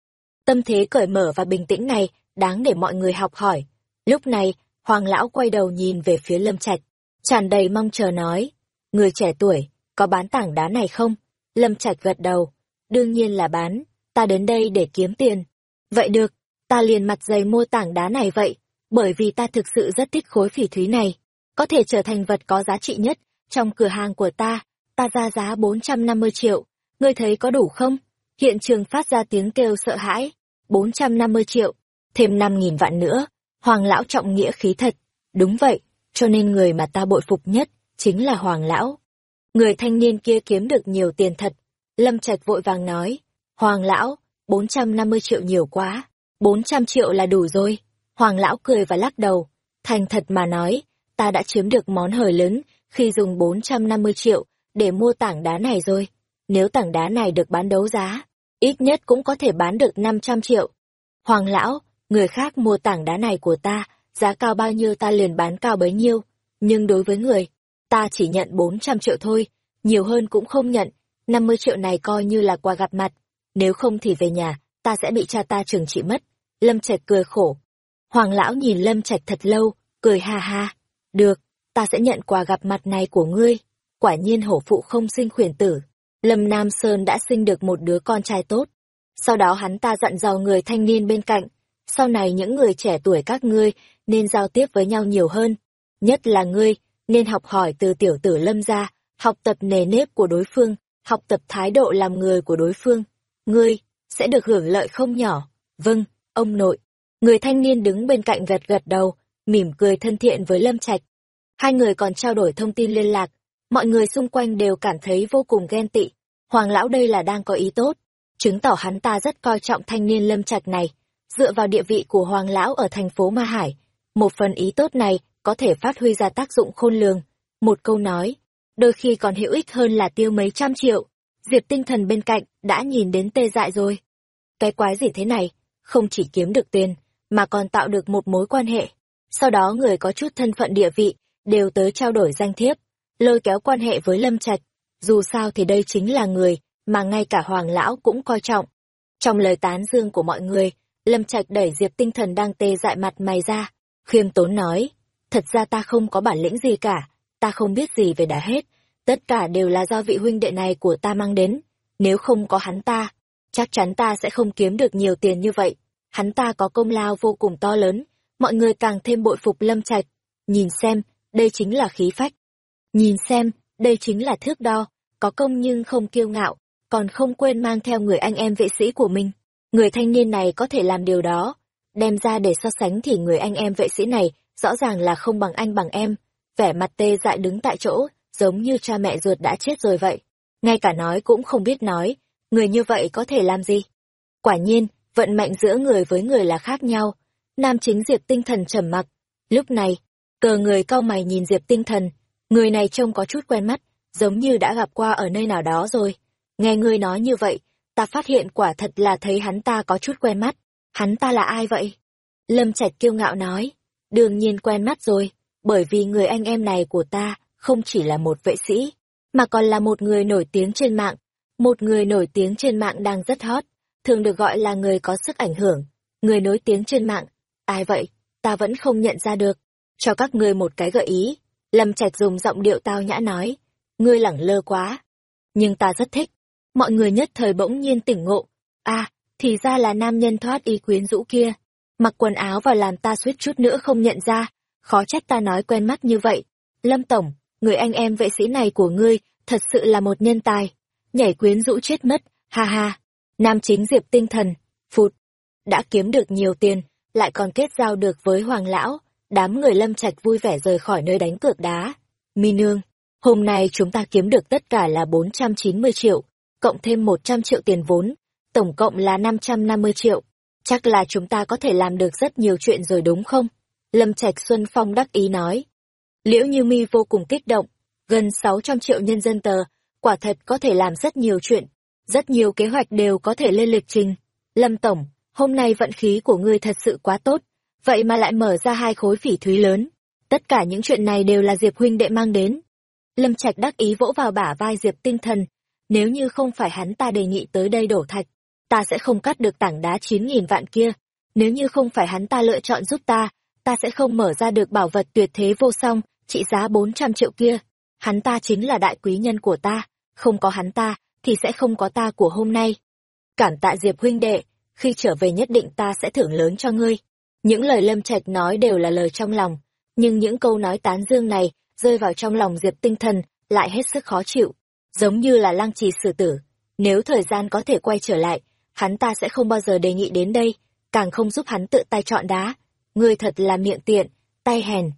Tâm thế cởi mở và bình tĩnh này, đáng để mọi người học hỏi. Lúc này, hoàng lão quay đầu nhìn về phía lâm trạch, tràn đầy mong chờ nói, người trẻ tuổi, có bán tảng đá này không? Lâm trạch gật đầu, đương nhiên là bán, ta đến đây để kiếm tiền. Vậy được, ta liền mặt dày mua tảng đá này vậy, bởi vì ta thực sự rất thích khối phỉ thúy này, có thể trở thành vật có giá trị nhất trong cửa hàng của ta, ta ra giá 450 triệu, ngươi thấy có đủ không? Hiện trường phát ra tiếng kêu sợ hãi, 450 triệu, thêm 5.000 vạn nữa, Hoàng lão trọng nghĩa khí thật, đúng vậy, cho nên người mà ta bội phục nhất chính là Hoàng lão. Người thanh niên kia kiếm được nhiều tiền thật, Lâm Trạch vội vàng nói, Hoàng lão, 450 triệu nhiều quá, 400 triệu là đủ rồi. Hoàng lão cười và lắc đầu, thành thật mà nói, ta đã chiếm được món hời lớn khi dùng 450 triệu để mua tảng đá này rồi. Nếu tảng đá này được bán đấu giá, ít nhất cũng có thể bán được 500 triệu. Hoàng lão, người khác mua tảng đá này của ta, giá cao bao nhiêu ta liền bán cao bấy nhiêu. Nhưng đối với người, ta chỉ nhận 400 triệu thôi, nhiều hơn cũng không nhận, 50 triệu này coi như là quà gặp mặt. Nếu không thì về nhà, ta sẽ bị cha ta trừng trị mất. Lâm Trạch cười khổ. Hoàng lão nhìn Lâm Trạch thật lâu, cười ha ha. Được, ta sẽ nhận quà gặp mặt này của ngươi. Quả nhiên hổ phụ không sinh khuyển tử. Lâm Nam Sơn đã sinh được một đứa con trai tốt. Sau đó hắn ta dặn dò người thanh niên bên cạnh. Sau này những người trẻ tuổi các ngươi nên giao tiếp với nhau nhiều hơn. Nhất là ngươi, nên học hỏi từ tiểu tử Lâm gia, học tập nề nếp của đối phương, học tập thái độ làm người của đối phương. Ngươi, sẽ được hưởng lợi không nhỏ. Vâng, ông nội. Người thanh niên đứng bên cạnh gật gật đầu, mỉm cười thân thiện với Lâm Trạch. Hai người còn trao đổi thông tin liên lạc, mọi người xung quanh đều cảm thấy vô cùng ghen tị. Hoàng lão đây là đang có ý tốt, chứng tỏ hắn ta rất coi trọng thanh niên Lâm Trạch này. Dựa vào địa vị của Hoàng lão ở thành phố Ma Hải, một phần ý tốt này có thể phát huy ra tác dụng khôn lường. Một câu nói, đôi khi còn hữu ích hơn là tiêu mấy trăm triệu. Diệp tinh thần bên cạnh đã nhìn đến tê dại rồi. Cái quái gì thế này, không chỉ kiếm được tiền, mà còn tạo được một mối quan hệ. Sau đó người có chút thân phận địa vị, đều tới trao đổi danh thiếp, lôi kéo quan hệ với Lâm Trạch. Dù sao thì đây chính là người mà ngay cả Hoàng Lão cũng coi trọng. Trong lời tán dương của mọi người, Lâm Trạch đẩy Diệp tinh thần đang tê dại mặt mày ra, khiêm tốn nói, thật ra ta không có bản lĩnh gì cả, ta không biết gì về đã hết, tất cả đều là do vị huynh đệ này của ta mang đến, nếu không có hắn ta, chắc chắn ta sẽ không kiếm được nhiều tiền như vậy. Hắn ta có công lao vô cùng to lớn, mọi người càng thêm bội phục Lâm Trạch. Nhìn xem, đây chính là khí phách. Nhìn xem, đây chính là thước đo, có công nhưng không kiêu ngạo, còn không quên mang theo người anh em vệ sĩ của mình. Người thanh niên này có thể làm điều đó. Đem ra để so sánh thì người anh em vệ sĩ này rõ ràng là không bằng anh bằng em. Vẻ mặt tê dại đứng tại chỗ, giống như cha mẹ ruột đã chết rồi vậy. Ngay cả nói cũng không biết nói, người như vậy có thể làm gì? Quả nhiên, vận mệnh giữa người với người là khác nhau. Nam chính Diệp tinh thần trầm mặc. Lúc này, cờ người cau mày nhìn Diệp tinh thần. Người này trông có chút quen mắt, giống như đã gặp qua ở nơi nào đó rồi. Nghe ngươi nói như vậy, ta phát hiện quả thật là thấy hắn ta có chút quen mắt. Hắn ta là ai vậy? Lâm Trạch kiêu ngạo nói. Đương nhiên quen mắt rồi, bởi vì người anh em này của ta không chỉ là một vệ sĩ, mà còn là một người nổi tiếng trên mạng. Một người nổi tiếng trên mạng đang rất hot, thường được gọi là người có sức ảnh hưởng, người nổi tiếng trên mạng. Ai vậy? Ta vẫn không nhận ra được. Cho các ngươi một cái gợi ý. Lâm Trạch dùng giọng điệu tao nhã nói. Ngươi lẳng lơ quá. Nhưng ta rất thích. Mọi người nhất thời bỗng nhiên tỉnh ngộ. À, thì ra là nam nhân thoát y quyến rũ kia. Mặc quần áo và làm ta suýt chút nữa không nhận ra. Khó trách ta nói quen mắt như vậy. Lâm Tổng, người anh em vệ sĩ này của ngươi, thật sự là một nhân tài. Nhảy quyến rũ chết mất, ha ha. Nam chính Diệp tinh thần, phụt. Đã kiếm được nhiều tiền, lại còn kết giao được với Hoàng Lão. Đám người lâm trạch vui vẻ rời khỏi nơi đánh cược đá. Mi nương, hôm nay chúng ta kiếm được tất cả là 490 triệu, cộng thêm 100 triệu tiền vốn, tổng cộng là 550 triệu. Chắc là chúng ta có thể làm được rất nhiều chuyện rồi đúng không? Lâm Trạch Xuân Phong đắc ý nói. Liễu Như Mi vô cùng kích động, gần 600 triệu nhân dân tờ, quả thật có thể làm rất nhiều chuyện, rất nhiều kế hoạch đều có thể lên lịch trình. Lâm Tổng, hôm nay vận khí của ngươi thật sự quá tốt, vậy mà lại mở ra hai khối phỉ thúy lớn. Tất cả những chuyện này đều là Diệp huynh đệ mang đến. Lâm Trạch đắc ý vỗ vào bả vai Diệp tinh thần, nếu như không phải hắn ta đề nghị tới đây đổ thạch, ta sẽ không cắt được tảng đá 9.000 vạn kia. Nếu như không phải hắn ta lựa chọn giúp ta, ta sẽ không mở ra được bảo vật tuyệt thế vô song, trị giá 400 triệu kia. Hắn ta chính là đại quý nhân của ta, không có hắn ta, thì sẽ không có ta của hôm nay. Cảm tạ Diệp huynh đệ, khi trở về nhất định ta sẽ thưởng lớn cho ngươi. Những lời Lâm Trạch nói đều là lời trong lòng, nhưng những câu nói tán dương này rơi vào trong lòng Diệp tinh thần lại hết sức khó chịu, giống như là lăng trì xử tử. Nếu thời gian có thể quay trở lại, hắn ta sẽ không bao giờ đề nghị đến đây, càng không giúp hắn tự tay chọn đá. Ngươi thật là miệng tiện, tay hèn.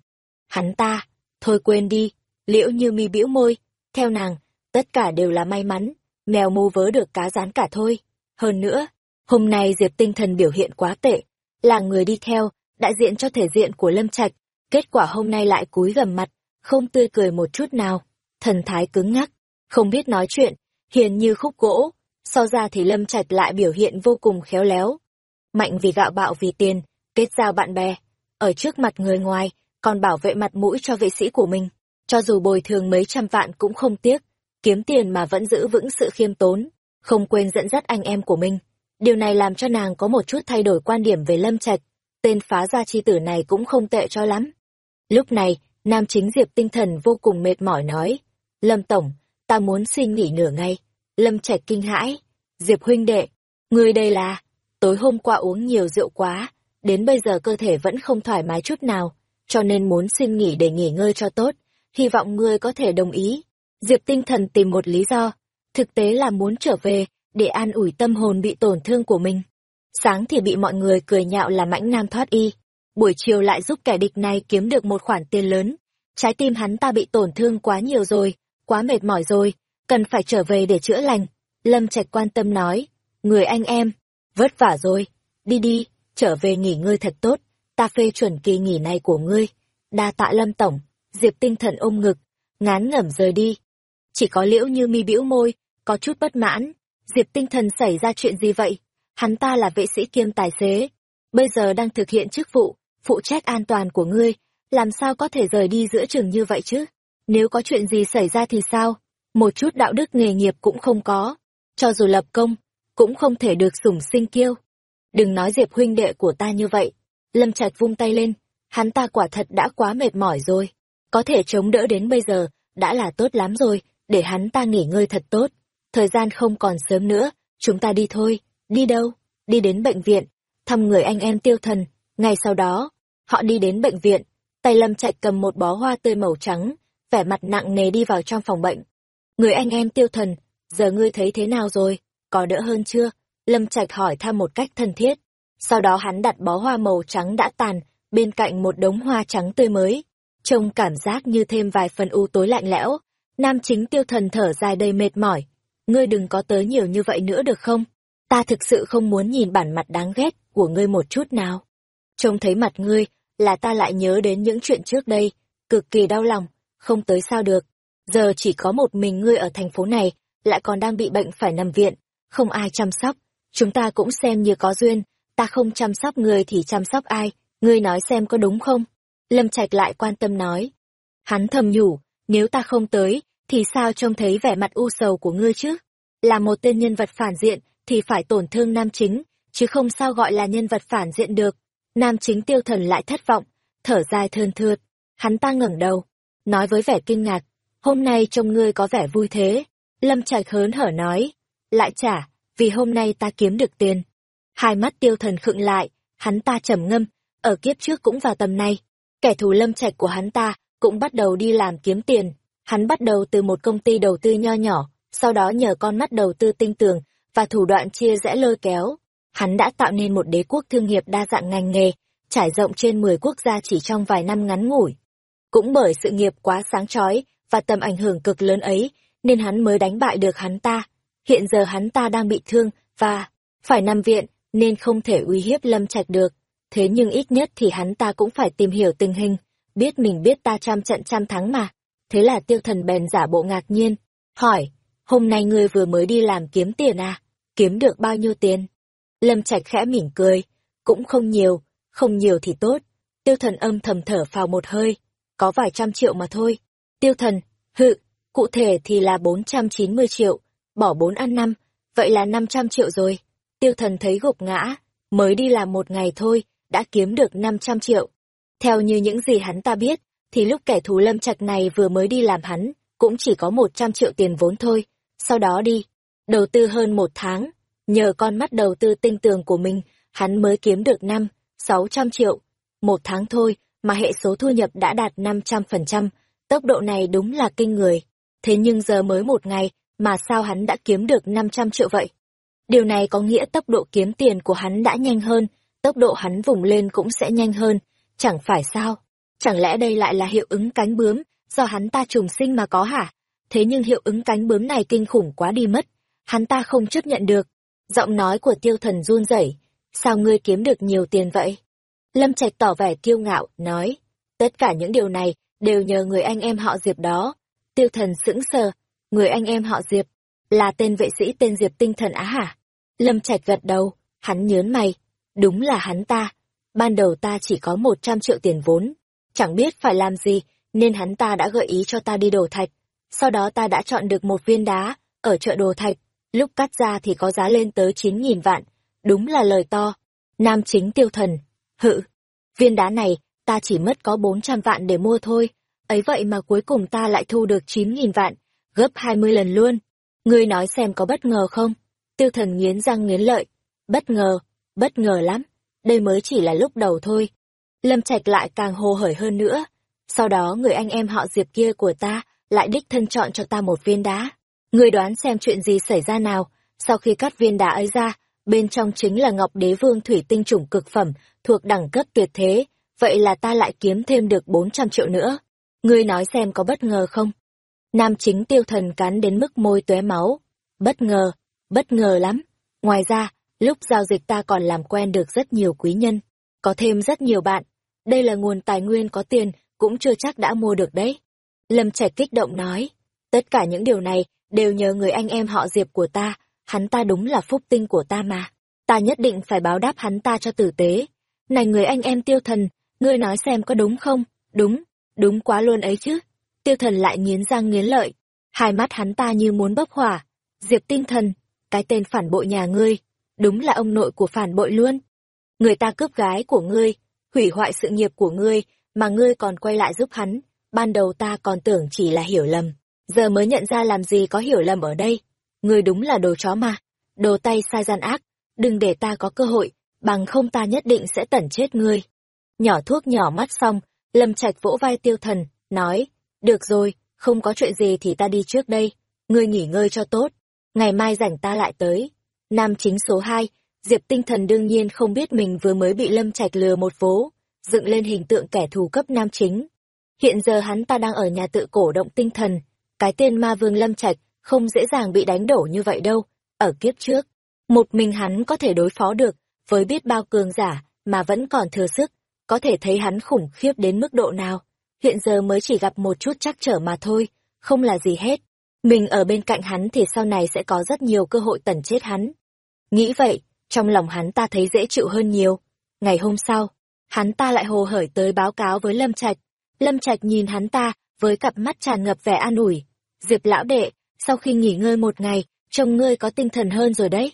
Hắn ta, thôi quên đi, liễu như mi bĩu môi, theo nàng, tất cả đều là may mắn, mèo mù vớ được cá rán cả thôi. Hơn nữa, hôm nay Diệp tinh thần biểu hiện quá tệ, là người đi theo, đại diện cho thể diện của Lâm Trạch, kết quả hôm nay lại cúi gầm mặt, không tươi cười một chút nào, thần thái cứng ngắc, không biết nói chuyện, hiền như khúc gỗ, so ra thì Lâm Trạch lại biểu hiện vô cùng khéo léo. Mạnh vì gạo bạo vì tiền, kết giao bạn bè, ở trước mặt người ngoài, còn bảo vệ mặt mũi cho vệ sĩ của mình, cho dù bồi thường mấy trăm vạn cũng không tiếc, kiếm tiền mà vẫn giữ vững sự khiêm tốn, không quên dẫn dắt anh em của mình. Điều này làm cho nàng có một chút thay đổi quan điểm về Lâm Trạch, tên phá gia chi tử này cũng không tệ cho lắm. Lúc này, nam chính Diệp tinh thần vô cùng mệt mỏi nói, Lâm Tổng, ta muốn xin nghỉ nửa ngày. Lâm Trạch kinh hãi, Diệp huynh đệ, người đây là, tối hôm qua uống nhiều rượu quá, đến bây giờ cơ thể vẫn không thoải mái chút nào, cho nên muốn xin nghỉ để nghỉ ngơi cho tốt, hy vọng ngươi có thể đồng ý. Diệp tinh thần tìm một lý do, thực tế là muốn trở về, để an ủi tâm hồn bị tổn thương của mình. Sáng thì bị mọi người cười nhạo là mãnh nam thoát y, buổi chiều lại giúp kẻ địch này kiếm được một khoản tiền lớn. Trái tim hắn ta bị tổn thương quá nhiều rồi, quá mệt mỏi rồi, cần phải trở về để chữa lành. Lâm Trạch quan tâm nói, người anh em, vất vả rồi, đi đi, trở về nghỉ ngơi thật tốt, ta phê chuẩn kỳ nghỉ này của ngươi. Đa tạ Lâm Tổng, Diệp tinh thần ôm ngực, ngán ngẩm rời đi. Chỉ có liễu như mi bĩu môi, có chút bất mãn. Diệp tinh thần xảy ra chuyện gì vậy? Hắn ta là vệ sĩ kiêm tài xế. Bây giờ đang thực hiện chức vụ, phụ trách an toàn của ngươi. Làm sao có thể rời đi giữa trường như vậy chứ? Nếu có chuyện gì xảy ra thì sao? Một chút đạo đức nghề nghiệp cũng không có. Cho dù lập công, cũng không thể được sủng sinh kiêu. Đừng nói Diệp huynh đệ của ta như vậy. Lâm Trạch vung tay lên, hắn ta quả thật đã quá mệt mỏi rồi. Có thể chống đỡ đến bây giờ, đã là tốt lắm rồi, để hắn ta nghỉ ngơi thật tốt. Thời gian không còn sớm nữa, chúng ta đi thôi. Đi đâu? Đi đến bệnh viện, thăm người anh em tiêu thần. Ngay sau đó, họ đi đến bệnh viện. Tay Lâm Trạch cầm một bó hoa tươi màu trắng, vẻ mặt nặng nề đi vào trong phòng bệnh. Người anh em tiêu thần, giờ ngươi thấy thế nào rồi? Có đỡ hơn chưa? Lâm Trạch hỏi thăm một cách thân thiết. Sau đó hắn đặt bó hoa màu trắng đã tàn, bên cạnh một đống hoa trắng tươi mới. Trông cảm giác như thêm vài phần u tối lạnh lẽo. Nam chính tiêu thần thở dài đầy mệt mỏi. ngươi đừng có tới nhiều như vậy nữa được không? Ta thực sự không muốn nhìn bản mặt đáng ghét của ngươi một chút nào. Trông thấy mặt ngươi, là ta lại nhớ đến những chuyện trước đây, cực kỳ đau lòng, không tới sao được. Giờ chỉ có một mình ngươi ở thành phố này, lại còn đang bị bệnh phải nằm viện, không ai chăm sóc. Chúng ta cũng xem như có duyên, ta không chăm sóc ngươi thì chăm sóc ai, ngươi nói xem có đúng không? Lâm Trạch lại quan tâm nói. Hắn thầm nhủ, nếu ta không tới, thì sao trông thấy vẻ mặt u sầu của ngươi chứ? Là một tên nhân vật phản diện, thì phải tổn thương nam chính, chứ không sao gọi là nhân vật phản diện được. Nam chính tiêu thần lại thất vọng, thở dài thơn thượt. Hắn ta ngẩng đầu, nói với vẻ kinh ngạc, hôm nay trông ngươi có vẻ vui thế. Lâm Trạch hớn hở nói, lại trả, vì hôm nay ta kiếm được tiền. Hai mắt tiêu thần khựng lại, hắn ta trầm ngâm, ở kiếp trước cũng vào tầm này. Kẻ thù lâm trạch của hắn ta cũng bắt đầu đi làm kiếm tiền. Hắn bắt đầu từ một công ty đầu tư nho nhỏ, sau đó nhờ con mắt đầu tư tinh tường và thủ đoạn chia rẽ lôi kéo. Hắn đã tạo nên một đế quốc thương nghiệp đa dạng ngành nghề, trải rộng trên 10 quốc gia chỉ trong vài năm ngắn ngủi. Cũng bởi sự nghiệp quá sáng chói và tầm ảnh hưởng cực lớn ấy, nên hắn mới đánh bại được hắn ta. Hiện giờ hắn ta đang bị thương và phải nằm viện, nên không thể uy hiếp Lâm Trạch được. Thế nhưng ít nhất thì hắn ta cũng phải tìm hiểu tình hình, biết mình biết ta trăm trận trăm thắng mà. Thế là tiêu thần bèn giả bộ ngạc nhiên, hỏi, hôm nay ngươi vừa mới đi làm kiếm tiền à? Kiếm được bao nhiêu tiền? Lâm Trạch khẽ mỉm cười, cũng không nhiều, không nhiều thì tốt. Tiêu thần âm thầm thở phào một hơi, có vài trăm triệu mà thôi. Tiêu thần, hự, cụ thể thì là 490 triệu, bỏ 4 ăn năm, vậy là 500 triệu rồi. Tiêu thần thấy gục ngã, mới đi làm một ngày thôi, đã kiếm được 500 triệu. Theo như những gì hắn ta biết, thì lúc kẻ thù lâm trạch này vừa mới đi làm hắn, cũng chỉ có 100 triệu tiền vốn thôi. Sau đó đi, đầu tư hơn một tháng, nhờ con mắt đầu tư tinh tường của mình, hắn mới kiếm được 5, 600 triệu. Một tháng thôi, mà hệ số thu nhập đã đạt 500%, tốc độ này đúng là kinh người. Thế nhưng giờ mới một ngày, mà sao hắn đã kiếm được 500 triệu vậy? Điều này có nghĩa tốc độ kiếm tiền của hắn đã nhanh hơn, tốc độ hắn vùng lên cũng sẽ nhanh hơn, chẳng phải sao? Chẳng lẽ đây lại là hiệu ứng cánh bướm, do hắn ta trùng sinh mà có hả? Thế nhưng hiệu ứng cánh bướm này kinh khủng quá đi mất, hắn ta không chấp nhận được. Giọng nói của tiêu thần run rẩy, sao ngươi kiếm được nhiều tiền vậy? Lâm Trạch tỏ vẻ kiêu ngạo, nói, tất cả những điều này đều nhờ người anh em họ Diệp đó. Tiêu thần sững sờ, người anh em họ Diệp, là tên vệ sĩ tên Diệp tinh thần á hả? Lâm Trạch gật đầu, hắn nhớn mày, đúng là hắn ta. Ban đầu ta chỉ có một trăm triệu tiền vốn, chẳng biết phải làm gì, nên hắn ta đã gợi ý cho ta đi đồ thạch. Sau đó ta đã chọn được một viên đá, ở chợ đồ thạch, lúc cắt ra thì có giá lên tới chín nghìn vạn, đúng là lời to. Nam chính tiêu thần, hự, viên đá này, ta chỉ mất có bốn trăm vạn để mua thôi, ấy vậy mà cuối cùng ta lại thu được chín nghìn vạn, gấp hai mươi lần luôn. Ngươi nói xem có bất ngờ không? Tiêu thần nghiến răng nghiến lợi. Bất ngờ, bất ngờ lắm. Đây mới chỉ là lúc đầu thôi. Lâm Trạch lại càng hồ hởi hơn nữa. Sau đó người anh em họ Diệp kia của ta lại đích thân chọn cho ta một viên đá. Người đoán xem chuyện gì xảy ra nào. Sau khi cắt viên đá ấy ra, bên trong chính là Ngọc Đế Vương thủy tinh chủng cực phẩm, thuộc đẳng cấp tuyệt thế. Vậy là ta lại kiếm thêm được 400 triệu nữa. Ngươi nói xem có bất ngờ không? Nam chính tiêu thần cắn đến mức môi tóe máu. Bất ngờ, bất ngờ lắm. Ngoài ra, lúc giao dịch ta còn làm quen được rất nhiều quý nhân, có thêm rất nhiều bạn. Đây là nguồn tài nguyên có tiền, cũng chưa chắc đã mua được đấy. Lâm Trạch kích động nói, tất cả những điều này đều nhờ người anh em họ Diệp của ta, hắn ta đúng là phúc tinh của ta mà. Ta nhất định phải báo đáp hắn ta cho tử tế. Này người anh em tiêu thần, ngươi nói xem có đúng không? Đúng, đúng quá luôn ấy chứ. Tiêu thần lại nghiến răng nghiến lợi, hai mắt hắn ta như muốn bốc hỏa. Diệp tinh thần, cái tên phản bội nhà ngươi, đúng là ông nội của phản bội luôn. Người ta cướp gái của ngươi, hủy hoại sự nghiệp của ngươi, mà ngươi còn quay lại giúp hắn. Ban đầu ta còn tưởng chỉ là hiểu lầm, giờ mới nhận ra làm gì có hiểu lầm ở đây. Ngươi đúng là đồ chó mà, đồ tay sai gian ác, đừng để ta có cơ hội, bằng không ta nhất định sẽ tẩn chết ngươi. Nhỏ thuốc nhỏ mắt xong, Lâm Trạch vỗ vai tiêu thần, nói, được rồi, không có chuyện gì thì ta đi trước đây, ngươi nghỉ ngơi cho tốt, ngày mai rảnh ta lại tới. Nam chính số 2, Diệp tinh thần đương nhiên không biết mình vừa mới bị Lâm Trạch lừa một vố, dựng lên hình tượng kẻ thù cấp nam chính. Hiện giờ hắn ta đang ở nhà tự cổ động tinh thần, cái tên ma vương Lâm Trạch không dễ dàng bị đánh đổ như vậy đâu. Ở kiếp trước, một mình hắn có thể đối phó được, với biết bao cường giả, mà vẫn còn thừa sức, có thể thấy hắn khủng khiếp đến mức độ nào. Hiện giờ mới chỉ gặp một chút chắc trở mà thôi, không là gì hết. Mình ở bên cạnh hắn thì sau này sẽ có rất nhiều cơ hội tẩn chết hắn. Nghĩ vậy, trong lòng hắn ta thấy dễ chịu hơn nhiều. Ngày hôm sau, hắn ta lại hồ hởi tới báo cáo với Lâm Trạch. Lâm Trạch nhìn hắn ta với cặp mắt tràn ngập vẻ an ủi. Diệp lão đệ, sau khi nghỉ ngơi một ngày, trông ngươi có tinh thần hơn rồi đấy.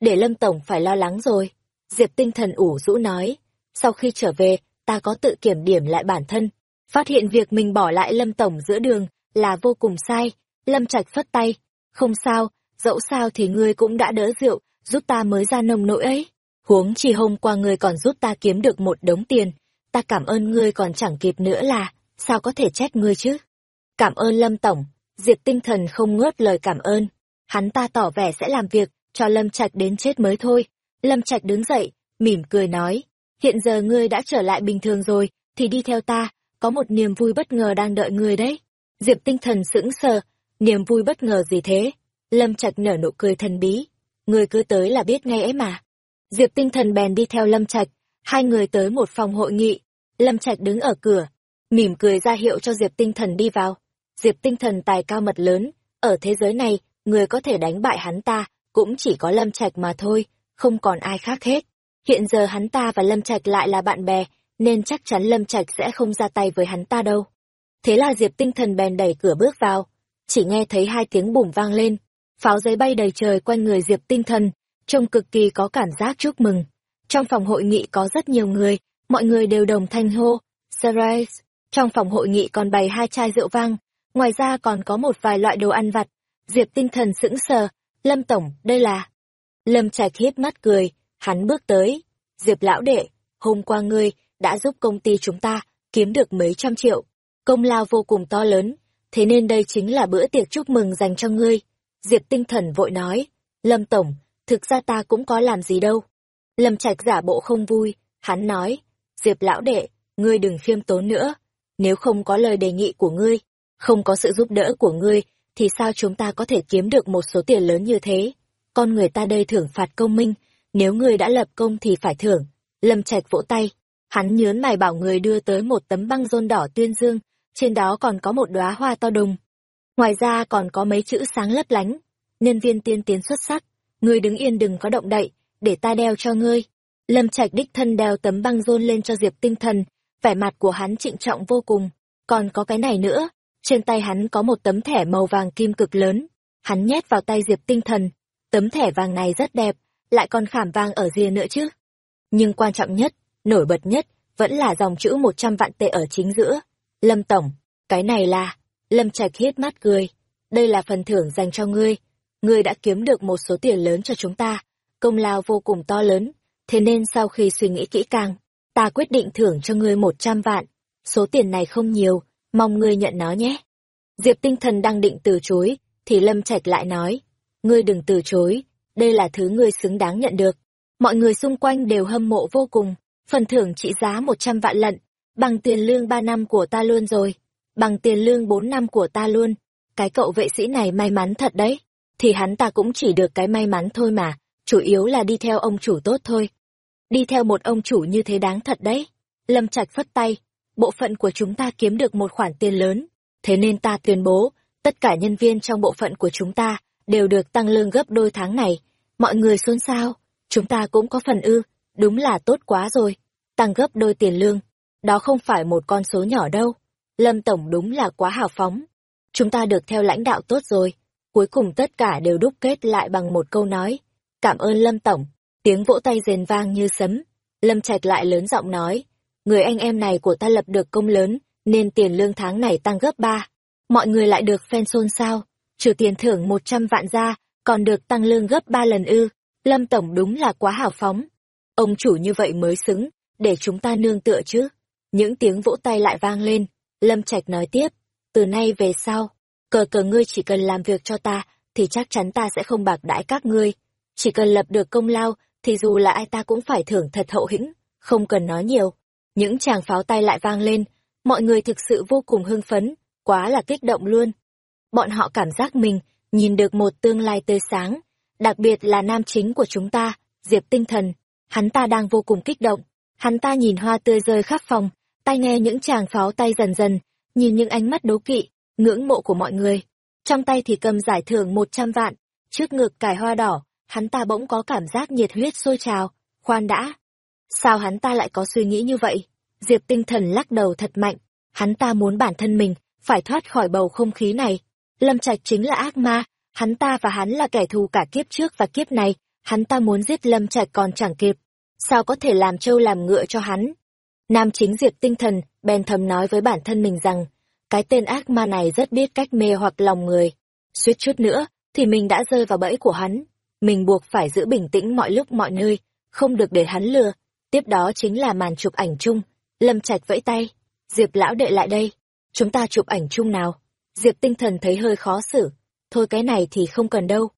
Để Lâm Tổng phải lo lắng rồi. Diệp tinh thần ủ rũ nói. Sau khi trở về, ta có tự kiểm điểm lại bản thân. Phát hiện việc mình bỏ lại Lâm Tổng giữa đường là vô cùng sai. Lâm Trạch phất tay. Không sao, dẫu sao thì ngươi cũng đã đỡ rượu, giúp ta mới ra nông nỗi ấy. Huống chỉ hôm qua ngươi còn giúp ta kiếm được một đống tiền. Ta cảm ơn ngươi còn chẳng kịp nữa là, sao có thể trách ngươi chứ? Cảm ơn Lâm Tổng, Diệp tinh thần không ngớt lời cảm ơn. Hắn ta tỏ vẻ sẽ làm việc, cho Lâm Trạch đến chết mới thôi. Lâm Trạch đứng dậy, mỉm cười nói, hiện giờ ngươi đã trở lại bình thường rồi, thì đi theo ta, có một niềm vui bất ngờ đang đợi ngươi đấy. Diệp tinh thần sững sờ, niềm vui bất ngờ gì thế? Lâm Trạch nở nụ cười thần bí, ngươi cứ tới là biết ngay ấy mà. Diệp tinh thần bèn đi theo Lâm Trạch, hai người tới một phòng hội nghị. Lâm Trạch đứng ở cửa, mỉm cười ra hiệu cho Diệp tinh thần đi vào. Diệp tinh thần tài cao mật lớn, ở thế giới này, người có thể đánh bại hắn ta, cũng chỉ có Lâm Trạch mà thôi, không còn ai khác hết. Hiện giờ hắn ta và Lâm Trạch lại là bạn bè, nên chắc chắn Lâm Trạch sẽ không ra tay với hắn ta đâu. Thế là Diệp tinh thần bèn đẩy cửa bước vào, chỉ nghe thấy hai tiếng bùm vang lên, pháo giấy bay đầy trời quanh người Diệp tinh thần, trông cực kỳ có cảm giác chúc mừng. Trong phòng hội nghị có rất nhiều người, mọi người đều đồng thanh hô, Surprise! Trong phòng hội nghị còn bày hai chai rượu vang, ngoài ra còn có một vài loại đồ ăn vặt. Diệp tinh thần sững sờ, Lâm Tổng, đây là... Lâm Trạch hiếp mắt cười, hắn bước tới. Diệp lão đệ, hôm qua ngươi đã giúp công ty chúng ta kiếm được mấy trăm triệu. Công lao vô cùng to lớn, thế nên đây chính là bữa tiệc chúc mừng dành cho ngươi. Diệp tinh thần vội nói, Lâm Tổng, thực ra ta cũng có làm gì đâu. Lâm Trạch giả bộ không vui, hắn nói, Diệp lão đệ, ngươi đừng khiêm tốn nữa. Nếu không có lời đề nghị của ngươi, không có sự giúp đỡ của ngươi, thì sao chúng ta có thể kiếm được một số tiền lớn như thế? Con người ta đây thưởng phạt công minh, nếu ngươi đã lập công thì phải thưởng. Lâm Trạch vỗ tay, hắn nhớn mày bảo người đưa tới một tấm băng rôn đỏ tuyên dương, trên đó còn có một đóa hoa to đùng. Ngoài ra còn có mấy chữ sáng lấp lánh, nhân viên tiên tiến xuất sắc, ngươi đứng yên đừng có động đậy, để ta đeo cho ngươi. Lâm Trạch đích thân đeo tấm băng rôn lên cho Diệp Tinh Thần, vẻ mặt của hắn trịnh trọng vô cùng. Còn có cái này nữa, trên tay hắn có một tấm thẻ màu vàng kim cực lớn, hắn nhét vào tay Diệp Tinh Thần. Tấm thẻ vàng này rất đẹp, lại còn khảm vàng ở rìa nữa chứ. Nhưng quan trọng nhất, nổi bật nhất, vẫn là dòng chữ một trăm vạn tệ ở chính giữa. Lâm Tổng, cái này là... Lâm Trạch hiết mắt cười. Đây là phần thưởng dành cho ngươi. Ngươi đã kiếm được một số tiền lớn cho chúng ta. Công lao vô cùng to lớn. Thế nên sau khi suy nghĩ kỹ càng, ta quyết định thưởng cho ngươi một trăm vạn. Số tiền này không nhiều, mong ngươi nhận nó nhé. Diệp tinh thần đang định từ chối, thì Lâm Trạch lại nói, ngươi đừng từ chối, đây là thứ ngươi xứng đáng nhận được. Mọi người xung quanh đều hâm mộ vô cùng, phần thưởng trị giá một trăm vạn lận, bằng tiền lương ba năm của ta luôn rồi, bằng tiền lương bốn năm của ta luôn. Cái cậu vệ sĩ này may mắn thật đấy, thì hắn ta cũng chỉ được cái may mắn thôi mà, chủ yếu là đi theo ông chủ tốt thôi. Đi theo một ông chủ như thế đáng thật đấy. Lâm Trạch phất tay, bộ phận của chúng ta kiếm được một khoản tiền lớn, thế nên ta tuyên bố, tất cả nhân viên trong bộ phận của chúng ta đều được tăng lương gấp đôi tháng này. Mọi người xôn xao, chúng ta cũng có phần ư, đúng là tốt quá rồi, tăng gấp đôi tiền lương. Đó không phải một con số nhỏ đâu. Lâm Tổng đúng là quá hào phóng. Chúng ta được theo lãnh đạo tốt rồi. Cuối cùng tất cả đều đúc kết lại bằng một câu nói. Cảm ơn Lâm Tổng. Tiếng vỗ tay rền vang như sấm. Lâm Trạch lại lớn giọng nói. Người anh em này của ta lập được công lớn, nên tiền lương tháng này tăng gấp ba. Mọi người lại được phen xôn xao. Trừ tiền thưởng một trăm vạn ra, còn được tăng lương gấp ba lần ư. Lâm Tổng đúng là quá hào phóng. Ông chủ như vậy mới xứng, để chúng ta nương tựa chứ. Những tiếng vỗ tay lại vang lên. Lâm Trạch nói tiếp, từ nay về sau, cờ cờ ngươi chỉ cần làm việc cho ta, thì chắc chắn ta sẽ không bạc đãi các ngươi. Chỉ cần lập được công lao, thì dù là ai ta cũng phải thưởng thật hậu hĩnh, không cần nói nhiều. Những chàng pháo tay lại vang lên, mọi người thực sự vô cùng hưng phấn, quá là kích động luôn. Bọn họ cảm giác mình nhìn được một tương lai tươi sáng, đặc biệt là nam chính của chúng ta, Diệp Tinh Thần. Hắn ta đang vô cùng kích động, hắn ta nhìn hoa tươi rơi khắp phòng, tai nghe những chàng pháo tay dần dần, nhìn những ánh mắt đố kỵ, ngưỡng mộ của mọi người. Trong tay thì cầm giải thưởng một trăm vạn, trước ngực cài hoa đỏ, hắn ta bỗng có cảm giác nhiệt huyết sôi trào, khoan đã. Sao hắn ta lại có suy nghĩ như vậy? Diệp tinh thần lắc đầu thật mạnh, hắn ta muốn bản thân mình, phải thoát khỏi bầu không khí này. Lâm Trạch chính là ác ma, hắn ta và hắn là kẻ thù cả kiếp trước và kiếp này, hắn ta muốn giết Lâm Trạch còn chẳng kịp. Sao có thể làm trâu làm ngựa cho hắn? Nam chính Diệp tinh thần, bèn thầm nói với bản thân mình rằng, cái tên ác ma này rất biết cách mê hoặc lòng người. Suýt chút nữa, thì mình đã rơi vào bẫy của hắn. Mình buộc phải giữ bình tĩnh mọi lúc mọi nơi, không được để hắn lừa. Tiếp đó chính là màn chụp ảnh chung. Lâm Trạch vẫy tay. Diệp lão đệ lại đây. Chúng ta chụp ảnh chung nào. Diệp tinh thần thấy hơi khó xử. Thôi cái này thì không cần đâu.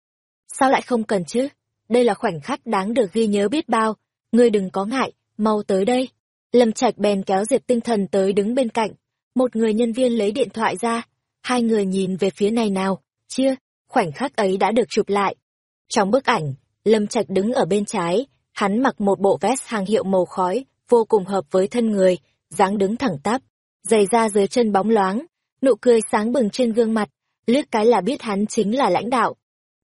Sao lại không cần chứ? Đây là khoảnh khắc đáng được ghi nhớ biết bao. Ngươi đừng có ngại, mau tới đây. Lâm Trạch bèn kéo Diệp tinh thần tới đứng bên cạnh. Một người nhân viên lấy điện thoại ra. Hai người nhìn về phía này nào. Chia, khoảnh khắc ấy đã được chụp lại. Trong bức ảnh, Lâm Trạch đứng ở bên trái, hắn mặc một bộ vest hàng hiệu màu khói, vô cùng hợp với thân người, dáng đứng thẳng tắp, giày da dưới chân bóng loáng, nụ cười sáng bừng trên gương mặt, liếc cái là biết hắn chính là lãnh đạo.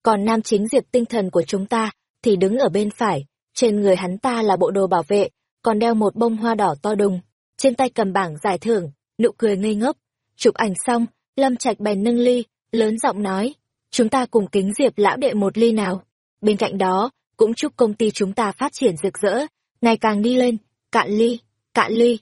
Còn nam chính diệp tinh thần của chúng ta thì đứng ở bên phải, trên người hắn ta là bộ đồ bảo vệ, còn đeo một bông hoa đỏ to đùng, trên tay cầm bảng giải thưởng, nụ cười ngây ngốc. Chụp ảnh xong, Lâm Trạch bèn nâng ly, lớn giọng nói, chúng ta cùng kính diệp lão đệ một ly nào. Bên cạnh đó, cũng chúc công ty chúng ta phát triển rực rỡ, ngày càng đi lên, cạn ly, cạn ly.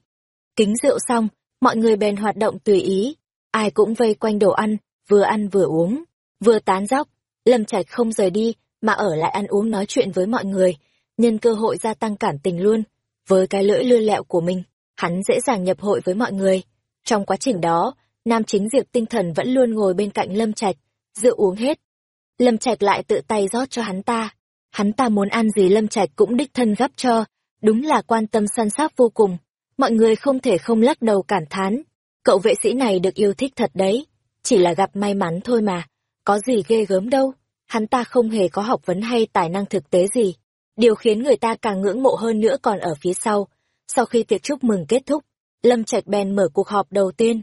Kính rượu xong, mọi người bèn hoạt động tùy ý, ai cũng vây quanh đồ ăn, vừa ăn vừa uống, vừa tán dóc. Lâm Trạch không rời đi, mà ở lại ăn uống nói chuyện với mọi người, nhân cơ hội gia tăng cảm tình luôn. Với cái lưỡi lưa lẹo của mình, hắn dễ dàng nhập hội với mọi người. Trong quá trình đó, nam chính Diệp tinh thần vẫn luôn ngồi bên cạnh Lâm Trạch, rượu uống hết. Lâm Trạch lại tự tay rót cho hắn ta. Hắn ta muốn ăn gì Lâm Trạch cũng đích thân gấp cho, đúng là quan tâm săn sóc vô cùng. Mọi người không thể không lắc đầu cảm thán. Cậu vệ sĩ này được yêu thích thật đấy, chỉ là gặp may mắn thôi mà, có gì ghê gớm đâu. Hắn ta không hề có học vấn hay tài năng thực tế gì. Điều khiến người ta càng ngưỡng mộ hơn nữa còn ở phía sau. Sau khi tiệc chúc mừng kết thúc, Lâm Trạch bèn mở cuộc họp đầu tiên.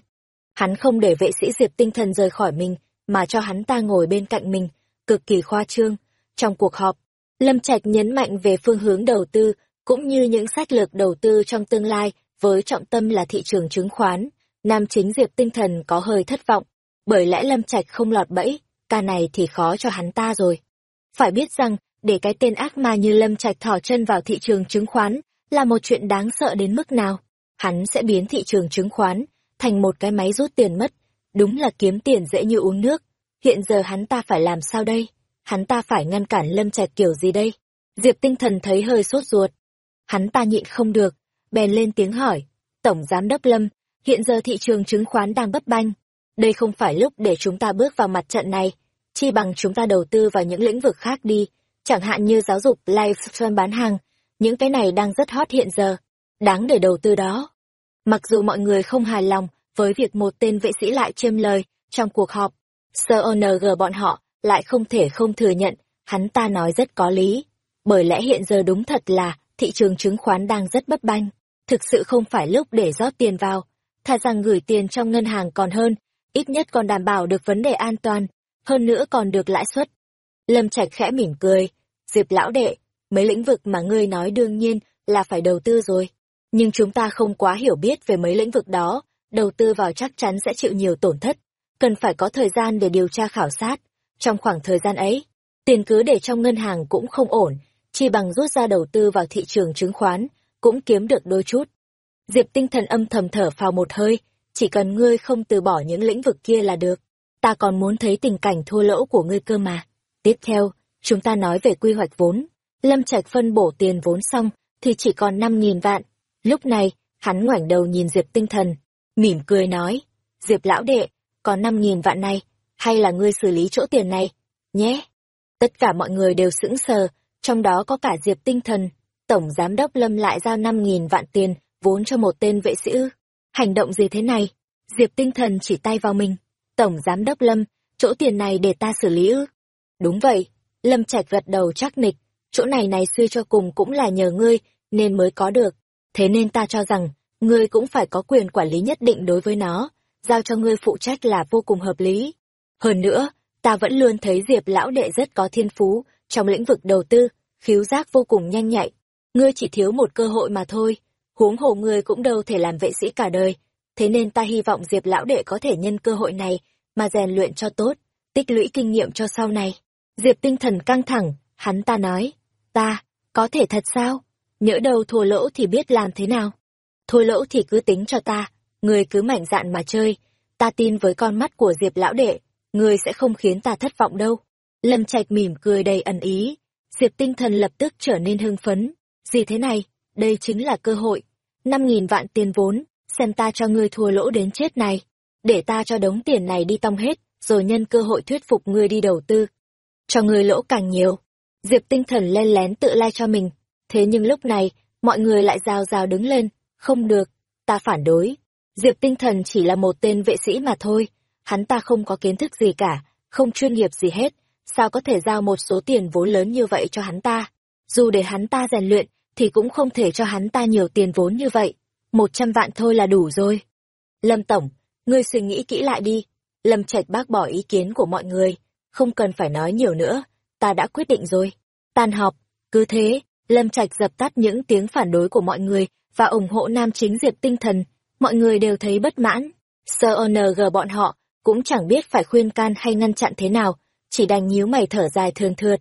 Hắn không để vệ sĩ Diệp tinh thần rời khỏi mình, mà cho hắn ta ngồi bên cạnh mình, cực kỳ khoa trương. Trong cuộc họp, Lâm Trạch nhấn mạnh về phương hướng đầu tư, cũng như những sách lược đầu tư trong tương lai, với trọng tâm là thị trường chứng khoán. Nam chính Diệp tinh thần có hơi thất vọng, bởi lẽ Lâm Trạch không lọt bẫy, ca này thì khó cho hắn ta rồi. Phải biết rằng, để cái tên ác ma như Lâm Trạch thỏ chân vào thị trường chứng khoán, là một chuyện đáng sợ đến mức nào. Hắn sẽ biến thị trường chứng khoán thành một cái máy rút tiền mất, Đúng là kiếm tiền dễ như uống nước. Hiện giờ hắn ta phải làm sao đây? Hắn ta phải ngăn cản Lâm Trạch kiểu gì đây? Diệp tinh thần thấy hơi sốt ruột. Hắn ta nhịn không được, bèn lên tiếng hỏi. Tổng Giám đốc Lâm, hiện giờ thị trường chứng khoán đang bấp banh. Đây không phải lúc để chúng ta bước vào mặt trận này. Chi bằng chúng ta đầu tư vào những lĩnh vực khác đi, chẳng hạn như giáo dục, livestream bán hàng. Những cái này đang rất hot hiện giờ. Đáng để đầu tư đó. Mặc dù mọi người không hài lòng, với việc một tên vệ sĩ lại chiêm lời trong cuộc họp. Sơ ONG bọn họ lại không thể không thừa nhận, hắn ta nói rất có lý. Bởi lẽ hiện giờ đúng thật là thị trường chứng khoán đang rất bất banh, thực sự không phải lúc để rót tiền vào, thà rằng gửi tiền trong ngân hàng còn hơn, ít nhất còn đảm bảo được vấn đề an toàn, hơn nữa còn được lãi suất. Lâm Trạch khẽ mỉm cười, Diệp lão đệ, mấy lĩnh vực mà ngươi nói đương nhiên là phải đầu tư rồi, nhưng chúng ta không quá hiểu biết về mấy lĩnh vực đó, đầu tư vào chắc chắn sẽ chịu nhiều tổn thất, cần phải có thời gian để điều tra khảo sát. Trong khoảng thời gian ấy, tiền cứ để trong ngân hàng cũng không ổn, chi bằng rút ra đầu tư vào thị trường chứng khoán, cũng kiếm được đôi chút. Diệp tinh thần âm thầm thở phào một hơi, chỉ cần ngươi không từ bỏ những lĩnh vực kia là được. Ta còn muốn thấy tình cảnh thua lỗ của ngươi cơ mà. Tiếp theo, chúng ta nói về quy hoạch vốn. Lâm Trạch phân bổ tiền vốn xong, thì chỉ còn 5.000 vạn. Lúc này, hắn ngoảnh đầu nhìn Diệp tinh thần, mỉm cười nói, Diệp lão đệ, còn năm nghìn vạn này, hay là ngươi xử lý chỗ tiền này, nhé. Tất cả mọi người đều sững sờ, trong đó có cả Diệp tinh thần, Tổng Giám đốc Lâm lại giao năm nghìn vạn tiền, vốn cho một tên vệ sĩ ư. Hành động gì thế này? Diệp tinh thần chỉ tay vào mình. Tổng Giám đốc Lâm, chỗ tiền này để ta xử lý ư? Đúng vậy, Lâm Trạch gật đầu chắc nịch, chỗ này này suy cho cùng cũng là nhờ ngươi, nên mới có được. Thế nên ta cho rằng, ngươi cũng phải có quyền quản lý nhất định đối với nó, giao cho ngươi phụ trách là vô cùng hợp lý. Hơn nữa, ta vẫn luôn thấy Diệp lão đệ rất có thiên phú trong lĩnh vực đầu tư, khiếu giác vô cùng nhanh nhạy. Ngươi chỉ thiếu một cơ hội mà thôi, huống hồ ngươi cũng đâu thể làm vệ sĩ cả đời. Thế nên ta hy vọng Diệp lão đệ có thể nhân cơ hội này mà rèn luyện cho tốt, tích lũy kinh nghiệm cho sau này. Diệp tinh thần căng thẳng, hắn ta nói, ta, có thể thật sao? Nhỡ đầu thua lỗ thì biết làm thế nào? Thua lỗ thì cứ tính cho ta, người cứ mạnh dạn mà chơi, ta tin với con mắt của Diệp lão đệ, người sẽ không khiến ta thất vọng đâu. Lâm Trạch mỉm cười đầy ẩn ý, Diệp tinh thần lập tức trở nên hưng phấn. Gì thế này, đây chính là cơ hội. Năm nghìn vạn tiền vốn, xem ta cho ngươi thua lỗ đến chết này. Để ta cho đống tiền này đi tông hết, rồi nhân cơ hội thuyết phục ngươi đi đầu tư. Cho ngươi lỗ càng nhiều. Diệp tinh thần len lén tự lai cho mình. Thế nhưng lúc này, mọi người lại rào rào đứng lên. Không được, ta phản đối. Diệp tinh thần chỉ là một tên vệ sĩ mà thôi. Hắn ta không có kiến thức gì cả, không chuyên nghiệp gì hết. Sao có thể giao một số tiền vốn lớn như vậy cho hắn ta? Dù để hắn ta rèn luyện, thì cũng không thể cho hắn ta nhiều tiền vốn như vậy. Một trăm vạn thôi là đủ rồi. Lâm Tổng, ngươi suy nghĩ kỹ lại đi. Lâm Trạch bác bỏ ý kiến của mọi người. Không cần phải nói nhiều nữa, ta đã quyết định rồi. Tan họp, cứ thế, Lâm Trạch dập tắt những tiếng phản đối của mọi người và ủng hộ nam chính Diệp tinh thần. Mọi người đều thấy bất mãn. Sơ ONG bọn họ cũng chẳng biết phải khuyên can hay ngăn chặn thế nào, chỉ đành nhíu mày thở dài thường thượt.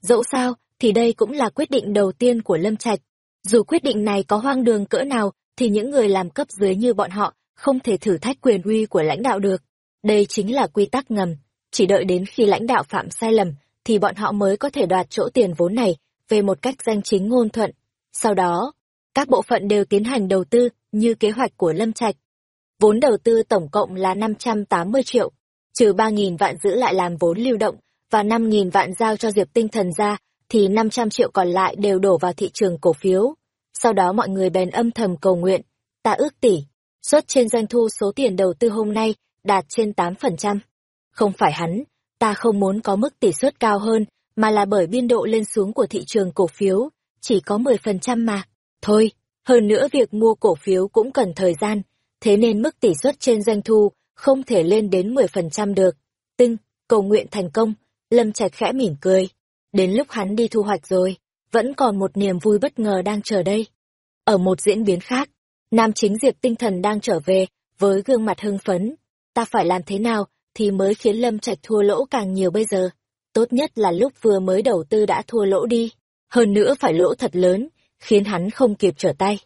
Dẫu sao, thì đây cũng là quyết định đầu tiên của Lâm Trạch. Dù quyết định này có hoang đường cỡ nào, thì những người làm cấp dưới như bọn họ không thể thử thách quyền uy của lãnh đạo được. Đây chính là quy tắc ngầm, chỉ đợi đến khi lãnh đạo phạm sai lầm, thì bọn họ mới có thể đoạt chỗ tiền vốn này về một cách danh chính ngôn thuận. Sau đó, các bộ phận đều tiến hành đầu tư như kế hoạch của Lâm Trạch. Vốn đầu tư tổng cộng là 580 triệu, trừ 3.000 vạn giữ lại làm vốn lưu động và 5.000 vạn giao cho Diệp Tinh Thần ra, thì 500 triệu còn lại đều đổ vào thị trường cổ phiếu. Sau đó mọi người bèn âm thầm cầu nguyện, ta ước tỷ, suất trên doanh thu số tiền đầu tư hôm nay đạt trên 8%. Không phải hắn, ta không muốn có mức tỷ suất cao hơn, mà là bởi biên độ lên xuống của thị trường cổ phiếu, chỉ có 10% mà. Thôi, hơn nữa việc mua cổ phiếu cũng cần thời gian, thế nên mức tỷ suất trên doanh thu không thể lên đến 10% được. Tinh, cầu nguyện thành công, Lâm Trạch khẽ mỉm cười. Đến lúc hắn đi thu hoạch rồi, vẫn còn một niềm vui bất ngờ đang chờ đây. Ở một diễn biến khác, nam chính Diệp tinh thần đang trở về, với gương mặt hưng phấn. Ta phải làm thế nào thì mới khiến Lâm Trạch thua lỗ càng nhiều bây giờ? Tốt nhất là lúc vừa mới đầu tư đã thua lỗ đi. Hơn nữa phải lỗ thật lớn, khiến hắn không kịp trở tay.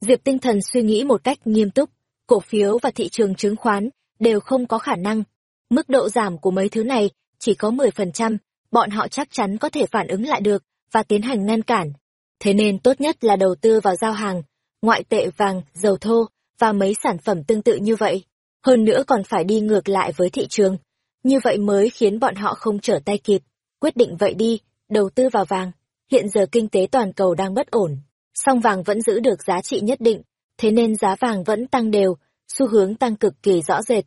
Diệp tinh thần suy nghĩ một cách nghiêm túc, cổ phiếu và thị trường chứng khoán đều không có khả năng. Mức độ giảm của mấy thứ này chỉ có 10%, bọn họ chắc chắn có thể phản ứng lại được và tiến hành ngăn cản. Thế nên tốt nhất là đầu tư vào giao hàng, ngoại tệ vàng, dầu thô và mấy sản phẩm tương tự như vậy. Hơn nữa còn phải đi ngược lại với thị trường. Như vậy mới khiến bọn họ không trở tay kịp. Quyết định vậy đi, đầu tư vào vàng. Hiện giờ kinh tế toàn cầu đang bất ổn, song vàng vẫn giữ được giá trị nhất định, thế nên giá vàng vẫn tăng đều, xu hướng tăng cực kỳ rõ rệt.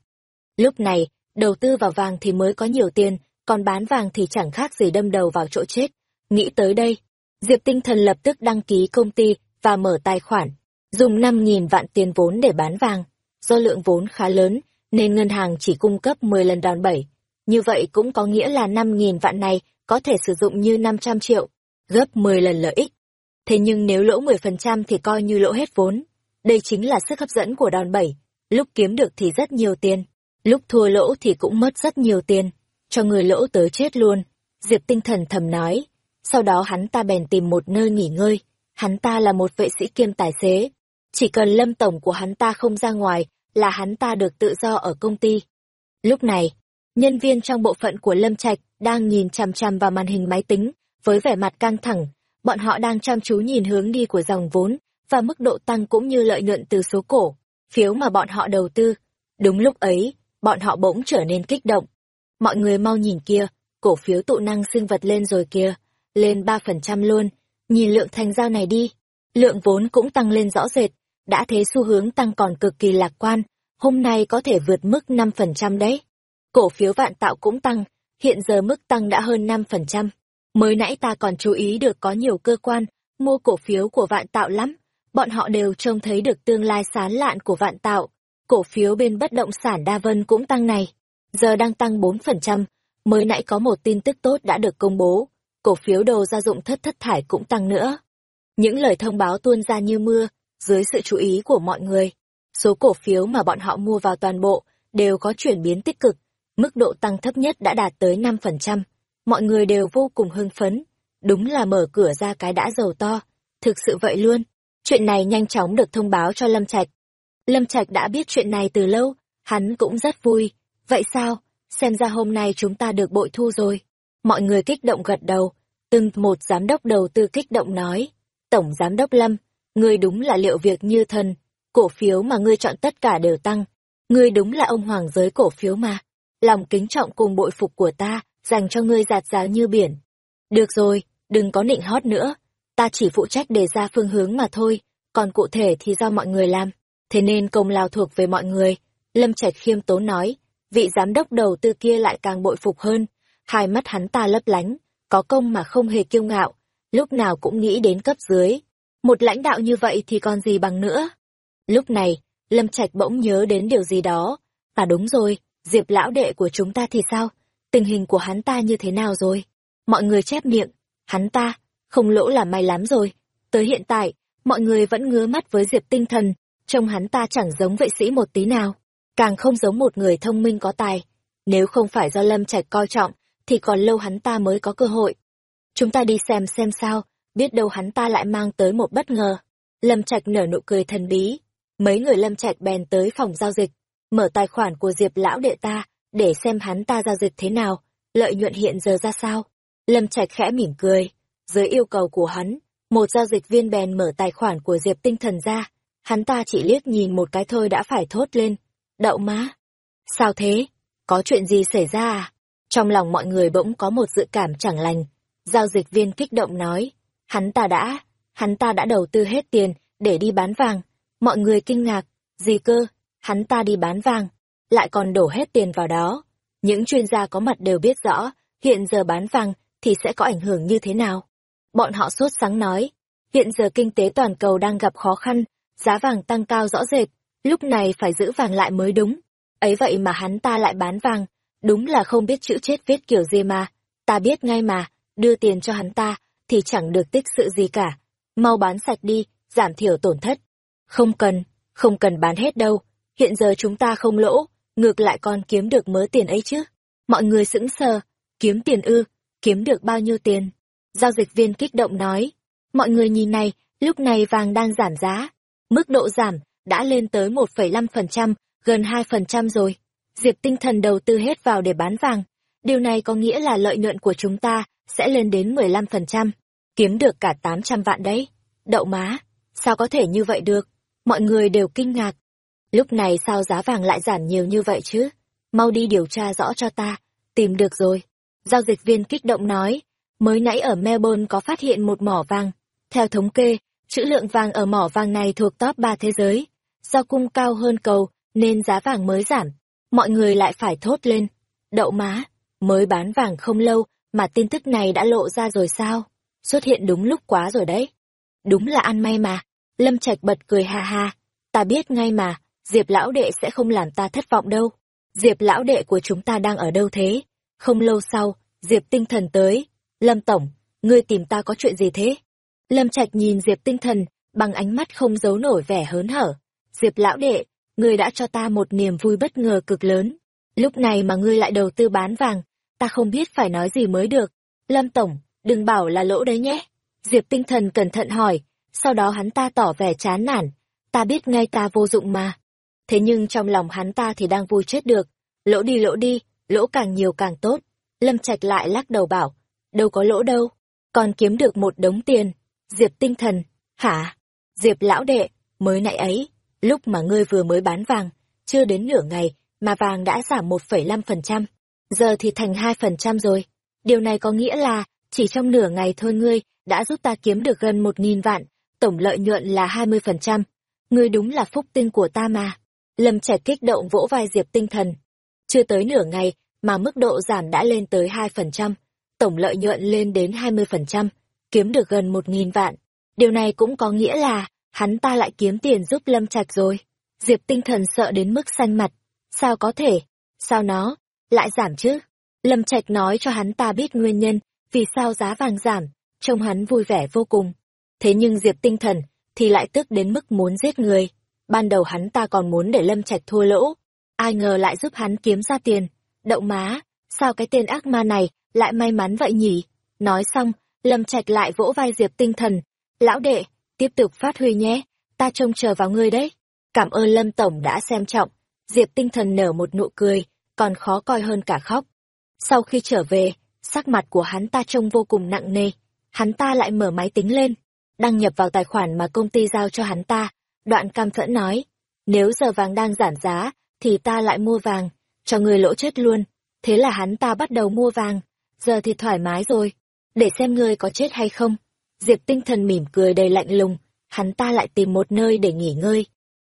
Lúc này, đầu tư vào vàng thì mới có nhiều tiền, còn bán vàng thì chẳng khác gì đâm đầu vào chỗ chết. Nghĩ tới đây, Diệp Tinh Thần lập tức đăng ký công ty và mở tài khoản, dùng 5.000 vạn tiền vốn để bán vàng. Do lượng vốn khá lớn, nên ngân hàng chỉ cung cấp 10 lần đòn bẩy. Như vậy cũng có nghĩa là 5.000 vạn này có thể sử dụng như 500 triệu, gấp 10 lần lợi ích. Thế nhưng nếu lỗ 10% thì coi như lỗ hết vốn. Đây chính là sức hấp dẫn của đòn bẩy. Lúc kiếm được thì rất nhiều tiền, lúc thua lỗ thì cũng mất rất nhiều tiền cho người lỗ tới chết luôn. Diệp tinh thần thầm nói. Sau đó hắn ta bèn tìm một nơi nghỉ ngơi. Hắn ta là một vệ sĩ kiêm tài xế. Chỉ cần lâm tổng của hắn ta không ra ngoài là hắn ta được tự do ở công ty. Lúc này, nhân viên trong bộ phận của Lâm Trạch đang nhìn chằm chằm vào màn hình máy tính với vẻ mặt căng thẳng. Bọn họ đang chăm chú nhìn hướng đi của dòng vốn và mức độ tăng cũng như lợi nhuận từ số cổ, phiếu mà bọn họ đầu tư. Đúng lúc ấy, bọn họ bỗng trở nên kích động. Mọi người mau nhìn kia, cổ phiếu tụ năng sinh vật lên rồi kia, lên 3% luôn, nhìn lượng thành giao này đi. Lượng vốn cũng tăng lên rõ rệt, đã thế xu hướng tăng còn cực kỳ lạc quan, hôm nay có thể vượt mức 5% đấy. cổ phiếu vạn tạo cũng tăng, hiện giờ mức tăng đã hơn 5%. Mới nãy ta còn chú ý được có nhiều cơ quan mua cổ phiếu của vạn tạo lắm, bọn họ đều trông thấy được tương lai sán lạn của vạn tạo. Cổ phiếu bên bất động sản Đa Vân cũng tăng này, giờ đang tăng 4%, mới nãy có một tin tức tốt đã được công bố, cổ phiếu đồ gia dụng thất thất thải cũng tăng nữa. Những lời thông báo tuôn ra như mưa, dưới sự chú ý của mọi người. Số cổ phiếu mà bọn họ mua vào toàn bộ đều có chuyển biến tích cực, mức độ tăng thấp nhất đã đạt tới 5%. Mọi người đều vô cùng hưng phấn, đúng là mở cửa ra cái đã giàu to, thực sự vậy luôn. Chuyện này nhanh chóng được thông báo cho Lâm Trạch. Lâm Trạch đã biết chuyện này từ lâu, hắn cũng rất vui. Vậy sao? Xem ra hôm nay chúng ta được bội thu rồi. Mọi người kích động gật đầu, từng một giám đốc đầu tư kích động nói. Tổng giám đốc Lâm, ngươi đúng là liệu việc như thần, cổ phiếu mà ngươi chọn tất cả đều tăng. Ngươi đúng là ông hoàng giới cổ phiếu mà. Lòng kính trọng cùng bội phục của ta, dành cho ngươi giạt rào như biển. Được rồi, đừng có nịnh hót nữa. Ta chỉ phụ trách đề ra phương hướng mà thôi, còn cụ thể thì do mọi người làm. Thế nên công lao thuộc về mọi người. Lâm Trạch khiêm tốn nói, vị giám đốc đầu tư kia lại càng bội phục hơn. Hai mắt hắn ta lấp lánh, có công mà không hề kiêu ngạo, lúc nào cũng nghĩ đến cấp dưới. Một lãnh đạo như vậy thì còn gì bằng nữa. Lúc này, Lâm Trạch bỗng nhớ đến điều gì đó. À đúng rồi, Diệp lão đệ của chúng ta thì sao? Tình hình của hắn ta như thế nào rồi? Mọi người chép miệng, hắn ta, không lỗ là may lắm rồi. Tới hiện tại, mọi người vẫn ngứa mắt với Diệp tinh thần, trông hắn ta chẳng giống vệ sĩ một tí nào, càng không giống một người thông minh có tài. Nếu không phải do Lâm Trạch coi trọng, thì còn lâu hắn ta mới có cơ hội. Chúng ta đi xem xem sao, biết đâu hắn ta lại mang tới một bất ngờ. Lâm Trạch nở nụ cười thần bí. Mấy người Lâm Trạch bèn tới phòng giao dịch, mở tài khoản của Diệp lão đệ ta, để xem hắn ta giao dịch thế nào, lợi nhuận hiện giờ ra sao. Lâm Trạch khẽ mỉm cười, dưới yêu cầu của hắn, một giao dịch viên bèn mở tài khoản của Diệp tinh thần ra, hắn ta chỉ liếc nhìn một cái thôi đã phải thốt lên. Đậu má! Sao thế? Có chuyện gì xảy ra à? Trong lòng mọi người bỗng có một dự cảm chẳng lành. Giao dịch viên kích động nói, hắn ta đã, hắn ta đã đầu tư hết tiền để đi bán vàng. Mọi người kinh ngạc, gì cơ, hắn ta đi bán vàng, lại còn đổ hết tiền vào đó. Những chuyên gia có mặt đều biết rõ, hiện giờ bán vàng thì sẽ có ảnh hưởng như thế nào. Bọn họ sốt sáng nói, hiện giờ kinh tế toàn cầu đang gặp khó khăn, giá vàng tăng cao rõ rệt, lúc này phải giữ vàng lại mới đúng. Ấy vậy mà hắn ta lại bán vàng, đúng là không biết chữ chết viết kiểu gì mà. Ta biết ngay mà, đưa tiền cho hắn ta, thì chẳng được tích sự gì cả. Mau bán sạch đi, giảm thiểu tổn thất. Không cần, không cần bán hết đâu, hiện giờ chúng ta không lỗ, ngược lại còn kiếm được mớ tiền ấy chứ. Mọi người sững sờ, kiếm tiền ư, kiếm được bao nhiêu tiền? Giao dịch viên kích động nói, mọi người nhìn này, lúc này vàng đang giảm giá. Mức độ giảm đã lên tới 1,5%, gần 2% rồi. Diệp tinh thần đầu tư hết vào để bán vàng. Điều này có nghĩa là lợi nhuận của chúng ta sẽ lên đến 15%, kiếm được cả 800 vạn đấy. Đậu má, sao có thể như vậy được? Mọi người đều kinh ngạc. Lúc này sao giá vàng lại giảm nhiều như vậy chứ? Mau đi điều tra rõ cho ta. Tìm được rồi. Giao dịch viên kích động nói, mới nãy ở Melbourne có phát hiện một mỏ vàng. Theo thống kê, trữ lượng vàng ở mỏ vàng này thuộc top 3 thế giới. Do cung cao hơn cầu, nên giá vàng mới giảm. Mọi người lại phải thốt lên. Đậu má, mới bán vàng không lâu mà tin tức này đã lộ ra rồi sao? Xuất hiện đúng lúc quá rồi đấy. Đúng là ăn may mà. Lâm Trạch bật cười ha ha. Ta biết ngay mà, Diệp lão đệ sẽ không làm ta thất vọng đâu. Diệp lão đệ của chúng ta đang ở đâu thế? Không lâu sau, Diệp tinh thần tới. Lâm Tổng, ngươi tìm ta có chuyện gì thế? Lâm Trạch nhìn Diệp tinh thần, bằng ánh mắt không giấu nổi vẻ hớn hở. Diệp lão đệ, ngươi đã cho ta một niềm vui bất ngờ cực lớn. Lúc này mà ngươi lại đầu tư bán vàng, ta không biết phải nói gì mới được. Lâm Tổng, đừng bảo là lỗ đấy nhé. Diệp tinh thần cẩn thận hỏi, sau đó hắn ta tỏ vẻ chán nản. Ta biết ngay ta vô dụng mà. Thế nhưng trong lòng hắn ta thì đang vui chết được. Lỗ đi lỗ đi, lỗ càng nhiều càng tốt. Lâm Trạch lại lắc đầu bảo, đâu có lỗ đâu, còn kiếm được một đống tiền. Diệp tinh thần, hả? Diệp lão đệ, mới nãy ấy, lúc mà ngươi vừa mới bán vàng, chưa đến nửa ngày mà vàng đã giảm 1,5%, giờ thì thành 2% rồi. Điều này có nghĩa là, chỉ trong nửa ngày thôi ngươi đã giúp ta kiếm được gần 1.000 vạn, tổng lợi nhuận là 20%. Ngươi đúng là phúc tinh của ta mà. Lâm trẻ kích động vỗ vai Diệp tinh thần. Chưa tới nửa ngày mà mức độ giảm đã lên tới 2%, tổng lợi nhuận lên đến 20%, kiếm được gần 1.000 vạn. Điều này cũng có nghĩa là, hắn ta lại kiếm tiền giúp Lâm Trạch rồi. Diệp tinh thần sợ đến mức xanh mặt. Sao có thể? Sao nó? Lại giảm chứ? Lâm Trạch nói cho hắn ta biết nguyên nhân, vì sao giá vàng giảm, trông hắn vui vẻ vô cùng. Thế nhưng Diệp tinh thần, thì lại tức đến mức muốn giết người. Ban đầu hắn ta còn muốn để Lâm Trạch thua lỗ. Ai ngờ lại giúp hắn kiếm ra tiền. Đậu má, sao cái tên ác ma này lại may mắn vậy nhỉ? Nói xong, Lâm Trạch lại vỗ vai Diệp tinh thần. Lão đệ, tiếp tục phát huy nhé, ta trông chờ vào ngươi đấy. Cảm ơn Lâm Tổng đã xem trọng. Diệp tinh thần nở một nụ cười, còn khó coi hơn cả khóc. Sau khi trở về, sắc mặt của hắn ta trông vô cùng nặng nề. Hắn ta lại mở máy tính lên, đăng nhập vào tài khoản mà công ty giao cho hắn ta. Đoạn cam phẫn nói, nếu giờ vàng đang giảm giá, thì ta lại mua vàng, cho người lỗ chết luôn. Thế là hắn ta bắt đầu mua vàng, giờ thì thoải mái rồi, để xem ngươi có chết hay không. Diệp tinh thần mỉm cười đầy lạnh lùng, hắn ta lại tìm một nơi để nghỉ ngơi.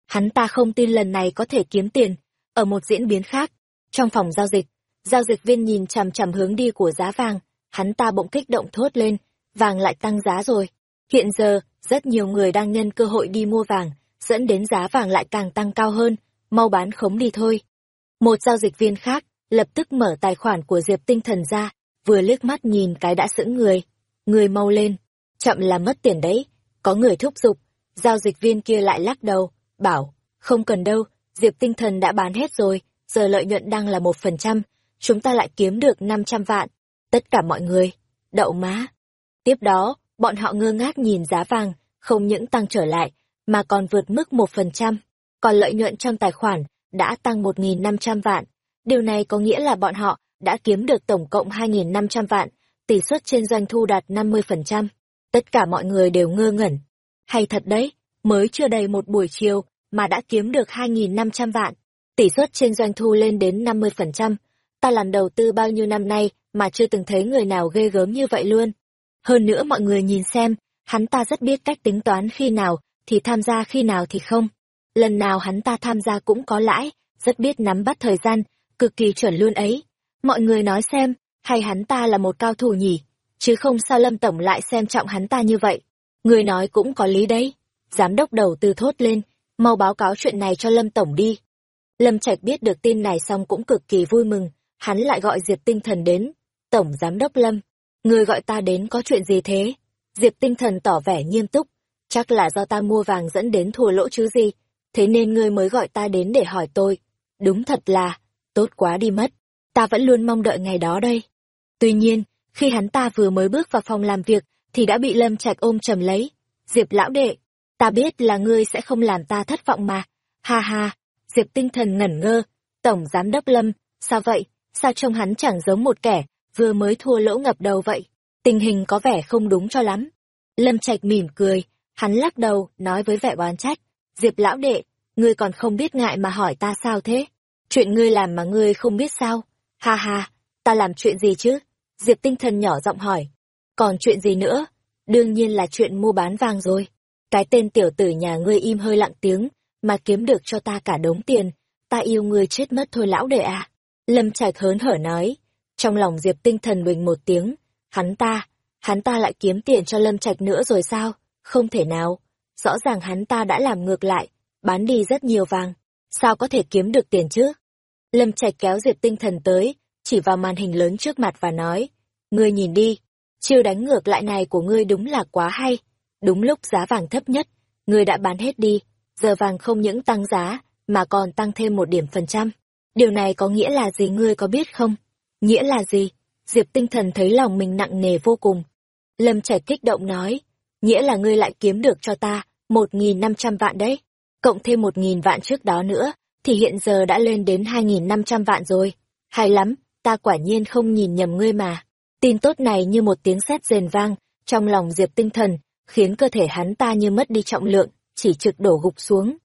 Hắn ta không tin lần này có thể kiếm tiền. Ở một diễn biến khác, trong phòng giao dịch, giao dịch viên nhìn chằm chằm hướng đi của giá vàng, hắn ta bỗng kích động thốt lên, vàng lại tăng giá rồi. Hiện giờ, rất nhiều người đang nhân cơ hội đi mua vàng, dẫn đến giá vàng lại càng tăng cao hơn, mau bán khống đi thôi. Một giao dịch viên khác, lập tức mở tài khoản của Diệp Tinh Thần ra, vừa liếc mắt nhìn cái đã sững người. Người mau lên, chậm là mất tiền đấy, có người thúc giục, giao dịch viên kia lại lắc đầu, bảo, không cần đâu, Diệp Tinh Thần đã bán hết rồi, giờ lợi nhuận đang là một phần trăm, chúng ta lại kiếm được năm trăm vạn. Tất cả mọi người, đậu má. Tiếp đó, bọn họ ngơ ngác nhìn giá vàng, không những tăng trở lại, mà còn vượt mức một phần trăm. Còn lợi nhuận trong tài khoản đã tăng một nghìn năm trăm vạn. Điều này có nghĩa là bọn họ đã kiếm được tổng cộng hai nghìn năm trăm vạn, tỷ suất trên doanh thu đạt năm mươi phần trăm. Tất cả mọi người đều ngơ ngẩn. Hay thật đấy, mới chưa đầy một buổi chiều mà đã kiếm được hai nghìn năm trăm vạn. Tỷ suất trên doanh thu lên đến năm mươi phần trăm. Ta làm đầu tư bao nhiêu năm nay mà chưa từng thấy người nào ghê gớm như vậy luôn. Hơn nữa mọi người nhìn xem, hắn ta rất biết cách tính toán khi nào thì tham gia khi nào thì không. Lần nào hắn ta tham gia cũng có lãi, rất biết nắm bắt thời gian, cực kỳ chuẩn luôn ấy. Mọi người nói xem, hay hắn ta là một cao thủ nhỉ, chứ không sao Lâm Tổng lại xem trọng hắn ta như vậy. Người nói cũng có lý đấy. Giám đốc đầu tư thốt lên, mau báo cáo chuyện này cho Lâm Tổng đi. Lâm Trạch biết được tin này xong cũng cực kỳ vui mừng, hắn lại gọi Diệp Tinh Thần đến. Tổng Giám đốc Lâm, người gọi ta đến có chuyện gì thế? Diệp Tinh Thần tỏ vẻ nghiêm túc, chắc là do ta mua vàng dẫn đến thua lỗ chứ gì, thế nên ngươi mới gọi ta đến để hỏi tôi. Đúng thật là, tốt quá đi mất, ta vẫn luôn mong đợi ngày đó đây. Tuy nhiên, khi hắn ta vừa mới bước vào phòng làm việc, thì đã bị Lâm Trạch ôm chầm lấy. Diệp lão đệ, ta biết là ngươi sẽ không làm ta thất vọng mà. Ha ha, Diệp tinh thần ngẩn ngơ. Tổng giám đốc Lâm, sao vậy? Sao trông hắn chẳng giống một kẻ, vừa mới thua lỗ ngập đầu vậy? Tình hình có vẻ không đúng cho lắm. Lâm Trạch mỉm cười, hắn lắc đầu, nói với vẻ oán trách. Diệp lão đệ, ngươi còn không biết ngại mà hỏi ta sao thế? Chuyện ngươi làm mà ngươi không biết sao? Ha ha, ta làm chuyện gì chứ? Diệp tinh thần nhỏ giọng hỏi. Còn chuyện gì nữa? Đương nhiên là chuyện mua bán vàng rồi. Cái tên tiểu tử nhà ngươi im hơi lặng tiếng, mà kiếm được cho ta cả đống tiền. Ta yêu ngươi chết mất thôi lão đệ à. Lâm Trạch hớn hở nói. Trong lòng Diệp tinh thần bình một tiếng. Hắn ta, hắn ta lại kiếm tiền cho Lâm Trạch nữa rồi sao? Không thể nào. Rõ ràng hắn ta đã làm ngược lại, bán đi rất nhiều vàng. Sao có thể kiếm được tiền chứ? Lâm Trạch kéo Diệp tinh thần tới, chỉ vào màn hình lớn trước mặt và nói. Ngươi nhìn đi, chiêu đánh ngược lại này của ngươi đúng là quá hay. Đúng lúc giá vàng thấp nhất, ngươi đã bán hết đi, giờ vàng không những tăng giá, mà còn tăng thêm một điểm phần trăm. Điều này có nghĩa là gì ngươi có biết không? Nghĩa là gì? Diệp tinh thần thấy lòng mình nặng nề vô cùng. Lâm Trạch kích động nói, nghĩa là ngươi lại kiếm được cho ta một nghìn năm trăm vạn đấy, cộng thêm một nghìn vạn trước đó nữa, thì hiện giờ đã lên đến hai nghìn năm trăm vạn rồi. Hay lắm, ta quả nhiên không nhìn nhầm ngươi mà. Tin tốt này như một tiếng sét rền vang, trong lòng Diệp tinh thần, khiến cơ thể hắn ta như mất đi trọng lượng, chỉ trực đổ gục xuống.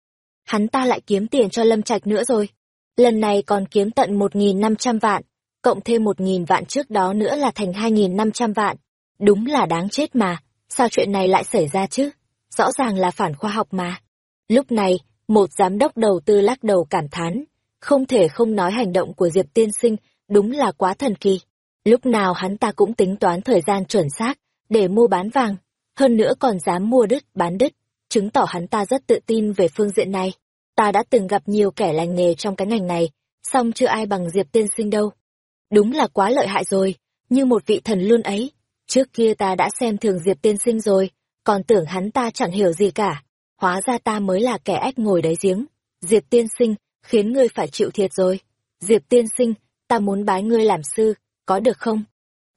Hắn ta lại kiếm tiền cho Lâm Trạch nữa rồi. Lần này còn kiếm tận một nghìn năm trăm vạn, cộng thêm một nghìn vạn trước đó nữa là thành hai nghìn năm trăm vạn. Đúng là đáng chết mà, sao chuyện này lại xảy ra chứ? Rõ ràng là phản khoa học mà. Lúc này, một giám đốc đầu tư lắc đầu cảm thán, không thể không nói hành động của Diệp tiên sinh đúng là quá thần kỳ. Lúc nào hắn ta cũng tính toán thời gian chuẩn xác, để mua bán vàng, hơn nữa còn dám mua đứt, bán đứt, chứng tỏ hắn ta rất tự tin về phương diện này. Ta đã từng gặp nhiều kẻ lành nghề trong cái ngành này, song chưa ai bằng Diệp tiên sinh đâu. Đúng là quá lợi hại rồi, như một vị thần luôn ấy. Trước kia ta đã xem thường Diệp tiên sinh rồi, còn tưởng hắn ta chẳng hiểu gì cả. Hóa ra ta mới là kẻ ếch ngồi đáy giếng. Diệp tiên sinh, khiến ngươi phải chịu thiệt rồi. Diệp tiên sinh, ta muốn bái ngươi làm sư, có được không?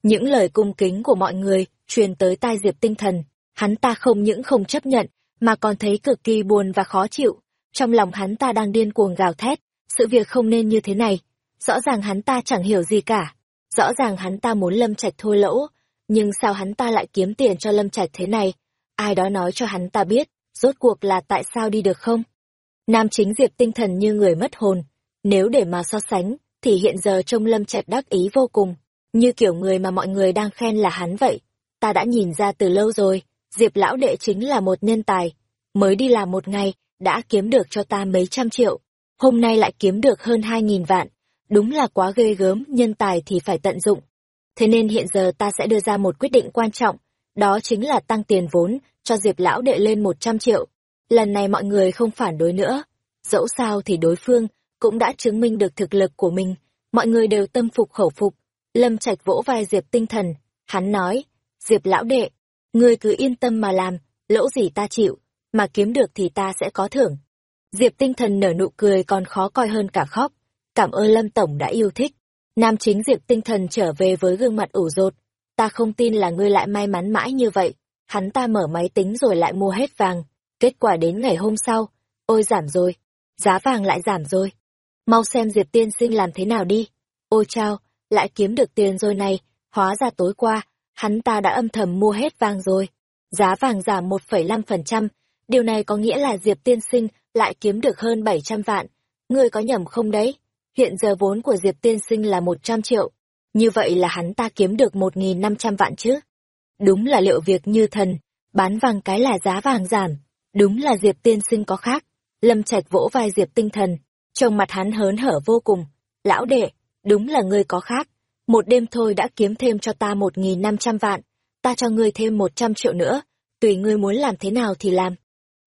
Những lời cung kính của mọi người truyền tới tai Diệp tinh thần, hắn ta không những không chấp nhận, mà còn thấy cực kỳ buồn và khó chịu. Trong lòng hắn ta đang điên cuồng gào thét, sự việc không nên như thế này. Rõ ràng hắn ta chẳng hiểu gì cả. Rõ ràng hắn ta muốn Lâm Trạch thôi lỗ, nhưng sao hắn ta lại kiếm tiền cho Lâm Trạch thế này? Ai đó nói cho hắn ta biết, rốt cuộc là tại sao đi được không? Nam chính Diệp tinh thần như người mất hồn. Nếu để mà so sánh, thì hiện giờ trông Lâm Trạch đắc ý vô cùng. Như kiểu người mà mọi người đang khen là hắn vậy. Ta đã nhìn ra từ lâu rồi, Diệp lão đệ chính là một nhân tài. Mới đi làm một ngày, đã kiếm được cho ta mấy trăm triệu. Hôm nay lại kiếm được hơn hai nghìn vạn. Đúng là quá ghê gớm, nhân tài thì phải tận dụng. Thế nên hiện giờ ta sẽ đưa ra một quyết định quan trọng, đó chính là tăng tiền vốn cho Diệp lão đệ lên một trăm triệu. Lần này mọi người không phản đối nữa. Dẫu sao thì đối phương cũng đã chứng minh được thực lực của mình, mọi người đều tâm phục khẩu phục. Lâm Trạch vỗ vai Diệp tinh thần, hắn nói, Diệp lão đệ, ngươi cứ yên tâm mà làm, lỗ gì ta chịu, mà kiếm được thì ta sẽ có thưởng. Diệp tinh thần nở nụ cười còn khó coi hơn cả khóc, cảm ơn Lâm Tổng đã yêu thích. Nam chính Diệp tinh thần trở về với gương mặt ủ rột, ta không tin là ngươi lại may mắn mãi như vậy. Hắn ta mở máy tính rồi lại mua hết vàng, kết quả đến ngày hôm sau, ôi giảm rồi, giá vàng lại giảm rồi. Mau xem Diệp tiên sinh làm thế nào đi. Ôi chao, lại kiếm được tiền rồi này, hóa ra tối qua, hắn ta đã âm thầm mua hết vàng rồi. Giá vàng giảm 1,5%, điều này có nghĩa là Diệp tiên sinh lại kiếm được hơn 700 vạn. Ngươi có nhầm không đấy? Hiện giờ vốn của Diệp tiên sinh là 100 triệu. Như vậy là hắn ta kiếm được 1.500 vạn chứ? Đúng là liệu việc như thần, bán vàng cái là giá vàng giảm. Đúng là Diệp tiên sinh có khác. Lâm Trạch vỗ vai Diệp tinh thần, trong mặt hắn hớn hở vô cùng. Lão đệ, đúng là ngươi có khác. Một đêm thôi đã kiếm thêm cho ta một nghìn năm trăm vạn. Ta cho ngươi thêm một trăm triệu nữa. Tùy ngươi muốn làm thế nào thì làm.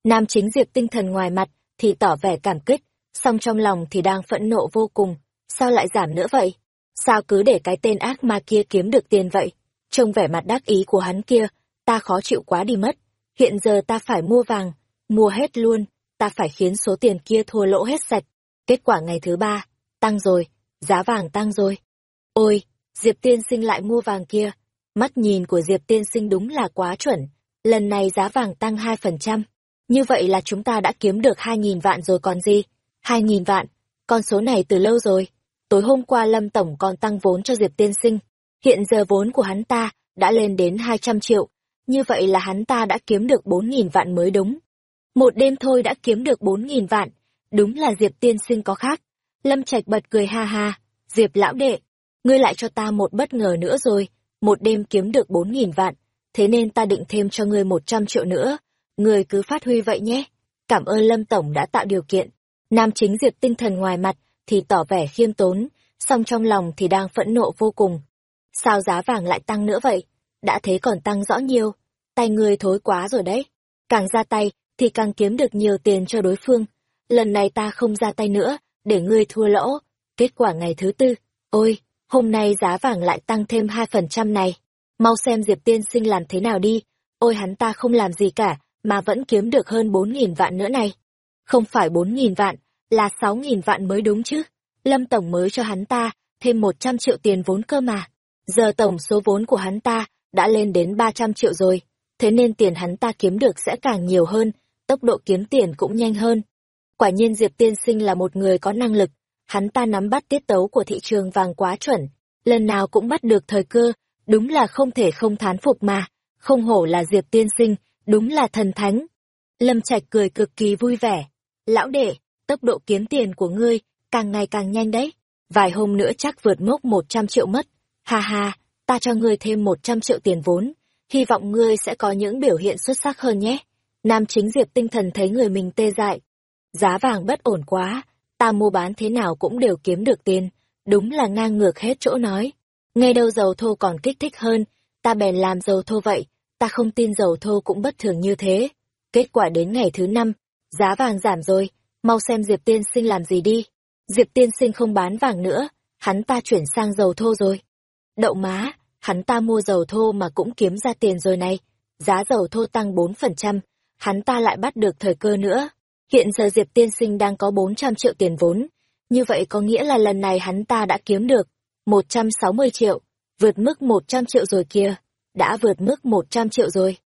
Nam chính diệp tinh thần ngoài mặt thì tỏ vẻ cảm kích, song trong lòng thì đang phẫn nộ vô cùng. Sao lại giảm nữa vậy? Sao cứ để cái tên ác ma kia kiếm được tiền vậy? Trông vẻ mặt đắc ý của hắn kia, ta khó chịu quá đi mất. Hiện giờ ta phải mua vàng, mua hết luôn, ta phải khiến số tiền kia thua lỗ hết sạch. Kết quả ngày thứ ba, tăng rồi, giá vàng tăng rồi. Ôi, Diệp tiên sinh lại mua vàng kia. Mắt nhìn của Diệp tiên sinh đúng là quá chuẩn. Lần này giá vàng tăng 2%. Như vậy là chúng ta đã kiếm được 2.000 vạn rồi còn gì? 2.000 vạn, con số này từ lâu rồi. Tối hôm qua Lâm Tổng còn tăng vốn cho Diệp tiên sinh. Hiện giờ vốn của hắn ta đã lên đến 200 triệu. Như vậy là hắn ta đã kiếm được 4.000 vạn mới đúng. Một đêm thôi đã kiếm được 4.000 vạn đúng là Diệp tiên sinh có khác. Lâm Trạch bật cười ha ha, Diệp lão đệ, ngươi lại cho ta một bất ngờ nữa rồi, một đêm kiếm được bốn nghìn vạn, thế nên ta định thêm cho ngươi một trăm triệu nữa, ngươi cứ phát huy vậy nhé. Cảm ơn Lâm Tổng đã tạo điều kiện. Nam chính Diệp tinh thần ngoài mặt thì tỏ vẻ khiêm tốn, song trong lòng thì đang phẫn nộ vô cùng. Sao giá vàng lại tăng nữa vậy? Đã thế còn tăng rõ nhiều, tay ngươi thối quá rồi đấy. Càng ra tay thì càng kiếm được nhiều tiền cho đối phương lần này ta không ra tay nữa, để ngươi thua lỗ. Kết quả ngày thứ tư, ôi, hôm nay giá vàng lại tăng thêm hai phần trăm này. Mau xem Diệp tiên sinh làm thế nào đi, ôi hắn ta không làm gì cả, mà vẫn kiếm được hơn bốn nghìn vạn nữa này. Không phải bốn nghìn vạn, là sáu nghìn vạn mới đúng chứ. Lâm Tổng mới cho hắn ta thêm một trăm triệu tiền vốn cơ mà. Giờ tổng số vốn của hắn ta đã lên đến ba trăm triệu rồi, thế nên tiền hắn ta kiếm được sẽ càng nhiều hơn, tốc độ kiếm tiền cũng nhanh hơn. Quả nhiên Diệp Tiên Sinh là một người có năng lực, hắn ta nắm bắt tiết tấu của thị trường vàng quá chuẩn, lần nào cũng bắt được thời cơ, đúng là không thể không thán phục mà, không hổ là Diệp Tiên Sinh, đúng là thần thánh. Lâm Trạch cười cực kỳ vui vẻ. Lão đệ, tốc độ kiếm tiền của ngươi càng ngày càng nhanh đấy, vài hôm nữa chắc vượt mốc 100 triệu mất. Ha ha, ta cho ngươi thêm 100 triệu tiền vốn, hy vọng ngươi sẽ có những biểu hiện xuất sắc hơn nhé. Nam chính Diệp tinh thần thấy người mình tê dại, Giá vàng bất ổn quá, ta mua bán thế nào cũng đều kiếm được tiền, đúng là ngang ngược hết chỗ nói. Nghe đâu dầu thô còn kích thích hơn, ta bèn làm dầu thô vậy, ta không tin dầu thô cũng bất thường như thế. Kết quả đến ngày thứ năm, giá vàng giảm rồi, mau xem Diệp Tiên Sinh làm gì đi. Diệp Tiên Sinh không bán vàng nữa, hắn ta chuyển sang dầu thô rồi. Đậu má, hắn ta mua dầu thô mà cũng kiếm ra tiền rồi này. Giá dầu thô tăng 4%, hắn ta lại bắt được thời cơ nữa. Hiện giờ Diệp Tiên Sinh đang có 400 triệu tiền vốn, như vậy có nghĩa là lần này hắn ta đã kiếm được 160 triệu, vượt mức 100 triệu rồi kia, đã vượt mức 100 triệu rồi.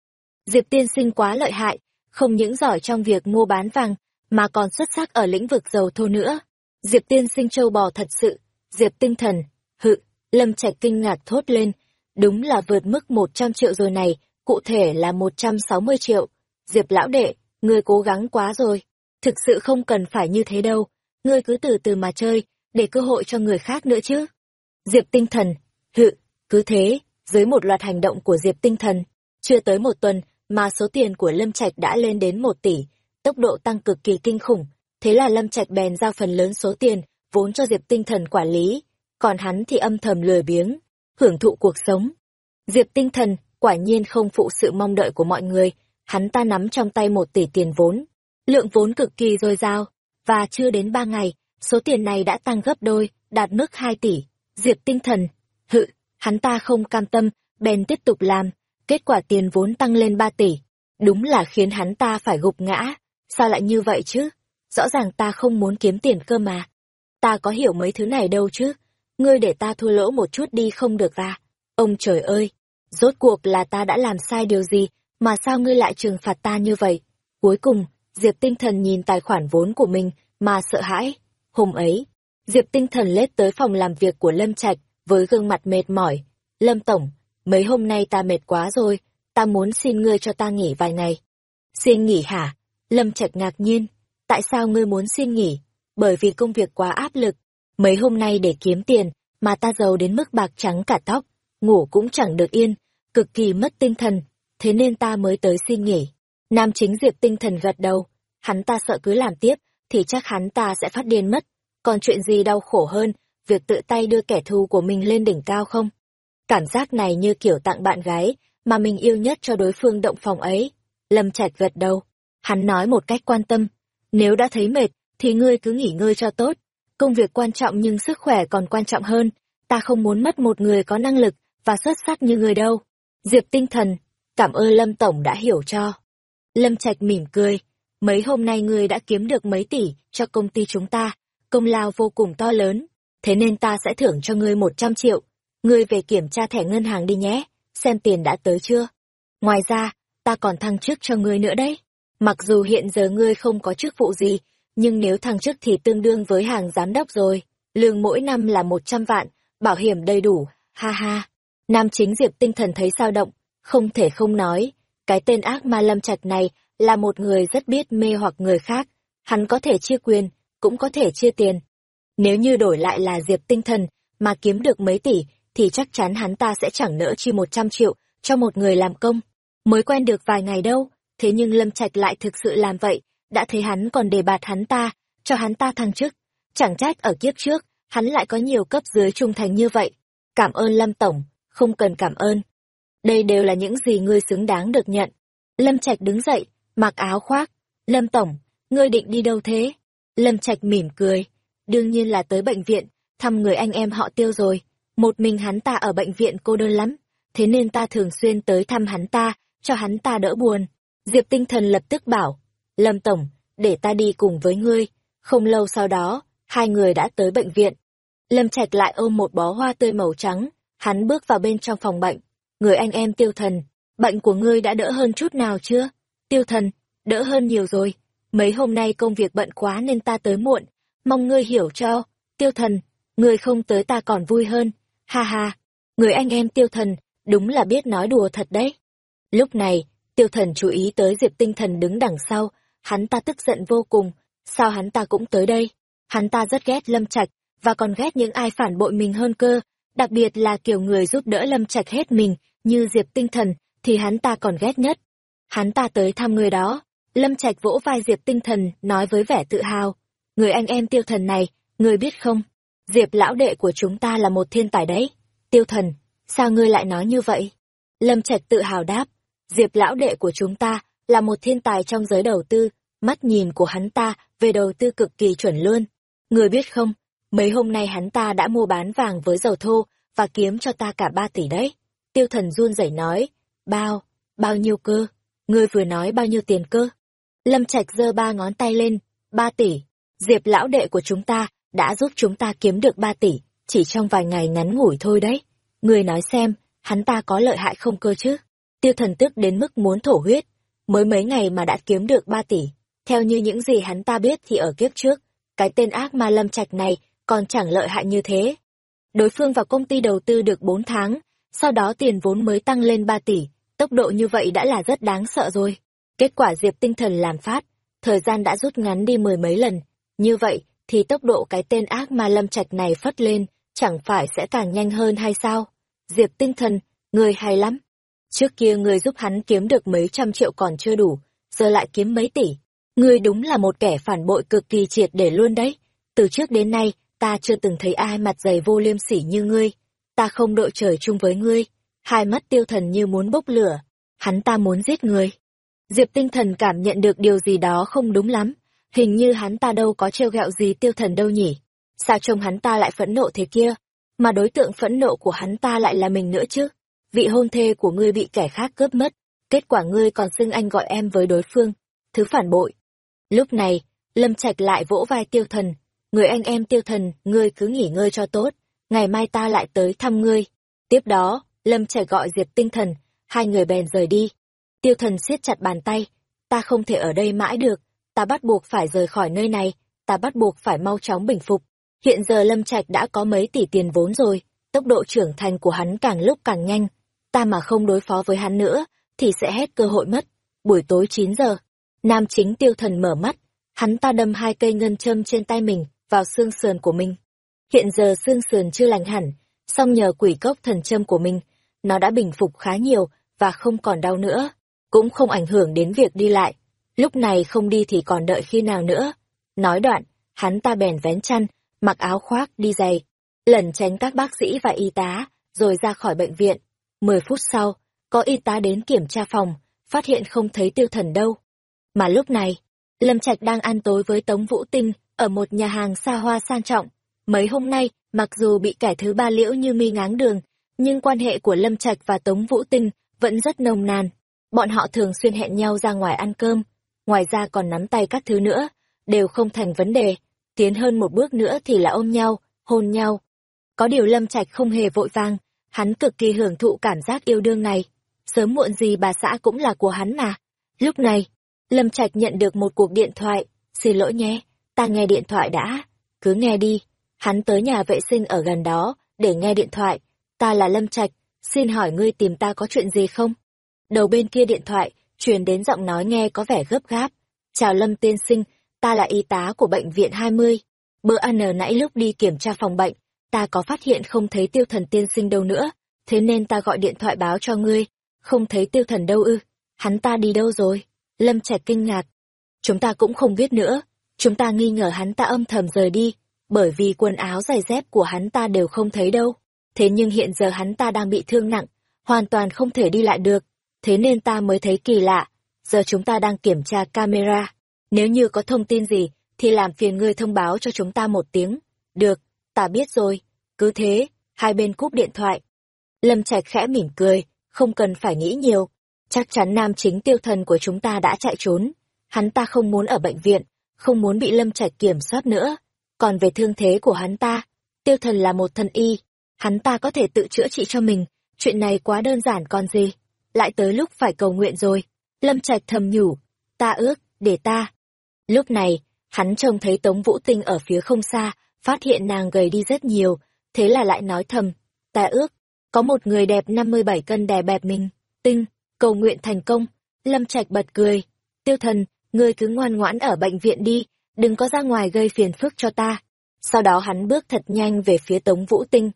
Diệp Tiên Sinh quá lợi hại, không những giỏi trong việc mua bán vàng, mà còn xuất sắc ở lĩnh vực dầu thô nữa. Diệp Tiên Sinh châu bò thật sự, Diệp Tinh Thần, hự, Lâm Trạch kinh ngạc thốt lên, đúng là vượt mức 100 triệu rồi này, cụ thể là 160 triệu. Diệp lão đệ, ngươi cố gắng quá rồi, thực sự không cần phải như thế đâu, ngươi cứ từ từ mà chơi, để cơ hội cho người khác nữa chứ. Diệp tinh thần, hự, cứ thế, dưới một loạt hành động của Diệp tinh thần, chưa tới một tuần mà số tiền của Lâm Trạch đã lên đến một tỷ, tốc độ tăng cực kỳ kinh khủng, thế là Lâm Trạch bèn giao phần lớn số tiền vốn cho Diệp tinh thần quản lý, còn hắn thì âm thầm lười biếng, hưởng thụ cuộc sống. Diệp tinh thần, quả nhiên không phụ sự mong đợi của mọi người, hắn ta nắm trong tay một tỷ tiền vốn, lượng vốn cực kỳ dồi dào, và chưa đến ba ngày, số tiền này đã tăng gấp đôi, đạt mức hai tỷ. Diệp tinh thần, hự, hắn ta không cam tâm, bèn tiếp tục làm, kết quả tiền vốn tăng lên ba tỷ. Đúng là khiến hắn ta phải gục ngã, sao lại như vậy chứ? Rõ ràng ta không muốn kiếm tiền cơ mà. Ta có hiểu mấy thứ này đâu chứ, ngươi để ta thua lỗ một chút đi không được à? Ông trời ơi, rốt cuộc là ta đã làm sai điều gì, mà sao ngươi lại trừng phạt ta như vậy? Cuối cùng, Diệp Tinh Thần nhìn tài khoản vốn của mình mà sợ hãi. Hôm ấy, Diệp Tinh Thần lết tới phòng làm việc của Lâm Trạch với gương mặt mệt mỏi. Lâm Tổng, mấy hôm nay ta mệt quá rồi, ta muốn xin ngươi cho ta nghỉ vài ngày. Xin nghỉ hả? Lâm Trạch ngạc nhiên. Tại sao ngươi muốn xin nghỉ? Bởi vì công việc quá áp lực. Mấy hôm nay để kiếm tiền, mà ta giàu đến mức bạc trắng cả tóc, ngủ cũng chẳng được yên, cực kỳ mất tinh thần, thế nên ta mới tới xin nghỉ. Nam chính Diệp tinh thần gật đầu, hắn ta sợ cứ làm tiếp, thì chắc hắn ta sẽ phát điên mất. Còn chuyện gì đau khổ hơn, việc tự tay đưa kẻ thù của mình lên đỉnh cao không? Cảm giác này như kiểu tặng bạn gái, mà mình yêu nhất cho đối phương động phòng ấy. Lâm Trạch gật đầu, hắn nói một cách quan tâm, nếu đã thấy mệt, thì ngươi cứ nghỉ ngơi cho tốt. Công việc quan trọng nhưng sức khỏe còn quan trọng hơn, ta không muốn mất một người có năng lực và xuất sắc như người đâu. Diệp tinh thần, cảm ơn Lâm Tổng đã hiểu cho. Lâm Trạch mỉm cười, mấy hôm nay ngươi đã kiếm được mấy tỷ cho công ty chúng ta, công lao vô cùng to lớn, thế nên ta sẽ thưởng cho ngươi một trăm triệu. Ngươi về kiểm tra thẻ ngân hàng đi nhé, xem tiền đã tới chưa. Ngoài ra, ta còn thăng chức cho ngươi nữa đấy. Mặc dù hiện giờ ngươi không có chức vụ gì, nhưng nếu thăng chức thì tương đương với hàng giám đốc rồi. Lương mỗi năm là một trăm vạn, bảo hiểm đầy đủ, ha ha. Nam chính Diệp tinh thần thấy sao động, không thể không nói, cái tên ác ma lâm trạch này là một người rất biết mê hoặc người khác, hắn có thể chia quyền, cũng có thể chia tiền. Nếu như đổi lại là Diệp tinh thần, mà kiếm được mấy tỷ, thì chắc chắn hắn ta sẽ chẳng nỡ chi một trăm triệu cho một người làm công. Mới quen được vài ngày đâu, thế nhưng Lâm Trạch lại thực sự làm vậy, đã thấy hắn còn đề bạt hắn ta, cho hắn ta thăng chức. Chẳng trách ở kiếp trước, hắn lại có nhiều cấp dưới trung thành như vậy. Cảm ơn Lâm Tổng, không cần cảm ơn. Đây đều là những gì ngươi xứng đáng được nhận. Lâm Trạch đứng dậy, mặc áo khoác. Lâm Tổng, ngươi định đi đâu thế? Lâm Trạch mỉm cười. Đương nhiên là tới bệnh viện, thăm người anh em họ tiêu rồi. Một mình hắn ta ở bệnh viện cô đơn lắm, thế nên ta thường xuyên tới thăm hắn ta, cho hắn ta đỡ buồn. Diệp tinh thần lập tức bảo, Lâm Tổng, để ta đi cùng với ngươi. Không lâu sau đó, hai người đã tới bệnh viện. Lâm Trạch lại ôm một bó hoa tươi màu trắng, hắn bước vào bên trong phòng bệnh. Người anh em tiêu thần, bệnh của ngươi đã đỡ hơn chút nào chưa? Tiêu thần, đỡ hơn nhiều rồi. Mấy hôm nay công việc bận quá nên ta tới muộn. Mong ngươi hiểu cho. Tiêu thần, ngươi không tới ta còn vui hơn. Ha ha, người anh em tiêu thần, đúng là biết nói đùa thật đấy. Lúc này, tiêu thần chú ý tới Diệp tinh thần đứng đằng sau. Hắn ta tức giận vô cùng. Sao hắn ta cũng tới đây? Hắn ta rất ghét Lâm Trạch và còn ghét những ai phản bội mình hơn cơ. Đặc biệt là kiểu người giúp đỡ Lâm Trạch hết mình, như Diệp tinh thần, thì hắn ta còn ghét nhất. Hắn ta tới thăm người đó, Lâm Trạch vỗ vai Diệp tinh thần, nói với vẻ tự hào. Người anh em tiêu thần này, người biết không? Diệp lão đệ của chúng ta là một thiên tài đấy. Tiêu thần, sao ngươi lại nói như vậy? Lâm Trạch tự hào đáp, Diệp lão đệ của chúng ta là một thiên tài trong giới đầu tư, mắt nhìn của hắn ta về đầu tư cực kỳ chuẩn luôn. Người biết không, mấy hôm nay hắn ta đã mua bán vàng với dầu thô và kiếm cho ta cả ba tỷ đấy. Tiêu thần run rẩy nói, bao, bao nhiêu cơ? Ngươi vừa nói bao nhiêu tiền cơ? Lâm Trạch giơ ba ngón tay lên, ba tỷ. Diệp lão đệ của chúng ta đã giúp chúng ta kiếm được ba tỷ, chỉ trong vài ngày ngắn ngủi thôi đấy. Ngươi nói xem, hắn ta có lợi hại không cơ chứ? Tiêu thần tức đến mức muốn thổ huyết, mới mấy ngày mà đã kiếm được ba tỷ. Theo như những gì hắn ta biết thì ở kiếp trước, cái tên ác ma lâm trạch này còn chẳng lợi hại như thế. Đối phương vào công ty đầu tư được bốn tháng, sau đó tiền vốn mới tăng lên ba tỷ, tốc độ như vậy đã là rất đáng sợ rồi. Kết quả Diệp tinh thần làm phát, thời gian đã rút ngắn đi mười mấy lần, như vậy thì tốc độ cái tên ác ma lâm trạch này phất lên, chẳng phải sẽ càng nhanh hơn hay sao? Diệp tinh thần, người hay lắm. Trước kia người giúp hắn kiếm được mấy trăm triệu còn chưa đủ, giờ lại kiếm mấy tỷ. Ngươi đúng là một kẻ phản bội cực kỳ triệt để luôn đấy. Từ trước đến nay, ta chưa từng thấy ai mặt dày vô liêm sỉ như ngươi. Ta không đội trời chung với ngươi. Hai mắt tiêu thần như muốn bốc lửa. Hắn ta muốn giết ngươi. Diệp tinh thần cảm nhận được điều gì đó không đúng lắm. Hình như hắn ta đâu có trêu ghẹo gì tiêu thần đâu nhỉ. Sao trông hắn ta lại phẫn nộ thế kia? Mà đối tượng phẫn nộ của hắn ta lại là mình nữa chứ? Vị hôn thê của ngươi bị kẻ khác cướp mất. Kết quả ngươi còn xưng anh gọi em với đối phương. Thứ phản bội. Lúc này, Lâm Trạch lại vỗ vai tiêu thần. Người anh em tiêu thần, ngươi cứ nghỉ ngơi cho tốt. Ngày mai ta lại tới thăm ngươi. Tiếp đó, Lâm Trạch gọi Diệp tinh thần. Hai người bèn rời đi. Tiêu thần siết chặt bàn tay. Ta không thể ở đây mãi được. Ta bắt buộc phải rời khỏi nơi này. Ta bắt buộc phải mau chóng bình phục. Hiện giờ Lâm Trạch đã có mấy tỷ tiền vốn rồi. Tốc độ trưởng thành của hắn càng lúc càng nhanh. Ta mà không đối phó với hắn nữa, thì sẽ hết cơ hội mất. Buổi tối 9 giờ, Nam chính tiêu thần mở mắt, hắn ta đâm hai cây ngân châm trên tay mình, vào xương sườn của mình. Hiện giờ xương sườn chưa lành hẳn, song nhờ quỷ cốc thần châm của mình, nó đã bình phục khá nhiều và không còn đau nữa, cũng không ảnh hưởng đến việc đi lại. Lúc này không đi thì còn đợi khi nào nữa. Nói đoạn, hắn ta bèn vén chăn, mặc áo khoác đi giày, lẩn tránh các bác sĩ và y tá, rồi ra khỏi bệnh viện. Mười phút sau, có y tá đến kiểm tra phòng, phát hiện không thấy tiêu thần đâu. Mà lúc này, Lâm Trạch đang ăn tối với Tống Vũ Tinh ở một nhà hàng xa hoa sang trọng. Mấy hôm nay, mặc dù bị kẻ thứ ba liễu như mi ngáng đường, nhưng quan hệ của Lâm Trạch và Tống Vũ Tinh vẫn rất nồng nàn. Bọn họ thường xuyên hẹn nhau ra ngoài ăn cơm, ngoài ra còn nắm tay các thứ nữa, đều không thành vấn đề. Tiến hơn một bước nữa thì là ôm nhau, hôn nhau. Có điều Lâm Trạch không hề vội vàng, hắn cực kỳ hưởng thụ cảm giác yêu đương này. Sớm muộn gì bà xã cũng là của hắn mà. Lúc này, Lâm Trạch nhận được một cuộc điện thoại. Xin lỗi nhé, ta nghe điện thoại đã. Cứ nghe đi. Hắn tới nhà vệ sinh ở gần đó, để nghe điện thoại. Ta là Lâm Trạch, xin hỏi ngươi tìm ta có chuyện gì không? Đầu bên kia điện thoại, truyền đến giọng nói nghe có vẻ gấp gáp. Chào Lâm tiên sinh, ta là y tá của bệnh viện 20. Bữa ăn nãy lúc đi kiểm tra phòng bệnh, ta có phát hiện không thấy tiêu thần tiên sinh đâu nữa, thế nên ta gọi điện thoại báo cho ngươi. Không thấy tiêu thần đâu ư, hắn ta đi đâu rồi? Lâm Trạch kinh ngạc. Chúng ta cũng không biết nữa, chúng ta nghi ngờ hắn ta âm thầm rời đi, bởi vì quần áo giày dép của hắn ta đều không thấy đâu. Thế nhưng hiện giờ hắn ta đang bị thương nặng, hoàn toàn không thể đi lại được, thế nên ta mới thấy kỳ lạ. Giờ chúng ta đang kiểm tra camera, nếu như có thông tin gì, thì làm phiền ngươi thông báo cho chúng ta một tiếng. Được, ta biết rồi. Cứ thế, hai bên cúp điện thoại. Lâm Trạch khẽ mỉm cười, không cần phải nghĩ nhiều, Chắc chắn nam chính tiêu thần của chúng ta đã chạy trốn. Hắn ta không muốn ở bệnh viện, không muốn bị lâm trạch kiểm soát nữa. Còn về thương thế của hắn ta, tiêu thần là một thần y. Hắn ta có thể tự chữa trị cho mình, chuyện này quá đơn giản còn gì. Lại tới lúc phải cầu nguyện rồi. Lâm trạch thầm nhủ, ta ước, để ta. Lúc này, hắn trông thấy Tống Vũ Tinh ở phía không xa, phát hiện nàng gầy đi rất nhiều, thế là lại nói thầm, ta ước, có một người đẹp 57 cân đè bẹp mình, tinh, cầu nguyện thành công. Lâm Trạch bật cười. Tiêu thần, ngươi cứ ngoan ngoãn ở bệnh viện đi, đừng có ra ngoài gây phiền phức cho ta. Sau đó hắn bước thật nhanh về phía Tống Vũ Tinh.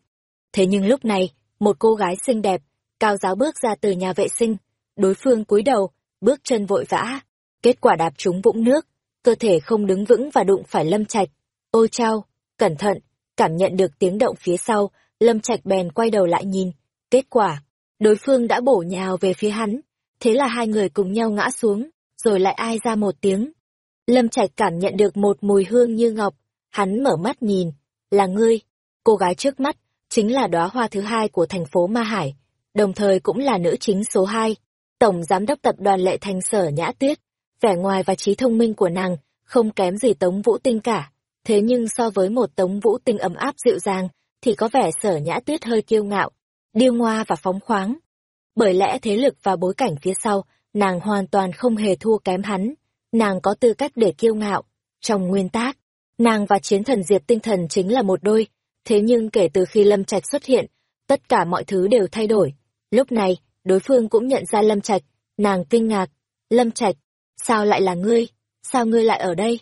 Thế nhưng lúc này, một cô gái xinh đẹp, cao giáo bước ra từ nhà vệ sinh. Đối phương cúi đầu, bước chân vội vã. Kết quả đạp trúng vũng nước, cơ thể không đứng vững và đụng phải Lâm Trạch. Ôi chao, cẩn thận, cảm nhận được tiếng động phía sau, Lâm Trạch bèn quay đầu lại nhìn. Kết quả, đối phương đã bổ nhào về phía hắn. Thế là hai người cùng nhau ngã xuống, rồi lại ai ra một tiếng. Lâm Trạch cảm nhận được một mùi hương như ngọc. Hắn mở mắt nhìn. Là ngươi. Cô gái trước mắt, chính là đóa hoa thứ hai của thành phố Ma Hải, đồng thời cũng là nữ chính số hai. Tổng Giám đốc Tập đoàn Lệ Thành Sở Nhã Tuyết. Vẻ ngoài và trí thông minh của nàng không kém gì Tống Vũ Tinh cả. Thế nhưng so với một Tống Vũ Tinh ấm áp dịu dàng, thì có vẻ Sở Nhã Tuyết hơi kiêu ngạo, điêu ngoa và phóng khoáng. Bởi lẽ thế lực và bối cảnh phía sau, nàng hoàn toàn không hề thua kém hắn. Nàng có tư cách để kiêu ngạo. Trong nguyên tác, nàng và chiến thần Diệp Tinh Thần chính là một đôi. Thế nhưng kể từ khi Lâm Trạch xuất hiện, tất cả mọi thứ đều thay đổi. Lúc này, đối phương cũng nhận ra Lâm Trạch, nàng kinh ngạc. Lâm Trạch, sao lại là ngươi? Sao ngươi lại ở đây?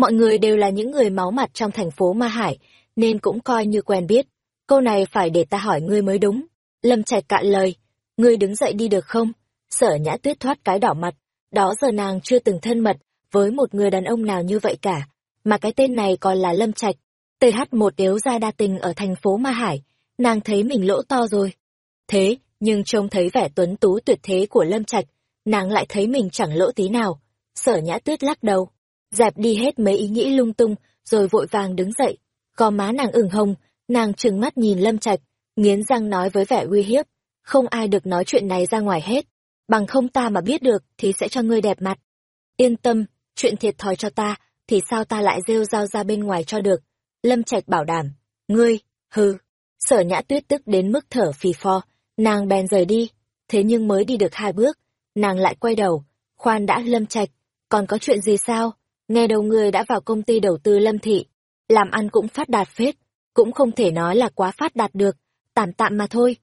Mọi người đều là những người máu mặt trong thành phố Ma Hải, nên cũng coi như quen biết. Câu này phải để ta hỏi ngươi mới đúng. Lâm Trạch cạn lời, ngươi đứng dậy đi được không? Sở nhã tuyết thoát cái đỏ mặt, đó giờ nàng chưa từng thân mật với một người đàn ông nào như vậy cả, mà cái tên này còn là Lâm Trạch. TH một điếu gia đa tình ở thành phố Ma Hải, nàng thấy mình lỗ to rồi. Thế, nhưng trông thấy vẻ tuấn tú tuyệt thế của Lâm Trạch, nàng lại thấy mình chẳng lỗ tí nào. Sở nhã tuyết lắc đầu, dẹp đi hết mấy ý nghĩ lung tung, rồi vội vàng đứng dậy. Có má nàng ửng hồng, nàng trừng mắt nhìn Lâm Trạch, nghiến răng nói với vẻ uy hiếp. Không ai được nói chuyện này ra ngoài hết. Bằng không ta mà biết được thì sẽ cho ngươi đẹp mặt. Yên tâm, chuyện thiệt thòi cho ta, thì sao ta lại rêu rao ra bên ngoài cho được. Lâm Trạch bảo đảm. Ngươi, hừ. Sở nhã tuyết tức đến mức thở phì phò, nàng bèn rời đi. Thế nhưng mới đi được hai bước, nàng lại quay đầu. Khoan đã Lâm Trạch, còn có chuyện gì sao? Nghe đầu người đã vào công ty đầu tư Lâm Thị, làm ăn cũng phát đạt phết, cũng không thể nói là quá phát đạt được, tạm tạm mà thôi.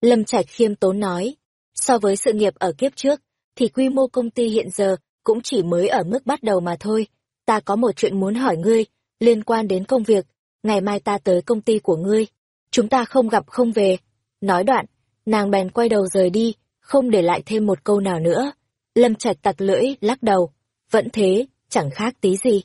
Lâm Trạch khiêm tốn nói, so với sự nghiệp ở kiếp trước, thì quy mô công ty hiện giờ cũng chỉ mới ở mức bắt đầu mà thôi. Ta có một chuyện muốn hỏi ngươi, liên quan đến công việc, ngày mai ta tới công ty của ngươi, chúng ta không gặp không về. Nói đoạn, nàng bèn quay đầu rời đi, không để lại thêm một câu nào nữa. Lâm Trạch tặc lưỡi, lắc đầu, vẫn thế, chẳng khác tí gì.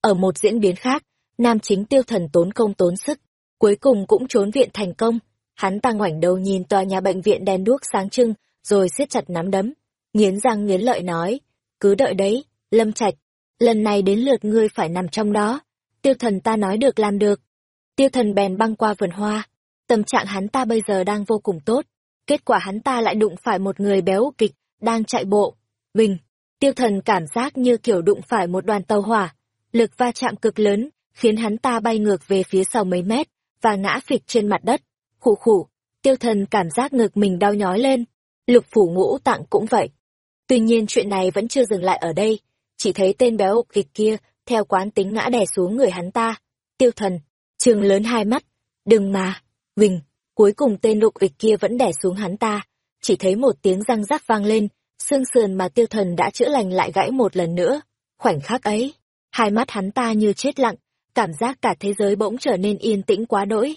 Ở một diễn biến khác, nam chính tiêu thần tốn công tốn sức, cuối cùng cũng trốn viện thành công. Hắn ta ngoảnh đầu nhìn tòa nhà bệnh viện đèn đuốc sáng trưng, rồi siết chặt nắm đấm, nghiến răng nghiến lợi nói, cứ đợi đấy, Lâm Trạch, lần này đến lượt ngươi phải nằm trong đó. Tiêu thần ta nói được làm được. Tiêu thần bèn băng qua vườn hoa, tâm trạng hắn ta bây giờ đang vô cùng tốt. Kết quả hắn ta lại đụng phải một người béo kịch, đang chạy bộ. Bình, Tiêu thần cảm giác như kiểu đụng phải một đoàn tàu hỏa, lực va chạm cực lớn, khiến hắn ta bay ngược về phía sau mấy mét, và ngã phịch trên mặt đất. Khủ khủ, tiêu thần cảm giác ngực mình đau nhói lên, lục phủ ngũ tạng cũng vậy. Tuy nhiên chuyện này vẫn chưa dừng lại ở đây, chỉ thấy tên béo ục kịch kia, theo quán tính ngã đè xuống người hắn ta. Tiêu thần, trường lớn hai mắt, đừng mà, Huỳnh, cuối cùng tên lục ịch kia vẫn đè xuống hắn ta, chỉ thấy một tiếng răng rắc vang lên, xương sườn mà tiêu thần đã chữa lành lại gãy một lần nữa. Khoảnh khắc ấy, hai mắt hắn ta như chết lặng, cảm giác cả thế giới bỗng trở nên yên tĩnh quá đỗi.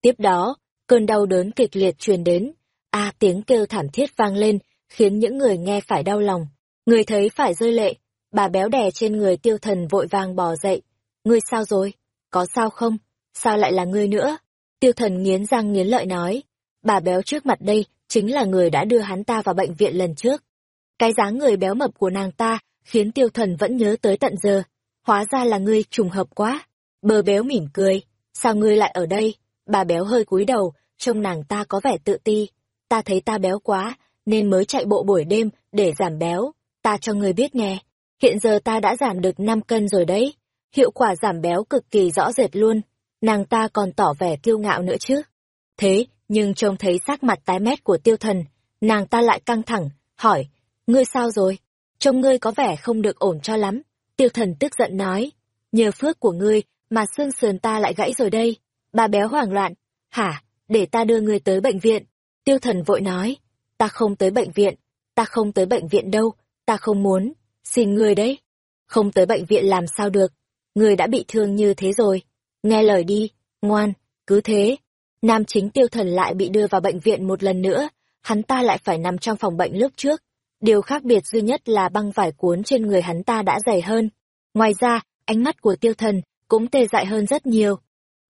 Tiếp đó, cơn đau đớn kịch liệt truyền đến, a tiếng kêu thảm thiết vang lên, khiến những người nghe phải đau lòng. Người thấy phải rơi lệ, bà béo đè trên người tiêu thần vội vàng bò dậy. Ngươi sao rồi? Có sao không? Sao lại là ngươi nữa? Tiêu thần nghiến răng nghiến lợi nói. Bà béo trước mặt đây chính là người đã đưa hắn ta vào bệnh viện lần trước. Cái dáng người béo mập của nàng ta khiến tiêu thần vẫn nhớ tới tận giờ. Hóa ra là ngươi trùng hợp quá. Bờ béo mỉm cười. Sao ngươi lại ở đây? Bà béo hơi cúi đầu, trông nàng ta có vẻ tự ti. Ta thấy ta béo quá, nên mới chạy bộ buổi đêm để giảm béo. Ta cho ngươi biết nghe. Hiện giờ ta đã giảm được 5 cân rồi đấy. Hiệu quả giảm béo cực kỳ rõ rệt luôn. Nàng ta còn tỏ vẻ kiêu ngạo nữa chứ. Thế, nhưng trông thấy sắc mặt tái mét của tiêu thần, nàng ta lại căng thẳng, hỏi, Ngươi sao rồi? Trông ngươi có vẻ không được ổn cho lắm. Tiêu thần tức giận nói. Nhờ phước của ngươi mà xương sườn ta lại gãy rồi đây. Bà béo hoảng loạn. Hả? Để ta đưa ngươi tới bệnh viện. Tiêu thần vội nói. Ta không tới bệnh viện. Ta không tới bệnh viện đâu. Ta không muốn. Xin ngươi đấy. Không tới bệnh viện làm sao được. Ngươi đã bị thương như thế rồi. Nghe lời đi. Ngoan. Cứ thế. Nam chính tiêu thần lại bị đưa vào bệnh viện một lần nữa. Hắn ta lại phải nằm trong phòng bệnh lúc trước Điều khác biệt duy nhất là băng vải cuốn trên người hắn ta đã dày hơn. Ngoài ra, ánh mắt của tiêu thần cũng tê dại hơn rất nhiều.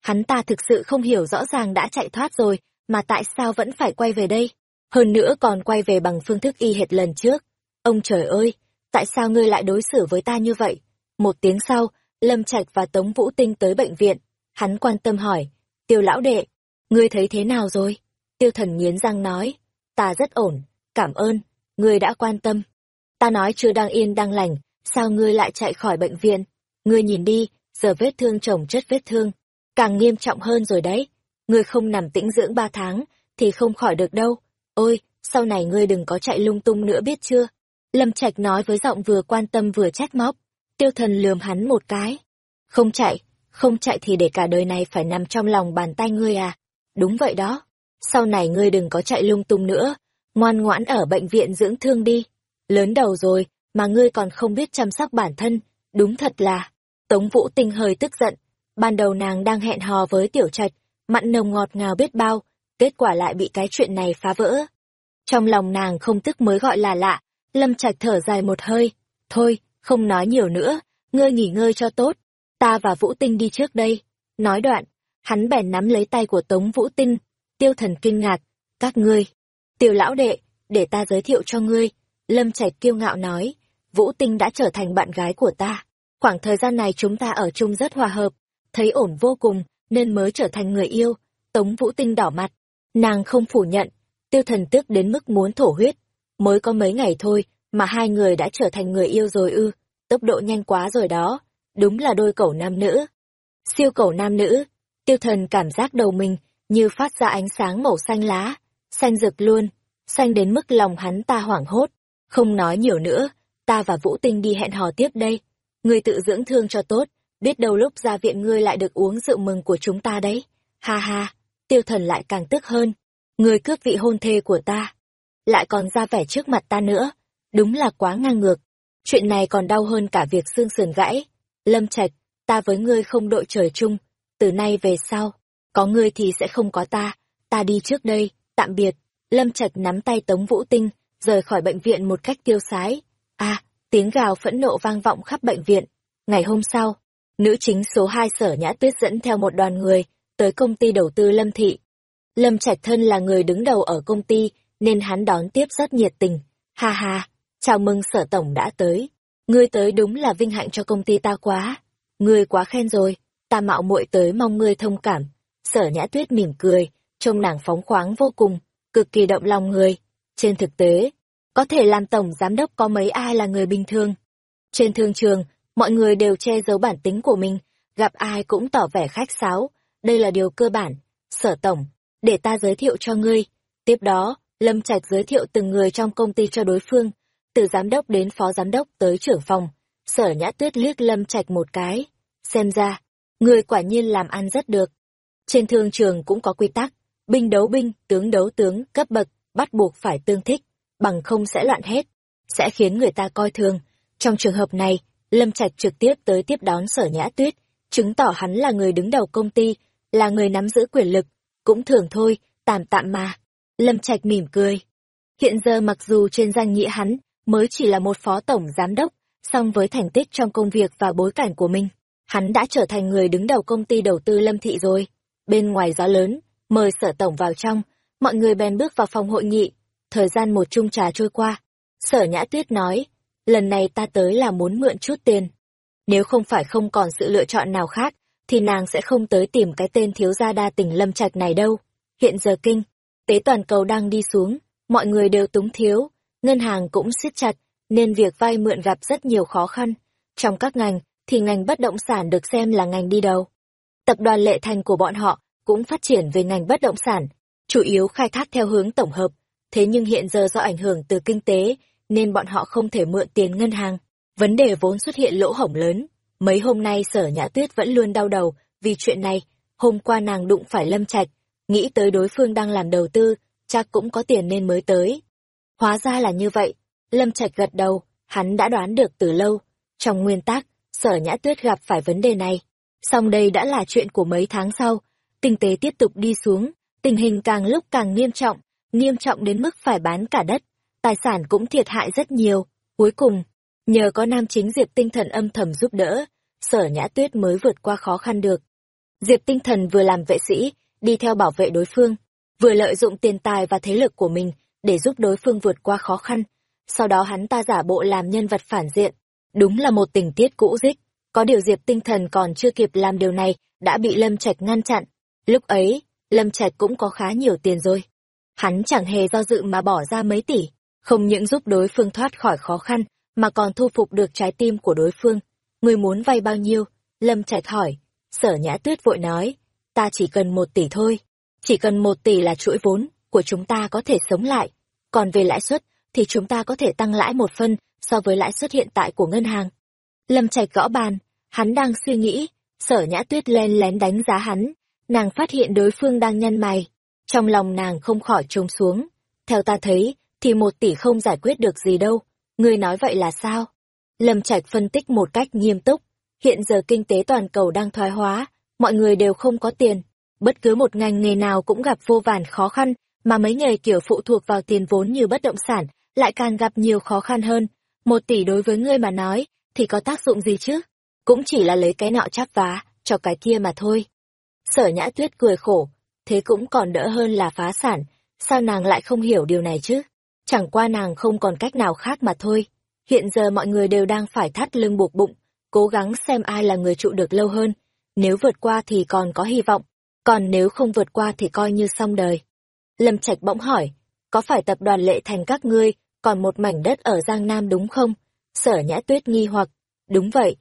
hắn ta thực sự không hiểu rõ ràng đã chạy thoát rồi, mà tại sao vẫn phải quay về đây? Hơn nữa còn quay về bằng phương thức y hệt lần trước. Ông trời ơi, tại sao ngươi lại đối xử với ta như vậy? Một tiếng sau, Lâm Trạch và Tống Vũ Tinh tới bệnh viện. Hắn quan tâm hỏi, tiêu lão đệ, ngươi thấy thế nào rồi? Tiêu thần nghiến răng nói, ta rất ổn, cảm ơn, ngươi đã quan tâm. Ta nói chưa đang yên đang lành, sao ngươi lại chạy khỏi bệnh viện? Ngươi nhìn đi, giờ vết thương chồng chất vết thương, càng nghiêm trọng hơn rồi đấy. Ngươi không nằm tĩnh dưỡng ba tháng, thì không khỏi được đâu. Ôi, sau này ngươi đừng có chạy lung tung nữa biết chưa? Lâm Trạch nói với giọng vừa quan tâm vừa trách móc. Tiêu thần lườm hắn một cái. Không chạy, không chạy thì để cả đời này phải nằm trong lòng bàn tay ngươi à? Đúng vậy đó. Sau này ngươi đừng có chạy lung tung nữa, ngoan ngoãn ở bệnh viện dưỡng thương đi. Lớn đầu rồi, mà ngươi còn không biết chăm sóc bản thân, đúng thật là. Tống Vũ Tinh hơi tức giận, ban đầu nàng đang hẹn hò với Tiểu Trạch, mặn nồng ngọt ngào biết bao, kết quả lại bị cái chuyện này phá vỡ. Trong lòng nàng không tức mới gọi là lạ, Lâm Trạch thở dài một hơi, thôi, không nói nhiều nữa, ngươi nghỉ ngơi cho tốt, ta và Vũ Tinh đi trước đây. Nói đoạn, hắn bèn nắm lấy tay của Tống Vũ Tinh, tiêu thần kinh ngạc, các ngươi, tiểu lão đệ, để ta giới thiệu cho ngươi, Lâm Trạch kiêu ngạo nói, Vũ Tinh đã trở thành bạn gái của ta, khoảng thời gian này chúng ta ở chung rất hòa hợp, thấy ổn vô cùng, nên mới trở thành người yêu, Tống Vũ Tinh đỏ mặt, nàng không phủ nhận, tiêu thần tức đến mức muốn thổ huyết, mới có mấy ngày thôi mà hai người đã trở thành người yêu rồi ư, tốc độ nhanh quá rồi đó, đúng là đôi cẩu nam nữ. Siêu cẩu nam nữ, tiêu thần cảm giác đầu mình như phát ra ánh sáng màu xanh lá, xanh rực luôn, xanh đến mức lòng hắn ta hoảng hốt, không nói nhiều nữa, ta và Vũ Tinh đi hẹn hò tiếp đây, ngươi tự dưỡng thương cho tốt, biết đâu lúc ra viện ngươi lại được uống rượu mừng của chúng ta đấy, ha ha, tiêu thần lại càng tức hơn, ngươi cướp vị hôn thê của ta, lại còn ra vẻ trước mặt ta nữa, đúng là quá ngang ngược, chuyện này còn đau hơn cả việc xương sườn gãy, lâm trạch, ta với ngươi không đội trời chung, từ nay về sau, có ngươi thì sẽ không có ta, ta đi trước đây, tạm biệt. Lâm Trạch nắm tay Tống Vũ Tinh, rời khỏi bệnh viện một cách tiêu sái. À, tiếng gào phẫn nộ vang vọng khắp bệnh viện. Ngày hôm sau, nữ chính số 2 sở nhã tuyết dẫn theo một đoàn người, tới công ty đầu tư Lâm Thị. Lâm Trạch thân là người đứng đầu ở công ty, nên hắn đón tiếp rất nhiệt tình. Ha ha, chào mừng sở tổng đã tới. Ngươi tới đúng là vinh hạnh cho công ty ta quá. Ngươi quá khen rồi, ta mạo muội tới mong ngươi thông cảm. Sở nhã tuyết mỉm cười, trông nàng phóng khoáng vô cùng, cực kỳ động lòng người. Trên thực tế, có thể làm tổng giám đốc có mấy ai là người bình thường. Trên thương trường, mọi người đều che giấu bản tính của mình, gặp ai cũng tỏ vẻ khách sáo, đây là điều cơ bản. Sở tổng, để ta giới thiệu cho ngươi. Tiếp đó, Lâm Trạch giới thiệu từng người trong công ty cho đối phương, từ giám đốc đến phó giám đốc tới trưởng phòng. Sở Nhã Tuyết liếc Lâm Trạch một cái, xem ra, người quả nhiên làm ăn rất được. Trên thương trường cũng có quy tắc, binh đấu binh, tướng đấu tướng, cấp bậc, bắt buộc phải tương thích, bằng không sẽ loạn hết, sẽ khiến người ta coi thường. Trong trường hợp này, Lâm Trạch trực tiếp tới tiếp đón sở nhã tuyết, chứng tỏ hắn là người đứng đầu công ty, là người nắm giữ quyền lực, cũng thường thôi, tạm tạm mà. Lâm Trạch mỉm cười. Hiện giờ mặc dù trên danh nghĩa hắn mới chỉ là một phó tổng giám đốc, song với thành tích trong công việc và bối cảnh của mình, hắn đã trở thành người đứng đầu công ty đầu tư Lâm Thị rồi. Bên ngoài gió lớn, mời sở tổng vào trong, mọi người bèn bước vào phòng hội nghị. Thời gian một chung trà trôi qua. Sở nhã tuyết nói, lần này ta tới là muốn mượn chút tiền. Nếu không phải không còn sự lựa chọn nào khác, thì nàng sẽ không tới tìm cái tên thiếu gia đa tình lâm trạch này đâu. Hiện giờ kinh, tế toàn cầu đang đi xuống, mọi người đều túng thiếu, ngân hàng cũng siết chặt, nên việc vay mượn gặp rất nhiều khó khăn. Trong các ngành, thì ngành bất động sản được xem là ngành đi đầu. Tập đoàn lệ thành của bọn họ cũng phát triển về ngành bất động sản, chủ yếu khai thác theo hướng tổng hợp, thế nhưng hiện giờ do ảnh hưởng từ kinh tế, nên bọn họ không thể mượn tiền ngân hàng. Vấn đề vốn xuất hiện lỗ hổng lớn. Mấy hôm nay sở nhã tuyết vẫn luôn đau đầu vì chuyện này, hôm qua nàng đụng phải lâm trạch, nghĩ tới đối phương đang làm đầu tư, chắc cũng có tiền nên mới tới. Hóa ra là như vậy, lâm trạch gật đầu, hắn đã đoán được từ lâu. Trong nguyên tắc, sở nhã tuyết gặp phải vấn đề này. Song đây đã là chuyện của mấy tháng sau, kinh tế tiếp tục đi xuống, tình hình càng lúc càng nghiêm trọng, nghiêm trọng đến mức phải bán cả đất, tài sản cũng thiệt hại rất nhiều. Cuối cùng, nhờ có nam chính Diệp tinh thần âm thầm giúp đỡ, sở nhã tuyết mới vượt qua khó khăn được. Diệp Tinh Thần vừa làm vệ sĩ, đi theo bảo vệ đối phương, vừa lợi dụng tiền tài và thế lực của mình để giúp đối phương vượt qua khó khăn. Sau đó hắn ta giả bộ làm nhân vật phản diện. Đúng là một tình tiết cũ dích. Có điều Diệp Tinh Thần còn chưa kịp làm điều này, đã bị Lâm Trạch ngăn chặn. Lúc ấy, Lâm Trạch cũng có khá nhiều tiền rồi. Hắn chẳng hề do dự mà bỏ ra mấy tỷ, không những giúp đối phương thoát khỏi khó khăn, mà còn thu phục được trái tim của đối phương. Người muốn vay bao nhiêu? Lâm Trạch hỏi. Sở Nhã Tuyết vội nói, ta chỉ cần một tỷ thôi. Chỉ cần một tỷ là chuỗi vốn của chúng ta có thể sống lại. Còn về lãi suất, thì chúng ta có thể tăng lãi một phân so với lãi suất hiện tại của ngân hàng. Lâm Trạch gõ bàn, hắn đang suy nghĩ, sở nhã tuyết len lén đánh giá hắn, nàng phát hiện đối phương đang nhăn mày. Trong lòng nàng không khỏi trông xuống. Theo ta thấy, thì một tỷ không giải quyết được gì đâu. Ngươi nói vậy là sao? Lâm Trạch phân tích một cách nghiêm túc. Hiện giờ kinh tế toàn cầu đang thoái hóa, mọi người đều không có tiền. Bất cứ một ngành nghề nào cũng gặp vô vàn khó khăn, mà mấy nghề kiểu phụ thuộc vào tiền vốn như bất động sản, lại càng gặp nhiều khó khăn hơn. Một tỷ đối với ngươi mà nói, thì có tác dụng gì chứ? Cũng chỉ là lấy cái nọ chắp vá, cho cái kia mà thôi. Sở nhã tuyết cười khổ, thế cũng còn đỡ hơn là phá sản, sao nàng lại không hiểu điều này chứ? Chẳng qua nàng không còn cách nào khác mà thôi. Hiện giờ mọi người đều đang phải thắt lưng buộc bụng, cố gắng xem ai là người trụ được lâu hơn. Nếu vượt qua thì còn có hy vọng, còn nếu không vượt qua thì coi như xong đời. Lâm Trạch bỗng hỏi, có phải tập đoàn lệ thành các ngươi còn một mảnh đất ở Giang Nam đúng không? Sở Nhã Tuyết nghi hoặc, đúng vậy.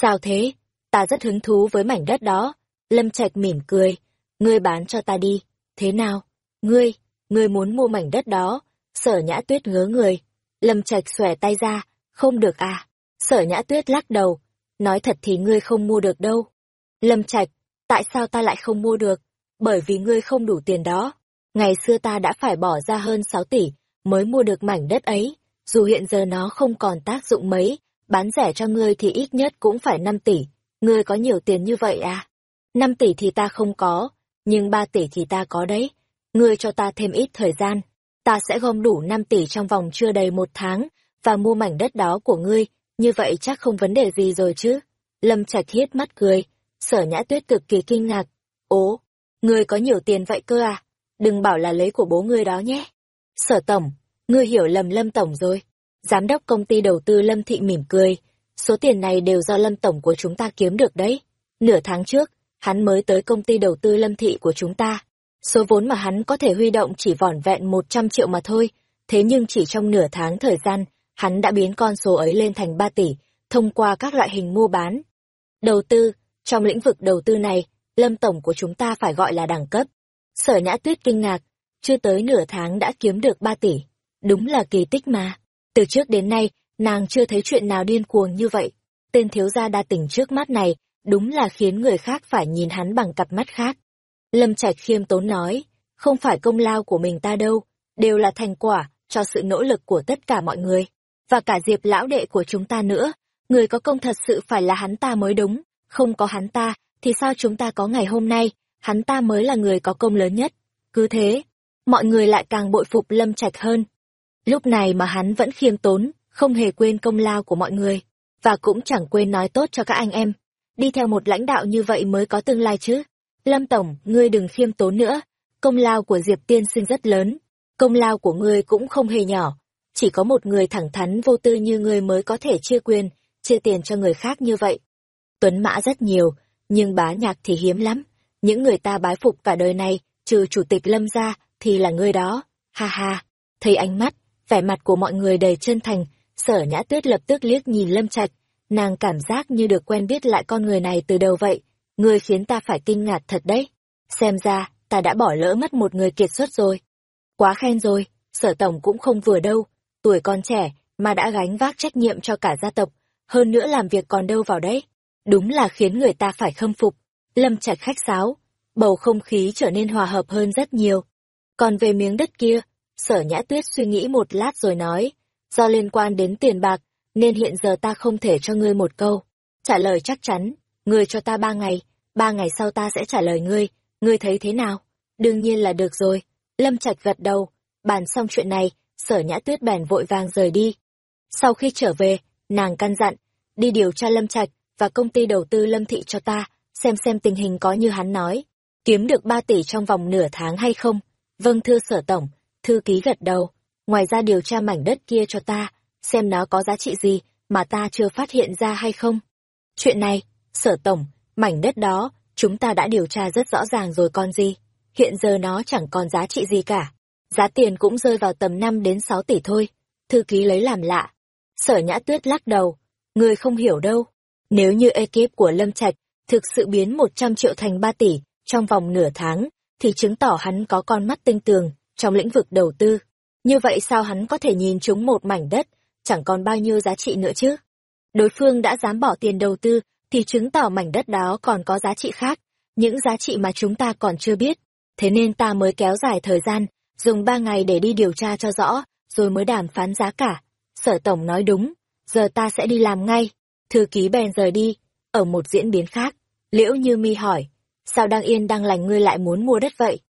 Sao thế? Ta rất hứng thú với mảnh đất đó. Lâm Trạch mỉm cười, ngươi bán cho ta đi. Thế nào? Ngươi, ngươi muốn mua mảnh đất đó. Sở Nhã Tuyết ngớ người. Lâm Trạch xòe tay ra, không được à? Sở Nhã Tuyết lắc đầu, nói thật thì ngươi không mua được đâu. Lâm Trạch, tại sao ta lại không mua được? Bởi vì ngươi không đủ tiền đó. Ngày xưa ta đã phải bỏ ra hơn 6 tỷ mới mua được mảnh đất ấy, dù hiện giờ nó không còn tác dụng mấy, bán rẻ cho ngươi thì ít nhất cũng phải 5 tỷ. Ngươi có nhiều tiền như vậy à? 5 tỷ thì ta không có, nhưng 3 tỷ thì ta có đấy. Ngươi cho ta thêm ít thời gian, ta sẽ gom đủ 5 tỷ trong vòng chưa đầy một tháng, và mua mảnh đất đó của ngươi, như vậy chắc không vấn đề gì rồi chứ. Lâm Trạch hiết mắt cười, sở nhã tuyết cực kỳ kinh ngạc. Ố, ngươi có nhiều tiền vậy cơ à? Đừng bảo là lấy của bố ngươi đó nhé. Sở tổng, ngươi hiểu lầm Lâm tổng rồi. Giám đốc công ty đầu tư Lâm Thị mỉm cười. Số tiền này đều do Lâm tổng của chúng ta kiếm được đấy. Nửa tháng trước, hắn mới tới công ty đầu tư Lâm Thị của chúng ta. Số vốn mà hắn có thể huy động chỉ vỏn vẹn 100 triệu mà thôi. Thế nhưng chỉ trong nửa tháng thời gian, hắn đã biến con số ấy lên thành 3 tỷ, thông qua các loại hình mua bán. Đầu tư, trong lĩnh vực đầu tư này, Lâm Tổng của chúng ta phải gọi là đẳng cấp. Sở Nhã Tuyết kinh ngạc, chưa tới nửa tháng đã kiếm được 3 tỷ. Đúng là kỳ tích mà. Từ trước đến nay, nàng chưa thấy chuyện nào điên cuồng như vậy. Tên thiếu gia đa tình trước mắt này, đúng là khiến người khác phải nhìn hắn bằng cặp mắt khác. Lâm Trạch khiêm tốn nói, không phải công lao của mình ta đâu, đều là thành quả cho sự nỗ lực của tất cả mọi người. Và cả Diệp lão đệ của chúng ta nữa, người có công thật sự phải là hắn ta mới đúng, không có hắn ta, thì sao chúng ta có ngày hôm nay, hắn ta mới là người có công lớn nhất. Cứ thế, mọi người lại càng bội phục Lâm Trạch hơn. Lúc này mà hắn vẫn khiêm tốn, không hề quên công lao của mọi người, và cũng chẳng quên nói tốt cho các anh em. Đi theo một lãnh đạo như vậy mới có tương lai chứ. Lâm Tổng, ngươi đừng khiêm tốn nữa, công lao của Diệp Tiên sinh rất lớn, công lao của ngươi cũng không hề nhỏ. Chỉ có một người thẳng thắn vô tư như ngươi mới có thể chia quyền, chia tiền cho người khác như vậy. Tuấn Mã rất nhiều, nhưng bá nhạc thì hiếm lắm. Những người ta bái phục cả đời này, trừ chủ tịch Lâm ra, thì là ngươi đó. Ha ha, thấy ánh mắt, vẻ mặt của mọi người đầy chân thành, sở nhã tuyết lập tức liếc nhìn Lâm Trạch, nàng cảm giác như được quen biết lại con người này từ đầu vậy. Ngươi khiến ta phải kinh ngạc thật đấy. Xem ra, ta đã bỏ lỡ mất một người kiệt xuất rồi. Quá khen rồi, sở tổng cũng không vừa đâu, tuổi còn trẻ mà đã gánh vác trách nhiệm cho cả gia tộc, hơn nữa làm việc còn đâu vào đấy. Đúng là khiến người ta phải khâm phục. Lâm Trạch khách sáo, bầu không khí trở nên hòa hợp hơn rất nhiều. Còn về miếng đất kia, sở nhã tuyết suy nghĩ một lát rồi nói, do liên quan đến tiền bạc, nên hiện giờ ta không thể cho ngươi một câu. Trả lời chắc chắn, ngươi cho ta ba ngày, ba ngày sau ta sẽ trả lời ngươi, ngươi thấy thế nào? Đương nhiên là được rồi. Lâm Trạch gật đầu, bàn xong chuyện này, sở nhã tuyết bèn vội vàng rời đi. Sau khi trở về, nàng căn dặn, đi điều tra Lâm Trạch và công ty đầu tư Lâm Thị cho ta, xem xem tình hình có như hắn nói, kiếm được ba tỷ trong vòng nửa tháng hay không. Vâng thưa sở tổng, thư ký gật đầu, ngoài ra điều tra mảnh đất kia cho ta, xem nó có giá trị gì mà ta chưa phát hiện ra hay không. Chuyện này, sở tổng, mảnh đất đó, chúng ta đã điều tra rất rõ ràng rồi con gì. Hiện giờ nó chẳng còn giá trị gì cả. Giá tiền cũng rơi vào tầm 5 đến 6 tỷ thôi. Thư ký lấy làm lạ. Sở nhã tuyết lắc đầu. Người không hiểu đâu. Nếu như ekip của Lâm Trạch thực sự biến 100 triệu thành 3 tỷ trong vòng nửa tháng, thì chứng tỏ hắn có con mắt tinh tường trong lĩnh vực đầu tư. Như vậy sao hắn có thể nhìn chúng một mảnh đất, chẳng còn bao nhiêu giá trị nữa chứ? Đối phương đã dám bỏ tiền đầu tư, thì chứng tỏ mảnh đất đó còn có giá trị khác, những giá trị mà chúng ta còn chưa biết. Thế nên ta mới kéo dài thời gian, dùng ba ngày để đi điều tra cho rõ, rồi mới đàm phán giá cả. Sở Tổng nói đúng, giờ ta sẽ đi làm ngay. Thư ký bèn rời đi. Ở một diễn biến khác, Liễu Như Mi hỏi, sao đang yên đang lành ngươi lại muốn mua đất vậy?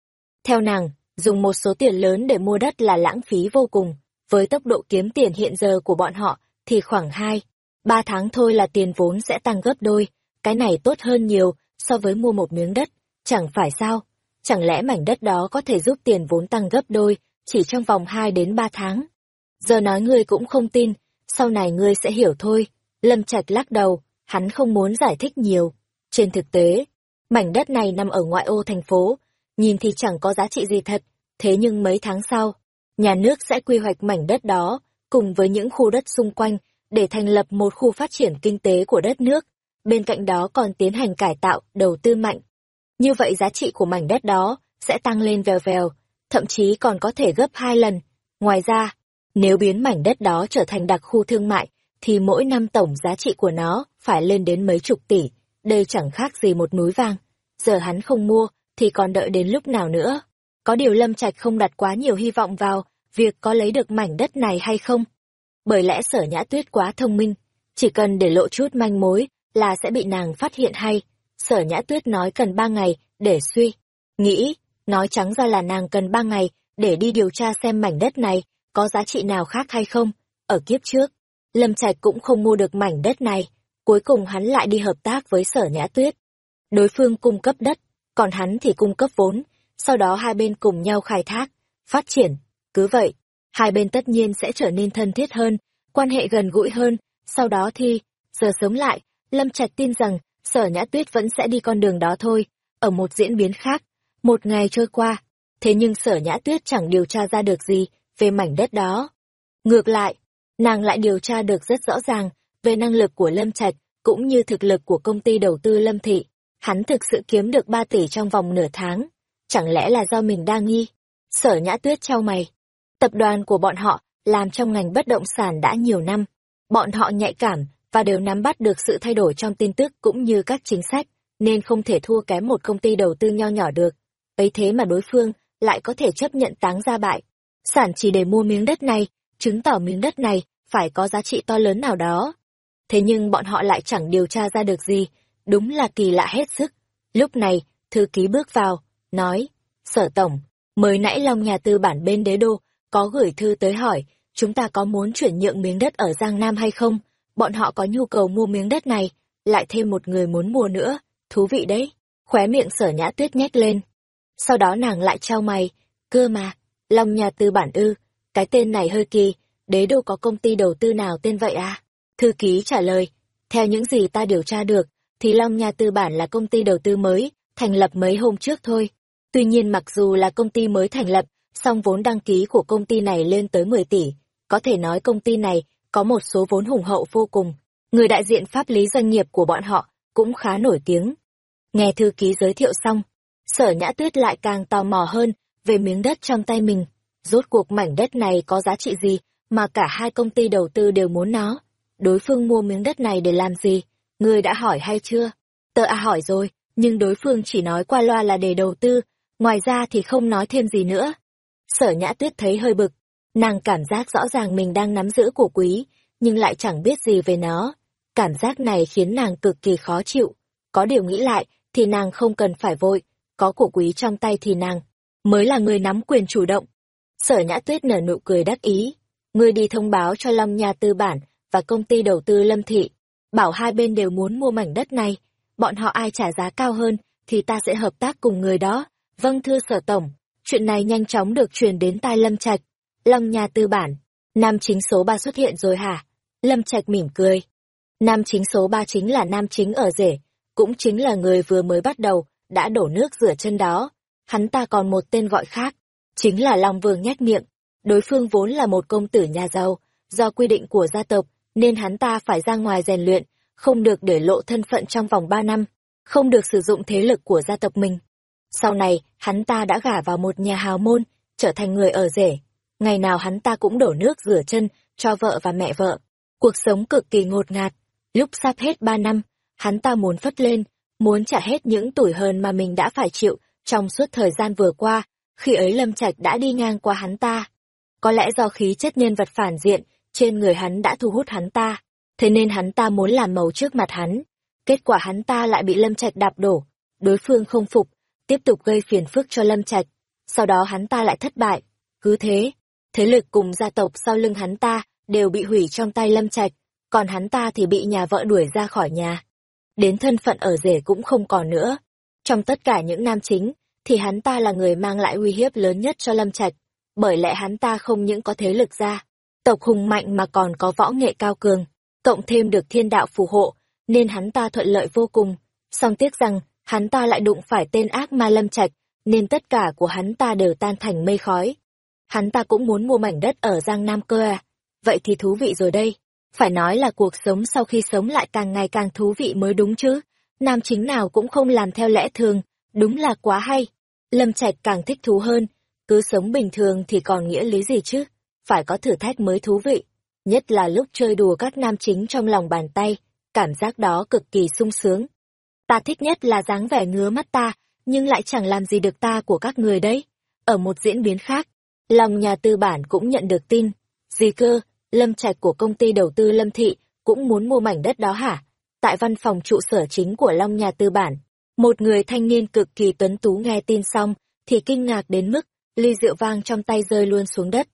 Theo nàng, dùng một số tiền lớn để mua đất là lãng phí vô cùng. Với tốc độ kiếm tiền hiện giờ của bọn họ, thì khoảng 2, 3 tháng thôi là tiền vốn sẽ tăng gấp đôi. Cái này tốt hơn nhiều so với mua một miếng đất. Chẳng phải sao? Chẳng lẽ mảnh đất đó có thể giúp tiền vốn tăng gấp đôi chỉ trong vòng 2 đến 3 tháng? Giờ nói ngươi cũng không tin, sau này ngươi sẽ hiểu thôi. Lâm Trạch lắc đầu, hắn không muốn giải thích nhiều. Trên thực tế, mảnh đất này nằm ở ngoại ô thành phố, nhìn thì chẳng có giá trị gì thật, thế nhưng mấy tháng sau, nhà nước sẽ quy hoạch mảnh đất đó, cùng với những khu đất xung quanh, để thành lập một khu phát triển kinh tế của đất nước, bên cạnh đó còn tiến hành cải tạo, đầu tư mạnh. Như vậy giá trị của mảnh đất đó sẽ tăng lên vèo vèo, thậm chí còn có thể gấp hai lần. Ngoài ra, nếu biến mảnh đất đó trở thành đặc khu thương mại, thì mỗi năm tổng giá trị của nó phải lên đến mấy chục tỷ, đây chẳng khác gì một núi vàng. Giờ hắn không mua, thì còn đợi đến lúc nào nữa? Có điều Lâm Trạch không đặt quá nhiều hy vọng vào việc có lấy được mảnh đất này hay không. Bởi lẽ sở nhã tuyết quá thông minh, chỉ cần để lộ chút manh mối là sẽ bị nàng phát hiện hay. Sở nhã tuyết nói cần ba ngày để suy. Nghĩ, nói trắng ra là nàng cần ba ngày để đi điều tra xem mảnh đất này có giá trị nào khác hay không. Ở kiếp trước, Lâm Trạch cũng không mua được mảnh đất này. Cuối cùng hắn lại đi hợp tác với sở nhã tuyết. Đối phương cung cấp đất, còn hắn thì cung cấp vốn, sau đó hai bên cùng nhau khai thác, phát triển. Cứ vậy, hai bên tất nhiên sẽ trở nên thân thiết hơn, quan hệ gần gũi hơn, sau đó thì, giờ sống lại, Lâm Trạch tin rằng sở nhã tuyết vẫn sẽ đi con đường đó thôi. Ở một diễn biến khác, một ngày trôi qua, thế nhưng sở nhã tuyết chẳng điều tra ra được gì về mảnh đất đó. Ngược lại, nàng lại điều tra được rất rõ ràng về năng lực của Lâm Trạch cũng như thực lực của công ty đầu tư Lâm Thị. Hắn thực sự kiếm được 3 tỷ trong vòng nửa tháng. Chẳng lẽ là do mình đa nghi? Sở nhã tuyết trao mày. Tập đoàn của bọn họ làm trong ngành bất động sản đã nhiều năm. Bọn họ nhạy cảm và đều nắm bắt được sự thay đổi trong tin tức cũng như các chính sách, nên không thể thua kém một công ty đầu tư nho nhỏ được. Ấy thế mà đối phương lại có thể chấp nhận táng ra bại. Sản chỉ để mua miếng đất này, chứng tỏ miếng đất này phải có giá trị to lớn nào đó. Thế nhưng bọn họ lại chẳng điều tra ra được gì, đúng là kỳ lạ hết sức. Lúc này, thư ký bước vào, nói, Sở Tổng, mới nãy Long nhà tư bản bên đế đô, có gửi thư tới hỏi, chúng ta có muốn chuyển nhượng miếng đất ở Giang Nam hay không? Bọn họ có nhu cầu mua miếng đất này, lại thêm một người muốn mua nữa, thú vị đấy. Khóe miệng sở nhã tuyết nhét lên. Sau đó nàng lại trao mày, cơ mà, Long nhà tư bản ư, cái tên này hơi kỳ, đế đô có công ty đầu tư nào tên vậy à? Thư ký trả lời, theo những gì ta điều tra được, thì Long nhà Tư Bản là công ty đầu tư mới, thành lập mấy hôm trước thôi. Tuy nhiên mặc dù là công ty mới thành lập, song vốn đăng ký của công ty này lên tới 10 tỷ. Có thể nói công ty này có một số vốn hùng hậu vô cùng. Người đại diện pháp lý doanh nghiệp của bọn họ cũng khá nổi tiếng. Nghe thư ký giới thiệu xong, sở nhã tuyết lại càng tò mò hơn về miếng đất trong tay mình. Rốt cuộc mảnh đất này có giá trị gì mà cả hai công ty đầu tư đều muốn nó. Đối phương mua miếng đất này để làm gì? người đã hỏi hay chưa? Tớ à hỏi rồi, nhưng đối phương chỉ nói qua loa là để đầu tư, ngoài ra thì không nói thêm gì nữa. Sở nhã tuyết thấy hơi bực, nàng cảm giác rõ ràng mình đang nắm giữ của quý, nhưng lại chẳng biết gì về nó. Cảm giác này khiến nàng cực kỳ khó chịu. Có điều nghĩ lại, thì nàng không cần phải vội, có của quý trong tay thì nàng mới là người nắm quyền chủ động. Sở nhã tuyết nở nụ cười đắc ý. Ngươi đi thông báo cho Long Nha Tư Bản và công ty đầu tư Lâm Thị, bảo hai bên đều muốn mua mảnh đất này. bọn họ ai trả giá cao hơn, thì ta sẽ hợp tác cùng người đó. Vâng thưa sở tổng, chuyện này nhanh chóng được truyền đến tai Lâm Trạch. Long nhà tư bản, nam chính số ba xuất hiện rồi hả? Lâm Trạch mỉm cười. Nam chính số ba chính là nam chính ở rể, cũng chính là người vừa mới bắt đầu, đã đổ nước rửa chân đó. Hắn ta còn một tên gọi khác, chính là Long Vương nhét miệng. Đối phương vốn là một công tử nhà giàu, do quy định của gia tộc, nên hắn ta phải ra ngoài rèn luyện, không được để lộ thân phận trong vòng ba năm, không được sử dụng thế lực của gia tộc mình. Sau này, hắn ta đã gả vào một nhà hào môn, trở thành người ở rể. Ngày nào hắn ta cũng đổ nước rửa chân cho vợ và mẹ vợ. Cuộc sống cực kỳ ngột ngạt. Lúc sắp hết ba năm, hắn ta muốn phất lên, muốn trả hết những tuổi hờn mà mình đã phải chịu trong suốt thời gian vừa qua, khi ấy Lâm Trạch đã đi ngang qua hắn ta. Có lẽ do khí chất nhân vật phản diện trên người hắn đã thu hút hắn ta, thế nên hắn ta muốn làm màu trước mặt hắn. Kết quả hắn ta lại bị Lâm Trạch đạp đổ, đối phương không phục, tiếp tục gây phiền phức cho Lâm Trạch. Sau đó hắn ta lại thất bại. Cứ thế, thế lực cùng gia tộc sau lưng hắn ta đều bị hủy trong tay Lâm Trạch, còn hắn ta thì bị nhà vợ đuổi ra khỏi nhà. Đến thân phận ở rể cũng không còn nữa. Trong tất cả những nam chính, thì hắn ta là người mang lại uy hiếp lớn nhất cho Lâm Trạch, bởi lẽ hắn ta không những có thế lực ra, tộc hùng mạnh mà còn có võ nghệ cao cường, cộng thêm được thiên đạo phù hộ, nên hắn ta thuận lợi vô cùng. Song tiếc rằng, hắn ta lại đụng phải tên ác ma Lâm Trạch, nên tất cả của hắn ta đều tan thành mây khói. Hắn ta cũng muốn mua mảnh đất ở Giang Nam cơ à, vậy thì thú vị rồi đây. Phải nói là cuộc sống sau khi sống lại càng ngày càng thú vị mới đúng chứ. Nam chính nào cũng không làm theo lẽ thường, đúng là quá hay. Lâm Trạch càng thích thú hơn, cứ sống bình thường thì còn nghĩa lý gì chứ, phải có thử thách mới thú vị. Nhất là lúc chơi đùa các nam chính trong lòng bàn tay, cảm giác đó cực kỳ sung sướng. Ta thích nhất là dáng vẻ ngứa mắt ta, nhưng lại chẳng làm gì được ta của các người đấy. Ở một diễn biến khác, lòng nhà tư bản cũng nhận được tin. Gì cơ, Lâm Trạch của công ty đầu tư Lâm Thị cũng muốn mua mảnh đất đó hả? Tại văn phòng trụ sở chính của Long nhà tư bản, một người thanh niên cực kỳ tuấn tú nghe tin xong, thì kinh ngạc đến mức, ly rượu vang trong tay rơi luôn xuống đất.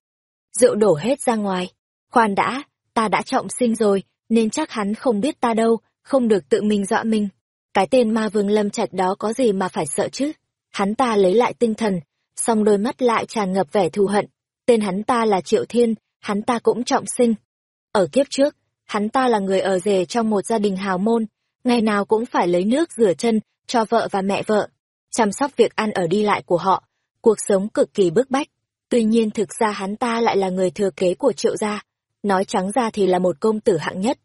Rượu đổ hết ra ngoài. Khoan đã, ta đã trọng sinh rồi, nên chắc hắn không biết ta đâu, không được tự mình dọa mình. Cái tên ma vương lâm trạch đó có gì mà phải sợ chứ? Hắn ta lấy lại tinh thần, song đôi mắt lại tràn ngập vẻ thù hận. Tên hắn ta là Triệu Thiên, hắn ta cũng trọng sinh. Ở kiếp trước, hắn ta là người ở rể trong một gia đình hào môn, ngày nào cũng phải lấy nước rửa chân cho vợ và mẹ vợ, chăm sóc việc ăn ở đi lại của họ, cuộc sống cực kỳ bức bách. Tuy nhiên thực ra hắn ta lại là người thừa kế của triệu gia, nói trắng ra thì là một công tử hạng nhất.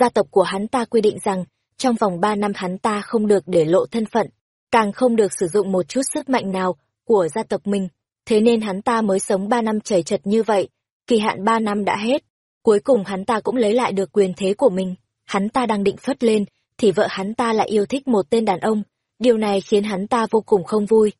Gia tộc của hắn ta quy định rằng, trong vòng ba năm hắn ta không được để lộ thân phận, càng không được sử dụng một chút sức mạnh nào của gia tộc mình, thế nên hắn ta mới sống ba năm chảy chật như vậy, kỳ hạn ba năm đã hết. Cuối cùng hắn ta cũng lấy lại được quyền thế của mình, hắn ta đang định phất lên, thì vợ hắn ta lại yêu thích một tên đàn ông, điều này khiến hắn ta vô cùng không vui.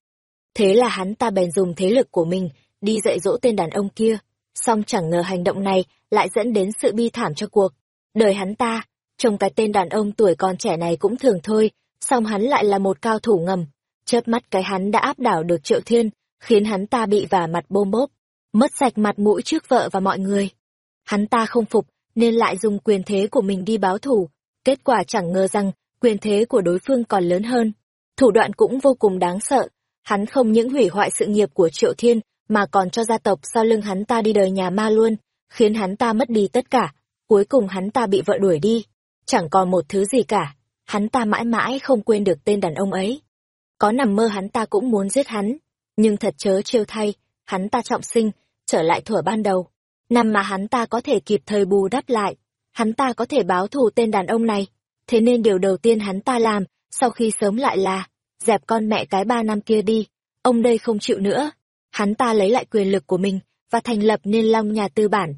Thế là hắn ta bèn dùng thế lực của mình, đi dạy dỗ tên đàn ông kia, song chẳng ngờ hành động này lại dẫn đến sự bi thảm cho cuộc. Đời hắn ta, trông cái tên đàn ông tuổi còn trẻ này cũng thường thôi, song hắn lại là một cao thủ ngầm, chớp mắt cái hắn đã áp đảo được triệu thiên, khiến hắn ta bị vả mặt bôm bốp, mất sạch mặt mũi trước vợ và mọi người. Hắn ta không phục, nên lại dùng quyền thế của mình đi báo thù, Kết quả chẳng ngờ rằng, quyền thế của đối phương còn lớn hơn. Thủ đoạn cũng vô cùng đáng sợ. Hắn không những hủy hoại sự nghiệp của Triệu Thiên, mà còn cho gia tộc sau lưng hắn ta đi đời nhà ma luôn, khiến hắn ta mất đi tất cả. Cuối cùng hắn ta bị vợ đuổi đi. Chẳng còn một thứ gì cả. Hắn ta mãi mãi không quên được tên đàn ông ấy. Có nằm mơ hắn ta cũng muốn giết hắn. Nhưng thật chớ trêu thay, hắn ta trọng sinh, trở lại thuở ban đầu. Năm mà hắn ta có thể kịp thời bù đắp lại, hắn ta có thể báo thù tên đàn ông này. Thế nên điều đầu tiên hắn ta làm, sau khi sớm lại là, dẹp con mẹ cái ba năm kia đi, ông đây không chịu nữa. Hắn ta lấy lại quyền lực của mình, và thành lập nên long nhà tư bản.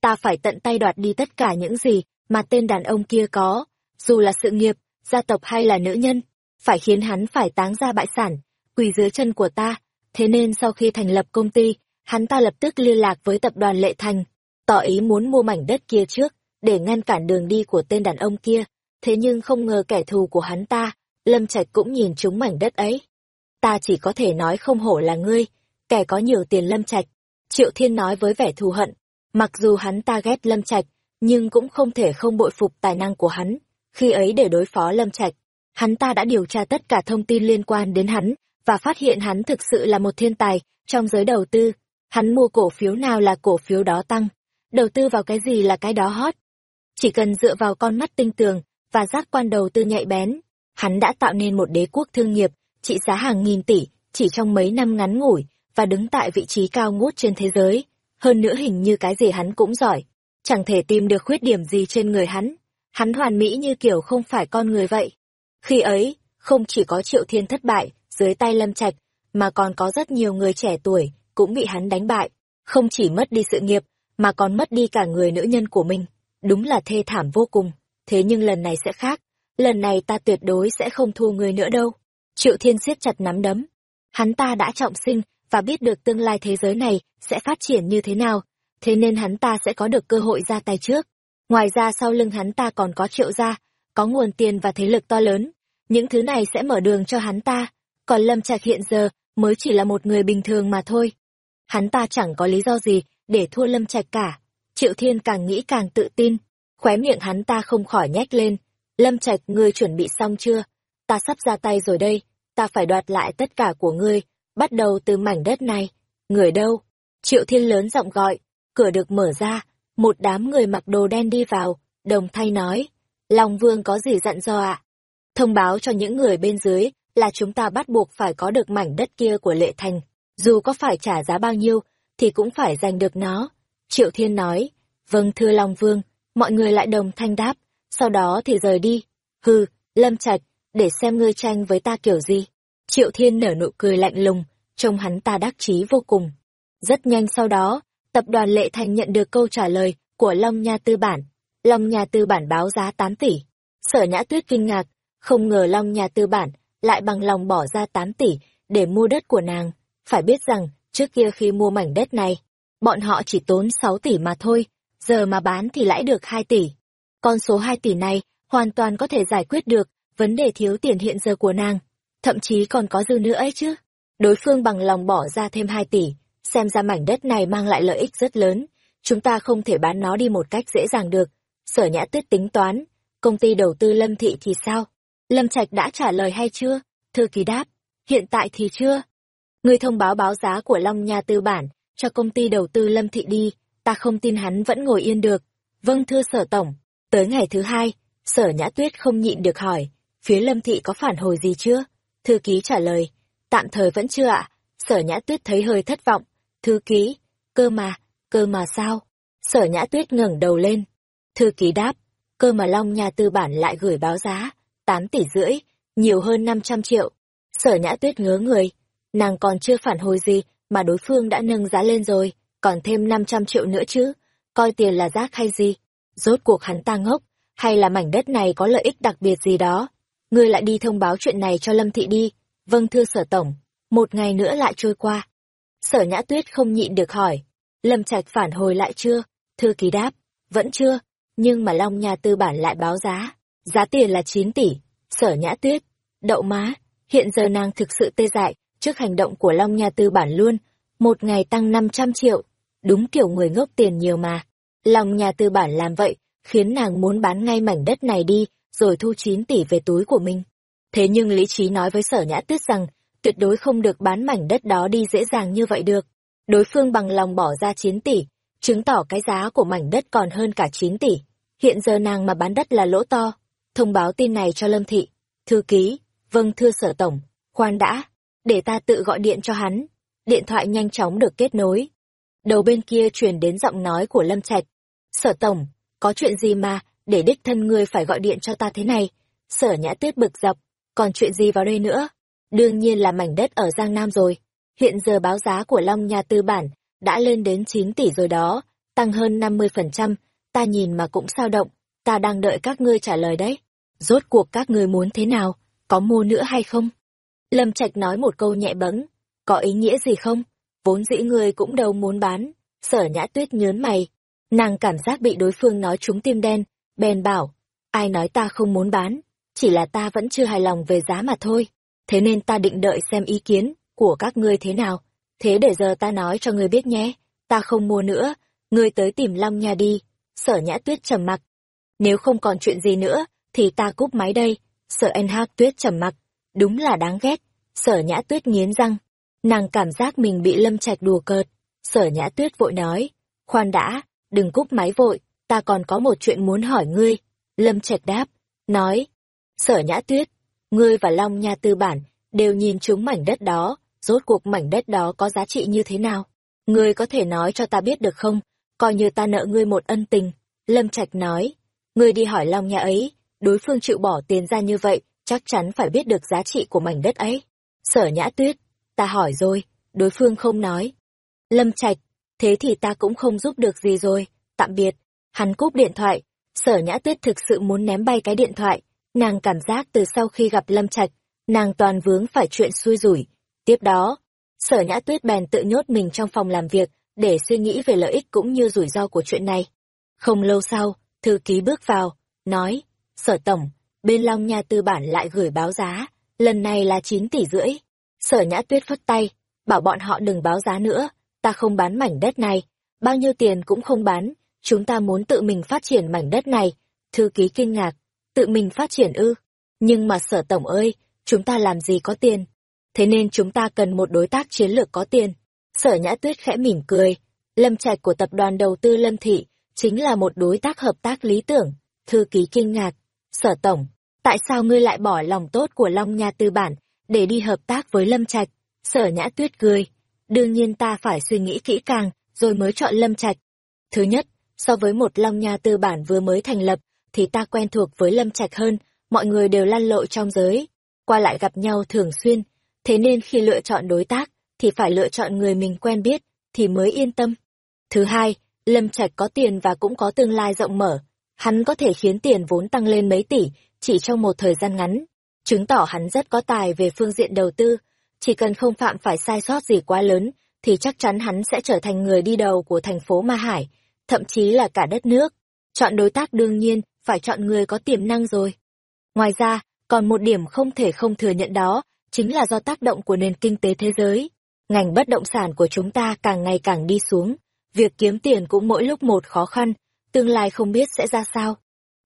Ta phải tận tay đoạt đi tất cả những gì mà tên đàn ông kia có, dù là sự nghiệp, gia tộc hay là nữ nhân, phải khiến hắn phải táng ra bại sản, quỳ dưới chân của ta. Thế nên sau khi thành lập công ty, hắn ta lập tức liên lạc với tập đoàn Lệ Thành, tỏ ý muốn mua mảnh đất kia trước để ngăn cản đường đi của tên đàn ông kia. Thế nhưng không ngờ kẻ thù của hắn ta, Lâm Trạch cũng nhìn trúng mảnh đất ấy. Ta chỉ có thể nói không hổ là ngươi, kẻ có nhiều tiền Lâm Trạch. Triệu Thiên nói với vẻ thù hận, mặc dù hắn ta ghét Lâm Trạch, nhưng cũng không thể không bội phục tài năng của hắn. Khi ấy để đối phó Lâm Trạch, hắn ta đã điều tra tất cả thông tin liên quan đến hắn, và phát hiện hắn thực sự là một thiên tài trong giới đầu tư. Hắn mua cổ phiếu nào là cổ phiếu đó tăng, đầu tư vào cái gì là cái đó hot. Chỉ cần dựa vào con mắt tinh tường và giác quan đầu tư nhạy bén, hắn đã tạo nên một đế quốc thương nghiệp trị giá hàng nghìn tỷ chỉ trong mấy năm ngắn ngủi và đứng tại vị trí cao ngút trên thế giới. Hơn nữa hình như cái gì hắn cũng giỏi, chẳng thể tìm được khuyết điểm gì trên người hắn. Hắn hoàn mỹ như kiểu không phải con người vậy. Khi ấy, không chỉ có Triệu Thiên thất bại dưới tay Lâm Trạch, mà còn có rất nhiều người trẻ tuổi cũng bị hắn đánh bại, không chỉ mất đi sự nghiệp, mà còn mất đi cả người nữ nhân của mình. Đúng là thê thảm vô cùng, thế nhưng lần này sẽ khác, lần này ta tuyệt đối sẽ không thua người nữa đâu. Triệu Thiên siết chặt nắm đấm. Hắn ta đã trọng sinh và biết được tương lai thế giới này sẽ phát triển như thế nào, thế nên hắn ta sẽ có được cơ hội ra tay trước. Ngoài ra sau lưng hắn ta còn có triệu gia, có nguồn tiền và thế lực to lớn. Những thứ này sẽ mở đường cho hắn ta, còn Lâm Trạch hiện giờ mới chỉ là một người bình thường mà thôi. Hắn ta chẳng có lý do gì để thua Lâm Trạch cả. Triệu Thiên càng nghĩ càng tự tin, khóe miệng hắn ta không khỏi nhếch lên. Lâm Trạch, ngươi chuẩn bị xong chưa? Ta sắp ra tay rồi đây, ta phải đoạt lại tất cả của ngươi, bắt đầu từ mảnh đất này. Người đâu? Triệu Thiên lớn giọng gọi, cửa được mở ra, một đám người mặc đồ đen đi vào, đồng thay nói. Long Vương có gì dặn dò ạ? Thông báo cho những người bên dưới là chúng ta bắt buộc phải có được mảnh đất kia của Lệ Thành. Dù có phải trả giá bao nhiêu, thì cũng phải giành được nó. Triệu Thiên nói, vâng thưa Long Vương, mọi người lại đồng thanh đáp, sau đó thì rời đi. Hừ, Lâm Trạch, để xem ngươi tranh với ta kiểu gì. Triệu Thiên nở nụ cười lạnh lùng, trông hắn ta đắc chí vô cùng. Rất nhanh sau đó, tập đoàn Lệ Thành nhận được câu trả lời của Long Nha Tư Bản. Long Nha Tư Bản báo giá 8 tỷ. Sở Nhã Tuyết kinh ngạc, không ngờ Long Nha Tư Bản lại bằng lòng bỏ ra 8 tỷ để mua đất của nàng. Phải biết rằng, trước kia khi mua mảnh đất này, bọn họ chỉ tốn 6 tỷ mà thôi, giờ mà bán thì lãi được 2 tỷ. Con số 2 tỷ này hoàn toàn có thể giải quyết được vấn đề thiếu tiền hiện giờ của nàng, thậm chí còn có dư nữa ấy chứ. Đối phương bằng lòng bỏ ra thêm 2 tỷ, xem ra mảnh đất này mang lại lợi ích rất lớn, chúng ta không thể bán nó đi một cách dễ dàng được. Sở Nhã Tuyết tính toán, công ty đầu tư Lâm Thị thì sao? Lâm Trạch đã trả lời hay chưa? Thư ký đáp, hiện tại thì chưa. Người thông báo báo giá của Long Nha Tư Bản cho công ty đầu tư Lâm Thị đi, ta không tin hắn vẫn ngồi yên được. Vâng thưa sở tổng, tới ngày thứ hai, sở Nhã Tuyết không nhịn được hỏi, phía Lâm Thị có phản hồi gì chưa? Thư ký trả lời, tạm thời vẫn chưa ạ. Sở Nhã Tuyết thấy hơi thất vọng. Thư ký, cơ mà, cơ mà sao? Sở Nhã Tuyết ngẩng đầu lên. Thư ký đáp, cơ mà Long nhà Tư Bản lại gửi báo giá, 8 tỷ rưỡi, nhiều hơn 500 triệu. Sở Nhã Tuyết ngớ người, nàng còn chưa phản hồi gì mà đối phương đã nâng giá lên rồi, còn thêm 500 triệu nữa chứ, coi tiền là rác hay gì? Rốt cuộc hắn ta ngốc, hay là mảnh đất này có lợi ích đặc biệt gì đó? Ngươi lại đi thông báo chuyện này cho Lâm Thị đi. Vâng thưa sở tổng, một ngày nữa lại trôi qua. Sở Nhã Tuyết không nhịn được hỏi, Lâm Trạch phản hồi lại chưa? Thư ký đáp, vẫn chưa, nhưng mà Long Nhà Tư bản lại báo giá. Giá tiền là 9 tỷ. Sở Nhã Tuyết, đậu má, hiện giờ nàng thực sự tê dại trước hành động của Long Nha Tư bản luôn. Một ngày tăng 500 triệu, đúng kiểu người ngốc tiền nhiều mà. Long Nha Tư bản làm vậy, khiến nàng muốn bán ngay mảnh đất này đi, rồi thu 9 tỷ về túi của mình. Thế nhưng lý trí nói với sở nhã tuyết rằng, tuyệt đối không được bán mảnh đất đó đi dễ dàng như vậy được. Đối phương bằng lòng bỏ ra 9 tỷ, chứng tỏ cái giá của mảnh đất còn hơn cả 9 tỷ. Hiện giờ nàng mà bán đất là lỗ to. Thông báo tin này cho Lâm Thị. Thư ký, vâng thưa sở tổng, khoan đã, để ta tự gọi điện cho hắn. Điện thoại nhanh chóng được kết nối. Đầu bên kia truyền đến giọng nói của Lâm Trạch. Sở tổng, có chuyện gì mà, để đích thân ngươi phải gọi điện cho ta thế này? Sở nhã tuyết bực dọc, còn chuyện gì vào đây nữa? Đương nhiên là mảnh đất ở Giang Nam rồi. Hiện giờ báo giá của Long Nha Tư Bản đã lên đến 9 tỷ rồi đó, tăng hơn 50%, ta nhìn mà cũng sao động, ta đang đợi các ngươi trả lời đấy. Rốt cuộc các ngươi muốn thế nào, có mua nữa hay không? Lâm Trạch nói một câu nhẹ bẫng, có ý nghĩa gì không? Vốn dĩ ngươi cũng đâu muốn bán. Sở Nhã Tuyết nhớn mày, nàng cảm giác bị đối phương nói trúng tim đen, bèn bảo, ai nói ta không muốn bán, chỉ là ta vẫn chưa hài lòng về giá mà thôi, thế nên ta định đợi xem ý kiến của các ngươi thế nào, thế để giờ ta nói cho ngươi biết nhé, ta không mua nữa, ngươi tới tìm Long Nha đi, sở nhã tuyết trầm mặc. Nếu không còn chuyện gì nữa, thì ta cúp máy đây, Sở En Hạc Tuyết trầm mặc, đúng là đáng ghét. Sở Nhã Tuyết nghiến răng, nàng cảm giác mình bị Lâm Trạch đùa cợt. Sở Nhã Tuyết vội nói, khoan đã, đừng cúp máy vội, ta còn có một chuyện muốn hỏi ngươi. Lâm Trạch đáp, nói, Sở Nhã Tuyết, ngươi và Long Nha Tư Bản đều nhìn chúng mảnh đất đó, rốt cuộc mảnh đất đó có giá trị như thế nào? Ngươi có thể nói cho ta biết được không? Coi như ta nợ ngươi một ân tình. Lâm Trạch nói, ngươi đi hỏi Long Nha ấy, đối phương chịu bỏ tiền ra như vậy, chắc chắn phải biết được giá trị của mảnh đất ấy. Sở Nhã Tuyết, ta hỏi rồi, đối phương không nói. Lâm Trạch, thế thì ta cũng không giúp được gì rồi, tạm biệt. Hắn cúp điện thoại, sở Nhã Tuyết thực sự muốn ném bay cái điện thoại, nàng cảm giác từ sau khi gặp Lâm Trạch, nàng toàn vướng phải chuyện xui rủi. Tiếp đó, sở Nhã Tuyết bèn tự nhốt mình trong phòng làm việc, để suy nghĩ về lợi ích cũng như rủi ro của chuyện này. Không lâu sau, thư ký bước vào, nói, sở tổng, bên Long Nha Tư Bản lại gửi báo giá, lần này là 9 tỷ rưỡi. Sở Nhã Tuyết phất tay, bảo bọn họ đừng báo giá nữa, ta không bán mảnh đất này, bao nhiêu tiền cũng không bán, chúng ta muốn tự mình phát triển mảnh đất này. Thư ký kinh ngạc, tự mình phát triển ư. Nhưng mà sở tổng ơi, chúng ta làm gì có tiền. Thế nên chúng ta cần một đối tác chiến lược có tiền. Sở Nhã Tuyết khẽ mỉm cười. Lâm Trạch của tập đoàn đầu tư Lâm Thị chính là một đối tác hợp tác lý tưởng. Thư ký kinh ngạc. Sở tổng, tại sao ngươi lại bỏ lòng tốt của Long Nha Tư Bản để đi hợp tác với Lâm Trạch? Sở Nhã Tuyết cười. Đương nhiên ta phải suy nghĩ kỹ càng, rồi mới chọn Lâm Trạch. Thứ nhất, so với một Long Nha Tư Bản vừa mới thành lập, thì ta quen thuộc với Lâm Trạch hơn, mọi người đều lăn lộ trong giới, qua lại gặp nhau thường xuyên, thế nên khi lựa chọn đối tác, thì phải lựa chọn người mình quen biết, thì mới yên tâm. Thứ hai, Lâm Trạch có tiền và cũng có tương lai rộng mở, hắn có thể khiến tiền vốn tăng lên mấy tỷ, chỉ trong một thời gian ngắn, chứng tỏ hắn rất có tài về phương diện đầu tư, chỉ cần không phạm phải sai sót gì quá lớn, thì chắc chắn hắn sẽ trở thành người đi đầu của thành phố Ma Hải, thậm chí là cả đất nước. Chọn đối tác đương nhiên phải chọn người có tiềm năng rồi. Ngoài ra, còn một điểm không thể không thừa nhận đó, chính là do tác động của nền kinh tế thế giới. Ngành bất động sản của chúng ta càng ngày càng đi xuống, việc kiếm tiền cũng mỗi lúc một khó khăn, tương lai không biết sẽ ra sao.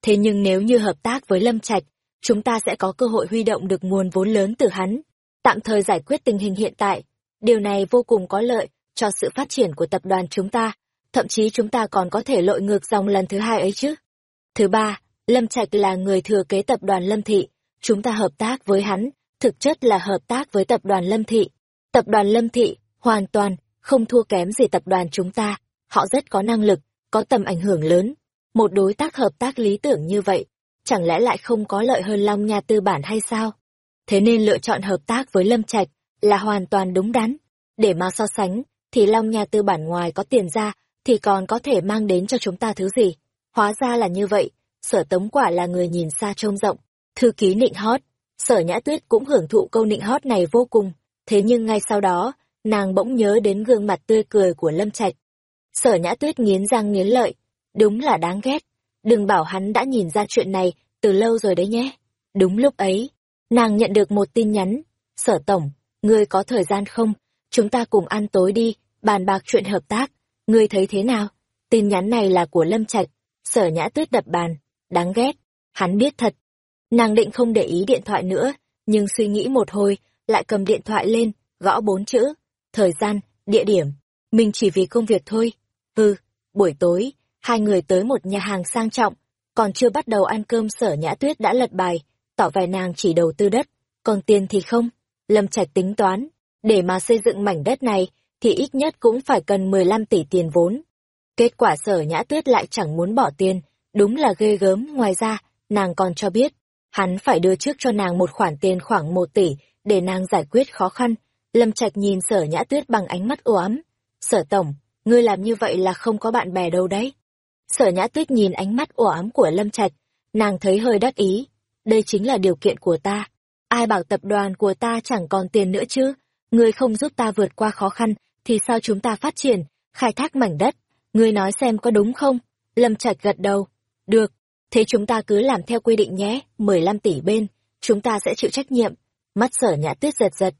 Thế nhưng nếu như hợp tác với Lâm Trạch, chúng ta sẽ có cơ hội huy động được nguồn vốn lớn từ hắn, tạm thời giải quyết tình hình hiện tại. Điều này vô cùng có lợi cho sự phát triển của tập đoàn chúng ta, thậm chí chúng ta còn có thể lội ngược dòng lần thứ hai ấy chứ. Thứ ba, Lâm Trạch là người thừa kế tập đoàn Lâm Thị, chúng ta hợp tác với hắn, thực chất là hợp tác với tập đoàn Lâm Thị. Tập đoàn Lâm Thị, hoàn toàn, không thua kém gì tập đoàn chúng ta, họ rất có năng lực, có tầm ảnh hưởng lớn. Một đối tác hợp tác lý tưởng như vậy, chẳng lẽ lại không có lợi hơn Long Nha Tư Bản hay sao? Thế nên lựa chọn hợp tác với Lâm Trạch là hoàn toàn đúng đắn. Để mà so sánh, thì Long Nha Tư Bản ngoài có tiền ra, thì còn có thể mang đến cho chúng ta thứ gì? Hóa ra là như vậy, sở tống quả là người nhìn xa trông rộng, thư ký nịnh hót, sở nhã tuyết cũng hưởng thụ câu nịnh hót này vô cùng, thế nhưng ngay sau đó, nàng bỗng nhớ đến gương mặt tươi cười của Lâm Trạch. Sở nhã tuyết nghiến răng nghiến lợi, đúng là đáng ghét, đừng bảo hắn đã nhìn ra chuyện này từ lâu rồi đấy nhé. Đúng lúc ấy, nàng nhận được một tin nhắn, sở tổng, ngươi có thời gian không, chúng ta cùng ăn tối đi, bàn bạc chuyện hợp tác, ngươi thấy thế nào? Tin nhắn này là của Lâm Trạch, sở nhã tuyết đập bàn, đáng ghét, hắn biết thật. Nàng định không để ý điện thoại nữa, nhưng suy nghĩ một hồi, lại cầm điện thoại lên, gõ bốn chữ, thời gian, địa điểm, mình chỉ vì công việc thôi. Ừ, buổi tối, hai người tới một nhà hàng sang trọng, còn chưa bắt đầu ăn cơm sở nhã tuyết đã lật bài, tỏ vẻ nàng chỉ đầu tư đất, còn tiền thì không. Lâm Trạch tính toán, để mà xây dựng mảnh đất này, thì ít nhất cũng phải cần 15 tỷ tiền vốn. Kết quả sở nhã tuyết lại chẳng muốn bỏ tiền, đúng là ghê gớm. Ngoài ra, nàng còn cho biết, hắn phải đưa trước cho nàng một khoản tiền khoảng một tỷ, để nàng giải quyết khó khăn. Lâm Trạch nhìn sở nhã tuyết bằng ánh mắt u ấm. Sở tổng, ngươi làm như vậy là không có bạn bè đâu đấy. Sở nhã tuyết nhìn ánh mắt u ấm của Lâm Trạch, nàng thấy hơi đắc ý. Đây chính là điều kiện của ta. Ai bảo tập đoàn của ta chẳng còn tiền nữa chứ? Ngươi không giúp ta vượt qua khó khăn, thì sao chúng ta phát triển, khai thác mảnh đất? Ngươi nói xem có đúng không? Lâm Trạch gật đầu. Được, thế chúng ta cứ làm theo quy định nhé, 15 tỷ bên, chúng ta sẽ chịu trách nhiệm. Mắt sở nhã tuyết giật giật.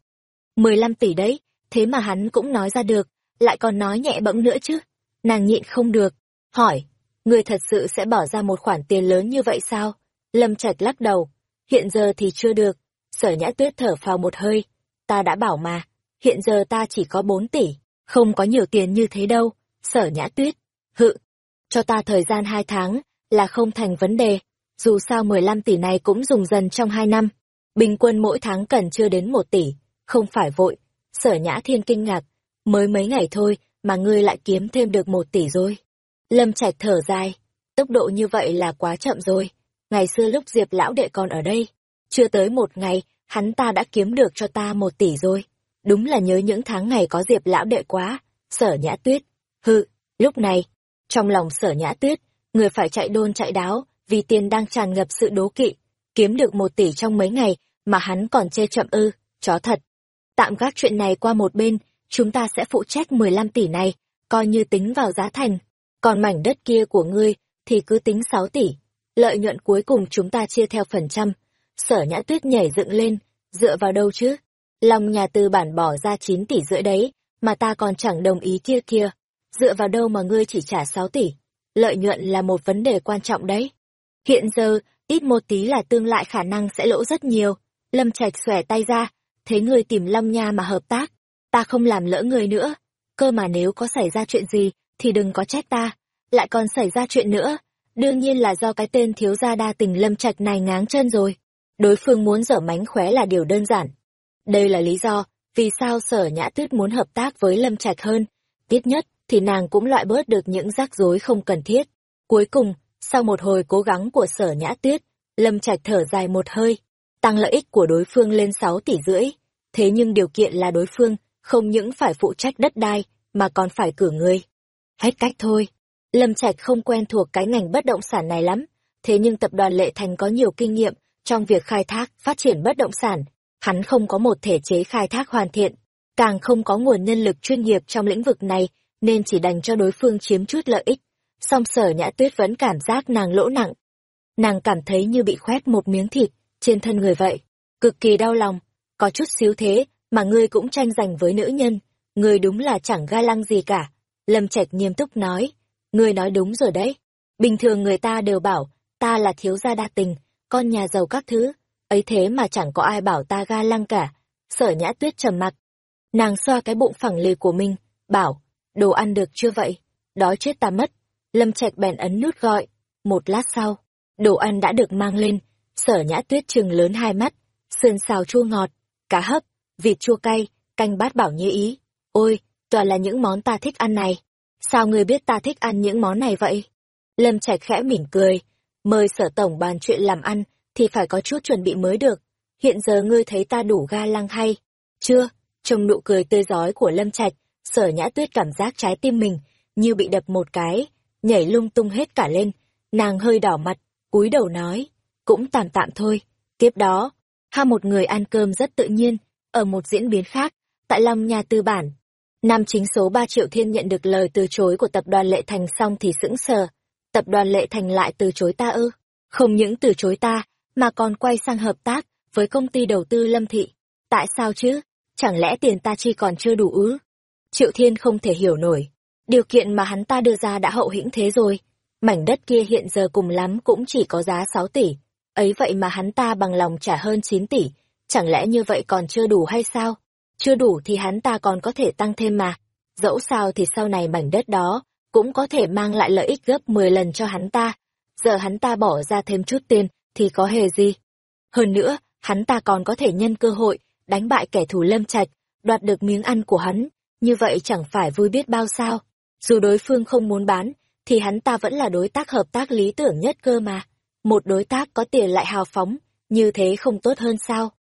15 tỷ đấy, thế mà hắn cũng nói ra được, lại còn nói nhẹ bẫng nữa chứ. Nàng nhịn không được, hỏi, người thật sự sẽ bỏ ra một khoản tiền lớn như vậy sao? Lâm Trạch lắc đầu. hiện giờ thì chưa được. Sở nhã tuyết thở phào một hơi. Ta đã bảo mà, hiện giờ ta chỉ có bốn tỷ, không có nhiều tiền như thế đâu. Sở nhã tuyết, hự, cho ta thời gian hai tháng, là không thành vấn đề. Dù sao 15 tỷ này cũng dùng dần trong hai năm. Bình quân mỗi tháng cần chưa đến một tỷ, không phải vội. Sở nhã thiên kinh ngạc, mới mấy ngày thôi mà ngươi lại kiếm thêm được một tỷ rồi. Lâm Trạch thở dài, tốc độ như vậy là quá chậm rồi. Ngày xưa lúc Diệp lão đệ còn ở đây, chưa tới một ngày, hắn ta đã kiếm được cho ta một tỷ rồi. Đúng là nhớ những tháng ngày có Diệp lão đệ quá, sở nhã tuyết. Hự, lúc này, trong lòng sở nhã tuyết, người phải chạy đôn chạy đáo, vì tiền đang tràn ngập sự đố kỵ. Kiếm được một tỷ trong mấy ngày, mà hắn còn chê chậm ư, chó thật. Tạm gác chuyện này qua một bên, chúng ta sẽ phụ trách 15 tỷ này, coi như tính vào giá thành. Còn mảnh đất kia của ngươi, thì cứ tính 6 tỷ. Lợi nhuận cuối cùng chúng ta chia theo phần trăm. Sở nhã tuyết nhảy dựng lên, dựa vào đâu chứ? Lòng nhà tư bản bỏ ra 9 tỷ rưỡi đấy, mà ta còn chẳng đồng ý kia kia. Dựa vào đâu mà ngươi chỉ trả 6 tỷ? Lợi nhuận là một vấn đề quan trọng đấy. Hiện giờ, ít một tí là tương lại khả năng sẽ lỗ rất nhiều. Lâm Trạch xòe tay ra, thế ngươi tìm Long Nha mà hợp tác, ta không làm lỡ người nữa. Cơ mà nếu có xảy ra chuyện gì, thì đừng có trách ta. Lại còn xảy ra chuyện nữa, đương nhiên là do cái tên thiếu gia đa tình Lâm Trạch này ngáng chân rồi. Đối phương muốn dở mánh khóe là điều đơn giản. Đây là lý do vì sao sở nhã tuyết muốn hợp tác với Lâm Trạch hơn. Tiết nhất thì nàng cũng loại bớt được những rắc rối không cần thiết. Cuối cùng, sau một hồi cố gắng của sở nhã tuyết, Lâm Trạch thở dài một hơi, tăng lợi ích của đối phương lên 6 tỷ rưỡi. Thế nhưng điều kiện là đối phương không những phải phụ trách đất đai, mà còn phải cử người. Hết cách thôi. Lâm Trạch không quen thuộc cái ngành bất động sản này lắm, thế nhưng tập đoàn Lệ Thành có nhiều kinh nghiệm trong việc khai thác, phát triển bất động sản. Hắn không có một thể chế khai thác hoàn thiện, càng không có nguồn nhân lực chuyên nghiệp trong lĩnh vực này, nên chỉ đành cho đối phương chiếm chút lợi ích. Song sở nhã tuyết vẫn cảm giác nàng lỗ nặng. Nàng cảm thấy như bị khoét một miếng thịt trên thân người vậy. Cực kỳ đau lòng, có chút xíu thế mà ngươi cũng tranh giành với nữ nhân. Ngươi đúng là chẳng ga lăng gì cả. Lâm Trạch nghiêm túc nói. Ngươi nói đúng rồi đấy. Bình thường người ta đều bảo, ta là thiếu gia đa tình, con nhà giàu các thứ. Ấy thế mà chẳng có ai bảo ta ga lăng cả. Sở nhã tuyết trầm mặc. Nàng xoa cái bụng phẳng lì của mình, bảo, đồ ăn được chưa vậy? Đói chết ta mất. Lâm Trạch bèn ấn nút gọi. Một lát sau, đồ ăn đã được mang lên. Sở nhã tuyết chừng lớn hai mắt, sườn xào chua ngọt, cá hấp, vịt chua cay, canh bát bảo như ý. Ôi, toàn là những món ta thích ăn này. Sao ngươi biết ta thích ăn những món này vậy? Lâm Trạch khẽ mỉm cười, mời sở tổng bàn chuyện làm ăn, thì phải có chút chuẩn bị mới được. Hiện giờ ngươi thấy ta đủ ga lăng hay? Chưa, trong nụ cười tươi giói của Lâm Trạch, sở nhã tuyết cảm giác trái tim mình, như bị đập một cái, nhảy lung tung hết cả lên. Nàng hơi đỏ mặt, cúi đầu nói, cũng tạm tạm thôi. Tiếp đó, ha một người ăn cơm rất tự nhiên, ở một diễn biến khác, tại Long Nhà Tư Bản, Nam chính số ba triệu thiên nhận được lời từ chối của tập đoàn Lệ Thành xong thì sững sờ. Tập đoàn Lệ Thành lại từ chối ta ư? Không những từ chối ta, mà còn quay sang hợp tác với công ty đầu tư Lâm Thị. Tại sao chứ? Chẳng lẽ tiền ta chi còn chưa đủ ư? Triệu Thiên không thể hiểu nổi. Điều kiện mà hắn ta đưa ra đã hậu hĩnh thế rồi. Mảnh đất kia hiện giờ cùng lắm cũng chỉ có giá 6 tỷ. Ấy vậy mà hắn ta bằng lòng trả hơn 9 tỷ. Chẳng lẽ như vậy còn chưa đủ hay sao? Chưa đủ thì hắn ta còn có thể tăng thêm mà. Dẫu sao thì sau này mảnh đất đó cũng có thể mang lại lợi ích gấp 10 lần cho hắn ta. Giờ hắn ta bỏ ra thêm chút tiền thì có hề gì. Hơn nữa, hắn ta còn có thể nhân cơ hội đánh bại kẻ thù lâm trạch, đoạt được miếng ăn của hắn. Như vậy chẳng phải vui biết bao sao. Dù đối phương không muốn bán, thì hắn ta vẫn là đối tác hợp tác lý tưởng nhất cơ mà. Một đối tác có tiền lại hào phóng, như thế không tốt hơn sao?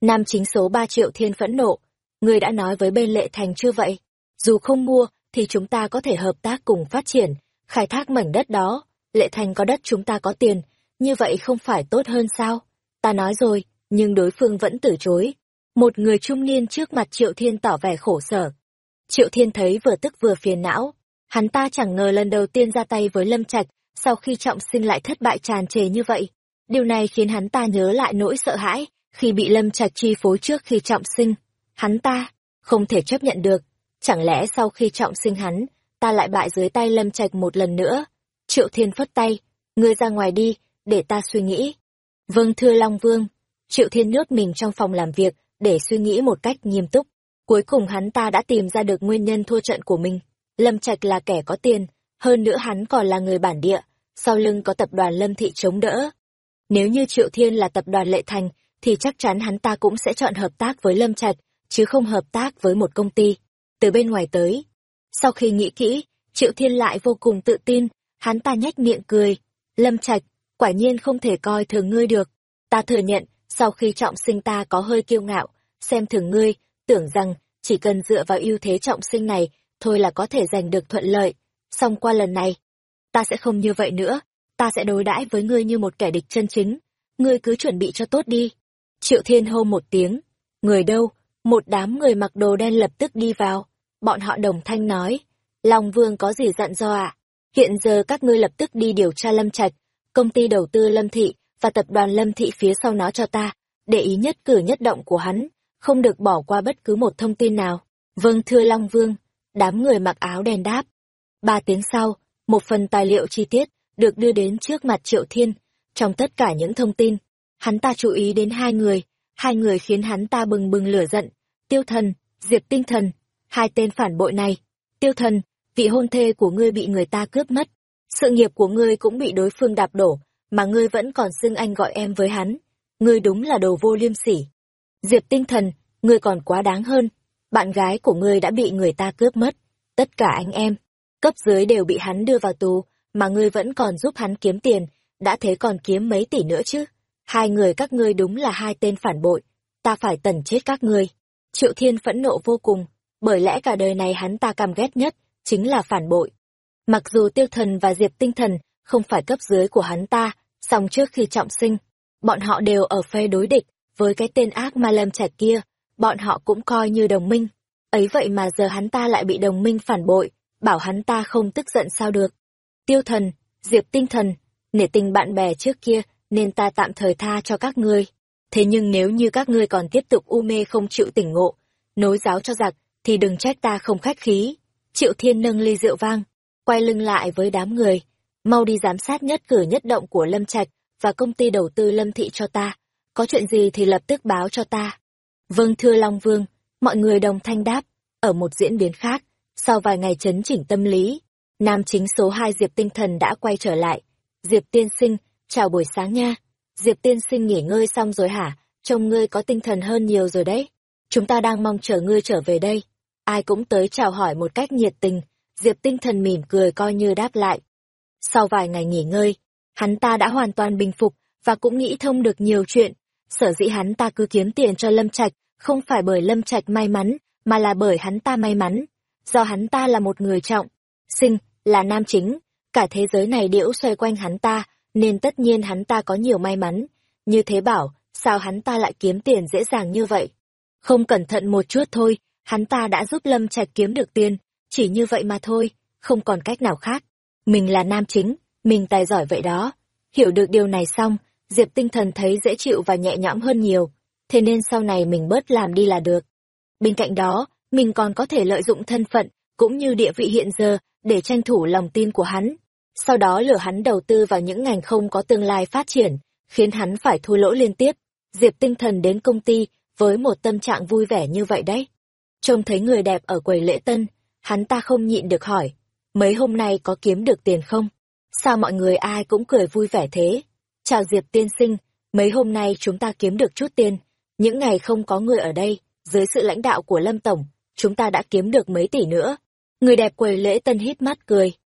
Nam chính số 3 triệu thiên phẫn nộ, người đã nói với bên Lệ Thành chưa vậy? Dù không mua, thì chúng ta có thể hợp tác cùng phát triển, khai thác mảnh đất đó. Lệ Thành có đất chúng ta có tiền, như vậy không phải tốt hơn sao? Ta nói rồi, nhưng đối phương vẫn từ chối. Một người trung niên trước mặt Triệu Thiên tỏ vẻ khổ sở. Triệu Thiên thấy vừa tức vừa phiền não. Hắn ta chẳng ngờ lần đầu tiên ra tay với Lâm Trạch, sau khi trọng sinh lại thất bại tràn trề như vậy. Điều này khiến hắn ta nhớ lại nỗi sợ hãi khi bị Lâm Trạch chi phối trước khi trọng sinh. Hắn ta, không thể chấp nhận được. Chẳng lẽ sau khi trọng sinh hắn, ta lại bại dưới tay lâm trạch một lần nữa? Triệu Thiên phất tay, ngươi ra ngoài đi, để ta suy nghĩ. Vâng thưa Long Vương, Triệu Thiên nhốt mình trong phòng làm việc, để suy nghĩ một cách nghiêm túc. Cuối cùng hắn ta đã tìm ra được nguyên nhân thua trận của mình. Lâm Trạch là kẻ có tiền, hơn nữa hắn còn là người bản địa, sau lưng có tập đoàn Lâm Thị chống đỡ. Nếu như Triệu Thiên là tập đoàn Lệ Thành, thì chắc chắn hắn ta cũng sẽ chọn hợp tác với Lâm Trạch, chứ không hợp tác với một công ty. Từ bên ngoài tới. Sau khi nghĩ kỹ, Triệu Thiên lại vô cùng tự tin, hắn ta nhếch miệng cười. Lâm Trạch, quả nhiên không thể coi thường ngươi được. Ta thừa nhận, sau khi trọng sinh ta có hơi kiêu ngạo, xem thường ngươi, tưởng rằng chỉ cần dựa vào ưu thế trọng sinh này, thôi là có thể giành được thuận lợi. Xong qua lần này, ta sẽ không như vậy nữa, ta sẽ đối đãi với ngươi như một kẻ địch chân chính. Ngươi cứ chuẩn bị cho tốt đi. Triệu Thiên hô một tiếng. Người đâu? Một đám người mặc đồ đen lập tức đi vào. Bọn họ đồng thanh nói. Long Vương có gì dặn do ạ? À? Hiện giờ các ngươi lập tức đi điều tra Lâm Trạch, công ty đầu tư Lâm Thị và tập đoàn Lâm Thị phía sau nó cho ta. Để ý nhất cử nhất động của hắn, không được bỏ qua bất cứ một thông tin nào. Vâng thưa Long Vương, đám người mặc áo đèn đáp. Ba tiếng sau, một phần tài liệu chi tiết được đưa đến trước mặt Triệu Thiên. Trong tất cả những thông tin, hắn ta chú ý đến hai người, hai người khiến hắn ta bừng bừng lửa giận. Tiêu thần, Diệp tinh thần, hai tên phản bội này. Tiêu thần, vị hôn thê của ngươi bị người ta cướp mất. Sự nghiệp của ngươi cũng bị đối phương đạp đổ, mà ngươi vẫn còn xưng anh gọi em với hắn. Ngươi đúng là đồ vô liêm sỉ. Diệp tinh thần, ngươi còn quá đáng hơn. Bạn gái của ngươi đã bị người ta cướp mất. Tất cả anh em, cấp dưới đều bị hắn đưa vào tù, mà ngươi vẫn còn giúp hắn kiếm tiền, đã thế còn kiếm mấy tỷ nữa chứ. Hai người các ngươi đúng là hai tên phản bội, ta phải tần chết các ngươi. Triệu Thiên phẫn nộ vô cùng, bởi lẽ cả đời này hắn ta căm ghét nhất, chính là phản bội. Mặc dù tiêu thần và diệp tinh thần không phải cấp dưới của hắn ta, song trước khi trọng sinh, bọn họ đều ở phe đối địch với cái tên ác ma lâm trạch kia, bọn họ cũng coi như đồng minh. Ấy vậy mà giờ hắn ta lại bị đồng minh phản bội, bảo hắn ta không tức giận sao được. Tiêu thần, diệp tinh thần, nể tình bạn bè trước kia, nên ta tạm thời tha cho các ngươi. Thế nhưng nếu như các ngươi còn tiếp tục u mê không chịu tỉnh ngộ, nối giáo cho giặc, thì đừng trách ta không khách khí. Triệu Thiên nâng ly rượu vang, quay lưng lại với đám người. Mau đi giám sát nhất cử nhất động của Lâm Trạch và công ty đầu tư Lâm Thị cho ta. Có chuyện gì thì lập tức báo cho ta. Vâng thưa Long Vương, mọi người đồng thanh đáp. Ở một diễn biến khác, sau vài ngày chấn chỉnh tâm lý, nam chính số 2 Diệp Tinh Thần đã quay trở lại. Diệp Tiên Sinh, chào buổi sáng nha. Diệp Tiên Sinh nghỉ ngơi xong rồi hả? Trông ngươi có tinh thần hơn nhiều rồi đấy. Chúng ta đang mong chờ ngươi trở về đây. Ai cũng tới chào hỏi một cách nhiệt tình, Diệp Tinh Thần mỉm cười coi như đáp lại. Sau vài ngày nghỉ ngơi, hắn ta đã hoàn toàn bình phục và cũng nghĩ thông được nhiều chuyện. Sở dĩ hắn ta cứ kiếm tiền cho Lâm Trạch, không phải bởi Lâm Trạch may mắn, mà là bởi hắn ta may mắn. Do hắn ta là một người trọng, sinh, là nam chính, cả thế giới này điễu xoay quanh hắn ta, nên tất nhiên hắn ta có nhiều may mắn. Như thế bảo, sao hắn ta lại kiếm tiền dễ dàng như vậy? Không cẩn thận một chút thôi, hắn ta đã giúp Lâm Trạch kiếm được tiền, chỉ như vậy mà thôi, không còn cách nào khác. Mình là nam chính, mình tài giỏi vậy đó. Hiểu được điều này xong, Diệp tinh thần thấy dễ chịu và nhẹ nhõm hơn nhiều, thế nên sau này mình bớt làm đi là được. Bên cạnh đó, mình còn có thể lợi dụng thân phận, cũng như địa vị hiện giờ, để tranh thủ lòng tin của hắn. Sau đó lừa hắn đầu tư vào những ngành không có tương lai phát triển, khiến hắn phải thua lỗ liên tiếp. Diệp tinh thần đến công ty, với một tâm trạng vui vẻ như vậy đấy. Trông thấy người đẹp ở quầy lễ tân, hắn ta không nhịn được hỏi, mấy hôm nay có kiếm được tiền không? Sao mọi người ai cũng cười vui vẻ thế? Chào Diệp tiên sinh, mấy hôm nay chúng ta kiếm được chút tiền, những ngày không có người ở đây, dưới sự lãnh đạo của Lâm Tổng, chúng ta đã kiếm được mấy tỷ nữa. Người đẹp quầy lễ tân hít mắt cười,